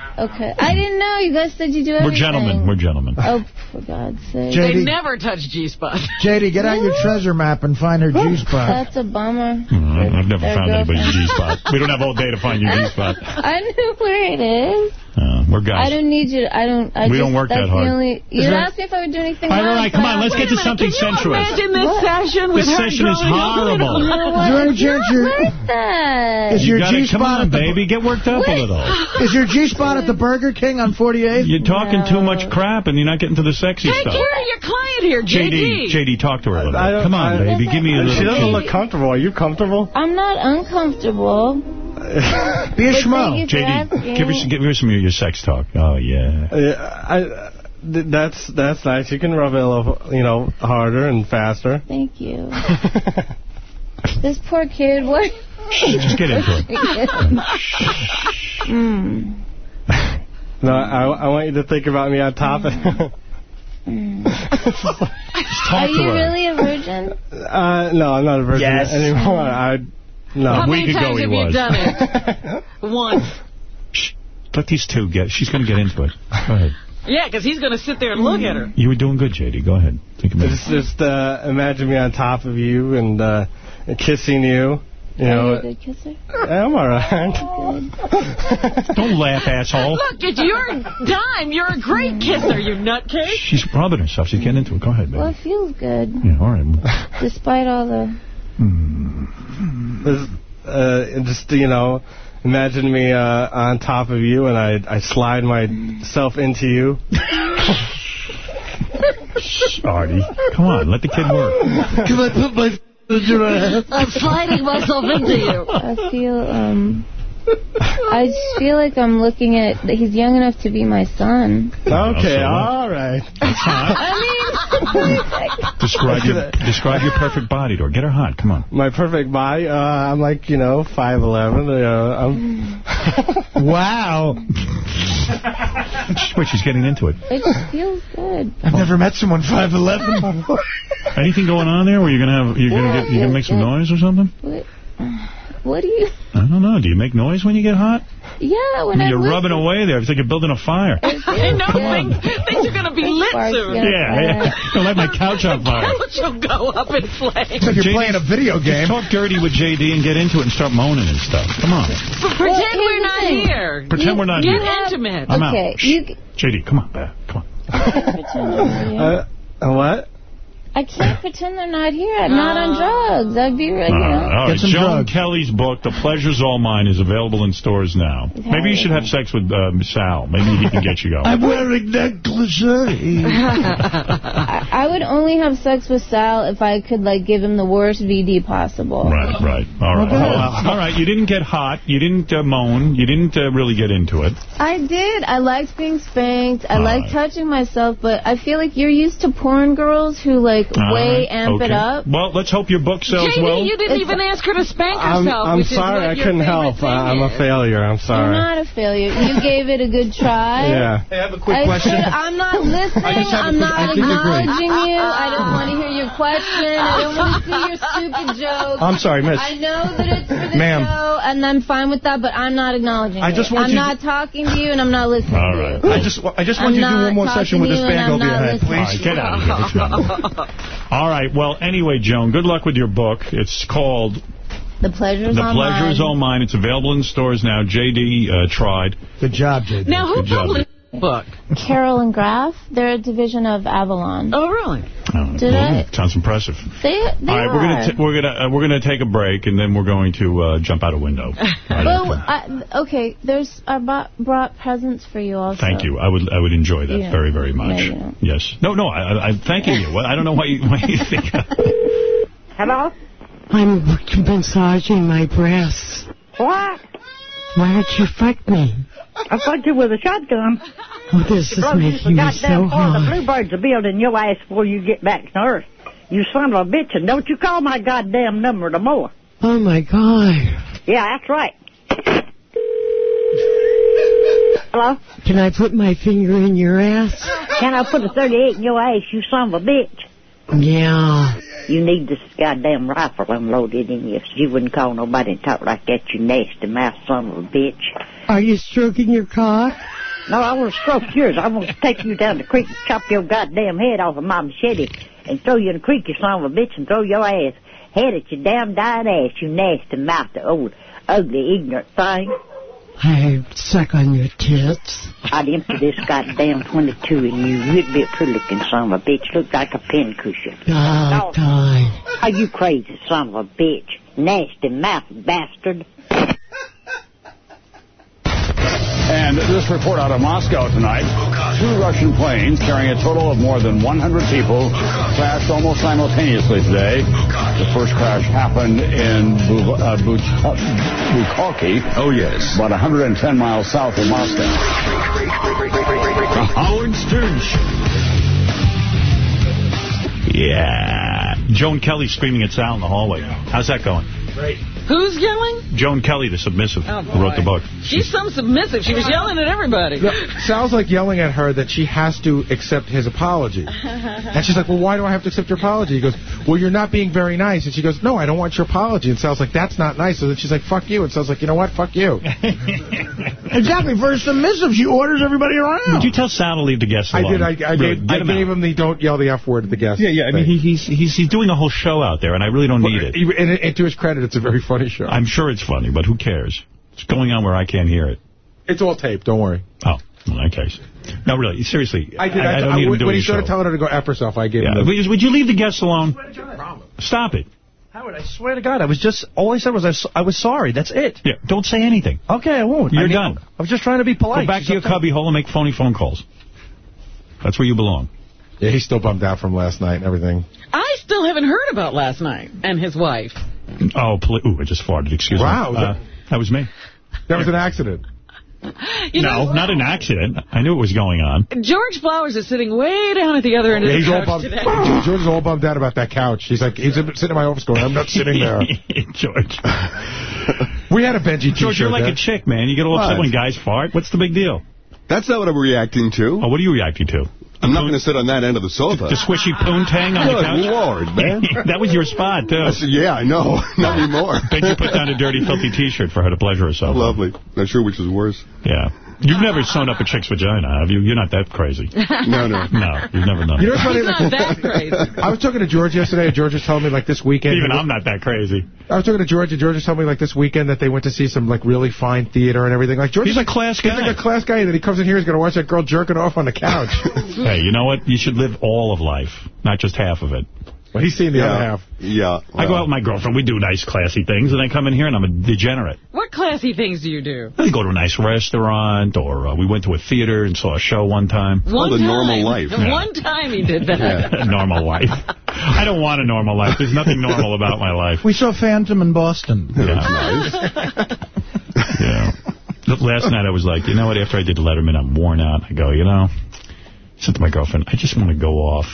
Okay. I didn't know. You guys said you do everything. We're gentlemen. We're gentlemen. Oh, for God's sake. J- They never touch G-spot. JD, get out your treasure map and find her G-spot. That's a bummer. Mm, I've never Their found anybody's girlfriend. G-spot. We don't have all day to find your G-spot. I know where it is. Uh, we're guys. I don't need you. To, I don't. I We just, don't work that's that hard. The only, you Is didn't ask me if I would do anything. All right, all wrong, come on, let's get to something sensuous. Can you Imagine this session with This her session is horrible. You know what? Is there any chance your, Where's that? is You your gotta, G-spot come on, baby. Get worked up a little. is your G-spot at the Burger King on 48th? You're talking too much crap, and you're not getting to the sexy stuff. Take care of your client here, JD, JD. JD, talk to her a little bit. Come on, I- baby. Give me a little. She doesn't kiss. look comfortable. Are you comfortable? I'm not uncomfortable. Be a But schmo. thank you for JD, give her, give her some of your sex talk. Oh, yeah. Yeah, I, th- that's that's nice. You can rub it a little, you know, harder and faster. Thank you. this poor kid. What? Just get into it. mm. No, I, I want you to think about me on top of. Just Are you her. really a virgin? uh, no, I'm not a virgin Yes. anymore. I no. How A many week ago times he have was. you done it? Once. Shh. Let these two get. She's going to get into it. Go ahead. Yeah, because he's going to sit there and look at her. You were doing good, JD. Go ahead. Think about Just, it. just uh, imagine me on top of you and uh, kissing you. You Are you know, a good kisser? I'm alright. Don't laugh, asshole. Look, it's your dime. You're a great kisser, you nutcase. She's rubbing herself. She's getting into it. Go ahead, Well, it feels good, Yeah, all right. despite all the. This, uh, just you know, imagine me uh, on top of you and I I slide myself into you. Shh, Artie. Come on, let the kid work. Can I put my in your ass? I'm sliding myself into you. I feel um. I just feel like I'm looking at, he's young enough to be my son. Okay, so what? all right. I mean, Describe your describe your perfect body to her. Get her hot. Come on. My perfect body. Uh, I'm like you know five eleven. Uh, I'm Wow. Wait, she's getting into it. it just feels good. I've never met someone 5'11 before. Anything going on there where you're gonna have you're gonna get you gonna make some noise or something? What, what do you? I don't know. Do you make noise when you get hot? Yeah, I when mean, I'm you're with rubbing away there. It's like you're building a fire. I know things, things are going to be lit soon. gonna Yeah, yeah. Don't let my couch on fire. Couch will go up in It's like flames. you're JD playing a video game. Just talk dirty with JD and get into it and start moaning and stuff. Come on. But pretend here's we're not thing. here. Pretend we're not here. Get here. intimate. I'm okay, out. You. JD, come on, babe. Come on. Pretend I'm here. uh, what? I can't pretend they're not here. I'm not on drugs. I'd be, you Uh, know. all right. Get Joan drugs. Kelly's book, The Pleasure's All Mine, is available in stores now. Maybe you should have sex with um, Sal. Maybe he can get you going. I'm wearing negligee. I, I would only have sex with Sal if I could, like, give him the worst VD possible. Right, right. All right. Okay. Well, all right. You didn't get hot. You didn't uh, moan. You didn't uh, really get into it. I did. I liked being spanked. I All liked right. touching myself, but I feel like you're used to porn girls who, like, All way amp okay. it up. Well, let's hope your book sells JD, well. you didn't It's- even ask her to spank I'm, herself. I'm which is sorry. what I couldn't help. I, I'm a failure. I'm I'm sorry. not a failure. You gave it a good try. Yeah. Hey, I have a quick I question. could- I'm not listening. I just have a I'm quick- not I think you're acknowledging you. I don't want to hear your question. I don't want to see your stupid joke. I'm sorry, miss. I know that it's for the show, and I'm fine with that, but I'm not acknowledging I just it. want I'm not talking to you, and I'm not listening All to right. you. I just, I just I'm want you to do one more session with this band and bag over your head, listening. All right, please. get out of here. Let's go. All right. Well, anyway, Joan, good luck with your book. It's called The pleasure's The all Pleasure mine. is All Mine. It's available in stores now. JD uh, tried. Good job, JD. Now, who published the book? Carroll and Graf. They're a division of Avalon. Oh, really? Did I? Sounds impressive. They, they All right, are. we're gonna we're gonna uh, we're gonna take a break and then we're going to uh, jump out a window. well, I, okay, there's I bought, brought presents for you also. Thank you. I would I would enjoy that Yeah. very very much. Yeah, you know. Yes. No no. I, I, I'm thanking you. Well, I don't know why you why you think. Hello? I'm massaging my breasts. What? Why don't you fuck me? I fucked you with a shotgun. Oh, this is making me so far. The bluebirds are building your ass before you get back to Earth. You son of a bitch, and don't you call my goddamn number no more. Oh, my God. Yeah, that's right. Hello? Can I put my finger in your ass? Can I put a 38 in your ass, you son of a bitch? Yeah. You need this goddamn rifle unloaded in you. You wouldn't call nobody and talk like that, you nasty mouth son of a bitch. Are you stroking your cock? No, I want to stroke yours. I want to take you down the creek and chop your goddamn head off of my machete and throw you in the creek, you son of a bitch, and throw your ass head at your damn dying ass, you nasty mouth, old ugly ignorant thing. I suck on your tits. I'd empty this goddamn 22 in you. You'd be a pretty looking son of a bitch. Look like a pincushion. Oh, God. Are you crazy son of a bitch? Nasty mouth bastard. And this report out of Moscow tonight. Two Russian planes carrying a total of more than 100 people crashed almost simultaneously today. The first crash happened in Bu- uh, Bu- uh, Oh, yes. About 110 miles south of Moscow. The Howard Stern Yeah. Joan Kelly screaming at Sal in the hallway. How's that going? Great. Who's yelling? Joan Kelly, the submissive, Oh, who wrote the book. She's some submissive. She was yelling at everybody. No, Sal's like yelling at her that she has to accept his apology. And she's like, well, why do I have to accept your apology? He goes, well, you're not being very nice. And she goes, no, I don't want your apology. And Sal's like, that's not nice. So then she's like, fuck you. And Sal's like, you know what? Fuck you. Exactly. For a submissive, she orders everybody around. Would you tell Sal to leave the guests I alone? did. I, I Really, gave, I him gave out. him the don't yell the F word at the guest. Yeah, yeah. I mean, he, he's, he's he's doing a whole show out there, and I really don't need it. And, and to his credit, it's a very funny show. I'm sure it's funny, but who cares? It's going on where I can't hear it. It's all taped. Don't worry. Oh, in that case. No, really, seriously. I did. I, I, don't I, need him when he a show. started telling her to go F herself, I gave Yeah. him the... Would, would you leave the guests alone? Stop it. Howard, I swear to God, I was just, all I said was I. I was sorry. That's it. Yeah, don't say anything. Okay, I won't. You're I mean, done. I was just trying to be polite. Go back to your cubby hole and make phony phone calls. That's where you belong. Yeah, he's still bummed out from last night and everything. I still haven't heard about last night and his wife. Oh, pl- ooh, I just farted. Excuse Wow, me. that- Uh, that was me. That was an accident. You no, know, not an accident. I knew it was going on. George Flowers is sitting way down at the other end of Yeah, the he's all couch bummed. today. George is all bummed out about that couch. He's like, he's sitting in my office going, I'm not sitting there. George. We had a Benji t-shirt. George, you're like there. a chick, man. You get all upset What? when guys fart. What's the big deal? That's not what I'm reacting to. Oh, what are you reacting to? I'm not going to sit on that end of the sofa. The squishy poontang on the Good couch? Lord, man. that was your spot, too. I said, yeah, I know. Not anymore. you put down a dirty, filthy T-shirt for her to pleasure herself. Lovely. Not sure which is worse. Yeah. You've never sewn up a chick's vagina, have you? You're not that crazy. No, no. No, you've never done You know it. what's funny? He's not that crazy. I was talking to George yesterday, and George was telling me, like, this weekend... Even I'm not that crazy. I was talking to George, and George was telling me, like, this weekend that they went to see some, like, really fine theater and everything. Like, George He's a class guy. He's like a class guy, and then he comes in here, he's going to watch that girl jerking off on the couch. Hey, you know what? You should live all of life, not just half of it. Well, he's seen the yeah. other half. Yeah. I go out with my girlfriend. We do nice, classy things, and I come in here and I'm a degenerate. What classy things do you do? I go to a nice restaurant, or uh, we went to a theater and saw a show one time. One the time. normal life. Yeah. One time he did that. normal life. I don't want a normal life. There's nothing normal about my life. We saw Phantom in Boston. Yeah. yeah. Look, Last night I was like, you know what, after I did Letterman, I'm worn out. I go, you know, I said to my girlfriend, I just want to go off,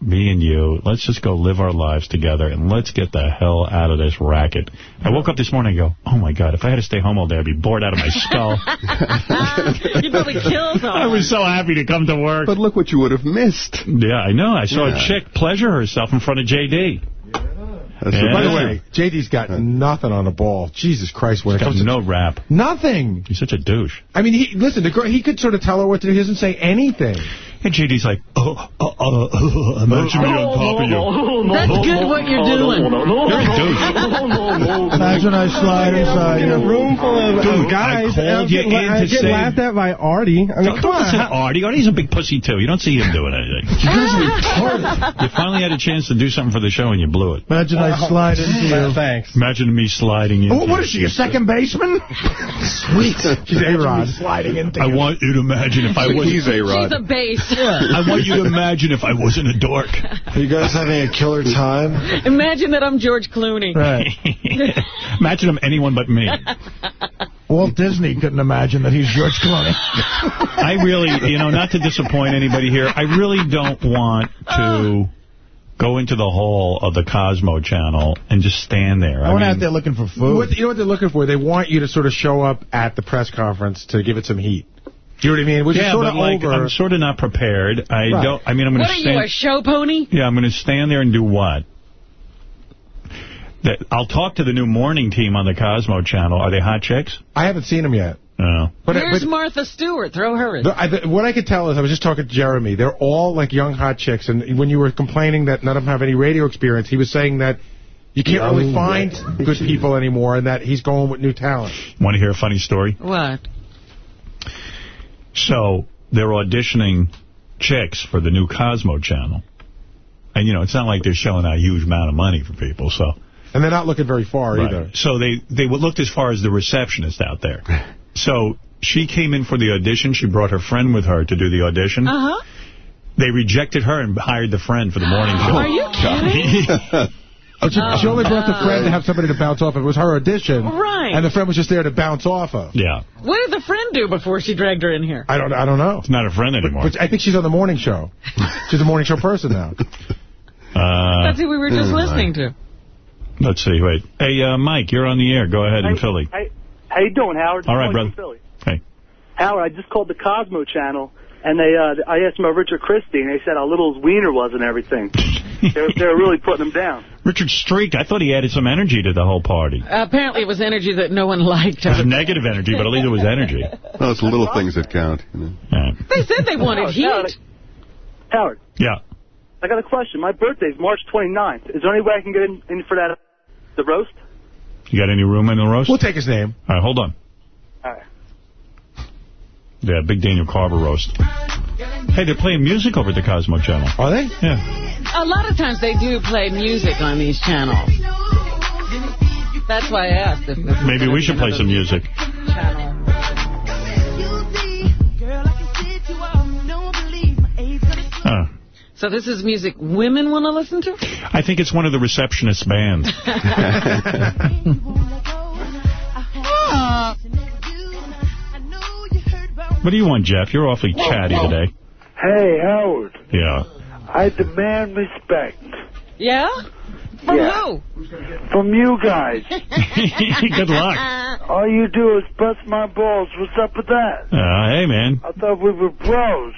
me and you, let's just go live our lives together, and let's get the hell out of this racket. I woke up this morning and go, oh, my God, if I had to stay home all day, I'd be bored out of my skull. You'd probably killed I was so happy to come to work. But look what you would have missed. Yeah, I know. I saw Yeah. a chick pleasure herself in front of J.D. Yeah. By the way, JD's got nothing on the ball. Jesus Christ, when it Got comes to... no rap. Nothing. He's such a douche. I mean, he listen, the girl, he could sort of tell her what to do. He doesn't say anything. And JD's like, oh, oh, oh, oh imagine me on top of you. That's good what you're doing. You're a douche. Imagine I slide inside In a room full of Dude, uh, guys. I called you get, la- in I get laughed at by Artie. I mean, Don't, come don't on. listen to Artie. Artie's a big pussy, too. You don't see him doing anything. You finally had a chance to do something for the show, and you blew it. Imagine I oh, slide into you. Uh, thanks. Imagine me sliding in. Oh, what is she, a second baseman? Sweet. She's A-Rod. Sliding into I want you to imagine if I was... He's She's A-Rod. She's a base. I want you to imagine if I wasn't a dork. Are you guys having a killer time? Imagine that I'm George Clooney. Right. imagine I'm anyone but me. Walt Disney couldn't imagine that he's George Clooney. I really, you know, not to disappoint anybody here, I really don't want to go into the hall of the Cosmo channel and just stand there. I went mean, out there looking for food. What, you know what they're looking for? They want you to sort of show up at the press conference to give it some heat. Do you know what I mean? Which yeah, is sort but of like, over. I'm sort of not prepared. I Right. don't, I mean, I'm going to. What to are stand... you, a show pony? Yeah, I'm going to stand there and do what? That I'll talk to the new morning team on the Cosmo channel. Are they hot chicks? I haven't seen them yet. No. But, Here's but Martha Stewart. Throw her in. the, I, the, what I could tell is, I was just talking to Jeremy, they're all like young hot chicks. And when you were complaining that none of them have any radio experience, he was saying that you can't really find wet good people anymore and that he's going with new talent. Want to hear a funny story? What? So they're auditioning chicks for the new Cosmo channel. And, you know, it's not like they're shelling out a huge amount of money for people, so... And they're not looking very far Right. either. So they, they looked as far as the receptionist out there. So she came in for the audition. She brought her friend with her to do the audition. Uh-huh. They rejected her and hired the friend for the morning show. Are you kidding? Oh, she, she only brought the friend to have somebody to bounce off of. It was her audition. Right. And the friend was just there to bounce off of. Yeah. What did the friend do before she dragged her in here? I don't I don't know. It's not a friend anymore. But I think she's on the morning show. She's a morning show person now. Uh, That's who we were just listening to. let's see. Wait. Hey, uh, Mike, you're on the air. Go ahead in Philly. Hey, how you doing, Howard? All right, brother. Philly. Hey. Howard, I just called the Cosmo channel, and they uh, I asked them about Richard Christy, and they said how little his wiener was and everything. they're, they're really putting him down. Richard Streak, I thought he added some energy to the whole party. apparently it was energy that no one liked. It was negative energy, but at least it was energy. No, it's the little things that count. You know. Yeah. They said they wanted Howard, heat. Howard, yeah. I got a question. My birthday's March 29th. Is there any way I can get in, in for that, the roast? You got any room in the roast? We'll take his name. All right, hold on. All right. Yeah, Big Daniel Carver roast. Hey, they're playing music over at the Cosmo channel. Are they? Yeah. A lot of times they do play music on these channels. That's why I asked if Maybe we should play some music. channel. Huh. So this is music women want to listen to? I think it's one of the receptionist bands. Ah. What do you want, Jeff? You're awfully chatty today. Hey, Howard, Yeah. I demand respect Yeah? From Yeah. who? from you guys. Good luck. All you do is bust my balls. What's up with that? Uh, hey, man. I thought we were pros.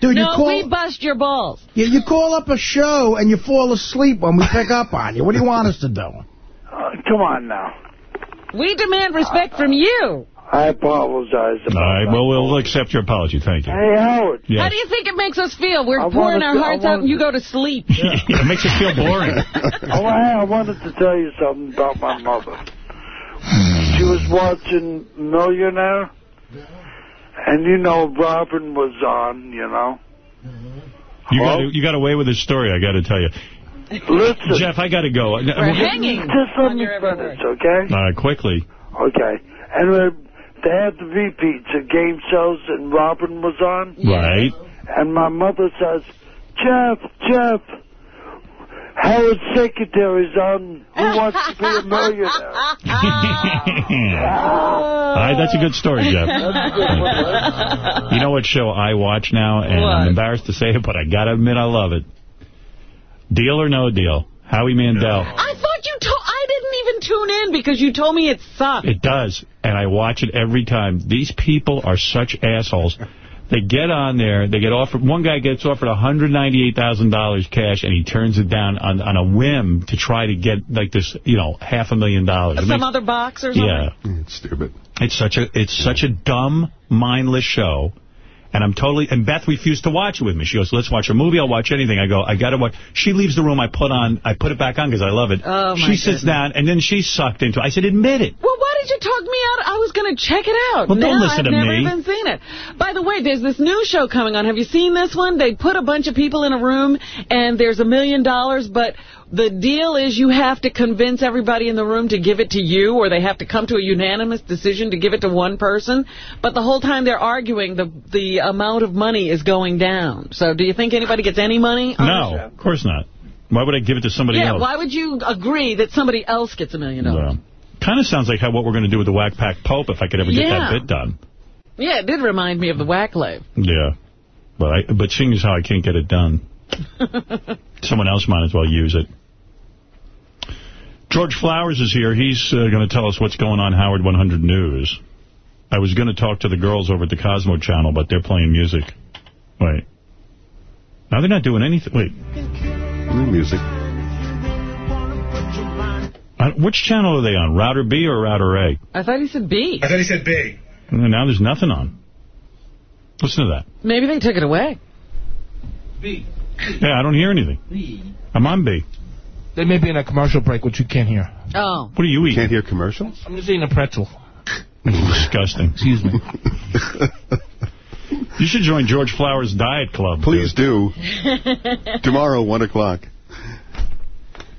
Dude, you no, call, we bust your balls. Yeah, you call up a show and you fall asleep when we pick up on you. What do you want us to do? Uh, come on now. We demand respect from you. I apologize All about right, that. well, we'll accept your apology. Thank you. Hey, Howard. Yeah. How do you think it makes us feel? We're I pouring our to- hearts out and you go to sleep. it makes us feel boring. Oh, hey, I wanted to tell you something about my mother. She was watching Millionaire, and you know Robin was on, you know. You got you got away with this story, I got to tell you. Listen. Jeff, I got to go. We're hanging Just let me finish, okay? All right, quickly. Okay. And uh, they had the repeats of game shows, and Robin was on. Right. And my mother says, Jeff, Jeff, Howard Secretary's on Who Wants to Be a Millionaire? All right, that's a good story, Jeff. you know what show I watch now, and I'm embarrassed to say it, but I got to admit I love it. Deal or No Deal. Howie Mandel. I thought you told... I didn't tune in because you told me it sucked. It does, and I watch it every time. These people are such assholes. They get on there, they get offered, one guy gets offered $198,000 cash, and he turns it down on, on a whim to try to get, like, this, you know, half a million dollars. Some makes- other box or something? Yeah. It's stupid. It's such a it's such a dumb, mindless show. And I'm totally, and Beth refused to watch it with me. She goes, let's watch a movie. I'll watch anything. I go, I got to watch. She leaves the room. I put on, I put it back on because I love it. Oh, my She sits goodness. down and then she's sucked into it. I said, admit it. Well, why did you talk me out? I was going to check it out. Well, don't listen I've to never even seen it. By the way, there's this new show coming on. Have you seen this one? They put a bunch of people in a room, and there's a million dollars, but the deal is you have to convince everybody in the room to give it to you, or they have to come to a unanimous decision to give it to one person. But the whole time they're arguing, the the amount of money is going down. So do you think anybody gets any money on No, of course not. Why would I give it to somebody Yeah, else? why would you agree that somebody else gets a million dollars? Kind of sounds like how what we're going to do with the Whack Pack Pope if I could ever get Yeah. that bit done. Yeah, it did remind me of the whack lave. Yeah. But I, but seeing as how I can't get it done, someone else might as well use it. George Flowers is here. He's uh, going to tell us what's going on Howard 100 News. I was going to talk to the girls over at the Cosmo channel, but they're playing music. Wait. Now they're not doing anything. Wait. music. Uh, which channel are they on? Router B or Router A? I thought he said B. I thought he said B. And now there's nothing on. Listen to that. Maybe they took it away. B. Yeah, I don't hear anything. B. I'm on B. They may be in a commercial break, which you can't hear. Oh. What are you eat? Can't hear commercials? I'm just eating a pretzel. Disgusting. Excuse me. You should join George Flowers' Diet Club. Please do. Tomorrow, 1 o'clock.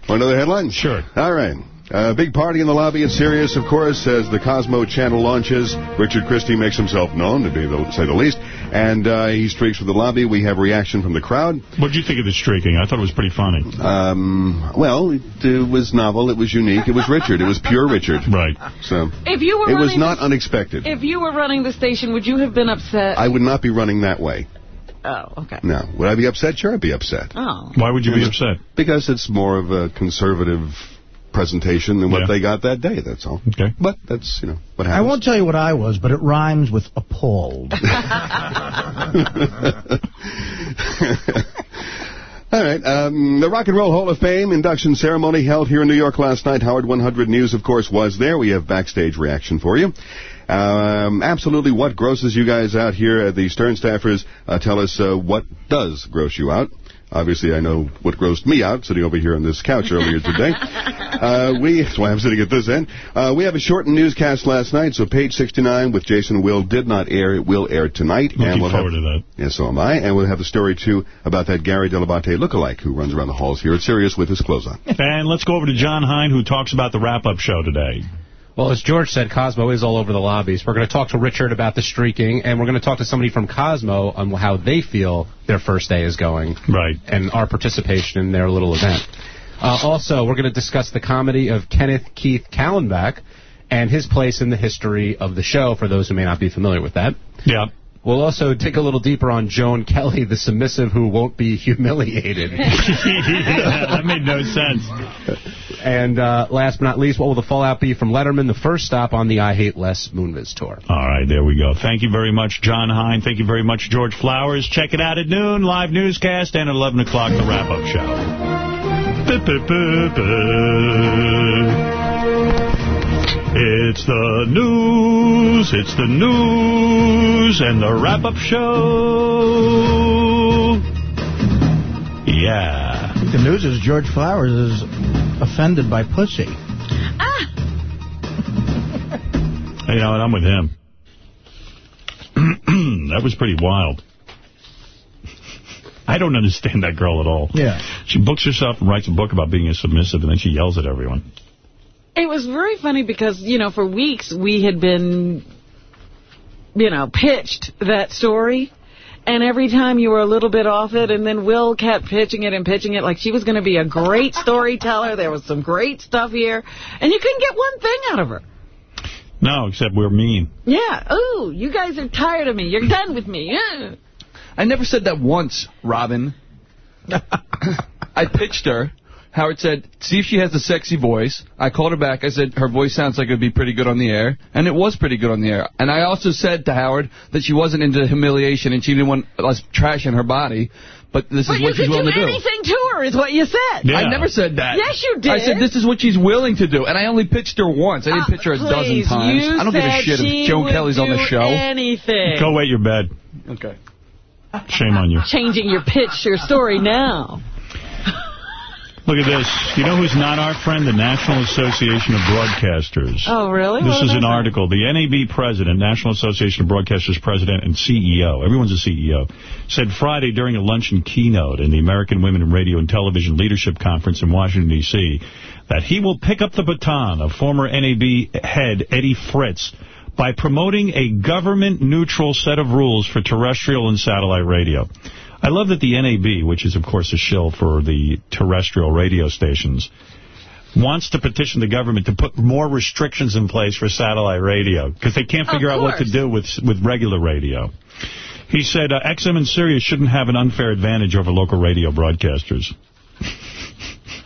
Want another headline? Sure. All right. Uh, big party in the lobby at Sirius, of course, as the Cosmo channel launches. Richard Christy makes himself known, to be the, say the least. And uh, he streaks with the lobby. We have reaction from the crowd. What did you think of the streaking? I thought it was pretty funny. Um, well, it, uh, was novel. It was unique. It was Richard. It was pure Richard. Right. So If you were it was running not the- unexpected. If you were running the station, would you have been upset? I would not be running that way. Oh, okay. No. Would I be upset? Sure, I'd be upset. Oh. Why would you be upset? Because it's more of a conservative presentation than what Yeah. they got that day, that's all. Okay. But that's, you know, what happened. I won't tell you what I was, but it rhymes with appalled. All right. Um, the Rock and Roll Hall of Fame induction ceremony held here in New York last night. Howard 100 News, of course, was there. We have backstage reaction for you. Um, absolutely what grosses you guys out here at the Stern staffers. Uh, tell us uh, what does gross you out. Obviously, I know what grossed me out sitting over here on this couch earlier today. Uh, we, that's why I'm sitting at this end. Uh, we have a shortened newscast last night, so page 69 with Jason Will did not air. It will air tonight. Looking we'll forward have, to that. Yes, so am I. And we'll have the story, too, about that Gary Dell'Abate lookalike who runs around the halls here at Sirius with his clothes on. And let's go over to John Hein, who talks about the wrap-up show today. Well, as George said, Cosmo is all over the lobbies. We're going to talk to Richard about the streaking, and we're going to talk to somebody from Cosmo on how they feel their first day is going. Right. And our participation in their little event. Uh, also, we're going to discuss the comedy of Kenneth Keith Kallenbach and his place in the history of the show, for those who may not be familiar with that. Yeah. We'll also dig a little deeper on Joan Kelly, the submissive who won't be humiliated. that made no sense. And uh, last but not least, what will the fallout be from Letterman, the first stop on the I Hate Les Moonves tour? All right, there we go. Thank you very much, John Hein. Thank you very much, George Flowers. Check it out at noon, live newscast, and at 11 o'clock, the wrap-up show. It's the news, it's the news, and the wrap-up show. Yeah. the news is George Flowers is offended by pussy. Ah! You know what? I'm with him. that was pretty wild. I don't understand that girl at all. Yeah. She books herself and writes a book about being a submissive, and then she yells at everyone. It was very funny because, you know, for weeks we had been, you know, pitched that story. And every time you were a little bit off it, and then Will kept pitching it and pitching it like she was going to be a great storyteller. There was some great stuff here. And you couldn't get one thing out of her. No, except we're mean. Yeah. Ooh, you guys are tired of me. You're done with me. Yeah. I never said that once, Robin. I pitched her. Howard said, see if she has a sexy voice. I called her back. I said, her voice sounds like it would be pretty good on the air. And it was pretty good on the air. And I also said to Howard that she wasn't into humiliation and she didn't want us trashing her body. But this But is you what she's could do willing to do. anything to her is what you said. Yeah. I never said that. Yes, you did. I said this is what she's willing to do, and I only pitched her once. I didn't uh, pitch her a dozen times. I don't give a shit if Joan Kelly's on the show. anything. Go wet your bed. Okay. Shame on you. Changing your pitch, your story now. Look at this. You know who's not our friend? The National Association of Broadcasters. Oh, really? This What is an article. The NAB president, National Association of Broadcasters president and CEO, everyone's a CEO, said Friday during a luncheon keynote in the American Women in Radio and Television Leadership Conference in Washington, D.C., that he will pick up the baton of former NAB head Eddie Fritz by promoting a government-neutral set of rules for terrestrial and satellite radio. I love that the NAB, which is, of course, a shill for the terrestrial radio stations, wants to petition the government to put more restrictions in place for satellite radio because they can't figure out what to do with with regular radio. He said uh, XM and Sirius shouldn't have an unfair advantage over local radio broadcasters.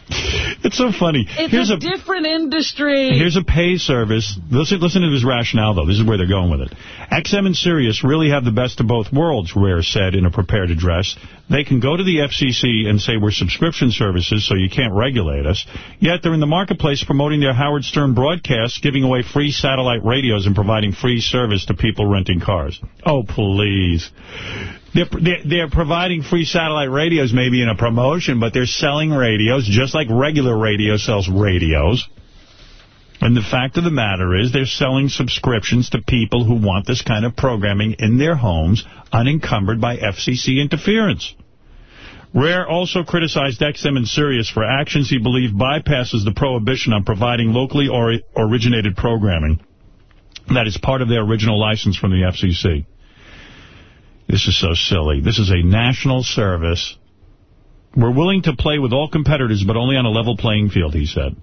it's so funny. It's Here's a, a different industry. Here's a pay service. Listen, listen to his rationale, though. This is where they're going with it. XM and Sirius really have the best of both worlds, Rehr said in a prepared address. They can go to the FCC and say we're subscription services, so you can't regulate us. Yet they're in the marketplace promoting their Howard Stern broadcasts, giving away free satellite radios and providing free service to people renting cars. Oh, please. They're, they're, they're providing free satellite radios maybe in a promotion, but they're selling radios just like regular radio sells radios. And the fact of the matter is they're selling subscriptions to people who want this kind of programming in their homes unencumbered by FCC interference. Rehr also criticized XM and Sirius for actions he believed bypasses the prohibition on providing locally or originated programming that is part of their original license from the FCC. This is so silly. This is a national service. We're willing to play with all competitors, but only on a level playing field, he said.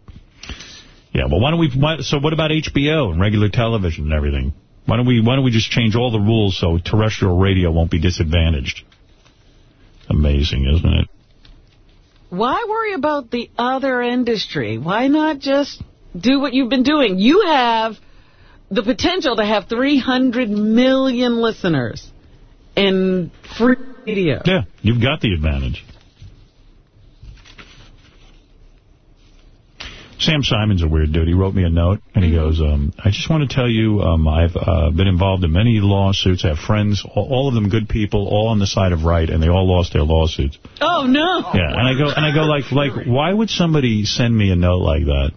Yeah, well, why don't we? Why, so what about HBO and regular television and everything? Why don't we? Why don't we just change all the rules so terrestrial radio won't be disadvantaged? Amazing, isn't it? Why worry about the other industry? Why not just do what you've been doing? You have the potential to have 300 million listeners in free media. Yeah, you've got the advantage. Sam Simon's a weird dude. He wrote me a note, and he goes, um, I just want to tell you um, I've uh, been involved in many lawsuits. I have friends, all, all of them good people, all on the side of right, and they all lost their lawsuits. Oh, no. Yeah, and I go, and I go like, like, why would somebody send me a note like that?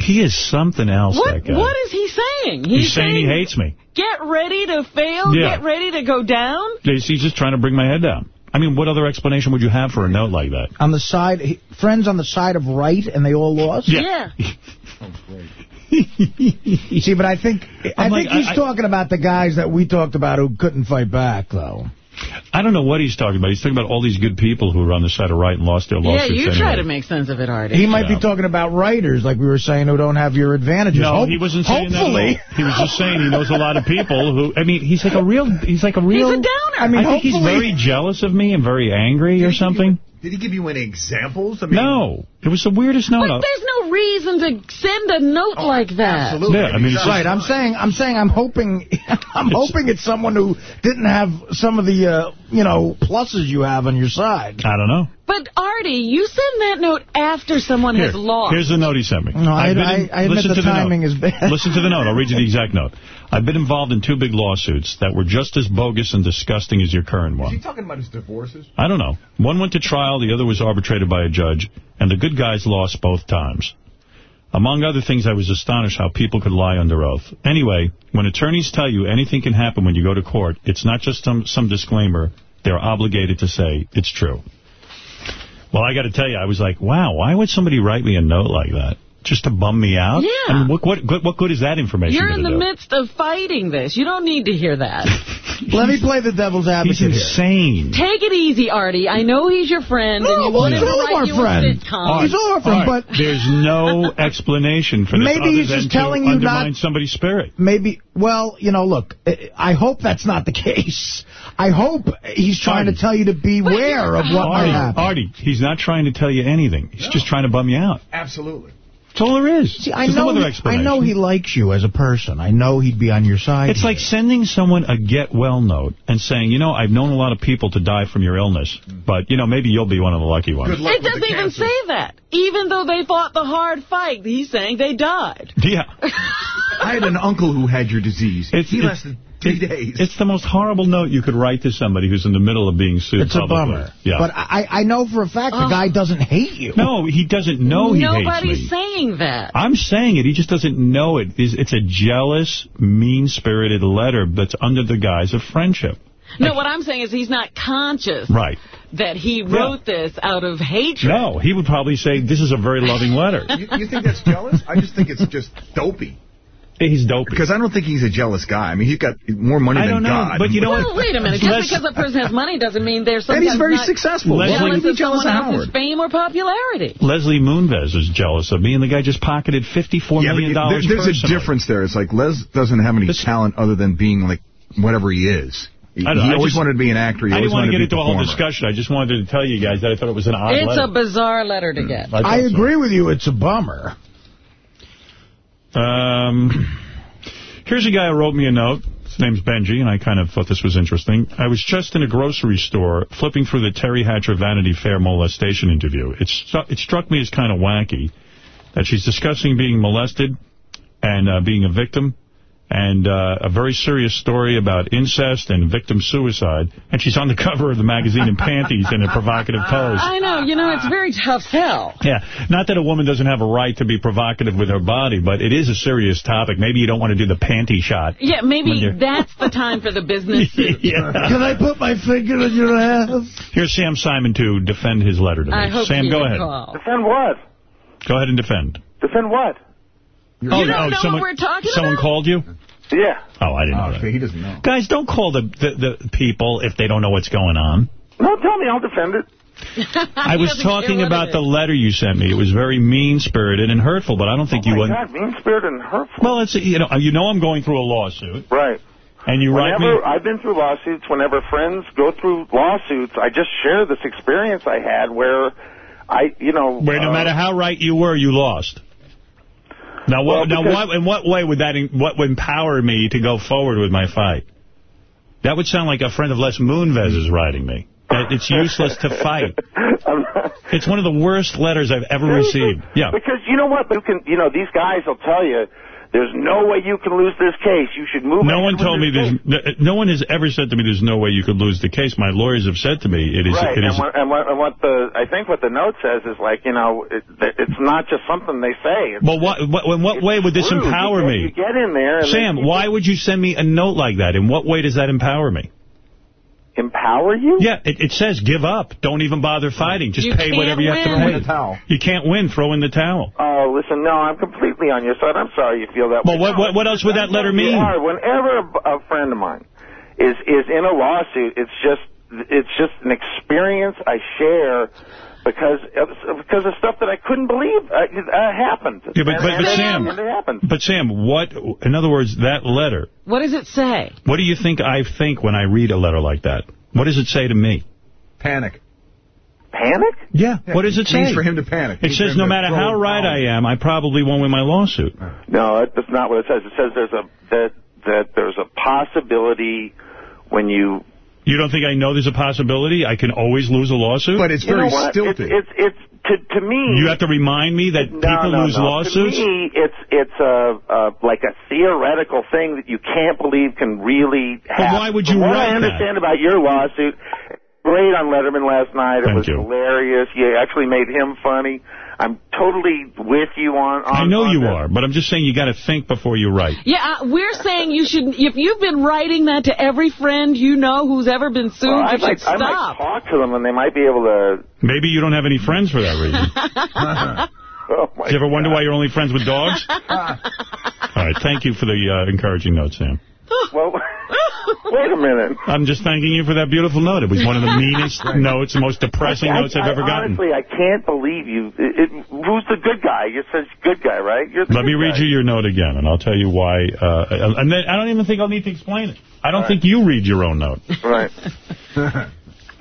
He is something else, What, that guy. what is he saying? He's, saying, he hates me. Get ready to fail? Yeah. Get ready to go down? He's he's just trying to bring my head down. I mean, what other explanation would you have for a note like that? On the side, he- friends on the side of right, and they all lost? Yeah. See, but I think I I'm think like, he's I- I- talking about the guys that we talked about who couldn't fight back, though. I don't know what he's talking about. He's talking about all these good people who are on the side of right and lost their lawsuits. Yeah, you anyway. try to make sense of it, Artie. He might be talking about writers, like we were saying, who don't have your advantages. No, Hope- he wasn't saying hopefully. that at all. He was just saying he knows a lot of people who, I mean, he's like a real, he's like a real... He's a downer. I mean, I think he's hopefully- very jealous of me and very angry or something. Did he give you any examples? I mean, No, it was the weirdest note. But there's no reason to send a note like that. absolutely. Yeah, I mean, it's right. I'm saying, I'm saying, I'm hoping, I'm hoping it's someone who didn't have some of the, uh, you know, pluses you have on your side. I don't know. But, Artie, you send that note after someone Here, has lost. Here's the note he sent me. No, I- I've been I- in- I admit the timing note. is bad. Listen to the note. I'll read you the exact note. I've been involved in two big lawsuits that were just as bogus and disgusting as your current one. Is he talking about his divorces? I don't know. One went to trial, the other was arbitrated by a judge, and the good guys lost both times. Among other things, I was astonished how people could lie under oath. Anyway, when attorneys tell you anything can happen when you go to court, it's not just some, some disclaimer. They're obligated to say it's true. Well, I got to tell you, I was like, wow, why would somebody write me a note like that? Just to bum me out? Yeah. I mean, what, what, what, what good is that information You're in the do? midst of fighting this. You don't need to hear that. Let me play the devil's advocate He's here. insane. Take it easy, Artie. I know he's your friend, and No, you well, he's to all write our friend. a sitcom. He's all our friend, Art, but there's no explanation for this Maybe other he's just to telling you undermine not- somebody's spirit. maybe, well, you know, look, I- I hope that's not the case. I hope he's trying to tell you to beware of what might Artie, happen. Artie, he's not trying to tell you anything. He's just trying to bum you out. Absolutely. That's all there is. See, I There's no know, other he, I know he likes you as a person. I know he'd be on your side. It's like sending someone a get well note and saying, you know, I've known a lot of people to die from your illness, but, you know, maybe you'll be one of the lucky ones. Good luck It doesn't even cancer. say that. Even though they fought the hard fight, he's saying they died. Yeah. I had an uncle who had your disease. It's- he it's- lasted three days. It's the most horrible note you could write to somebody who's in the middle of being sued It's a bummer. Yeah. But I, I know for a fact the oh. guy doesn't hate you. no, he doesn't know he hates me. Nobody's saying that. I'm saying it. He just doesn't know it. It's, it's a jealous, mean-spirited letter that's under the guise of friendship. No, what I'm saying is he's not conscious Right. that he wrote this out of hatred. No, he would probably say, this is a very loving letter. you, you think that's jealous? I just think it's just dopey. He's dope. Because I don't think he's a jealous guy. I mean, he's got more money I than don't know, God. but you know Well, wait a minute. Just Les- because a person has money doesn't mean they're And he's very successful. Leslie- jealous Why would of be jealous someone of else's Howard? fame or popularity. Leslie Moonves is jealous of me, and the guy just pocketed 54 yeah, million you- dollars there, there's a difference there. It's like Les doesn't have any talent other than being like whatever he is. He, I don't- he I always just- wanted to be an actor. He I always didn't want to get into a whole discussion. I just wanted to tell you guys that I thought it was an odd It's letter. a bizarre letter to get. I I thought so. agree with you. It's a bummer. Um, here's a guy who wrote me a note. His name's Benji, and I kind of thought this was interesting. I was just in a grocery store flipping through the Teri Hatcher Vanity Fair molestation interview. It, it struck me as kind of wacky that she's discussing being molested and uh, being a victim and uh, a very serious story about incest and victim suicide. And she's on the cover of the magazine in panties in a provocative pose. I know. You know, it's very tough sell. Yeah, not that a woman doesn't have a right to be provocative with her body, but it is a serious topic. Maybe you don't want to do the panty shot. Yeah, maybe that's the time for the business suit. yeah. Can I put my finger in your ass? Here's Sam Simon to defend his letter to me. I hope Sam, go ahead. call. Defend what? Go ahead and defend. Defend what? Oh, don't no, know someone, what we're talking someone about? called you? Yeah. Oh, I didn't know that. He doesn't know. Guys, don't call the, the, the people if they don't know what's going on. No, tell me. I'll defend it. I was talking about the letter you sent me. It was very mean-spirited and hurtful, but I don't think oh you... my went. God, mean-spirited and hurtful. Well, it's you know you know I'm going through a lawsuit, Right. and you write me... I've been through lawsuits, whenever friends go through lawsuits, I just share this experience I had where I, you know... Where no uh, matter how right you were, you lost. Now, what, Well, now, what, in what way would that what would empower me to go forward with my fight? That would sound like a friend of Les Moonves is writing me. That it's useless to fight. It's one of the worst letters I've ever received. Yeah. Because you know what? You can, you know, these guys will tell you, there's no way you can lose this case. You should move. No one told me this there's no, no one has ever said to me there's no way you could lose the case. My lawyers have said to me it is Right, it and is what, and, what, and what the I think what the note says is like you know it, it's not just something they say. It's, Well, what, what in what way would this empower you me? You get in there. Sam, why would you send me a note like that? In what way does that empower me? Empower you? Yeah, it, it says give up. Don't even bother fighting. Just You pay whatever you have to pay. Throw the towel. You can't win. Throw in the towel. Oh, listen, no, I'm completely on your side. I'm sorry you feel that Well, way. Well, what- what else would that letter mean? hard. Whenever a, a friend of mine is is in a lawsuit, it's just it's just an experience I share because of, because of stuff that I couldn't believe uh, uh, happened. Yeah, but, And- but, and but Sam, happened, but Sam, what? In other words, that letter. What does it say? What do you think I think when I read a letter like that? What does it say to me? Panic. Panic? Yeah. what does it It means say? for him to panic. It Means says no matter how right towel. I am, I probably won't win my lawsuit. No, that's not what it says. It says there's a that that there's a possibility when you You don't think I know there's a possibility I can always lose a lawsuit? But it's you very know stilted. It's it's, it's to to me. you have to remind me that no, people no, lose no. lawsuits? To me, it's it's a, a like a theoretical thing that you can't believe can really happen. why would you From what write I that? understand about your lawsuit. Great on Letterman last night. It Thank was you. hilarious. You actually made him funny. I'm totally with you on. on I know on you this. are, but I'm just saying you got to think before you write. Yeah, uh, we're saying you should, if you've been writing that to every friend you know who's ever been sued, Well, I you might, should I might talk to them, and they might be able to. Maybe you don't have any friends for that reason. Oh Do you ever wonder why you're only friends with dogs? All right, thank you for the uh, encouraging note, Sam. Well, wait a minute. I'm just thanking you for that beautiful note. It was one of the meanest notes, the most depressing I- notes I've I- ever gotten. Honestly, I can't believe you. It, it, who's the good guy? you're said good guy, right? You're the Let me read guy. you your note again, and I'll tell you why. Uh, and then I don't even think I'll need to explain it. I don't think you read your own note. Right.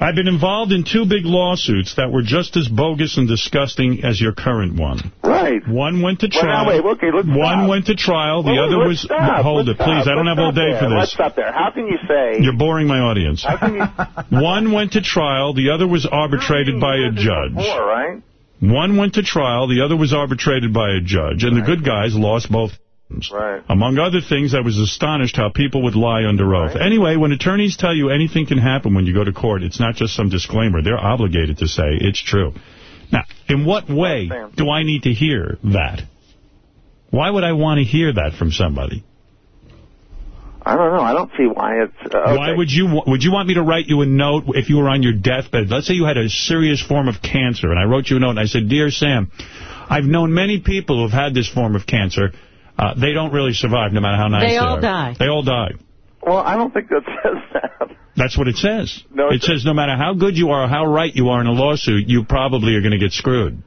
I've been involved in two big lawsuits that were just as bogus and disgusting as your current one. Right. One went to Well, trial. now, wait, okay, let's One stop. went to trial. The Well, other was... stop. Hold Let's it, please. stop. I don't Let's have all day there. for Let's stop there. How can you say... You're boring my audience. How can you... One went to trial. The other was arbitrated by a judge. Before, right? One went to trial. The other was arbitrated by a judge. And the good guys lost both Right. Among other things, I was astonished how people would lie under oath. Anyway, when attorneys tell you anything can happen when you go to court, it's not just some disclaimer. They're obligated to say it's true. Now, in what way do I need to hear that? Why would I want to hear that from somebody? I don't know. I don't see why it's... Uh, Why would you would you want me to write you a note if you were on your deathbed? Let's say you had a serious form of cancer, and I wrote you a note, and I said, Dear Sam, I've known many people who've had this form of cancer. Uh, they don't really survive, no matter how nice They they, all are. die. They all die. Well, I don't think that says that. That's what it says. No, it says no matter how good you are or how right you are in a lawsuit, you probably are going to get screwed.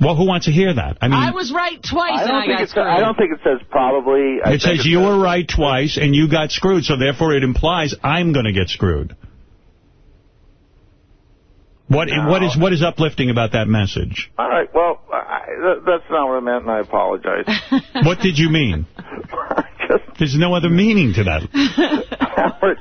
Well, who wants to hear that? I mean, I was right twice I and don't I think got it. screwed. I don't think it says probably. I it think says you were right twice and you got screwed, so therefore it implies I'm going to get screwed. What what is what is uplifting about that message? All right. Well, I, that, that's not what I meant, and I apologize. What did you mean? There's no other meaning to that.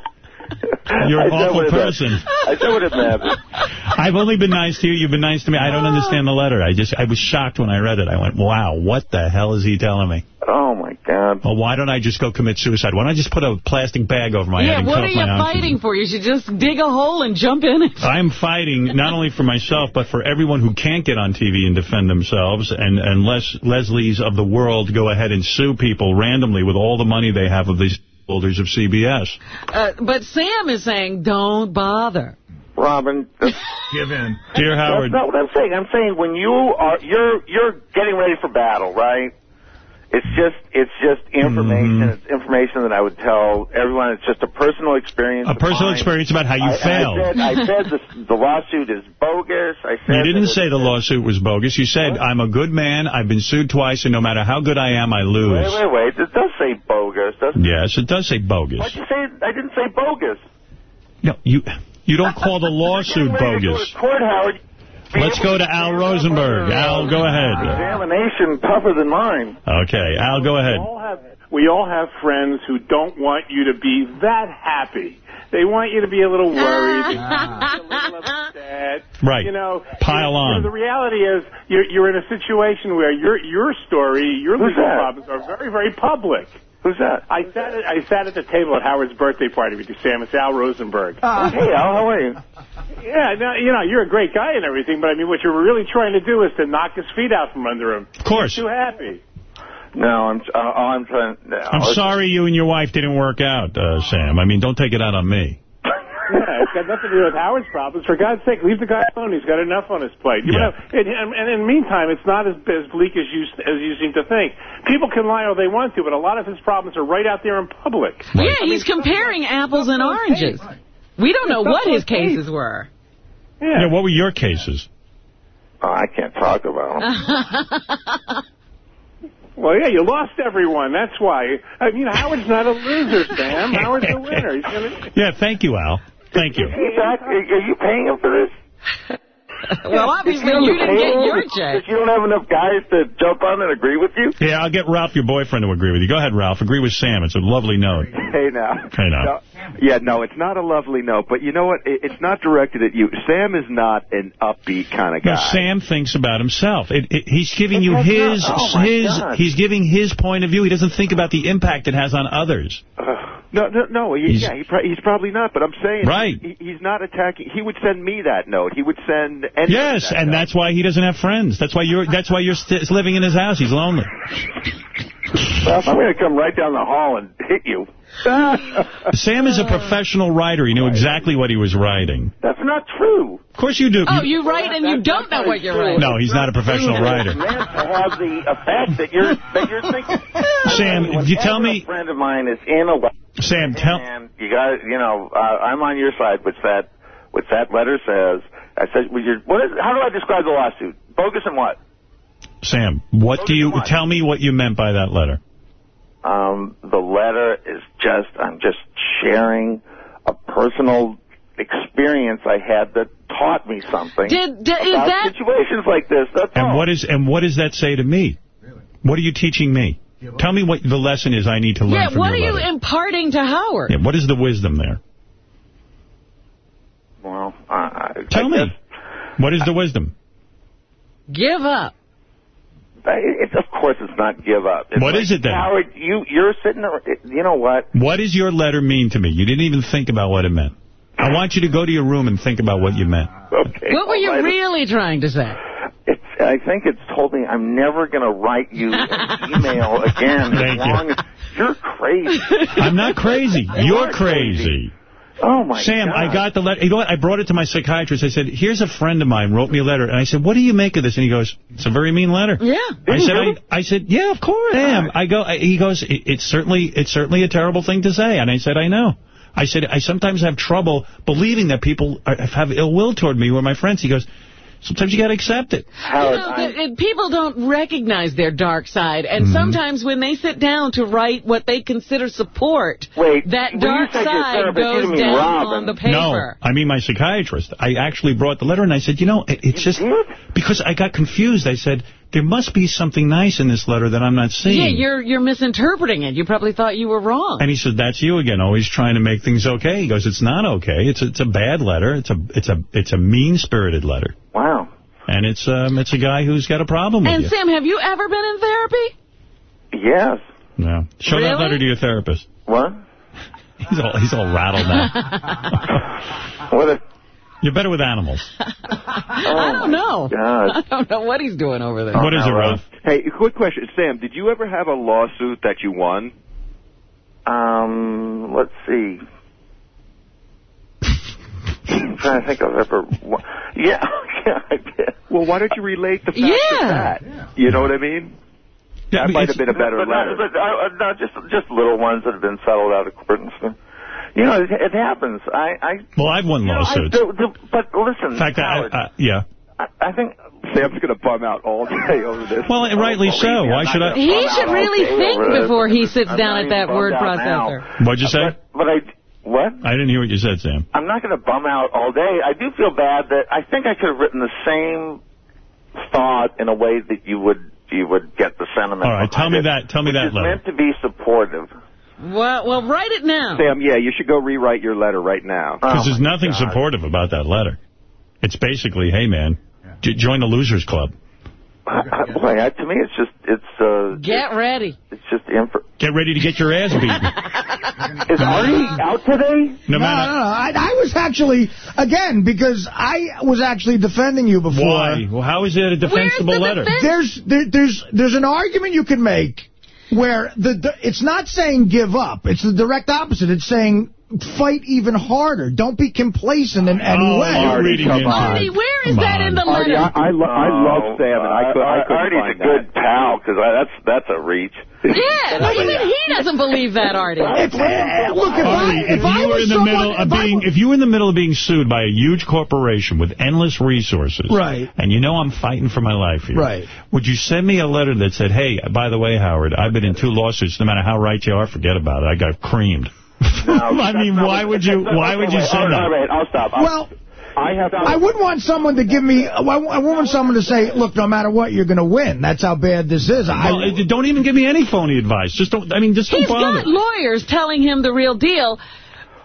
You're an awful what it meant. person. I said what it meant. I've only been nice to you. You've been nice to me. I don't understand the letter. I just I was shocked when I read it. I went, wow, what the hell is he telling me? Oh, my God. Well, why don't I just go commit suicide? Why don't I just put a plastic bag over my head yeah, and what are you my oxygen? fighting for? You should just dig a hole and jump in it. I'm fighting not only for myself, but for everyone who can't get on TV and defend themselves, and, and Les, Leslie's of the world go ahead and sue people randomly with all the money they have of these holders of CBS. Uh, but Sam is saying, don't bother. Robin, Give in. Dear Howard. that's not what I'm saying. I'm saying when you are you're you're getting ready for battle, right? It's just it's just information. Mm-hmm. It's information that I would tell everyone. It's just a personal experience. A personal mine. experience about how you I, failed. I said, I said the, the lawsuit is bogus. I said You didn't say the lawsuit was bogus. You said, I'm a good man, I've been sued twice, and no matter how good I am, I lose. wait, wait. It does say bogus. Doesn't it? Yes, it does say bogus. Why'd you say? I didn't say bogus. No, you you don't call the lawsuit Ready to go bogus. to court, Howard. Let's go to Al Rosenberg. Al, go ahead. Examination tougher than mine. Okay, Al, go ahead. all have we all have friends who don't want you to be that happy. They want you to be a little worried, they want you to be a little upset. Right. You know, Pile you know, on. the reality is you're you're in a situation where your your story, your legal problems are very very public. Who's that? I sat at, I sat at the table at Howard's birthday party with you, Sam. It's Al Rosenberg. Oh, hey, Al, how are you? Yeah, no, you know, you're a great guy and everything, but I mean, what you're really trying to do is to knock his feet out from under him. Of course. He's too happy. No, I'm uh, I'm trying. No, I'm sorry you and your wife didn't work out, uh, Sam. I mean, don't take it out on me. Yeah, it's got nothing to do with Howard's problems. For God's sake, leave the guy alone. He's got enough on his plate. You Yeah. know, and, and, and in the meantime, it's not as, as bleak as you as you seem to think. People can lie all they want to, but a lot of his problems are right out there in public. Yeah, he's comparing apples and oranges. We don't know what his cases were. Yeah. what were your cases? Oh, I can't talk about him. Well, yeah, you lost everyone. That's why. I mean, Howard's not a loser, Sam. Howard's a winner. He's gonna. Yeah, thank you, Al. Thank you. Hey, Zach, are you paying him for this? Well, obviously Is he on you the didn't get payroll? your Because check. You don't have enough guys to jump on and agree with you. Yeah, I'll get Ralph, your boyfriend, to agree with you. Go ahead, Ralph. Agree with Sam. It's a lovely note. Hey now. Hey, now. No, yeah, no, it's not a lovely note, but you know what? It's not directed at you. Sam is not an upbeat kind of No, guy. Sam thinks about himself. It, it, he's giving you his, oh, my his, God. he's giving his point of view. He doesn't think about the impact it has on others. No, no, no. He, He's- yeah, he pro- he's probably not. But I'm saying, Right. He, he's not attacking. He would send me that note. He would send. Yes, that and note. that's why he doesn't have friends. That's why you're, that's why you're living in his house. He's lonely. Ralph, I'm going to come right down the hall and hit you. Sam is a professional writer. He knew exactly what he was writing. That's not true. Of course you do. Oh, you write and you don't know what you're writing. No, he's not a professional writer. Meant to have the effect that you're that you're thinking. Sam, you tell me- A friend of mine is in a wa- Sam, tell... and you got you know uh, I'm on your side. Which that which that letter says. I said, well, you're, what is? How do I describe the lawsuit? Bogus and what? Sam, what do you... Tell me what you meant by that letter. Um, the letter is just, I'm just sharing a personal experience I had that taught me something Did- did- is about that- situations like this. That's And all. what is and what does that say to me? What are you teaching me? Tell me what the lesson is I need to learn Yeah, from what are your you letter. imparting to Howard? Yeah, what is the wisdom there? Well, I, Tell I me. guess What is the wisdom? Give up. It's of course it's not give up. It's What like, is it then? Howard, you you're sitting there. You know what? What does your letter mean to me? You didn't even think about what it meant. I want you to go to your room and think about what you meant. Okay. What were you All right. really trying to say? It's, I think it's told me I'm never going to write you an email again. Thank as you. as you're crazy. I'm not crazy. You're crazy. Oh my god. Sam, God. I got the letter. You know what? I brought it to my psychiatrist. I said, here's a friend of mine wrote me a letter. And I said, what do you make of this? And he goes, it's a very mean letter. Yeah. I said, I, I said, yeah, of course. Sam, I go, I, he goes, it, it's certainly, it's certainly a terrible thing to say. And I said, I know. I said, I sometimes have trouble believing that people are, have ill will toward me or my friends. He goes, sometimes you got to accept it. You know, the- people don't recognize their dark side, and Mm-hmm. sometimes when they sit down to write what they consider support, Wait, that dark side goes down Robin. on the paper. No, I mean my psychiatrist. I actually brought the letter and I said, you know, it, it's just because I got confused. I said, there must be something nice in this letter that I'm not seeing. Yeah, you're you're misinterpreting it. You probably thought you were wrong. And he said, "That's you again, always trying to make things okay." He goes, "It's not okay. It's it's a bad letter. It's a it's a it's a mean-spirited letter." Wow. And it's um it's a guy who's got a problem with And you. Sam, have you ever been in therapy? Yes. Yeah. Show that letter to your therapist. What? He's all he's all rattled now. What a, You're better with animals. I don't know. God. I don't know what he's doing over there. What is it, Ralph? Hey, quick question, Sam. Did you ever have a lawsuit that you won? Um, let's see. I'm trying to think of ever. wa- Yeah, yeah, I did. Well, why don't you relate the fact Yeah. to that? You know what I mean? Yeah, that might have been a better but, letter. But, uh, uh, no, just just little ones that have been settled out of court and stuff. You know, it, it happens. I, I. Well, I've won you know, I lawsuits. do- do- but listen, In fact, Howard, I, yeah. I, I think Sam's going to bum out all day over this. Well, and rightly so. Why should I? He should really think before he sits I'm down at that word bummed now. processor. What'd you say? But I, what? I didn't hear what you said, Sam. I'm not going to bum out all day. I do feel bad that I think I could have written the same thought in a way that you would you would get the sentiment. All right, tell me it, that. Tell me that. It's meant to be supportive. Well, well, write it now. Sam, yeah, you should go rewrite your letter right now. Because Oh, there's nothing God. supportive about that letter. It's basically, hey, man, j- join the losers club. I, I, boy, I, to me, it's just it's uh, Get ready. it's just info. Get ready to get your ass beaten. Is Artie out today? No No, no, matter. no. I, I was actually, again, because I was actually defending you before. Why? Well, how is it a defensible letter? There's there, there's there's an argument you can make where the, it's not saying give up. It's the direct opposite. It's saying fight even harder. Don't be complacent in any Oh, way. you're come on. Artie, where is Come that on. in the Artie, letter? I, I, lo- I love Sam, and I, could, I couldn't Artie's find a good pal because that's that's a reach. Yeah, even he doesn't believe that, Artie. If, eh, look, if I, Artie, if, if I you were in the someone, middle of if I being, if you were in the middle of being sued by a huge corporation with endless resources, Right. and you know I'm fighting for my life here, Right. Would you send me a letter that said, "Hey, by the way, Howard, I've been in two lawsuits. No matter how right you are, forget about it. I got creamed." I mean, why would you? Why would you Okay, send all that? right, I'll stop. I'll- well, I have. I wouldn't want someone to give me. I wouldn't want someone to say, "Look, no matter what, you're going to win." That's how bad this is. I, Well, don't even give me any phony advice. Just don't. I mean, just don't He's bother. got lawyers telling him the real deal.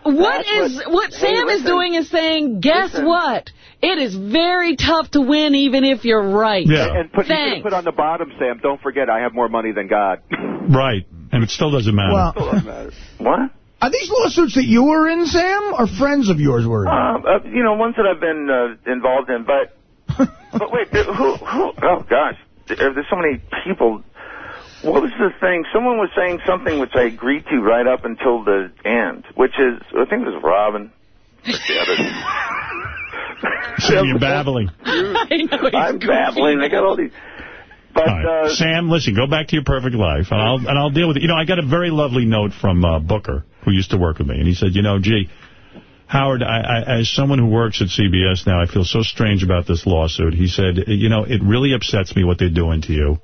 What That's is what- what Hey, Sam is doing is saying, guess Listen. what? It is very tough to win even if you're right. Yeah. And put, you Thanks. should put on the bottom, Sam, don't forget I have more money than God. Right, and it still doesn't matter. well, What? Are these lawsuits that you were in, Sam, or friends of yours were in? Um, uh, you know, ones that I've been uh, involved in, but but wait, there- who who? Oh gosh, there, there's so many people. What was the thing? Someone was saying something which I agreed to right up until the end, which is I think it was Robin. Sam, you're babbling. I know, I'm goofy. babbling. I got all these. But All right. uh, Sam, listen, go back to your perfect life, and I'll and I'll deal with it. You know, I got a very lovely note from uh, Booker, who used to work with me, and he said, you know, gee, Howard, I, I, as someone who works at CBS now, I feel so strange about this lawsuit. He said, you know, it really upsets me what they're doing to you,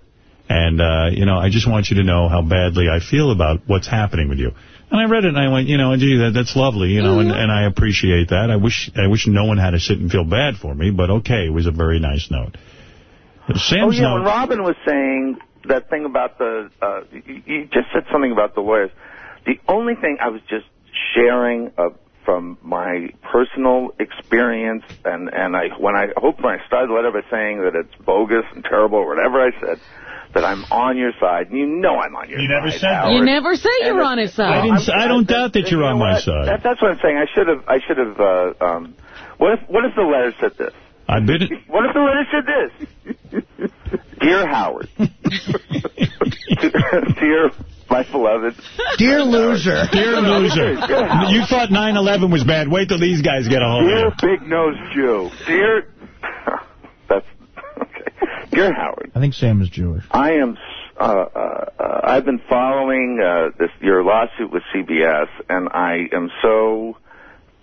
and uh, you know, I just want you to know how badly I feel about what's happening with you. And I read it, and I went, you know, gee, that, that's lovely, you know, and, and I appreciate that. I wish I wish no one had to sit and feel bad for me, but okay, it was a very nice note. Sam's oh yeah, note. when Robin was saying that thing about the, uh, you just said something about the lawyers. The only thing I was just sharing uh, from my personal experience, and and I when I hope when I started the letter by saying that it's bogus and terrible or whatever I said. that I'm on your side. And you know I'm on your side. You side. never said. Howard. You never say And you're on his I, side. didn't, I don't doubt that you're on my side. That, that's what I'm saying. I should have. I should have. Uh, um, what if? What if the letter said this? I've been. What if the letter said this? Dear Howard, dear my beloved, Dear loser. Dear loser. You thought 9-11 was bad. Wait till these guys get a hold of you. dear you. big nose Jew, dear. That's okay. Dear Howard, I think Sam is Jewish. I am. Uh, uh, uh, I've been following uh, this your lawsuit with CBS, and I am so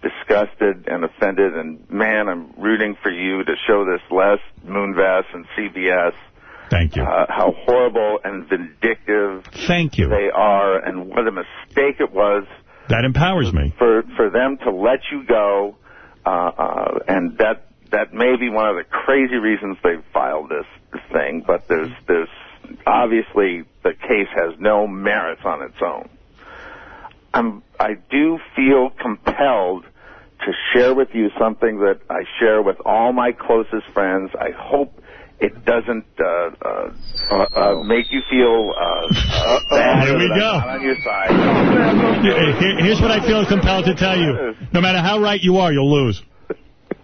disgusted and offended. And man, I'm rooting for you to show this Les Moonves and CBS Thank you. uh, how horrible and vindictive Thank you. they are, and what a mistake it was That empowers me. for for them to let you go, uh, uh, and that that may be one of the crazy reasons they filed this, this thing. But there's there's obviously the case has no merits on its own. I'm I do feel compelled to share with you something that I share with all my closest friends. I hope it doesn't uh, uh, uh, uh, make you feel uh, uh, bad Here we go. on your side. Here- here- Here's what I feel compelled to tell you. No matter how right you are, you'll lose.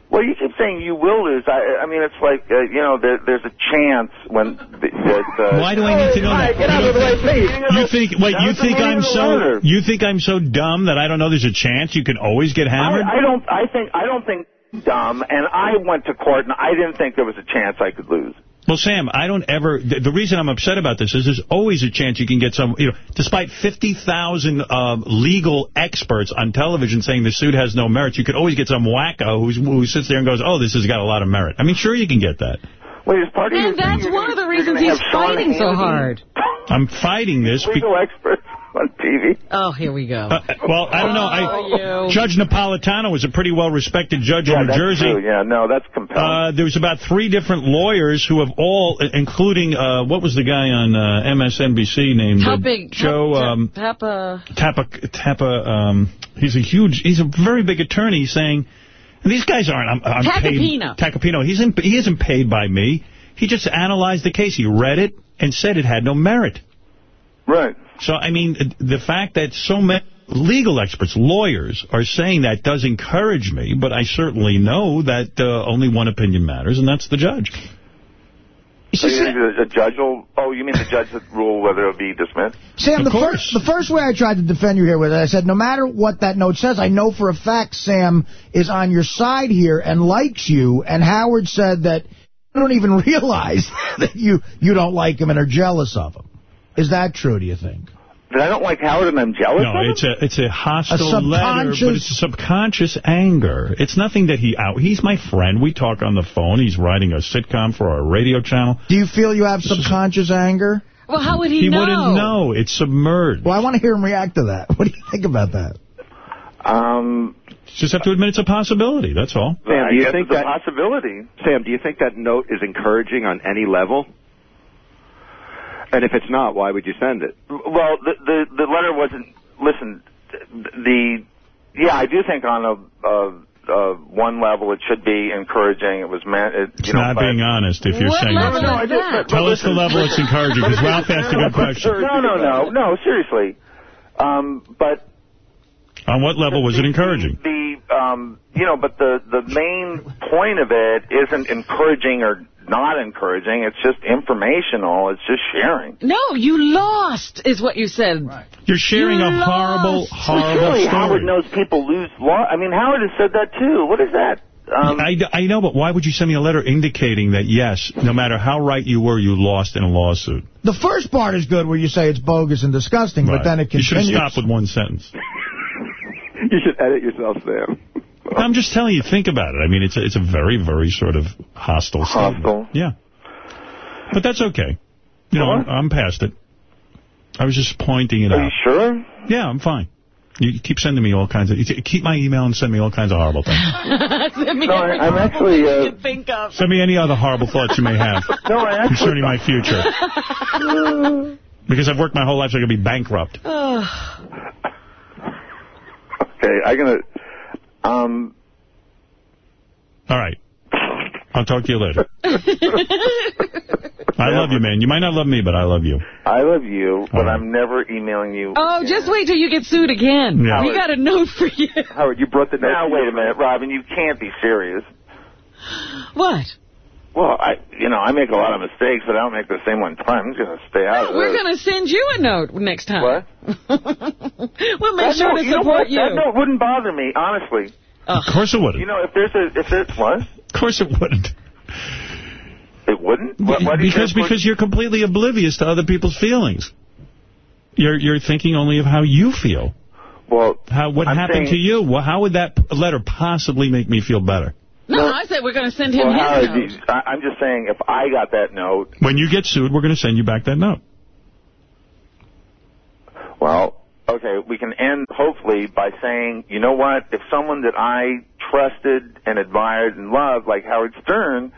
Well, you keep saying you will lose. I, I mean, it's like uh, you know, there, there's a chance when the, that. Uh, Why do I need to know that? Get out of the way, please. You think wait, you think I'm so you think I'm so dumb that I don't know there's a chance you can always get hammered? I, I don't. I think. I don't think dumb. And I went to court, and I didn't think there was a chance I could lose. Well, Sam, I don't ever. The, the reason I'm upset about this is there's always a chance you can get some. You know, despite 50,000 um, legal experts on television saying the suit has no merits, you could always get some wacko who's, who sits there and goes, "Oh, this has got a lot of merit." I mean, sure you can get that. Wait, is part of And your that's one of the reasons he's fighting so hard. I'm fighting this. Be- Legal experts on TV. Oh, here we go. uh, well, I don't know. Oh, I, you. Judge Napolitano was a pretty well-respected judge Yeah, in New that's Jersey. true. Yeah, no, that's compelling. Uh, there was about three different lawyers who have all, including, uh, what was the guy on uh, MSNBC named How uh, big? Joe um, Papa. Tappa, Tappa um, he's a huge, he's a very big attorney saying, these guys aren't, I'm, I'm Tacopino. paid. Tacopino. He's in, he isn't paid by me. He just analyzed the case. He read it and said it had no merit. Right. So, I mean, the fact that so many legal experts, lawyers, are saying that does encourage me, but I certainly know that uh, only one opinion matters, and that's the judge. So you think the, the judge will? Oh, you mean the judge that rule whether it'll be dismissed? Sam, Of the course. first, the first way I tried to defend you here was I said, no matter what that note says, I know for a fact Sam is on your side here and likes you. And Howard said that you don't even realize that you, you don't like him and are jealous of him. Is that true, do you think? That I don't like Howard and I'm jealous No, of him? it's a it's a hostile A letter, but subconscious- it's subconscious anger. It's nothing that he out. He's my friend. We talk on the phone. He's writing a sitcom for our radio channel. Do you feel you have subconscious anger? Well, how would he, He know? wouldn't know. It's submerged. Well, I want to hear him react to that. What do you think about that? Um, Just have to admit it's a possibility. That's all. Sam, I do you guess think it's a that possibility? Sam, do you think that note is encouraging on any level? And if it's not, why would you send it? Well, the the, the letter wasn't. Listen, the yeah, I do think on a. a uh, one level, it should be encouraging. It was meant. It, It's you know, not being honest if you're What saying level that. No, I is just- that? but Tell us the level it's encouraging, because Ralph asked a good question. No, no, no, no. Seriously, um, but On what level was it encouraging? the um, you know, but the the main point of it isn't encouraging or not encouraging. It's just informational. It's just sharing. No, you lost, is what you said. You're sharing You a horrible, lost. horrible Surely Howard story. knows people lose law. I mean, Howard has said that too. What is that? Um, I, I know, but why would you send me a letter indicating that, yes, no matter how right you were, you lost in a lawsuit? The first part is good where you say it's bogus and disgusting, but then it continues. You should continues. have stopped with one sentence. You should edit yourself, Sam. I'm just telling you, think about it. I mean, it's a, it's a very, very sort of hostile statement. Hostile. Yeah. But that's okay. You know, I'm, I'm past it. I was just pointing it are out. Are you sure? Yeah, I'm fine. You keep sending me all kinds of... you Keep my email and send me all kinds of horrible things. Send me No, I- every I'm horrible actually, thing uh, you can think of. Send me any other horrible thoughts you may have No, I actually. concerning my future. Because I've worked my whole life so I could be bankrupt. Okay, I'm gonna. Um, All right. I'll talk to you later. I love you, man. You might not love me, but I love you. I love you, but All right. I'm never emailing you. Oh, just wait till you get sued again. Yeah. We got a note for you. Howard, you brought the Now, wait a minute, Robin. You can't be serious. What? Well, I, you know, I make a lot of mistakes, but I don't make the same one time. I'm just going to stay out of We're going to send you a note next time. What? we'll make That sure note- to you know support what? you. That note wouldn't bother me, honestly. Of course it wouldn't. You know, if there's a, if there's, what? Of course it wouldn't. It wouldn't? What, why do you because because you're completely oblivious to other people's feelings. You're you're thinking only of how you feel. Well, how what I'm happened saying- to you? Well, how would that letter possibly make me feel better? No, I said we're going to send him Well, his Howard, note. I, I'm just saying, if I got that note, When you get sued, we're going to send you back that note. well, okay, we can end hopefully by saying, you know what? If someone that I trusted and admired and loved, like Howard Stern,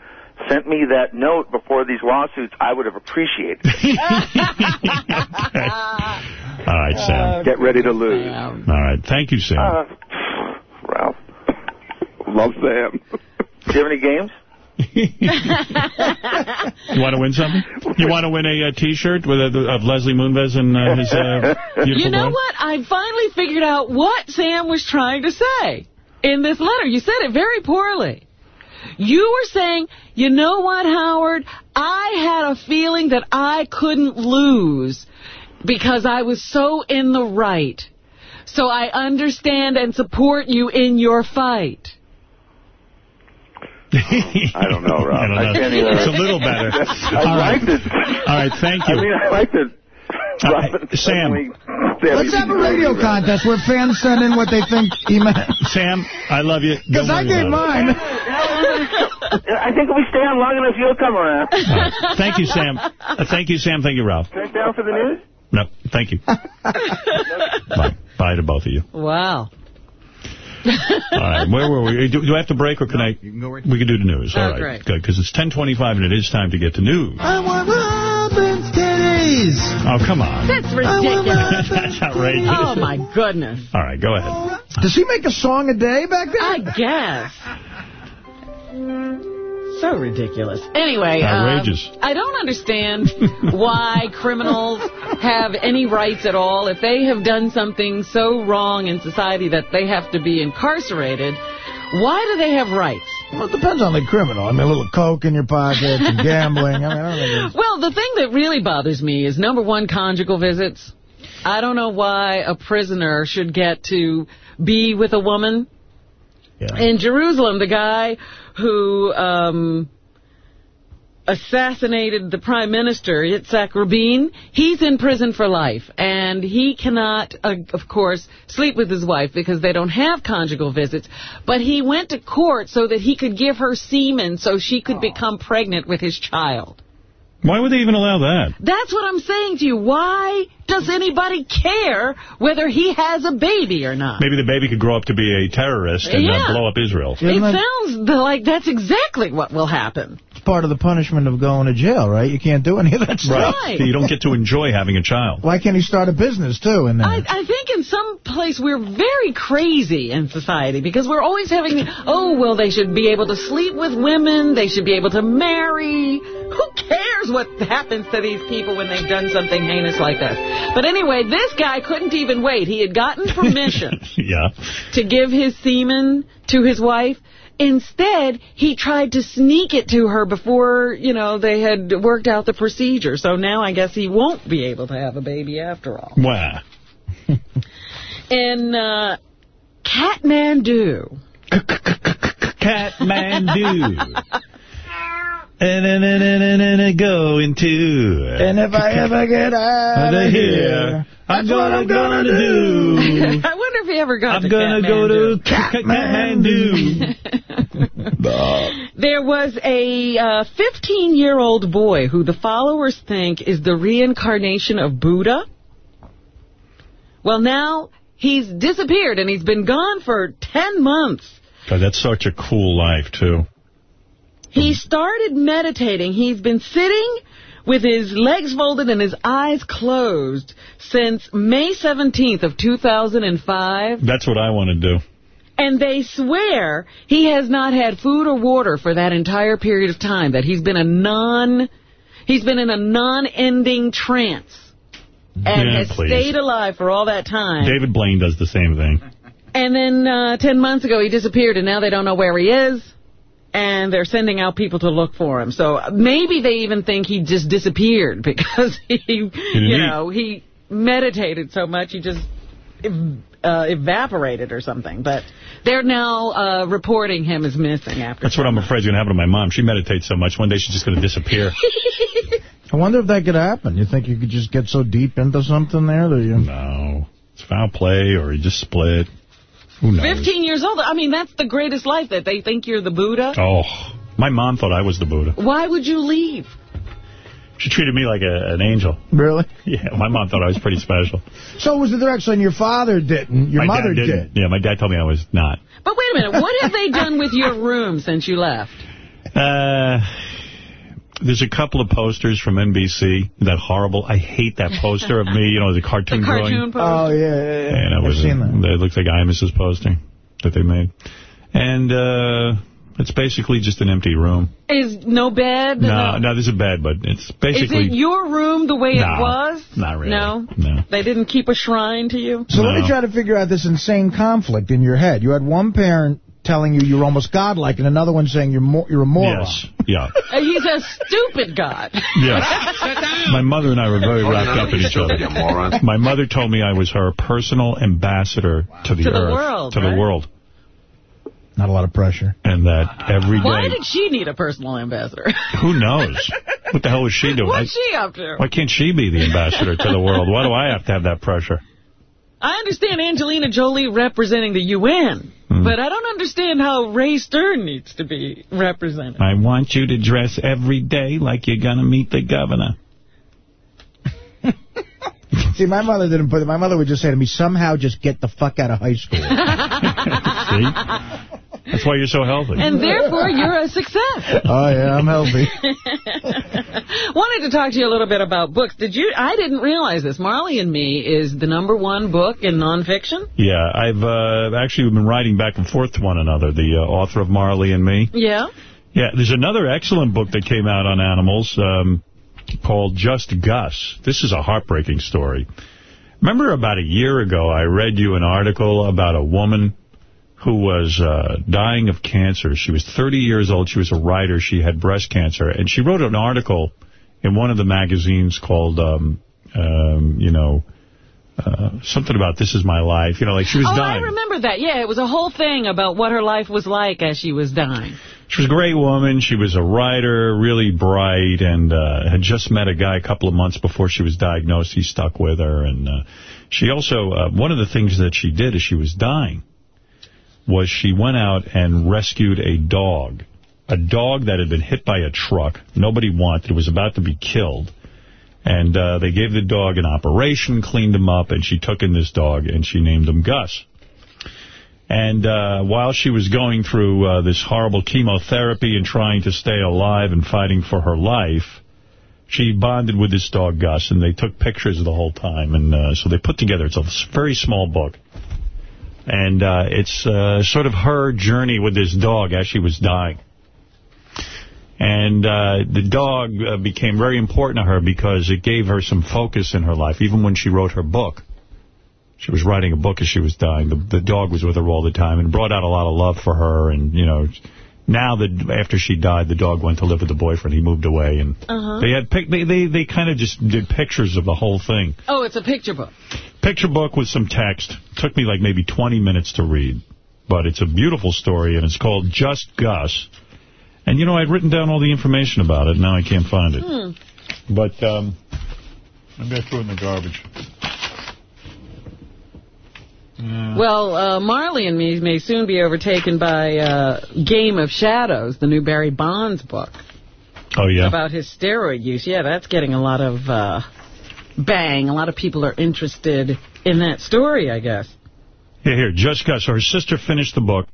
sent me that note before these lawsuits, I would have appreciated. it. All right, Sam. Get ready to lose. All right, thank you, Sam. Uh, Ralph, love Sam. Do you have any games? you want to win something? You want to win a, uh T-shirt with a, of Leslie Moonves and uh, his uh, beautiful You know boy? what? I finally figured out what Sam was trying to say in this letter. You said it very poorly. You were saying, you know what, Howard? I had a feeling that I couldn't lose because I was so in the right. So I understand and support you in your fight. I don't know, Rob. I don't know. I can't even- It's a little better. I All right. liked it. All right, thank you. I mean, I liked it. All right, Sam. Let's have a radio contest where fans send in what they think he meant. Sam, I love you. Because I gave mine. I think if we stay on long enough, you'll come around. All right. Thank you, Sam. Uh, thank you, Sam. Thank you, Ralph. Turn down for the news? No, thank you. Bye. Bye to both of you. Wow. All right, where were we? Do, do I have to break, or can I? You can go right. We can do the news. Oh, All right, great. good, because it's 10:25 and it is time to get to news. I want Robin's titties. Oh, come on. That's ridiculous. That's outrageous. Oh, my goodness. All right, go ahead. Does he make a song a day back there? I guess. So ridiculous. Anyway, um, I don't understand why criminals have any rights at all. If they have done something so wrong in society that they have to be incarcerated, why do they have rights? Well, it depends on the criminal. I mean, a little coke in your pocket, some gambling. I mean, I don't think. Well, the thing that really bothers me is, number one, conjugal visits. I don't know why a prisoner should get to be with a woman. In Jerusalem, the guy who um, assassinated the prime minister, Yitzhak Rabin, he's in prison for life. And he cannot, uh, of course, sleep with his wife because they don't have conjugal visits. But he went to court so that he could give her semen so she could become pregnant with his child. Why would they even allow that? That's what I'm saying to you. Why does anybody care whether he has a baby or not? Maybe the baby could grow up to be a terrorist and Yeah. uh, blow up Israel. It sounds like that's exactly what will happen. It's part of the punishment of going to jail, right? You can't do any of that stuff. Right. You don't get to enjoy having a child. Why can't he start a business, too? And I, I think in some place we're very crazy in society because we're always having, oh, well, they should be able to sleep with women. They should be able to marry. Who cares what happens to these people when they've done something heinous like this? But anyway, this guy couldn't even wait. He had gotten permission yeah. to give his semen to his wife. Instead, he tried to sneak it to her before, you know, they had worked out the procedure. So now I guess he won't be able to have a baby after all. Wow. In uh, Kathmandu. Kathmandu. And, and, and, and, and, and, go into And if I ever get out of here, I'm gonna, gonna gonna do. I wonder if he ever got I'm to gonna go to. Kathmandu. There was a 15-year-old boy who the followers think is the reincarnation of Buddha. Well, now he's disappeared, and he's been gone for 10 months. God, that's such a cool life, too. He started meditating. He's been sitting with his legs folded and his eyes closed since May 17th of 2005. That's what I want to do. And they swear he has not had food or water for that entire period of time, that he's been a non... He's been in a non-ending trance and Yeah, has please. stayed alive for all that time. David Blaine does the same thing. And then uh, 10 months ago, he disappeared, and now they don't know where he is. And they're sending out people to look for him. So maybe they even think he just disappeared because he, you eat. know, he meditated so much he just ev- uh, evaporated or something. But they're now uh, reporting him as missing after. That's what I'm afraid is going to happen to my mom. She meditates so much, one day she's just going to disappear. I wonder if that could happen. You think you could just get so deep into something there that you... No. It's foul play or he just split. Who knows? 15 years old. I mean, that's the greatest life, that they think you're the Buddha. Oh, my mom thought I was the Buddha. Why would you leave? She treated me like a, an angel. Really? Yeah, my mom thought I was pretty special. So was the direction your father didn't, your my mother didn't. Yeah, my dad told me I was not. But wait a minute. What have they done with your room since you left? Uh, there's a couple of posters from NBC. That horrible. I hate that poster of me. You know, the cartoon, The cartoon drawing. poster? Oh, yeah, yeah, yeah. And it I've was seen that. It looks like Imus's poster that they made. And uh, it's basically just an empty room. Is no bed? No, no, there's a bed, but it's basically. Is it your room the way No, it was? not really. No? No. They didn't keep a shrine to you? So let me try to figure out this insane conflict in your head. You had one parent telling you you're almost godlike and another one saying you're mo you're a moron. Yes, yeah. He's a stupid god. Yeah. My mother and I were very wrapped up in each other. My mother told me I was her personal ambassador to the To the world, To right? the world. Not a lot of pressure. And that every day... Why did she need a personal ambassador? Who knows? What the hell was she doing? What's I- she up to? Why can't she be the ambassador to the world? Why do I have to have that pressure? I understand Angelina Jolie representing the UN, Hmm. but I don't understand how Ray Stern needs to be represented. I want you to dress every day like you're going to meet the governor. See, my mother didn't put it. My mother would just say to me, somehow just get the fuck out of high school. See? That's why you're so healthy. And therefore, you're a success. oh, yeah, I'm healthy. Wanted to talk to you a little bit about books. Did you? I didn't realize this. Marley and Me is the number one book in nonfiction. Yeah, I've uh, actually been writing back and forth to one another, the uh, author of Marley and Me. Yeah. Yeah, there's another excellent book that came out on animals um, called Just Gus. This is a heartbreaking story. Remember about a year ago, I read you an article about a woman who was uh, dying of cancer. She was 30 years old. She was a writer. She had breast cancer. And she wrote an article in one of the magazines called, um, um, you know, uh, something about This Is My Life. You know, like she was oh, dying. I remember that. Yeah, it was a whole thing about what her life was like as she was dying. She was a great woman. She was a writer, really bright, and uh, had just met a guy a couple of months before she was diagnosed. He stuck with her. And uh, she also, uh, one of the things that she did as she was dying was she went out and rescued a dog. A dog that had been hit by a truck. Nobody wanted. It was about to be killed. And uh, they gave the dog an operation, cleaned him up, and she took in this dog, and she named him Gus. And uh, while she was going through uh, this horrible chemotherapy and trying to stay alive and fighting for her life, she bonded with this dog, Gus, and they took pictures the whole time. And uh, so they put together, it's a very small book. And uh, it's uh, sort of her journey with this dog as she was dying. And uh, the dog uh, became very important to her because it gave her some focus in her life, even when she wrote her book. She was writing a book as she was dying. The, the dog was with her all the time and brought out a lot of love for her. And, you know, now that after she died, the dog went to live with the boyfriend. He moved away. And Uh-huh. they had pic they, they, they kind of just did pictures of the whole thing. Oh, it's a picture book. Picture book with some text. Took me like maybe 20 minutes to read. But it's a beautiful story, and it's called Just Gus. And, you know, I'd written down all the information about it. Now I can't find it. Hmm. But um, maybe I threw it in the garbage. Well, uh, Marley and Me may soon be overtaken by uh, Game of Shadows, the new Barry Bonds book Oh, yeah. about his steroid use. Yeah, that's getting a lot of uh, bang. A lot of people are interested in that story, I guess. Yeah, here, Just Gus. Her sister finished the book.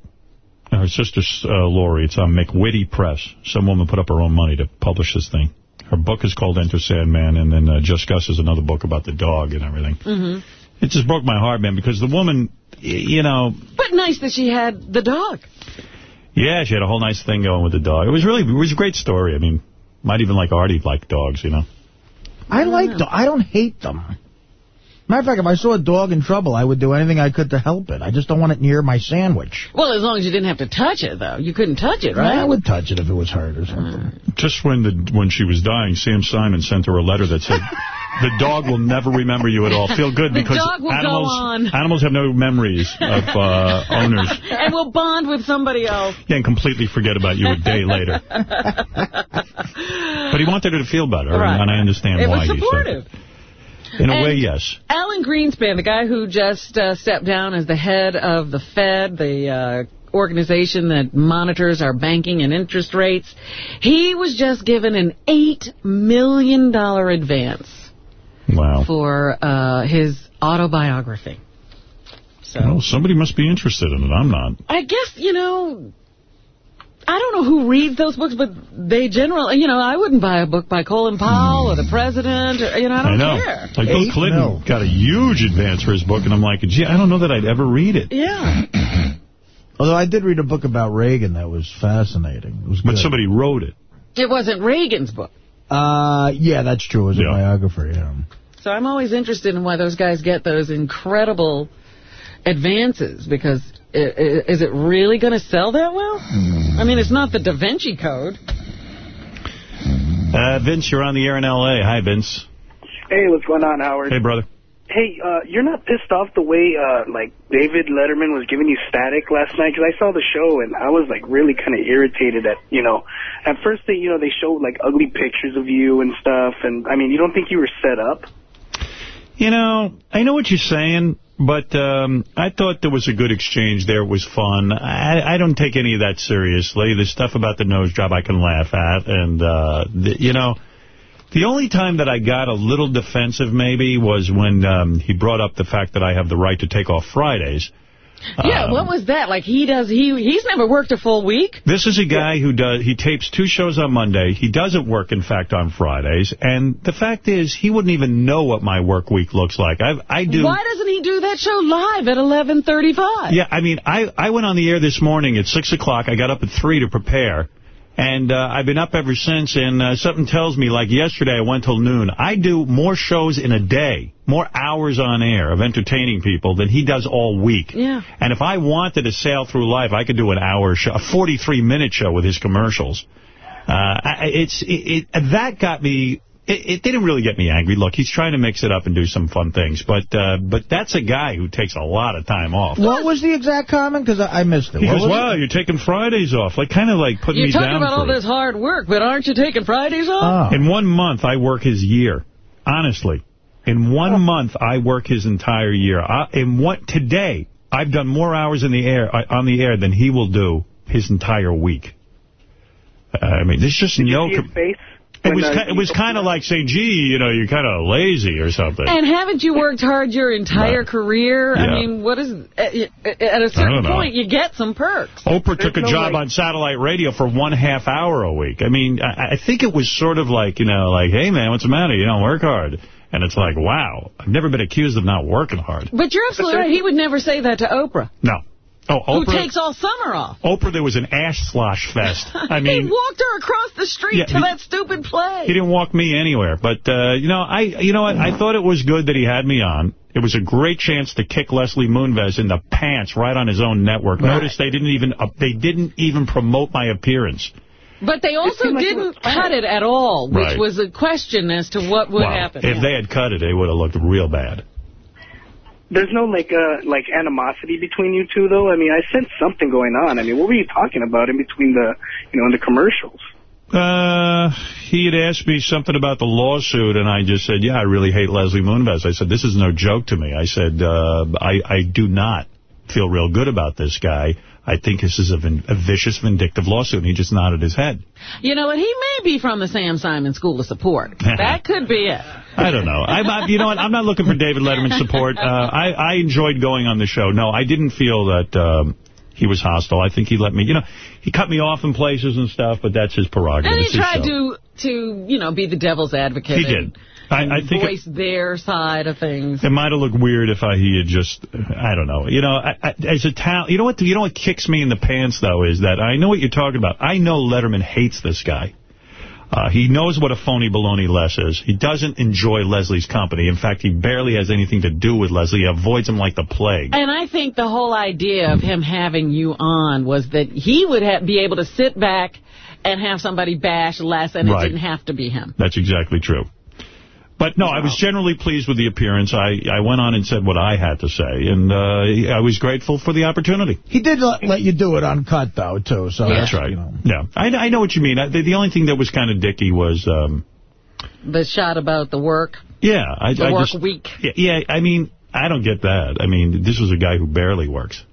Her sister's uh, Lori. It's on McWitty Press. Some woman put up her own money to publish this thing. Her book is called Enter Sandman, and then uh, Just Gus is another book about the dog and everything. hmm It just broke my heart, man, because the woman, you know, But nice that she had the dog. yeah, she had a whole nice thing going with the dog. It was really, it was a great story. I mean, Might even like Artie like dogs, you know. I like them. I don't hate them. Matter of fact, if I saw a dog in trouble, I would do anything I could to help it. I just don't want it near my sandwich. Well, as long as you didn't have to touch it, though. You couldn't touch it, right? I would touch it if it was hurt or something. Just when the when she was dying, Sam Simon sent her a letter that said, "The dog will never remember you at all. Feel good The because dog will go animals on. animals have no memories of uh, owners. and we'll bond with somebody else. Yeah, and completely forget about you a day later. But he wanted her to feel better, Right. and I understand It why was he said supportive. that. In a And- way, yes. Alan Greenspan, the guy who just uh, stepped down as the head of the Fed, the uh, organization that monitors our banking and interest rates, he was just given an $8 million advance Wow. for uh, his autobiography. So Well, somebody must be interested in it. I'm not. I guess, you know, I don't know who reads those books, but they generally, you know, I wouldn't buy a book by Colin Powell or the president, or, you know, I don't I know. care. Like Bill Clinton got a huge advance for his book, and I'm like, gee, I don't know that I'd ever read it. Yeah. Although I did read a book about Reagan that was fascinating. It was But somebody wrote it. It wasn't Reagan's book. Uh, yeah, that's true. It was a biography, yeah. So I'm always interested in why those guys get those incredible advances, because i- i- is it really going to sell that well? I mean, it's not the Da Vinci Code. Uh, Vince, you're on the air in L.A. Hi, Vince. Hey, what's going on, Howard? Hey, brother. Hey, uh, you're not pissed off the way, uh, like, David Letterman was giving you static last night? Because I saw the show, and I was, like, really kind of irritated at, you know, at first, they, you know, they showed, like, ugly pictures of you and stuff, and, I mean, you don't think you were set up? You know, I know what you're saying, but um, I thought there was a good exchange there. It was fun. I, I don't take any of that seriously. The stuff about the nose job I can laugh at. And, uh, the, you know, the only time that I got a little defensive maybe was when um, he brought up the fact that I have the right to take off Fridays. Yeah, Um, what was that? Like, he does, he he's never worked a full week? This is a guy who does, he tapes two shows on Monday. He doesn't work, in fact, on Fridays. And the fact is, he wouldn't even know what my work week looks like. I I do. Why doesn't he do that show live at 11:35? Yeah, I mean, I, I went on the air this morning at 6 o'clock. I got up at 3 to prepare. And uh, I've been up ever since, and uh, something tells me, like yesterday, I went till noon. I do more shows in a day, more hours on air of entertaining people than he does all week. Yeah. And if I wanted to sail through life, I could do an hour show, a 43-minute show with his commercials. Uh, I- it's it, it, That got me... It, it didn't really get me angry. Look, he's trying to mix it up and do some fun things, but uh, but that's a guy who takes a lot of time off. What was the exact comment? Because I, I missed it. He What goes, was wow, you're taking Fridays off. Like, kind of like putting You're me talking down about all for it. this hard work, but aren't you taking Fridays off? Oh. In one month, I work his year. Honestly. In one month, I work his entire year. I, in what Today, I've done more hours in the air uh, on the air than he will do his entire week. Uh, I mean, there's just no... See his face? It was, it was kind of like saying, gee, you know, you're kind of lazy or something. And haven't you worked hard your entire Right. career? I mean, what is at at a I certain point you get some perks. Oprah took a no, job like- on satellite radio for one half hour a week. I mean, I, I think it was sort of like, you know, like, hey, man, what's the matter? You don't work hard. And it's like, wow, I've never been accused of not working hard. But you're absolutely right. He would never say that to Oprah, No. Oh, who takes all summer off. Oprah, there was an ash slosh fest. I mean, he walked her across the street Yeah, to he- that stupid play. he didn't walk me anywhere. But, uh, you know, I, you know what? I thought it was good that he had me on. It was a great chance to kick Leslie Moonves in the pants right on his own network. Right. Notice they didn't even, uh, they didn't even promote my appearance. But they also seemed like it didn't was planned. cut it at all, which Right. was a question as to what would Wow. happen. If they had cut it, it would have looked real bad. There's no, like, uh, like animosity between you two, though? I mean, I sensed something going on. I mean, what were you talking about in between the, you know, in the commercials? Uh, he had asked me something about the lawsuit, and I just said, yeah, I really hate Leslie Moonves. I said, this is no joke to me. I said, uh, I, I do not feel real good about this guy. I think this is a, a vicious, vindictive lawsuit. And he just nodded his head. You know what? He may be from the Sam Simon School of Support. that could be it. I don't know. I'm, I, you know what? I'm not looking for David Letterman support. Uh, I, I enjoyed going on the show. No, I didn't feel that um, he was hostile. I think he let me, you know, he cut me off in places and stuff, but that's his prerogative. And he tried to, to, you know, be the devil's advocate. He did. I, I think it, voice their side of things. it might have looked weird if I, he had just, I don't know. You know, I, I, as a talent, you know what? You know what kicks me in the pants though is that I know what you're talking about. I know Letterman hates this guy. Uh, he knows what a phony baloney Les is. He doesn't enjoy Leslie's company. In fact, he barely has anything to do with Leslie. He avoids him like the plague. And I think the whole idea of him having you on was that he would ha be able to sit back and have somebody bash Les, and Right. it didn't have to be him. That's exactly true. But no, I was generally pleased with the appearance. I, I went on and said what I had to say, and uh, I was grateful for the opportunity. He did let, let you do it uncut, though, too. So That's right. Yeah, I, I know what you mean. I, the, the only thing that was kind of dicky was, um, The shot about the work, yeah, I, the I work just, week. yeah, yeah, I mean, I don't get that. I mean, this was a guy who barely works.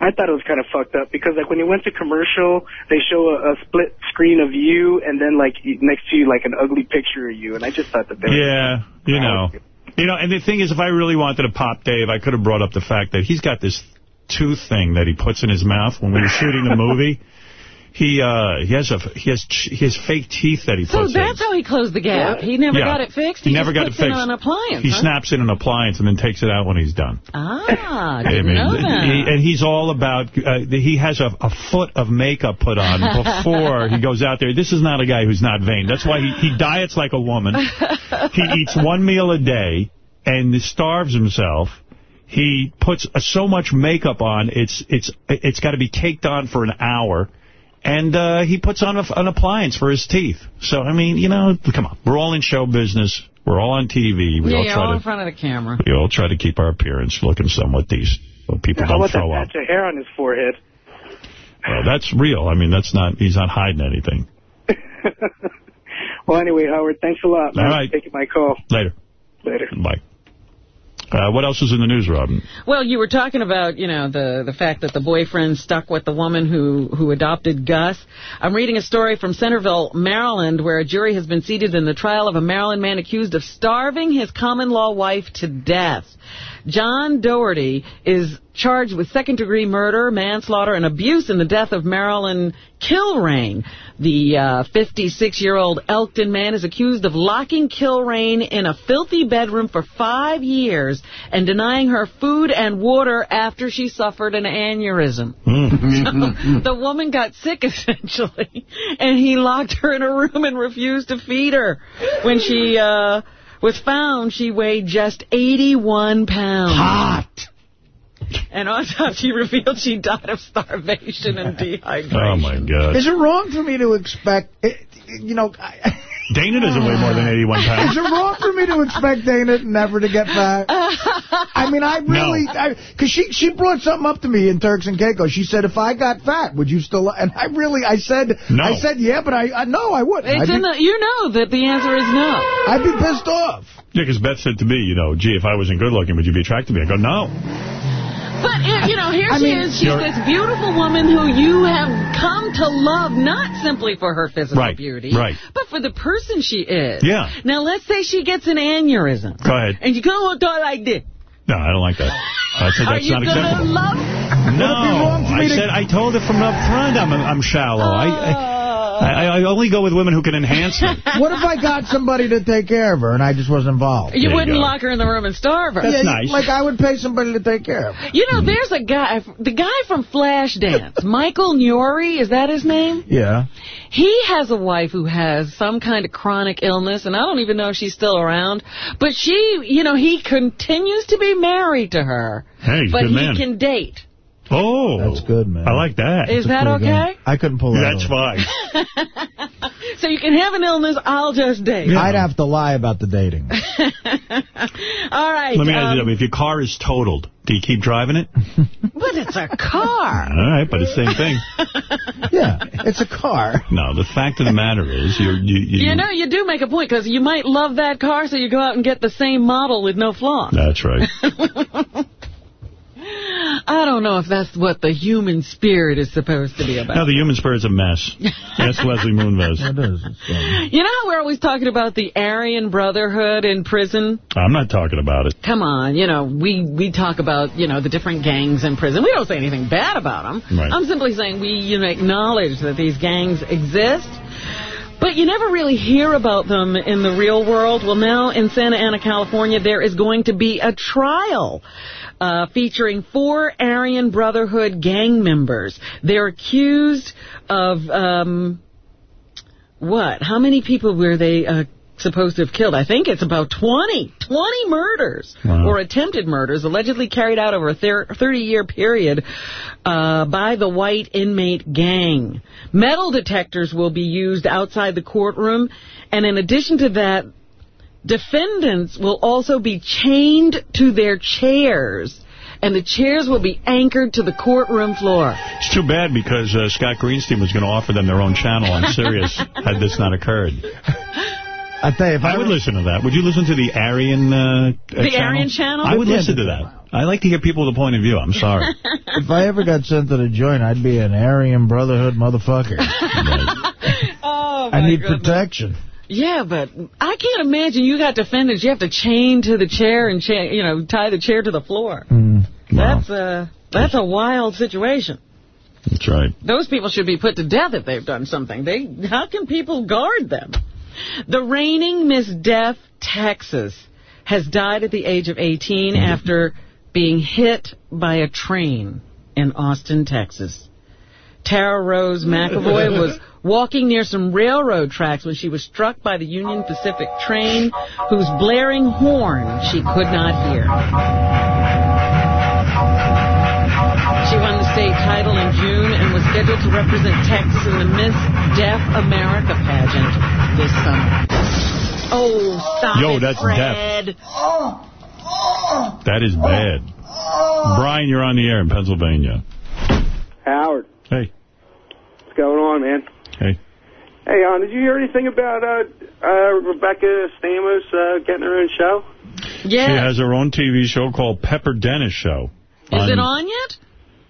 I thought it was kind of fucked up because, like, when you went to commercial, they show a, a split screen of you and then, like, next to you, like, an ugly picture of you. And I just thought that they were... Yeah, you know. You know, and the thing is, if I really wanted to pop Dave, I could have brought up the fact that he's got this tooth thing that he puts in his mouth when we were shooting the movie. He uh he has a he has ch- he has fake teeth that he So puts in. that's how he closed the gap. He never Yeah. got it fixed. He, never just got it puts in an appliance. He huh? snaps in an appliance and then takes it out when he's done. Ah, I mean, know that. he, and he's all about, uh, he has a, a foot of makeup put on before he goes out there. This is not a guy who's not vain. That's why he, he diets like a woman. He eats one meal a day and starves himself. He puts uh, so much makeup on, it's it's it's got to be caked on for an hour. And uh, he puts on a, an appliance for his teeth. So, I mean, you know, come on. We're all in show business. We're all on TV. We yeah, all try all to in front of the camera. we all try to keep our appearance looking somewhat decent so people How don't about that throw up. patch of hair on his forehead? Well, that's real. I mean, that's not, he's not hiding anything. Well, anyway, Howard, thanks a lot, man, All right. for taking my call. Later. Later. Bye. Uh, what else is in the news, Robin? Well, you were talking about, you know, the the fact that the boyfriend stuck with the woman who who adopted Gus. I'm reading a story from Centreville, Maryland, where a jury has been seated in the trial of a Maryland man accused of starving his common-law wife to death. John Doherty is charged with second-degree murder, manslaughter, and abuse in the death of Marilyn Kilrain. The 56-year-old Elkton man is accused of locking Kilrain in a filthy bedroom for five years and denying her food and water after she suffered an aneurysm. So the woman got sick, essentially, and he locked her in a room and refused to feed her. When she uh, was found, she weighed just 81 pounds. Hot! And autopsy revealed she died of starvation and dehydration. Oh, my God. Is it wrong for me to expect, you know, I- Dana doesn't weigh more than 81 pounds. is it wrong for me to expect Dana never to get fat? I mean, I really, because she she brought something up to me in Turks and Caicos. She said, if I got fat, would you still? And I really, I said, No. I said, yeah, but I, I no, I wouldn't. It's I'd in be, the, you know that the answer is no. I'd be pissed off. Yeah, because Beth said to me, you know, gee, if I wasn't good looking, would you be attracted to me? I go, no. But, it, you know, here I she mean, is. She's this beautiful woman who you have come to love, not simply for her physical Right, beauty, right. but for the person she is. Yeah. Now, let's say she gets an aneurysm. Go ahead. And you go on talk like this. No, I don't like that. I said Are that's you not going to acceptable. love? No, wrong for me I said I told her from up front I'm I'm shallow. I, I I only go with women who can enhance me. What if I got somebody to take care of her and I just wasn't involved? You There wouldn't go. lock her in the room and starve her. That's Yeah, nice. Like I would pay somebody to take care of her. You know, there's a guy, the guy from Flashdance, Michael Nouri, is that his name? Yeah. He has a wife who has some kind of chronic illness, and I don't even know if she's still around. But she, you know, he continues to be married to her. Hey, he's but good he man. can date. Oh, That's good, man. I like that. Is that Pretty good. okay? I couldn't pull that That's off. fine. So you can have an illness, I'll just date. I'd have to lie about the dating. All right. Let me ask um, you something. If your car is totaled, do you keep driving it? But it's a car. All right, but it's the same thing. yeah, it's a car. No, the fact of the matter is, you're, you, you, You know, you do make a point, because you might love that car, so you go out and get the same model with no flaws. That's right. I don't know if that's what the human spirit is supposed to be about. No, the human spirit's a mess. Ask Leslie Moonves. It is. It's, um, You know how we're always talking about the Aryan Brotherhood in prison? I'm not talking about it. Come on, you know, we, we talk about, you know, the different gangs in prison. We don't say anything bad about them. Right. I'm simply saying we, you know, acknowledge that these gangs exist. But you never really hear about them in the real world. Well, now in Santa Ana, California, there is going to be a trial uh, featuring four Aryan Brotherhood gang members. They're accused of... Um, what? How many people were they uh, supposed to have killed? I think it's about 20. 20 murders Wow. or attempted murders allegedly carried out over a 30-year period uh, by the white inmate gang. Metal detectors will be used outside the courtroom, and in addition to that, defendants will also be chained to their chairs, and the chairs will be anchored to the courtroom floor. It's too bad because uh, Scott Greenstein was going to offer them their own channel on Sirius had this not occurred. I tell you, if I, I, would listen to that. Would you listen to the Aryan uh, The Aryan channel? I would Yeah, listen to that. I like to hear people with a point of view. I'm sorry. if I ever got sent to the joint, I'd be an Aryan Brotherhood motherfucker. Oh, I need goodness. protection. Yeah, but I can't imagine you got defendants. You have to chain to the chair and cha you know tie the chair to the floor. Hmm, that's a that's a wild situation. That's right. Those people should be put to death if they've done something. They how can people guard them? The reigning Miss Death Texas has died at the age of 18 mm-hmm. after being hit by a train in Austin, Texas. Tara Rose McAvoy was walking near some railroad tracks when she was struck by the Union Pacific train, whose blaring horn she could not hear. She won the state title in June and was scheduled to represent Texas in the Miss Deaf America pageant this summer. Oh, stop Yo, it, that's Fred. That is bad. Brian, you're on the air in Pennsylvania. Howard. Hey. What's going on, man? Hey. Hey, uh, did you hear anything about uh, uh, Rebecca Stamos uh, getting her own show? Yeah. She has her own TV show called Pepper Dennis Show. Is it on yet?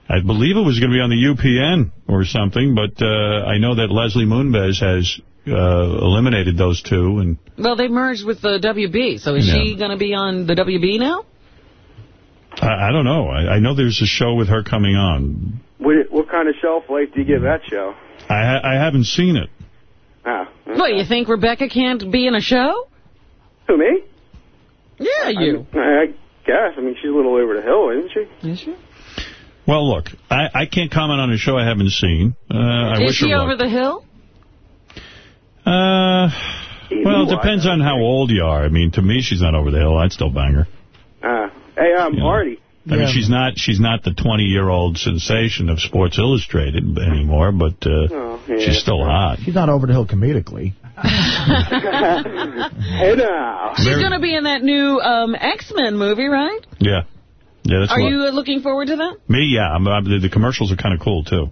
I believe it was going to be on the UPN or something, but uh, I know that Leslie Moonves has uh, eliminated those two. and Well, they merged with the WB, so is Yeah. she going to be on the WB now? I, I don't know. I, I know there's a show with her coming on. What, what kind of shelf life do you give that show? I, ha I haven't seen it. Ah, What, you think Rebecca can't be in a show? Who, me? Yeah, you. I, I guess. I mean, she's a little over the hill, isn't she? Is she? Well, look, I, I can't comment on a show I haven't seen. Uh, I is wish she her over luck. the hill? Uh, well, it depends on how old you are. I mean, to me, she's not over the hill. I'd still bang her. Ah. Hey, um, Yeah. Artie. I mean, she's not she's not the 20-year-old sensation of Sports Illustrated anymore, but uh, Oh, yeah. she's still hot. She's not over the hill comedically. hey, now. She's going to be in that new um, X-Men movie, right? Yeah. Yeah, that's Are what. you uh, looking forward to that? Me, yeah. I'm, I'm, the, the commercials are kind of cool, too.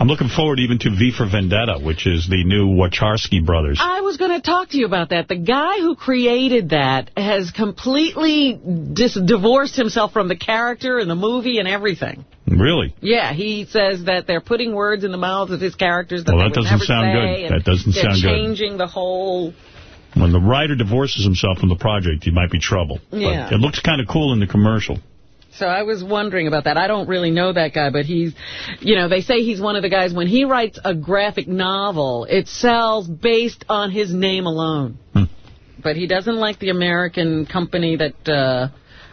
I'm looking forward even to V for Vendetta, which is the new Wachowski brothers. I was going to talk to you about that. The guy who created that has completely dis divorced himself from the character and the movie and everything. Really? Yeah, he says that they're putting words in the mouths of his characters that Well, that doesn't sound good. That doesn't sound good. changing the whole... When the writer divorces himself from the project, he might be trouble. Yeah. But it looks kind of cool in the commercial. So I was wondering about that. I don't really know that guy, but he's, you know, they say he's one of the guys, when he writes a graphic novel, it sells based on his name alone. Hmm. But he doesn't like the American company that uh,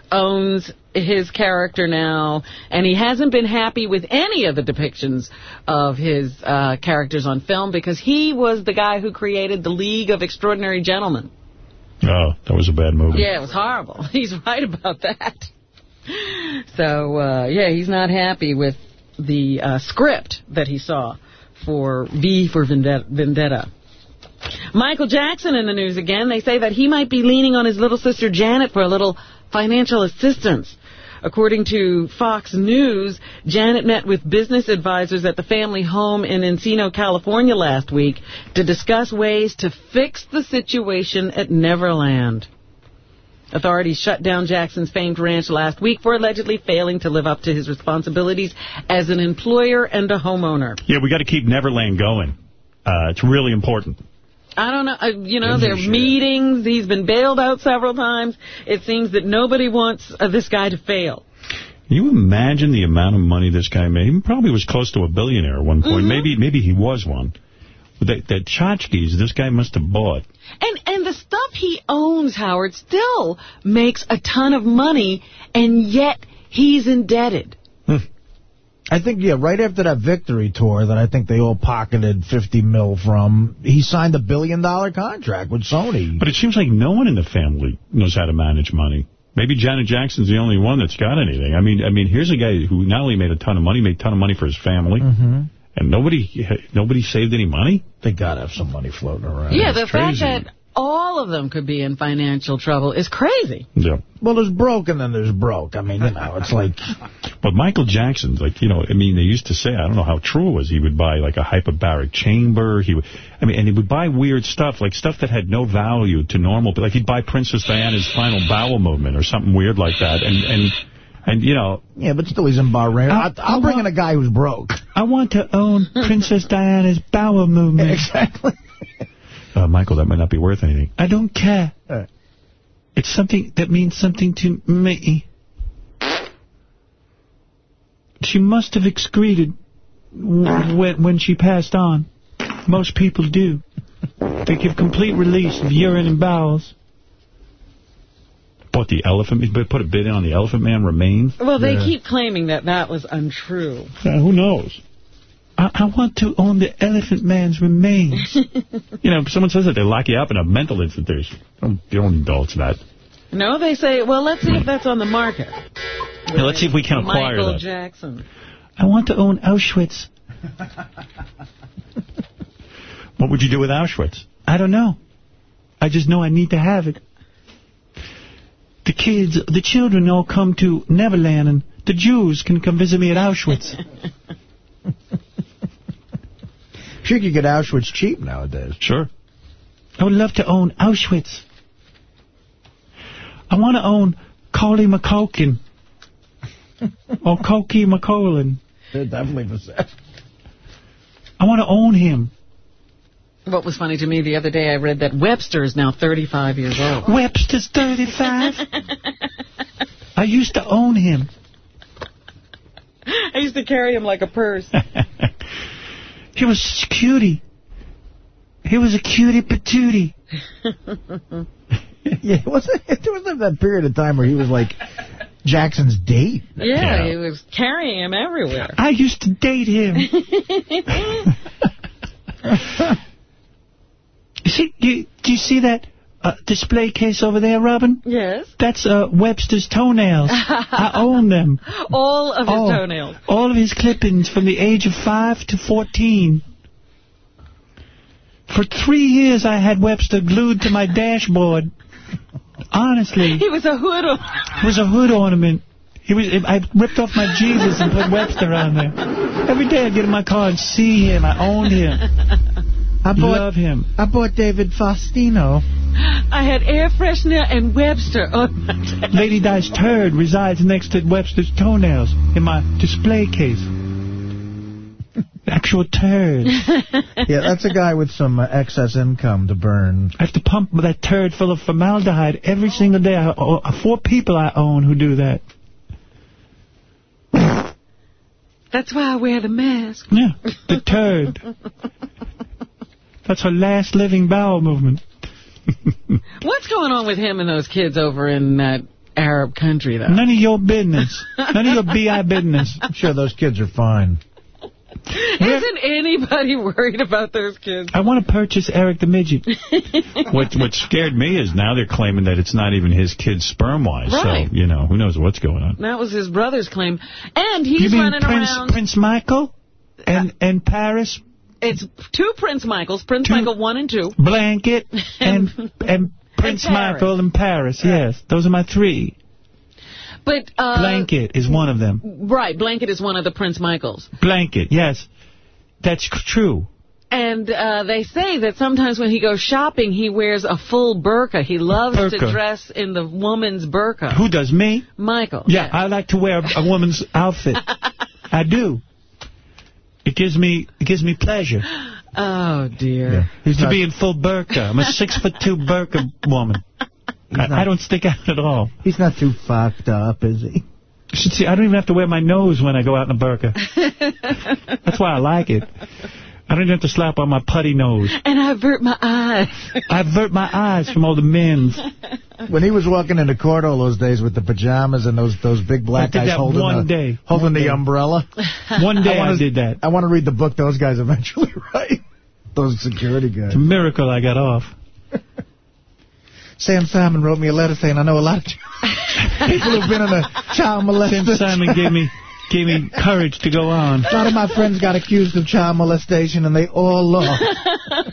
owns his character now, and he hasn't been happy with any of the depictions of his uh, characters on film because he was the guy who created the League of Extraordinary Gentlemen. Oh, that was a bad movie. Yeah, it was horrible. He's right about that. So, uh, yeah, he's not happy with the uh, script that he saw for V for Vendetta. Vendetta. Michael Jackson in the news again. They say that he might be leaning on his little sister Janet for a little financial assistance. According to Fox News, Janet met with business advisors at the family home in Encino, California last week to discuss ways to fix the situation at Neverland. Authorities shut down Jackson's famed ranch last week for allegedly failing to live up to his responsibilities as an employer and a homeowner. Yeah, we got to keep Neverland going. Uh, it's really important. I don't know. Uh, you know, there are meetings. He's been bailed out several times. It seems that nobody wants uh, this guy to fail. Can you imagine the amount of money this guy made? He probably was close to a billionaire at one point. Mm-hmm. Maybe maybe he was one. That, that tchotchkes this guy must have bought. And and the stuff he owns, Howard, still makes a ton of money, and yet he's indebted. Hmm. I think, yeah, right after that victory tour that I think they all pocketed 50 mil from, he signed a billion-dollar contract with Sony. But it seems like no one in the family knows how to manage money. Maybe Janet Jackson's the only one that's got anything. I mean, I mean, here's a guy who not only made a ton of money, made a ton of money for his family, Mm-hmm. And nobody nobody saved any money. They got to have some money floating around. Yeah, the It's fact that all of them could be in financial trouble is crazy. Yeah. Well, there's broke and then there's broke. I mean, you know, it's like... But Michael Jackson's, like, you know, I mean, they used to say, I don't know how true it was, he would buy, like, a hyperbaric chamber. He would, I mean, and he would buy weird stuff, like stuff that had no value to normal, but like he'd buy Princess Diana's final bowel movement or something weird like that. And, and, and you know... Yeah, but still he's in Bahrain. I, I'll bring in a guy who's broke. I want to own Princess Diana's bowel movement. Exactly. Uh, Michael, that might not be worth anything. I don't care. Uh. It's something that means something to me. She must have excreted w- when, when she passed on. Most people do. They give complete release of urine and bowels. Bought the elephant, but put a bid in on the Elephant Man remains. Well, they keep claiming that that was untrue. Uh, who knows? I, I want to own the Elephant Man's remains. you know, if someone says that, they lock you up in a mental institution. Don't, you don't indulge that. No, they say, well, let's see if that's on the market. Yeah, let's see if we can acquire Michael that. Jackson. I want to own Auschwitz. what would you do with Auschwitz? I don't know. I just know I need to have it. The kids, the children all come to Neverland, and the Jews can come visit me at Auschwitz. Sure, you could get Auschwitz cheap nowadays. Sure. I would love to own Auschwitz. I want to own Coley McCulkin. or Cokie McColin. They're definitely sale. I want to own him. What was funny to me the other day, I read that Webster is now 35 years old. Webster's 35? I used to own him. I used to carry him like a purse. He was a cutie. He was a cutie patootie. yeah, wasn't there was that period of time where he was like Jackson's date. Yeah, he was carrying him everywhere. I used to date him. You see, you, do you see that uh, display case over there, Robin? Yes. That's uh, Webster's toenails. I own them. All of his Oh, toenails. All of his clippings from the age of 5 to 14. For three years, I had Webster glued to my dashboard. Honestly. He was a hood. It was a hood ornament. He was. I ripped off my Jesus and put Webster on there. Every day I'd get in my car and see him. I owned him. I bought, Love him. I bought David Faustino. I had air freshener and Webster on my desk. Lady Di's turd resides next to Webster's toenails in my display case. Actual turd. yeah, that's a guy with some uh, excess income to burn. I have to pump that turd full of formaldehyde every single day. I, uh, four people I own who do that. That's why I wear the mask. Yeah, the turd. That's her last living bowel movement. What's going on with him and those kids over in that Arab country, though? None of your business. None of your BI business. I'm sure those kids are fine. Isn't anybody worried about those kids? I want to purchase Eric the Midget. what what scared me is now they're claiming that it's not even his kid's sperm-wise. Right. So, you know, who knows what's going on. That was his brother's claim. And he's you mean running Prince, around. Prince Michael and, and Paris It's two Prince Michaels, Prince Michael 1 and 2. Blanket and and Prince Paris. Michael in Paris. Yes, those are my three. But, uh, Blanket is one of them. Right, Blanket is one of the Prince Michaels. Blanket, yes. That's true. And uh, they say that sometimes when he goes shopping, he wears a full burqa. He loves to dress in the woman's burqa. Who does, me? Michael. Yeah, I like to wear a woman's outfit. I do. It gives me it gives me pleasure Oh, dear. to be in full burqa. I'm a six foot two burqa woman. I, I don't stick out at all. He's not too fucked up, is he? You should see, I don't even have to wear my nose when I go out in a burqa. That's why I like it. I don't even have to slap on my putty nose. And I avert my eyes. I avert my eyes from all the men's. when he was walking into court all those days with the pajamas and those those big black I did guys that holding one the, day. holding One the day. umbrella. One day I, wanna- did that. I want to read the book those guys eventually write. Those security guys. It's a miracle I got off. Sam Simon wrote me a letter saying I know a lot of people who've been in a child molestation. Tim Simon gave me gave me courage to go on. A lot of my friends got accused of child molestation, and they all lost.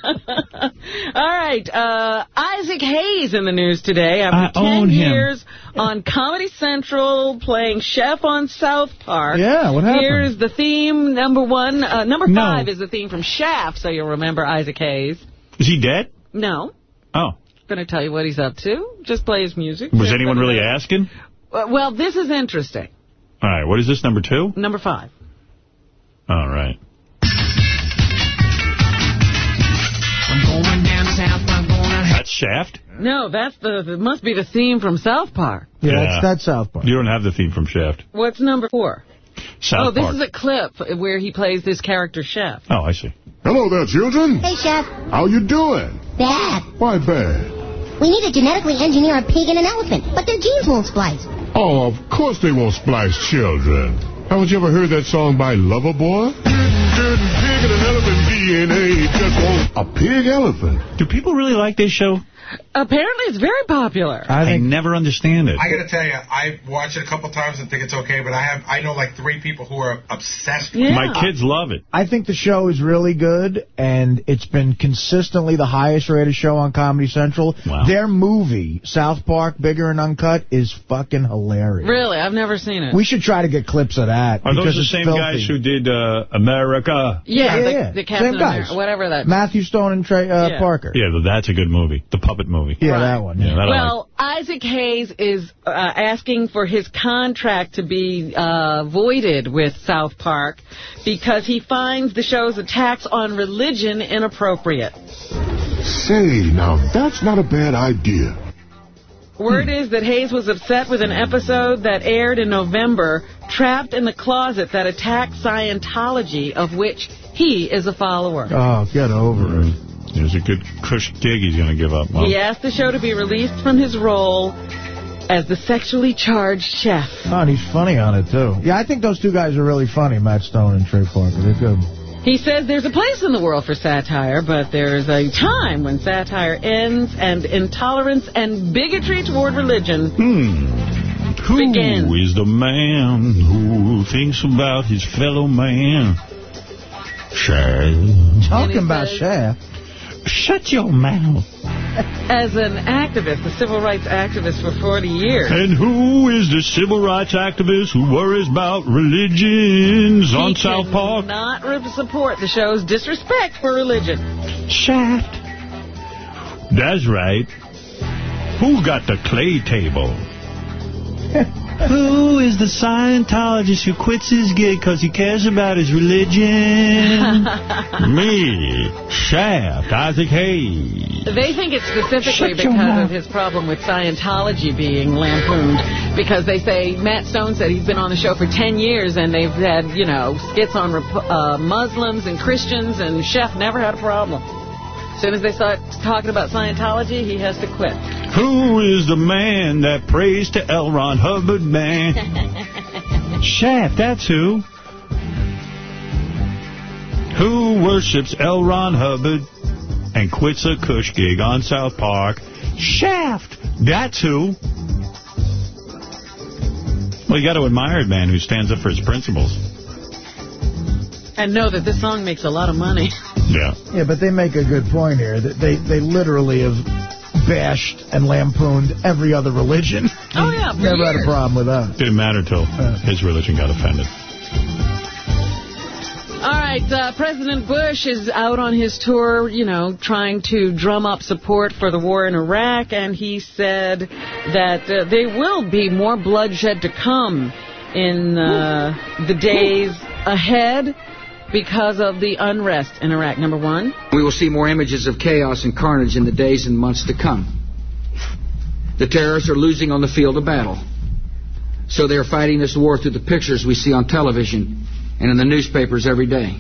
All right, uh, Isaac Hayes in the news today after I 10 own him. years on Comedy Central playing chef on South Park. Yeah, what happened? Here's the theme, number one. Uh, number No. five is the theme from Shaft, so you'll remember Isaac Hayes. Is he dead? No, Oh. going to tell you what he's up to. Just play his music. Was anyone really asking? Uh, Well, this is interesting. All right, what is this, number two? Number five. All right. That's Shaft? No, that's the, the must be the theme from South Park. Yeah, that's that's South Park. You don't have the theme from Shaft. What's number four? South Park. oh, this Park. is a clip where he plays this character chef. Oh, I see. Hello there, children. Hey, Chef. How you doing? Bad. Why bad? We need to genetically engineer a pig and an elephant, but their genes won't splice. Oh, of course they won't splice children. Haven't you ever heard that song by Loverboy? Pig and an elephant DNA just won't... A pig elephant? Do people really like this show? Apparently, it's very popular. I, never understand it. I got to tell you, I watched it a couple times and think it's okay, but I have I know like three people who are obsessed with it. My kids love it. I think the show is really good, and it's been consistently the highest rated show on Comedy Central. Wow. Their movie, South Park, Bigger and Uncut, is fucking hilarious. Really, I've never seen it. We should try to get clips of that. Are those because the same filthy. guys who did uh, America? yeah, Yeah, the, yeah. the Captain Same guys. America, whatever that. Matthew Stone and Trey uh, Yeah. Parker. Yeah, that's a good movie. The puppet movie. Yeah, that one. Yeah, that I like. Well, Isaac Hayes is uh, asking for his contract to be uh, voided with South Park because he finds the show's attacks on religion inappropriate. Say, now that's not a bad idea. Word is that Hayes was upset with an episode that aired in November, Trapped in the Closet, that attacked Scientology, of which he is a follower. Oh, get over it. There's a good cush gig he's going to give up. Well, He asked the show to be released from his role as the sexually charged chef. Oh, and he's funny on it, too. Yeah, I think those two guys are really funny, Matt Stone and Trey Parker. They're good. He says there's a place in the world for satire, but there's a time when satire ends and intolerance and bigotry toward religion Hmm. Who is begins. the man who thinks about his fellow man? Shaft. Talking about Shaft. Shut your mouth. As an activist, a civil rights activist for 40 years, And who is the civil rights activist who worries about religions on South Park? not re- support the show's disrespect for religion. Shaft. That's right. Who got the clay table? Who is the Scientologist who quits his gig because he cares about his religion? Me, Shaft, Isaac Hayes. They think it's specifically Shut because of his problem with Scientology being lampooned. Because they say, Matt Stone said he's been on the show for 10 years and they've had, you know, skits on uh, Muslims and Christians, and Chef never had a problem. As soon as they start talking about Scientology, he has to quit. Who is the man that prays to L. Ron Hubbard, man? Shaft, that's who. Who worships L. Ron Hubbard and quits a cush gig on South Park? Shaft, that's who. Well, you got to admire a man who stands up for his principles. And know that this song makes a lot of money. Yeah. Yeah, but they make a good point here. that They they literally have bashed and lampooned every other religion. Oh, yeah, for Never had a problem with that. Didn't matter till his religion got offended. All right, uh, President Bush is out on his tour, you know, trying to drum up support for the war in Iraq, and he said that uh, there will be more bloodshed to come in uh, the days ahead because of the unrest in Iraq, number one. We will see more images of chaos and carnage in the days and months to come. The terrorists are losing on the field of battle. So they are fighting this war through the pictures we see on television and in the newspapers every day.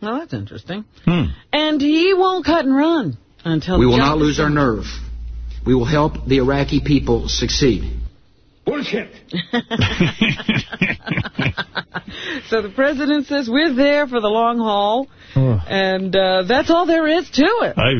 Well, that's interesting. Hmm. And he won't cut and run until We will not lose our nerve. We will help the Iraqi people succeed. Bullshit. So the president says we're there for the long haul, and uh, that's all there is to it. I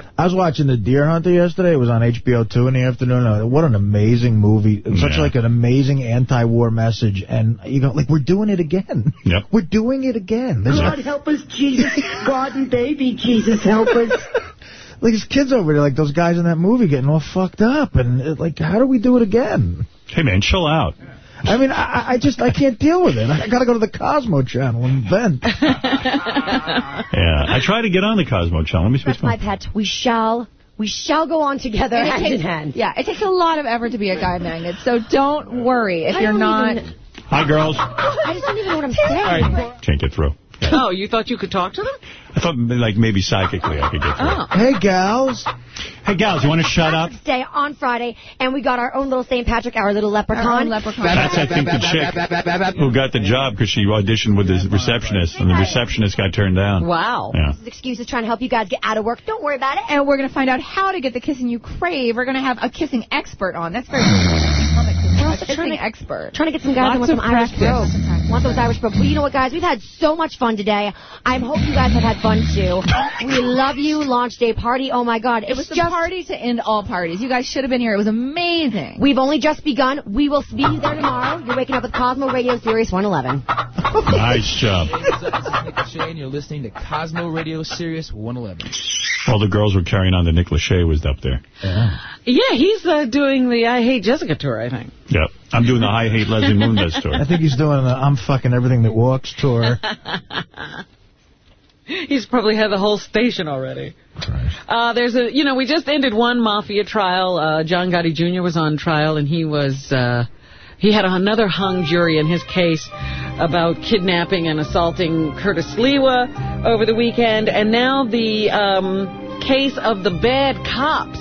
bet. I was watching The Deer Hunter yesterday. It was on HBO 2 in the afternoon. Uh, What an amazing movie. It's Such like an amazing anti-war message. And, you know, like, we're doing it again. Yep. We're doing it again. There's God help us, Jesus. God and baby, Jesus help us. Like, there's kids over there, like those guys in that movie getting all fucked up. And, uh, like, how do we do it again? Hey, man, chill out. I mean, I, I just, I can't deal with it. I got to go to the Cosmo channel and vent. Yeah, I try to get on the Cosmo channel. Let me see what's That's my going pet. We shall, we shall go on together And hand takes- in hand. Yeah, it takes a lot of effort to be a guy magnet, so don't worry if I you're don't even- Hi, girls. I just don't even know what I'm saying. Can't get through. Oh, you thought you could talk to them? I thought, like, maybe psychically I could get through. Oh. Hey, gals. Hey, gals, you want to shut up? Day on Friday, and we got our own little St. Patrick, our little leprechaun. leprechaun. That's, I think, the chick who got the job because she auditioned with the receptionist, and the receptionist got turned down. Wow. Yeah. Excuses trying to help you guys get out of work. Don't worry about it. And we're going to find out how to get the kissing you crave. We're going to have a kissing expert on. That's very We're also a kissing expert. Trying to get some guys Lots that want of some Irish practice. brogue. Want those Irish brogue. Well, you know what, guys? We've had so much fun today. I hope you guys have had fun, too. We love you. Launch day party. Oh, my God. It was the just... party to end all parties. You guys should have been here. It was amazing. We've only just begun. We will be there tomorrow. You're waking up with Cosmo Radio Sirius 111. Nice job. Nick Lachey, and you're listening to Cosmo Radio Sirius 111. All the girls were carrying on that Nick Lachey was up there. Yeah, he's uh, doing the I Hate Jessica tour, I think. Yep. I'm doing the I Hate Leslie Moonves tour. I think he's doing the I'm fucking everything that walks tour. He's probably had the whole station already. Uh, there's a, you know, we just ended one mafia trial. Uh, John Gotti Jr. was on trial, and he was, uh, he had another hung jury in his case about kidnapping and assaulting Curtis Sliwa over the weekend. And now the um, case of the bad cops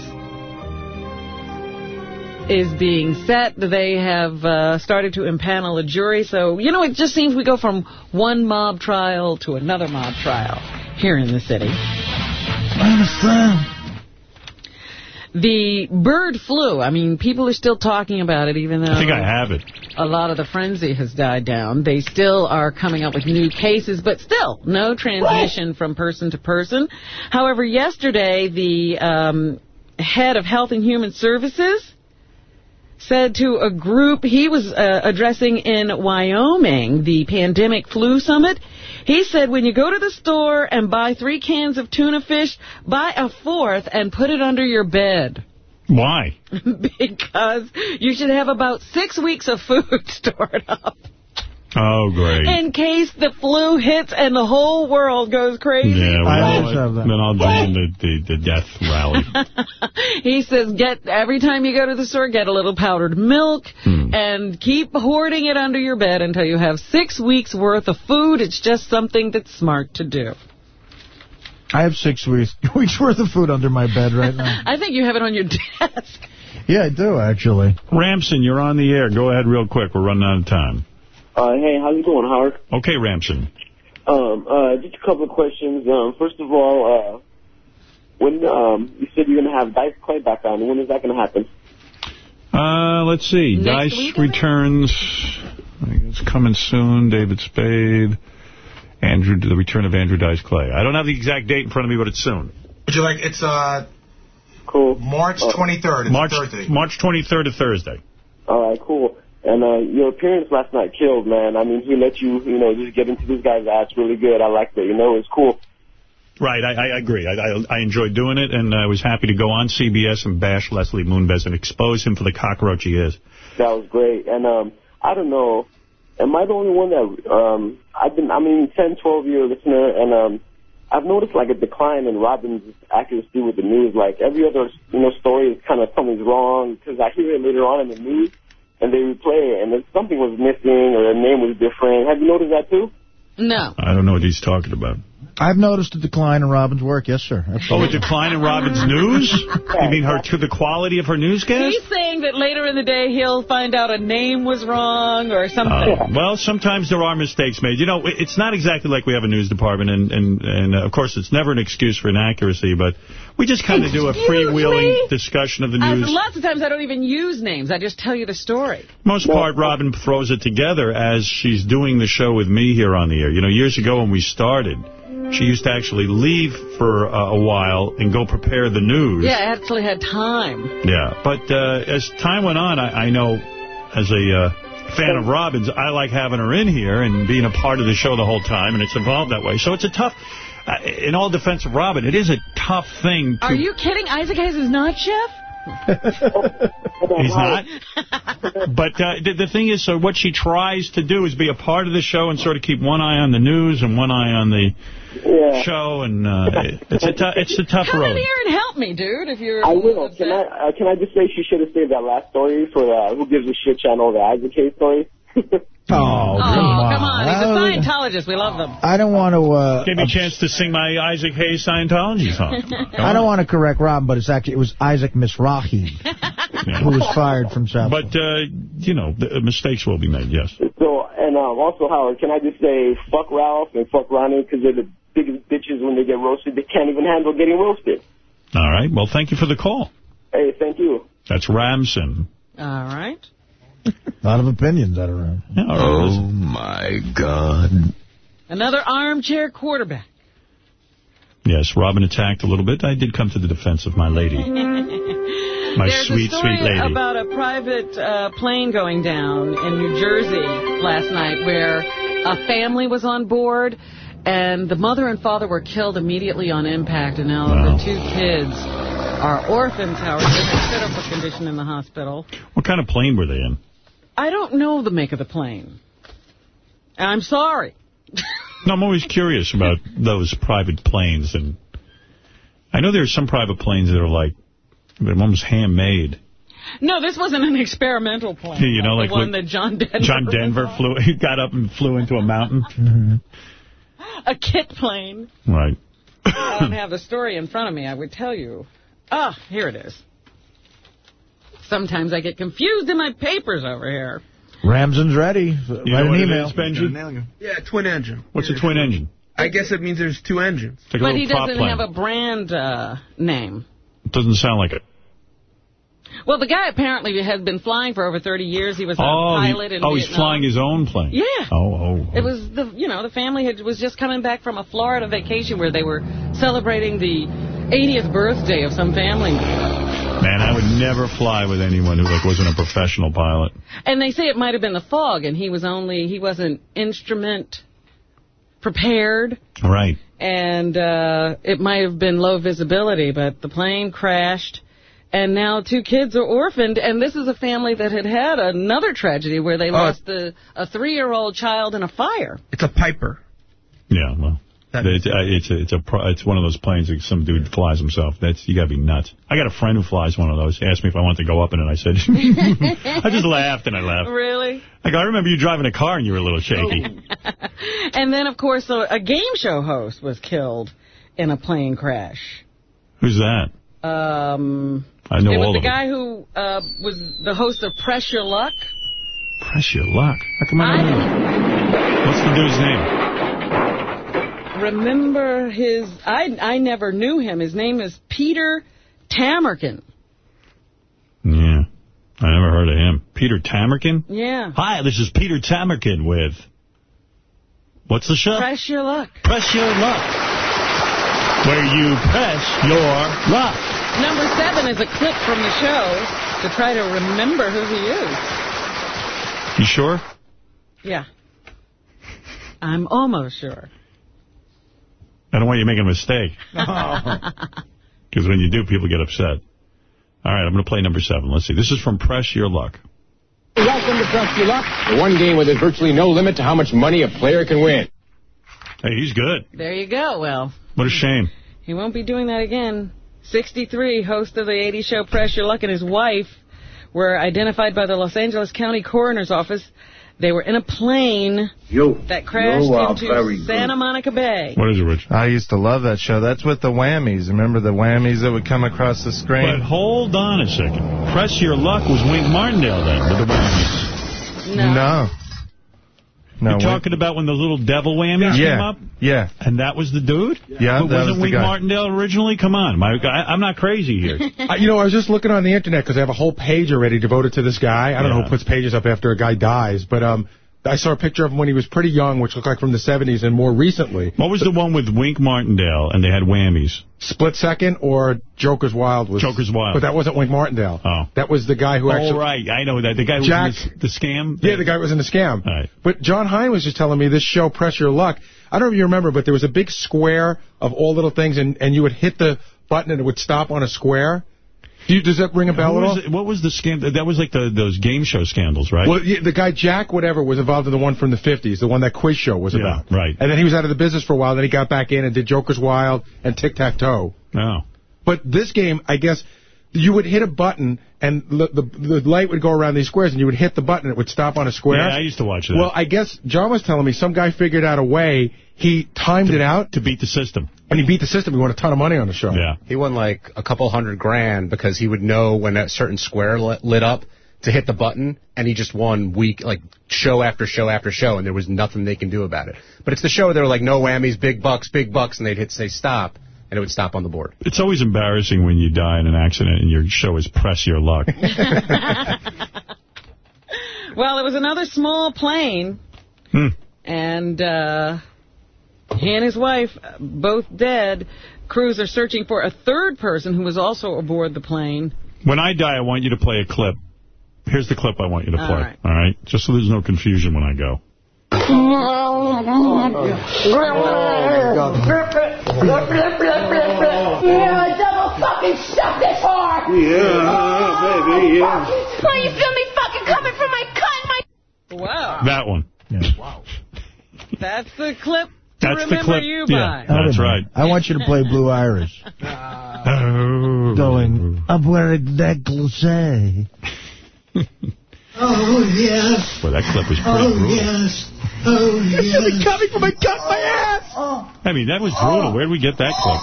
is being set. They have uh, started to impanel a jury. So, you know, it just seems we go from one mob trial to another mob trial here in the city. I understand. The bird flu, I mean, people are still talking about it, even though I think I have it. a lot of the frenzy has died down. They still are coming up with new cases, but still no transmission from person to person. However, yesterday, the um, head of Health and Human Services said to a group he was uh, addressing in Wyoming, the pandemic flu summit, he said when you go to the store and buy three cans of tuna fish, buy a fourth and put it under your bed. Why? because you should have about six weeks of food stored up Oh, great. in case the flu hits and the whole world goes crazy. Yeah, well, I I'll- have that. then I'll join the, the, the death rally. He says, get every time you go to the store, get a little powdered milk Hmm. and keep hoarding it under your bed until you have six weeks worth of food. It's just something that's smart to do. I have six weeks, weeks worth of food under my bed right now. I think you have it on your desk. Yeah, I do, actually. Ramson, you're on the air. Go ahead real quick. We're running out of time. Uh, hey, how's it going, Howard? Okay, Ramson. Um, uh, just a couple of questions. Um, first of all, uh, when um, you said you're going to have Dice Clay back on, when is that going to happen? Uh, let's see. Next Dice week, returns. I think it's coming soon. David Spade. Andrew, the return of Andrew Dice Clay. I don't have the exact date in front of me, but it's soon. Would you like, it's uh, cool. March 23rd. It's March, a Thursday. March 23rd to Thursday. All right, cool. And uh, your appearance last night killed, man. I mean, he let you, you know, just get into this guy's ass really good. I liked it. You know, it was cool. Right, I, I agree. I, I, I enjoyed doing it, and I was happy to go on CBS and bash Leslie Moonves and expose him for the cockroach he is. That was great. And um, I don't know, am I the only one that um, I've been? I mean, 10, 12 year listener, and um, I've noticed like a decline in Robin's accuracy with the news. Like every other, you know, story is kind of something's wrong because I hear it later on in the news, and they replay it, and if something was missing or a name was different. Have you noticed that too? No. I don't know what he's talking about. I've noticed a decline in Robin's work, yes, sir. Oh, a decline in Robin's news? You mean her to the quality of her newscast? He's saying that later in the day he'll find out a name was wrong or something. Uh, well, sometimes there are mistakes made. You know, it's not exactly like we have a news department, and, and, and uh, of course, it's never an excuse for inaccuracy, but we just kind of do a Excuse freewheeling me? discussion of the I, news. lots of times I don't even use names. I just tell you the story. Most part, Robin throws it together as she's doing the show with me here on the air. You know, years ago when we started, she used to actually leave for uh, a while and go prepare the news. Yeah, I actually had time. Yeah, but uh, as time went on, I, I know as a uh, fan of Robin's, I like having her in here and being a part of the show the whole time, and it's evolved that way. So it's a tough, uh, in all defense of Robin, it is a tough thing to... Are you kidding? Isaac Hayes is not chef? He's not. but uh, the, the thing is, so what she tries to do is be a part of the show and sort of keep one eye on the news and one eye on the show, and uh, it's a tou- it's a tough Come in road. here and help me, dude, if you're... I will. Can I uh, can I just say she should have saved that last story for uh, Who Gives a Shit channel, the Isaac Hayes story? Oh, Oh, come on. He's a Uh, Scientologist. We love them. I don't want to... Uh, Give me a chance to sing my Isaac Hayes Scientology song. I don't want to correct Rob, but it's actually it was Isaac Mizrahi who was fired from South. But, uh, you know, the, mistakes will be made, yes. So, and um, also, Howard, can I just say fuck Ralph and fuck Ronnie because they're the biggest bitches when they get roasted. They can't even handle getting roasted. All right. Well, thank you for the call. Hey, thank you. That's Ramson. All right. A lot of opinions that are around. Oh, my God. Another armchair quarterback. Yes, Robin attacked a little bit. I did come to the defense of my lady. My There's sweet, a story sweet lady. about a private uh, plane going down in New Jersey last night where a family was on board and the mother and father were killed immediately on impact and now the two kids are orphans, Howard. They're in a critical condition in the hospital. What kind of plane were they in? I don't know the make of the plane. I'm sorry. No, I'm always curious about those private planes. and I know there are some private planes that are like, they're almost handmade. No, this wasn't an experimental plane. You know, like the like one that John Denver John Denver flew, he got up and flew into a mountain. A kit plane. Right. I don't have the story in front of me. I would tell you. Ah, here it is. Sometimes I get confused in my papers over here. Ramson's ready. You Write know an what email. is, Benji? Yeah, twin engine. What's a twin engine? I guess it means there's two engines. It's like But he doesn't plane. have a brand uh, name. Doesn't sound like it. Well, the guy apparently had been flying for over 30 years. He was a Oh, he- pilot in oh he's flying his own plane. Yeah. Oh, oh. It was the you know the family had was just coming back from a Florida vacation where they were celebrating the 80th birthday of some family. Man, I would never fly with anyone who like wasn't a professional pilot. And they say it might have been the fog, and he was only he wasn't instrument prepared, Right. and uh, it might have been low visibility, but the plane crashed. And now two kids are orphaned, and this is a family that had had another tragedy where they lost a, a three-year-old child in a fire. It's a Piper. Yeah, well, it's, uh, it's a, it's a it's one of those planes that some dude flies himself. That's you got to be nuts. I got a friend who flies one of those. He asked me if I wanted to go up in it. I said, I just laughed and I laughed. Really? Like I remember you driving a car and you were a little shaky. And then, of course, a, a game show host was killed in a plane crash. Who's that? Um, I know it was all the of them. guy who uh, was the host of Press Your Luck. Press your luck. How come I don't know? What's the dude's name? Remember his... I, I never knew him. His name is Peter Tomarken. Yeah, I never heard of him. Peter Tomarken. Yeah. Hi, this is Peter Tomarken with. What's the show? Press Your Luck. Press your luck. Where you press your luck. Number seven is a clip from the show to try to remember who he is. You sure? Yeah. I'm almost sure. I don't want you making a mistake. Because when you do, people get upset. All right, I'm going to play number seven. Let's see. This is from Press Your Luck. Welcome to Press Your Luck, the one game where there's virtually no limit to how much money a player can win. Hey, he's good. There you go. Well, What a shame. he won't be doing that again. 63, host of the 80 show Press Your Luck, and his wife were identified by the Los Angeles County Coroner's Office They were in a plane You. that crashed You are into very good. Santa Monica Bay. What is it, Rich? I used to love that show. That's with the whammies. Remember the whammies that would come across the screen? But hold on a second. Press Your Luck was Wink Martindale then, with the whammies. No. No. No, You're Wink- talking about when the little devil whammies Yeah. came up? Yeah. And that was the dude? Yeah, But that wasn't was the Wink. Martindale originally? Come on. My, I, I'm not crazy here. Uh, you know, I was just looking on the internet because I have a whole page already devoted to this guy. I don't know who puts pages up after a guy dies, but um, I saw a picture of him when he was pretty young, which looked like from the 70s, and more recently. What was the one with Wink Martindale and they had whammies? Split Second or Joker's Wild was. Joker's Wild. But that wasn't Wink Martindale. Oh. That was the guy who Oh, actually. right. I know that. The guy who Jack- was in the, the scam? Yeah, the guy was in the scam. Right. But John Hein was just telling me this show, Press Your Luck. I don't know if you remember, but there was a big square of all little things, and, and you would hit the button and it would stop on a square. You, does that ring a bell at all? what was the scandal? That was like the those game show scandals, right? Well, yeah, the guy Jack whatever was involved in the one from the 50s, the one that quiz show was Yeah, about. right. And then he was out of the business for a while, then he got back in and did Joker's Wild and Tic-Tac-Toe. Oh. But this game, I guess, you would hit a button and the, the the light would go around these squares and you would hit the button and it would stop on a square. Yeah, I used to watch that. Well, I guess John was telling me some guy figured out a way, he timed it out. To beat the system. And he beat the system. He won a ton of money on the show. Yeah. He won like a couple hundred grand because he would know when that certain square lit, lit up to hit the button, and he just won week like show after show after show, and there was nothing they can do about it. But it's the show where they were like, no whammies, big bucks, big bucks, and they'd hit say stop, and it would stop on the board. It's always embarrassing when you die in an accident and your show is Press Your Luck. Well, it was another small plane, Hmm. and uh, he and his wife, uh, both dead. Crews are searching for a third person who was also aboard the plane. When I die, I want you to play a clip. Here's the clip I want you to play. right. All right? Just so there's no confusion when I go. Yeah, double fucking suck this hard. Yeah, baby, yeah. Oh, you feel me fucking coming from my cunt, my... Wow. That one. Wow. That's the clip to That's the clip. you Yeah, by. that's right. I want you to play Blue Iris. Oh. Going, I'm wearing necklace. Oh, yes. Well, that clip was pretty Oh, brutal. yes. Oh, yes. coming from my gut, my ass. Oh. I mean, that was brutal. Where did we get that clip?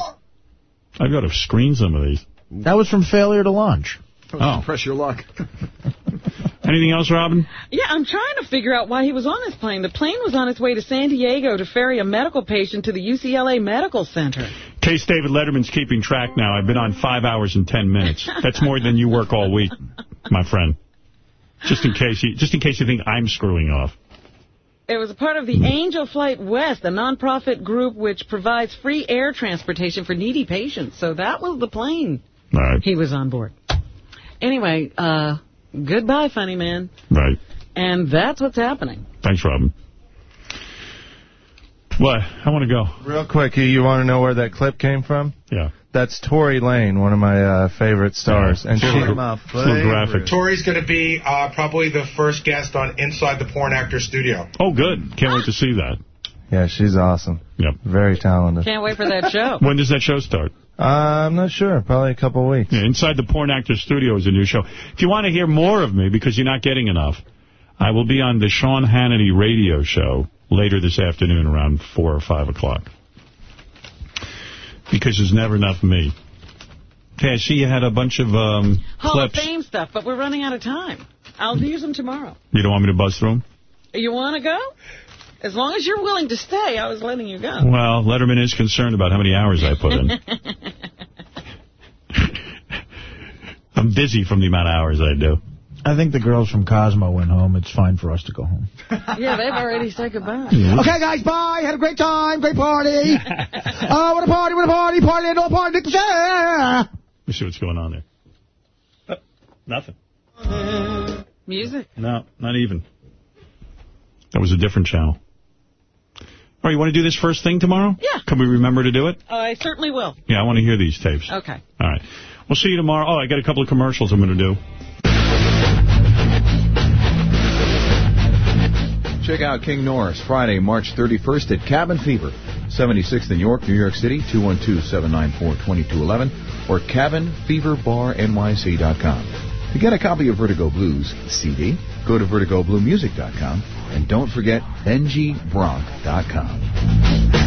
I've got to screen some of these. That was from Failure to Launch. Oh. Press your luck. Anything else, Robin? Yeah, I'm trying to figure out why he was on this plane. The plane was on its way to San Diego to ferry a medical patient to the UCLA Medical Center. Case David Letterman's keeping track now. I've been on five hours and ten minutes. That's more than you work all week, my friend. Just in case you, just in case you think I'm screwing off. It was a part of the Angel Flight West, a nonprofit group which provides free air transportation for needy patients. So that was the plane Right. he was on board. Anyway, uh, goodbye, funny man. Right. And that's what's happening. Thanks, Robin. What? I want to go. Real quick, you, you want to know where that clip came from? Yeah. That's Tori Lane, one of my uh, favorite stars. Yeah. And It's she, a little- it's a little graphic. Tori's going to be uh, probably the first guest on Inside the Porn Actor Studio. Oh, good. Can't wait to see that. yeah, she's awesome. Yep. Very talented. Can't wait for that show. When does that show start? Uh, I'm not sure. Probably a couple weeks. Yeah, Inside the Porn Actor Studio is a new show. If you want to hear more of me, because you're not getting enough, I will be on the Sean Hannity radio show later this afternoon around 4 or 5 o'clock. Because there's never enough me. Okay, I see you had a bunch of um, Hall clips. of Fame stuff, but we're running out of time. I'll use them tomorrow. You don't want me to buzz through them? You want to go? As long as you're willing to stay, I was letting you go. Well, Letterman is concerned about how many hours I put in. I'm busy from the amount of hours I do. I think the girls from Cosmo went home. It's fine for us to go home. yeah, they've already said goodbye. Okay, guys, bye. Had a great time. Great party. Oh, what a party, what a party. Party and all party. Nick Lachey. Let's see what's going on there. Oh, nothing. Music. No, not even. That was a different channel. All right, you want to do this first thing tomorrow? Yeah. Can we remember to do it? Uh, I certainly will. Yeah, I want to hear these tapes. Okay. All right. We'll see you tomorrow. Oh, I got a couple of commercials I'm going to do. Check out King Norris Friday, March 31st at Cabin Fever, 76th in York, New York City, 212-794-2211 or cabinfeverbarnyc.com. To get a copy of Vertigo Blues CD, go to vertigobluemusic.com and don't forget benjybronk.com.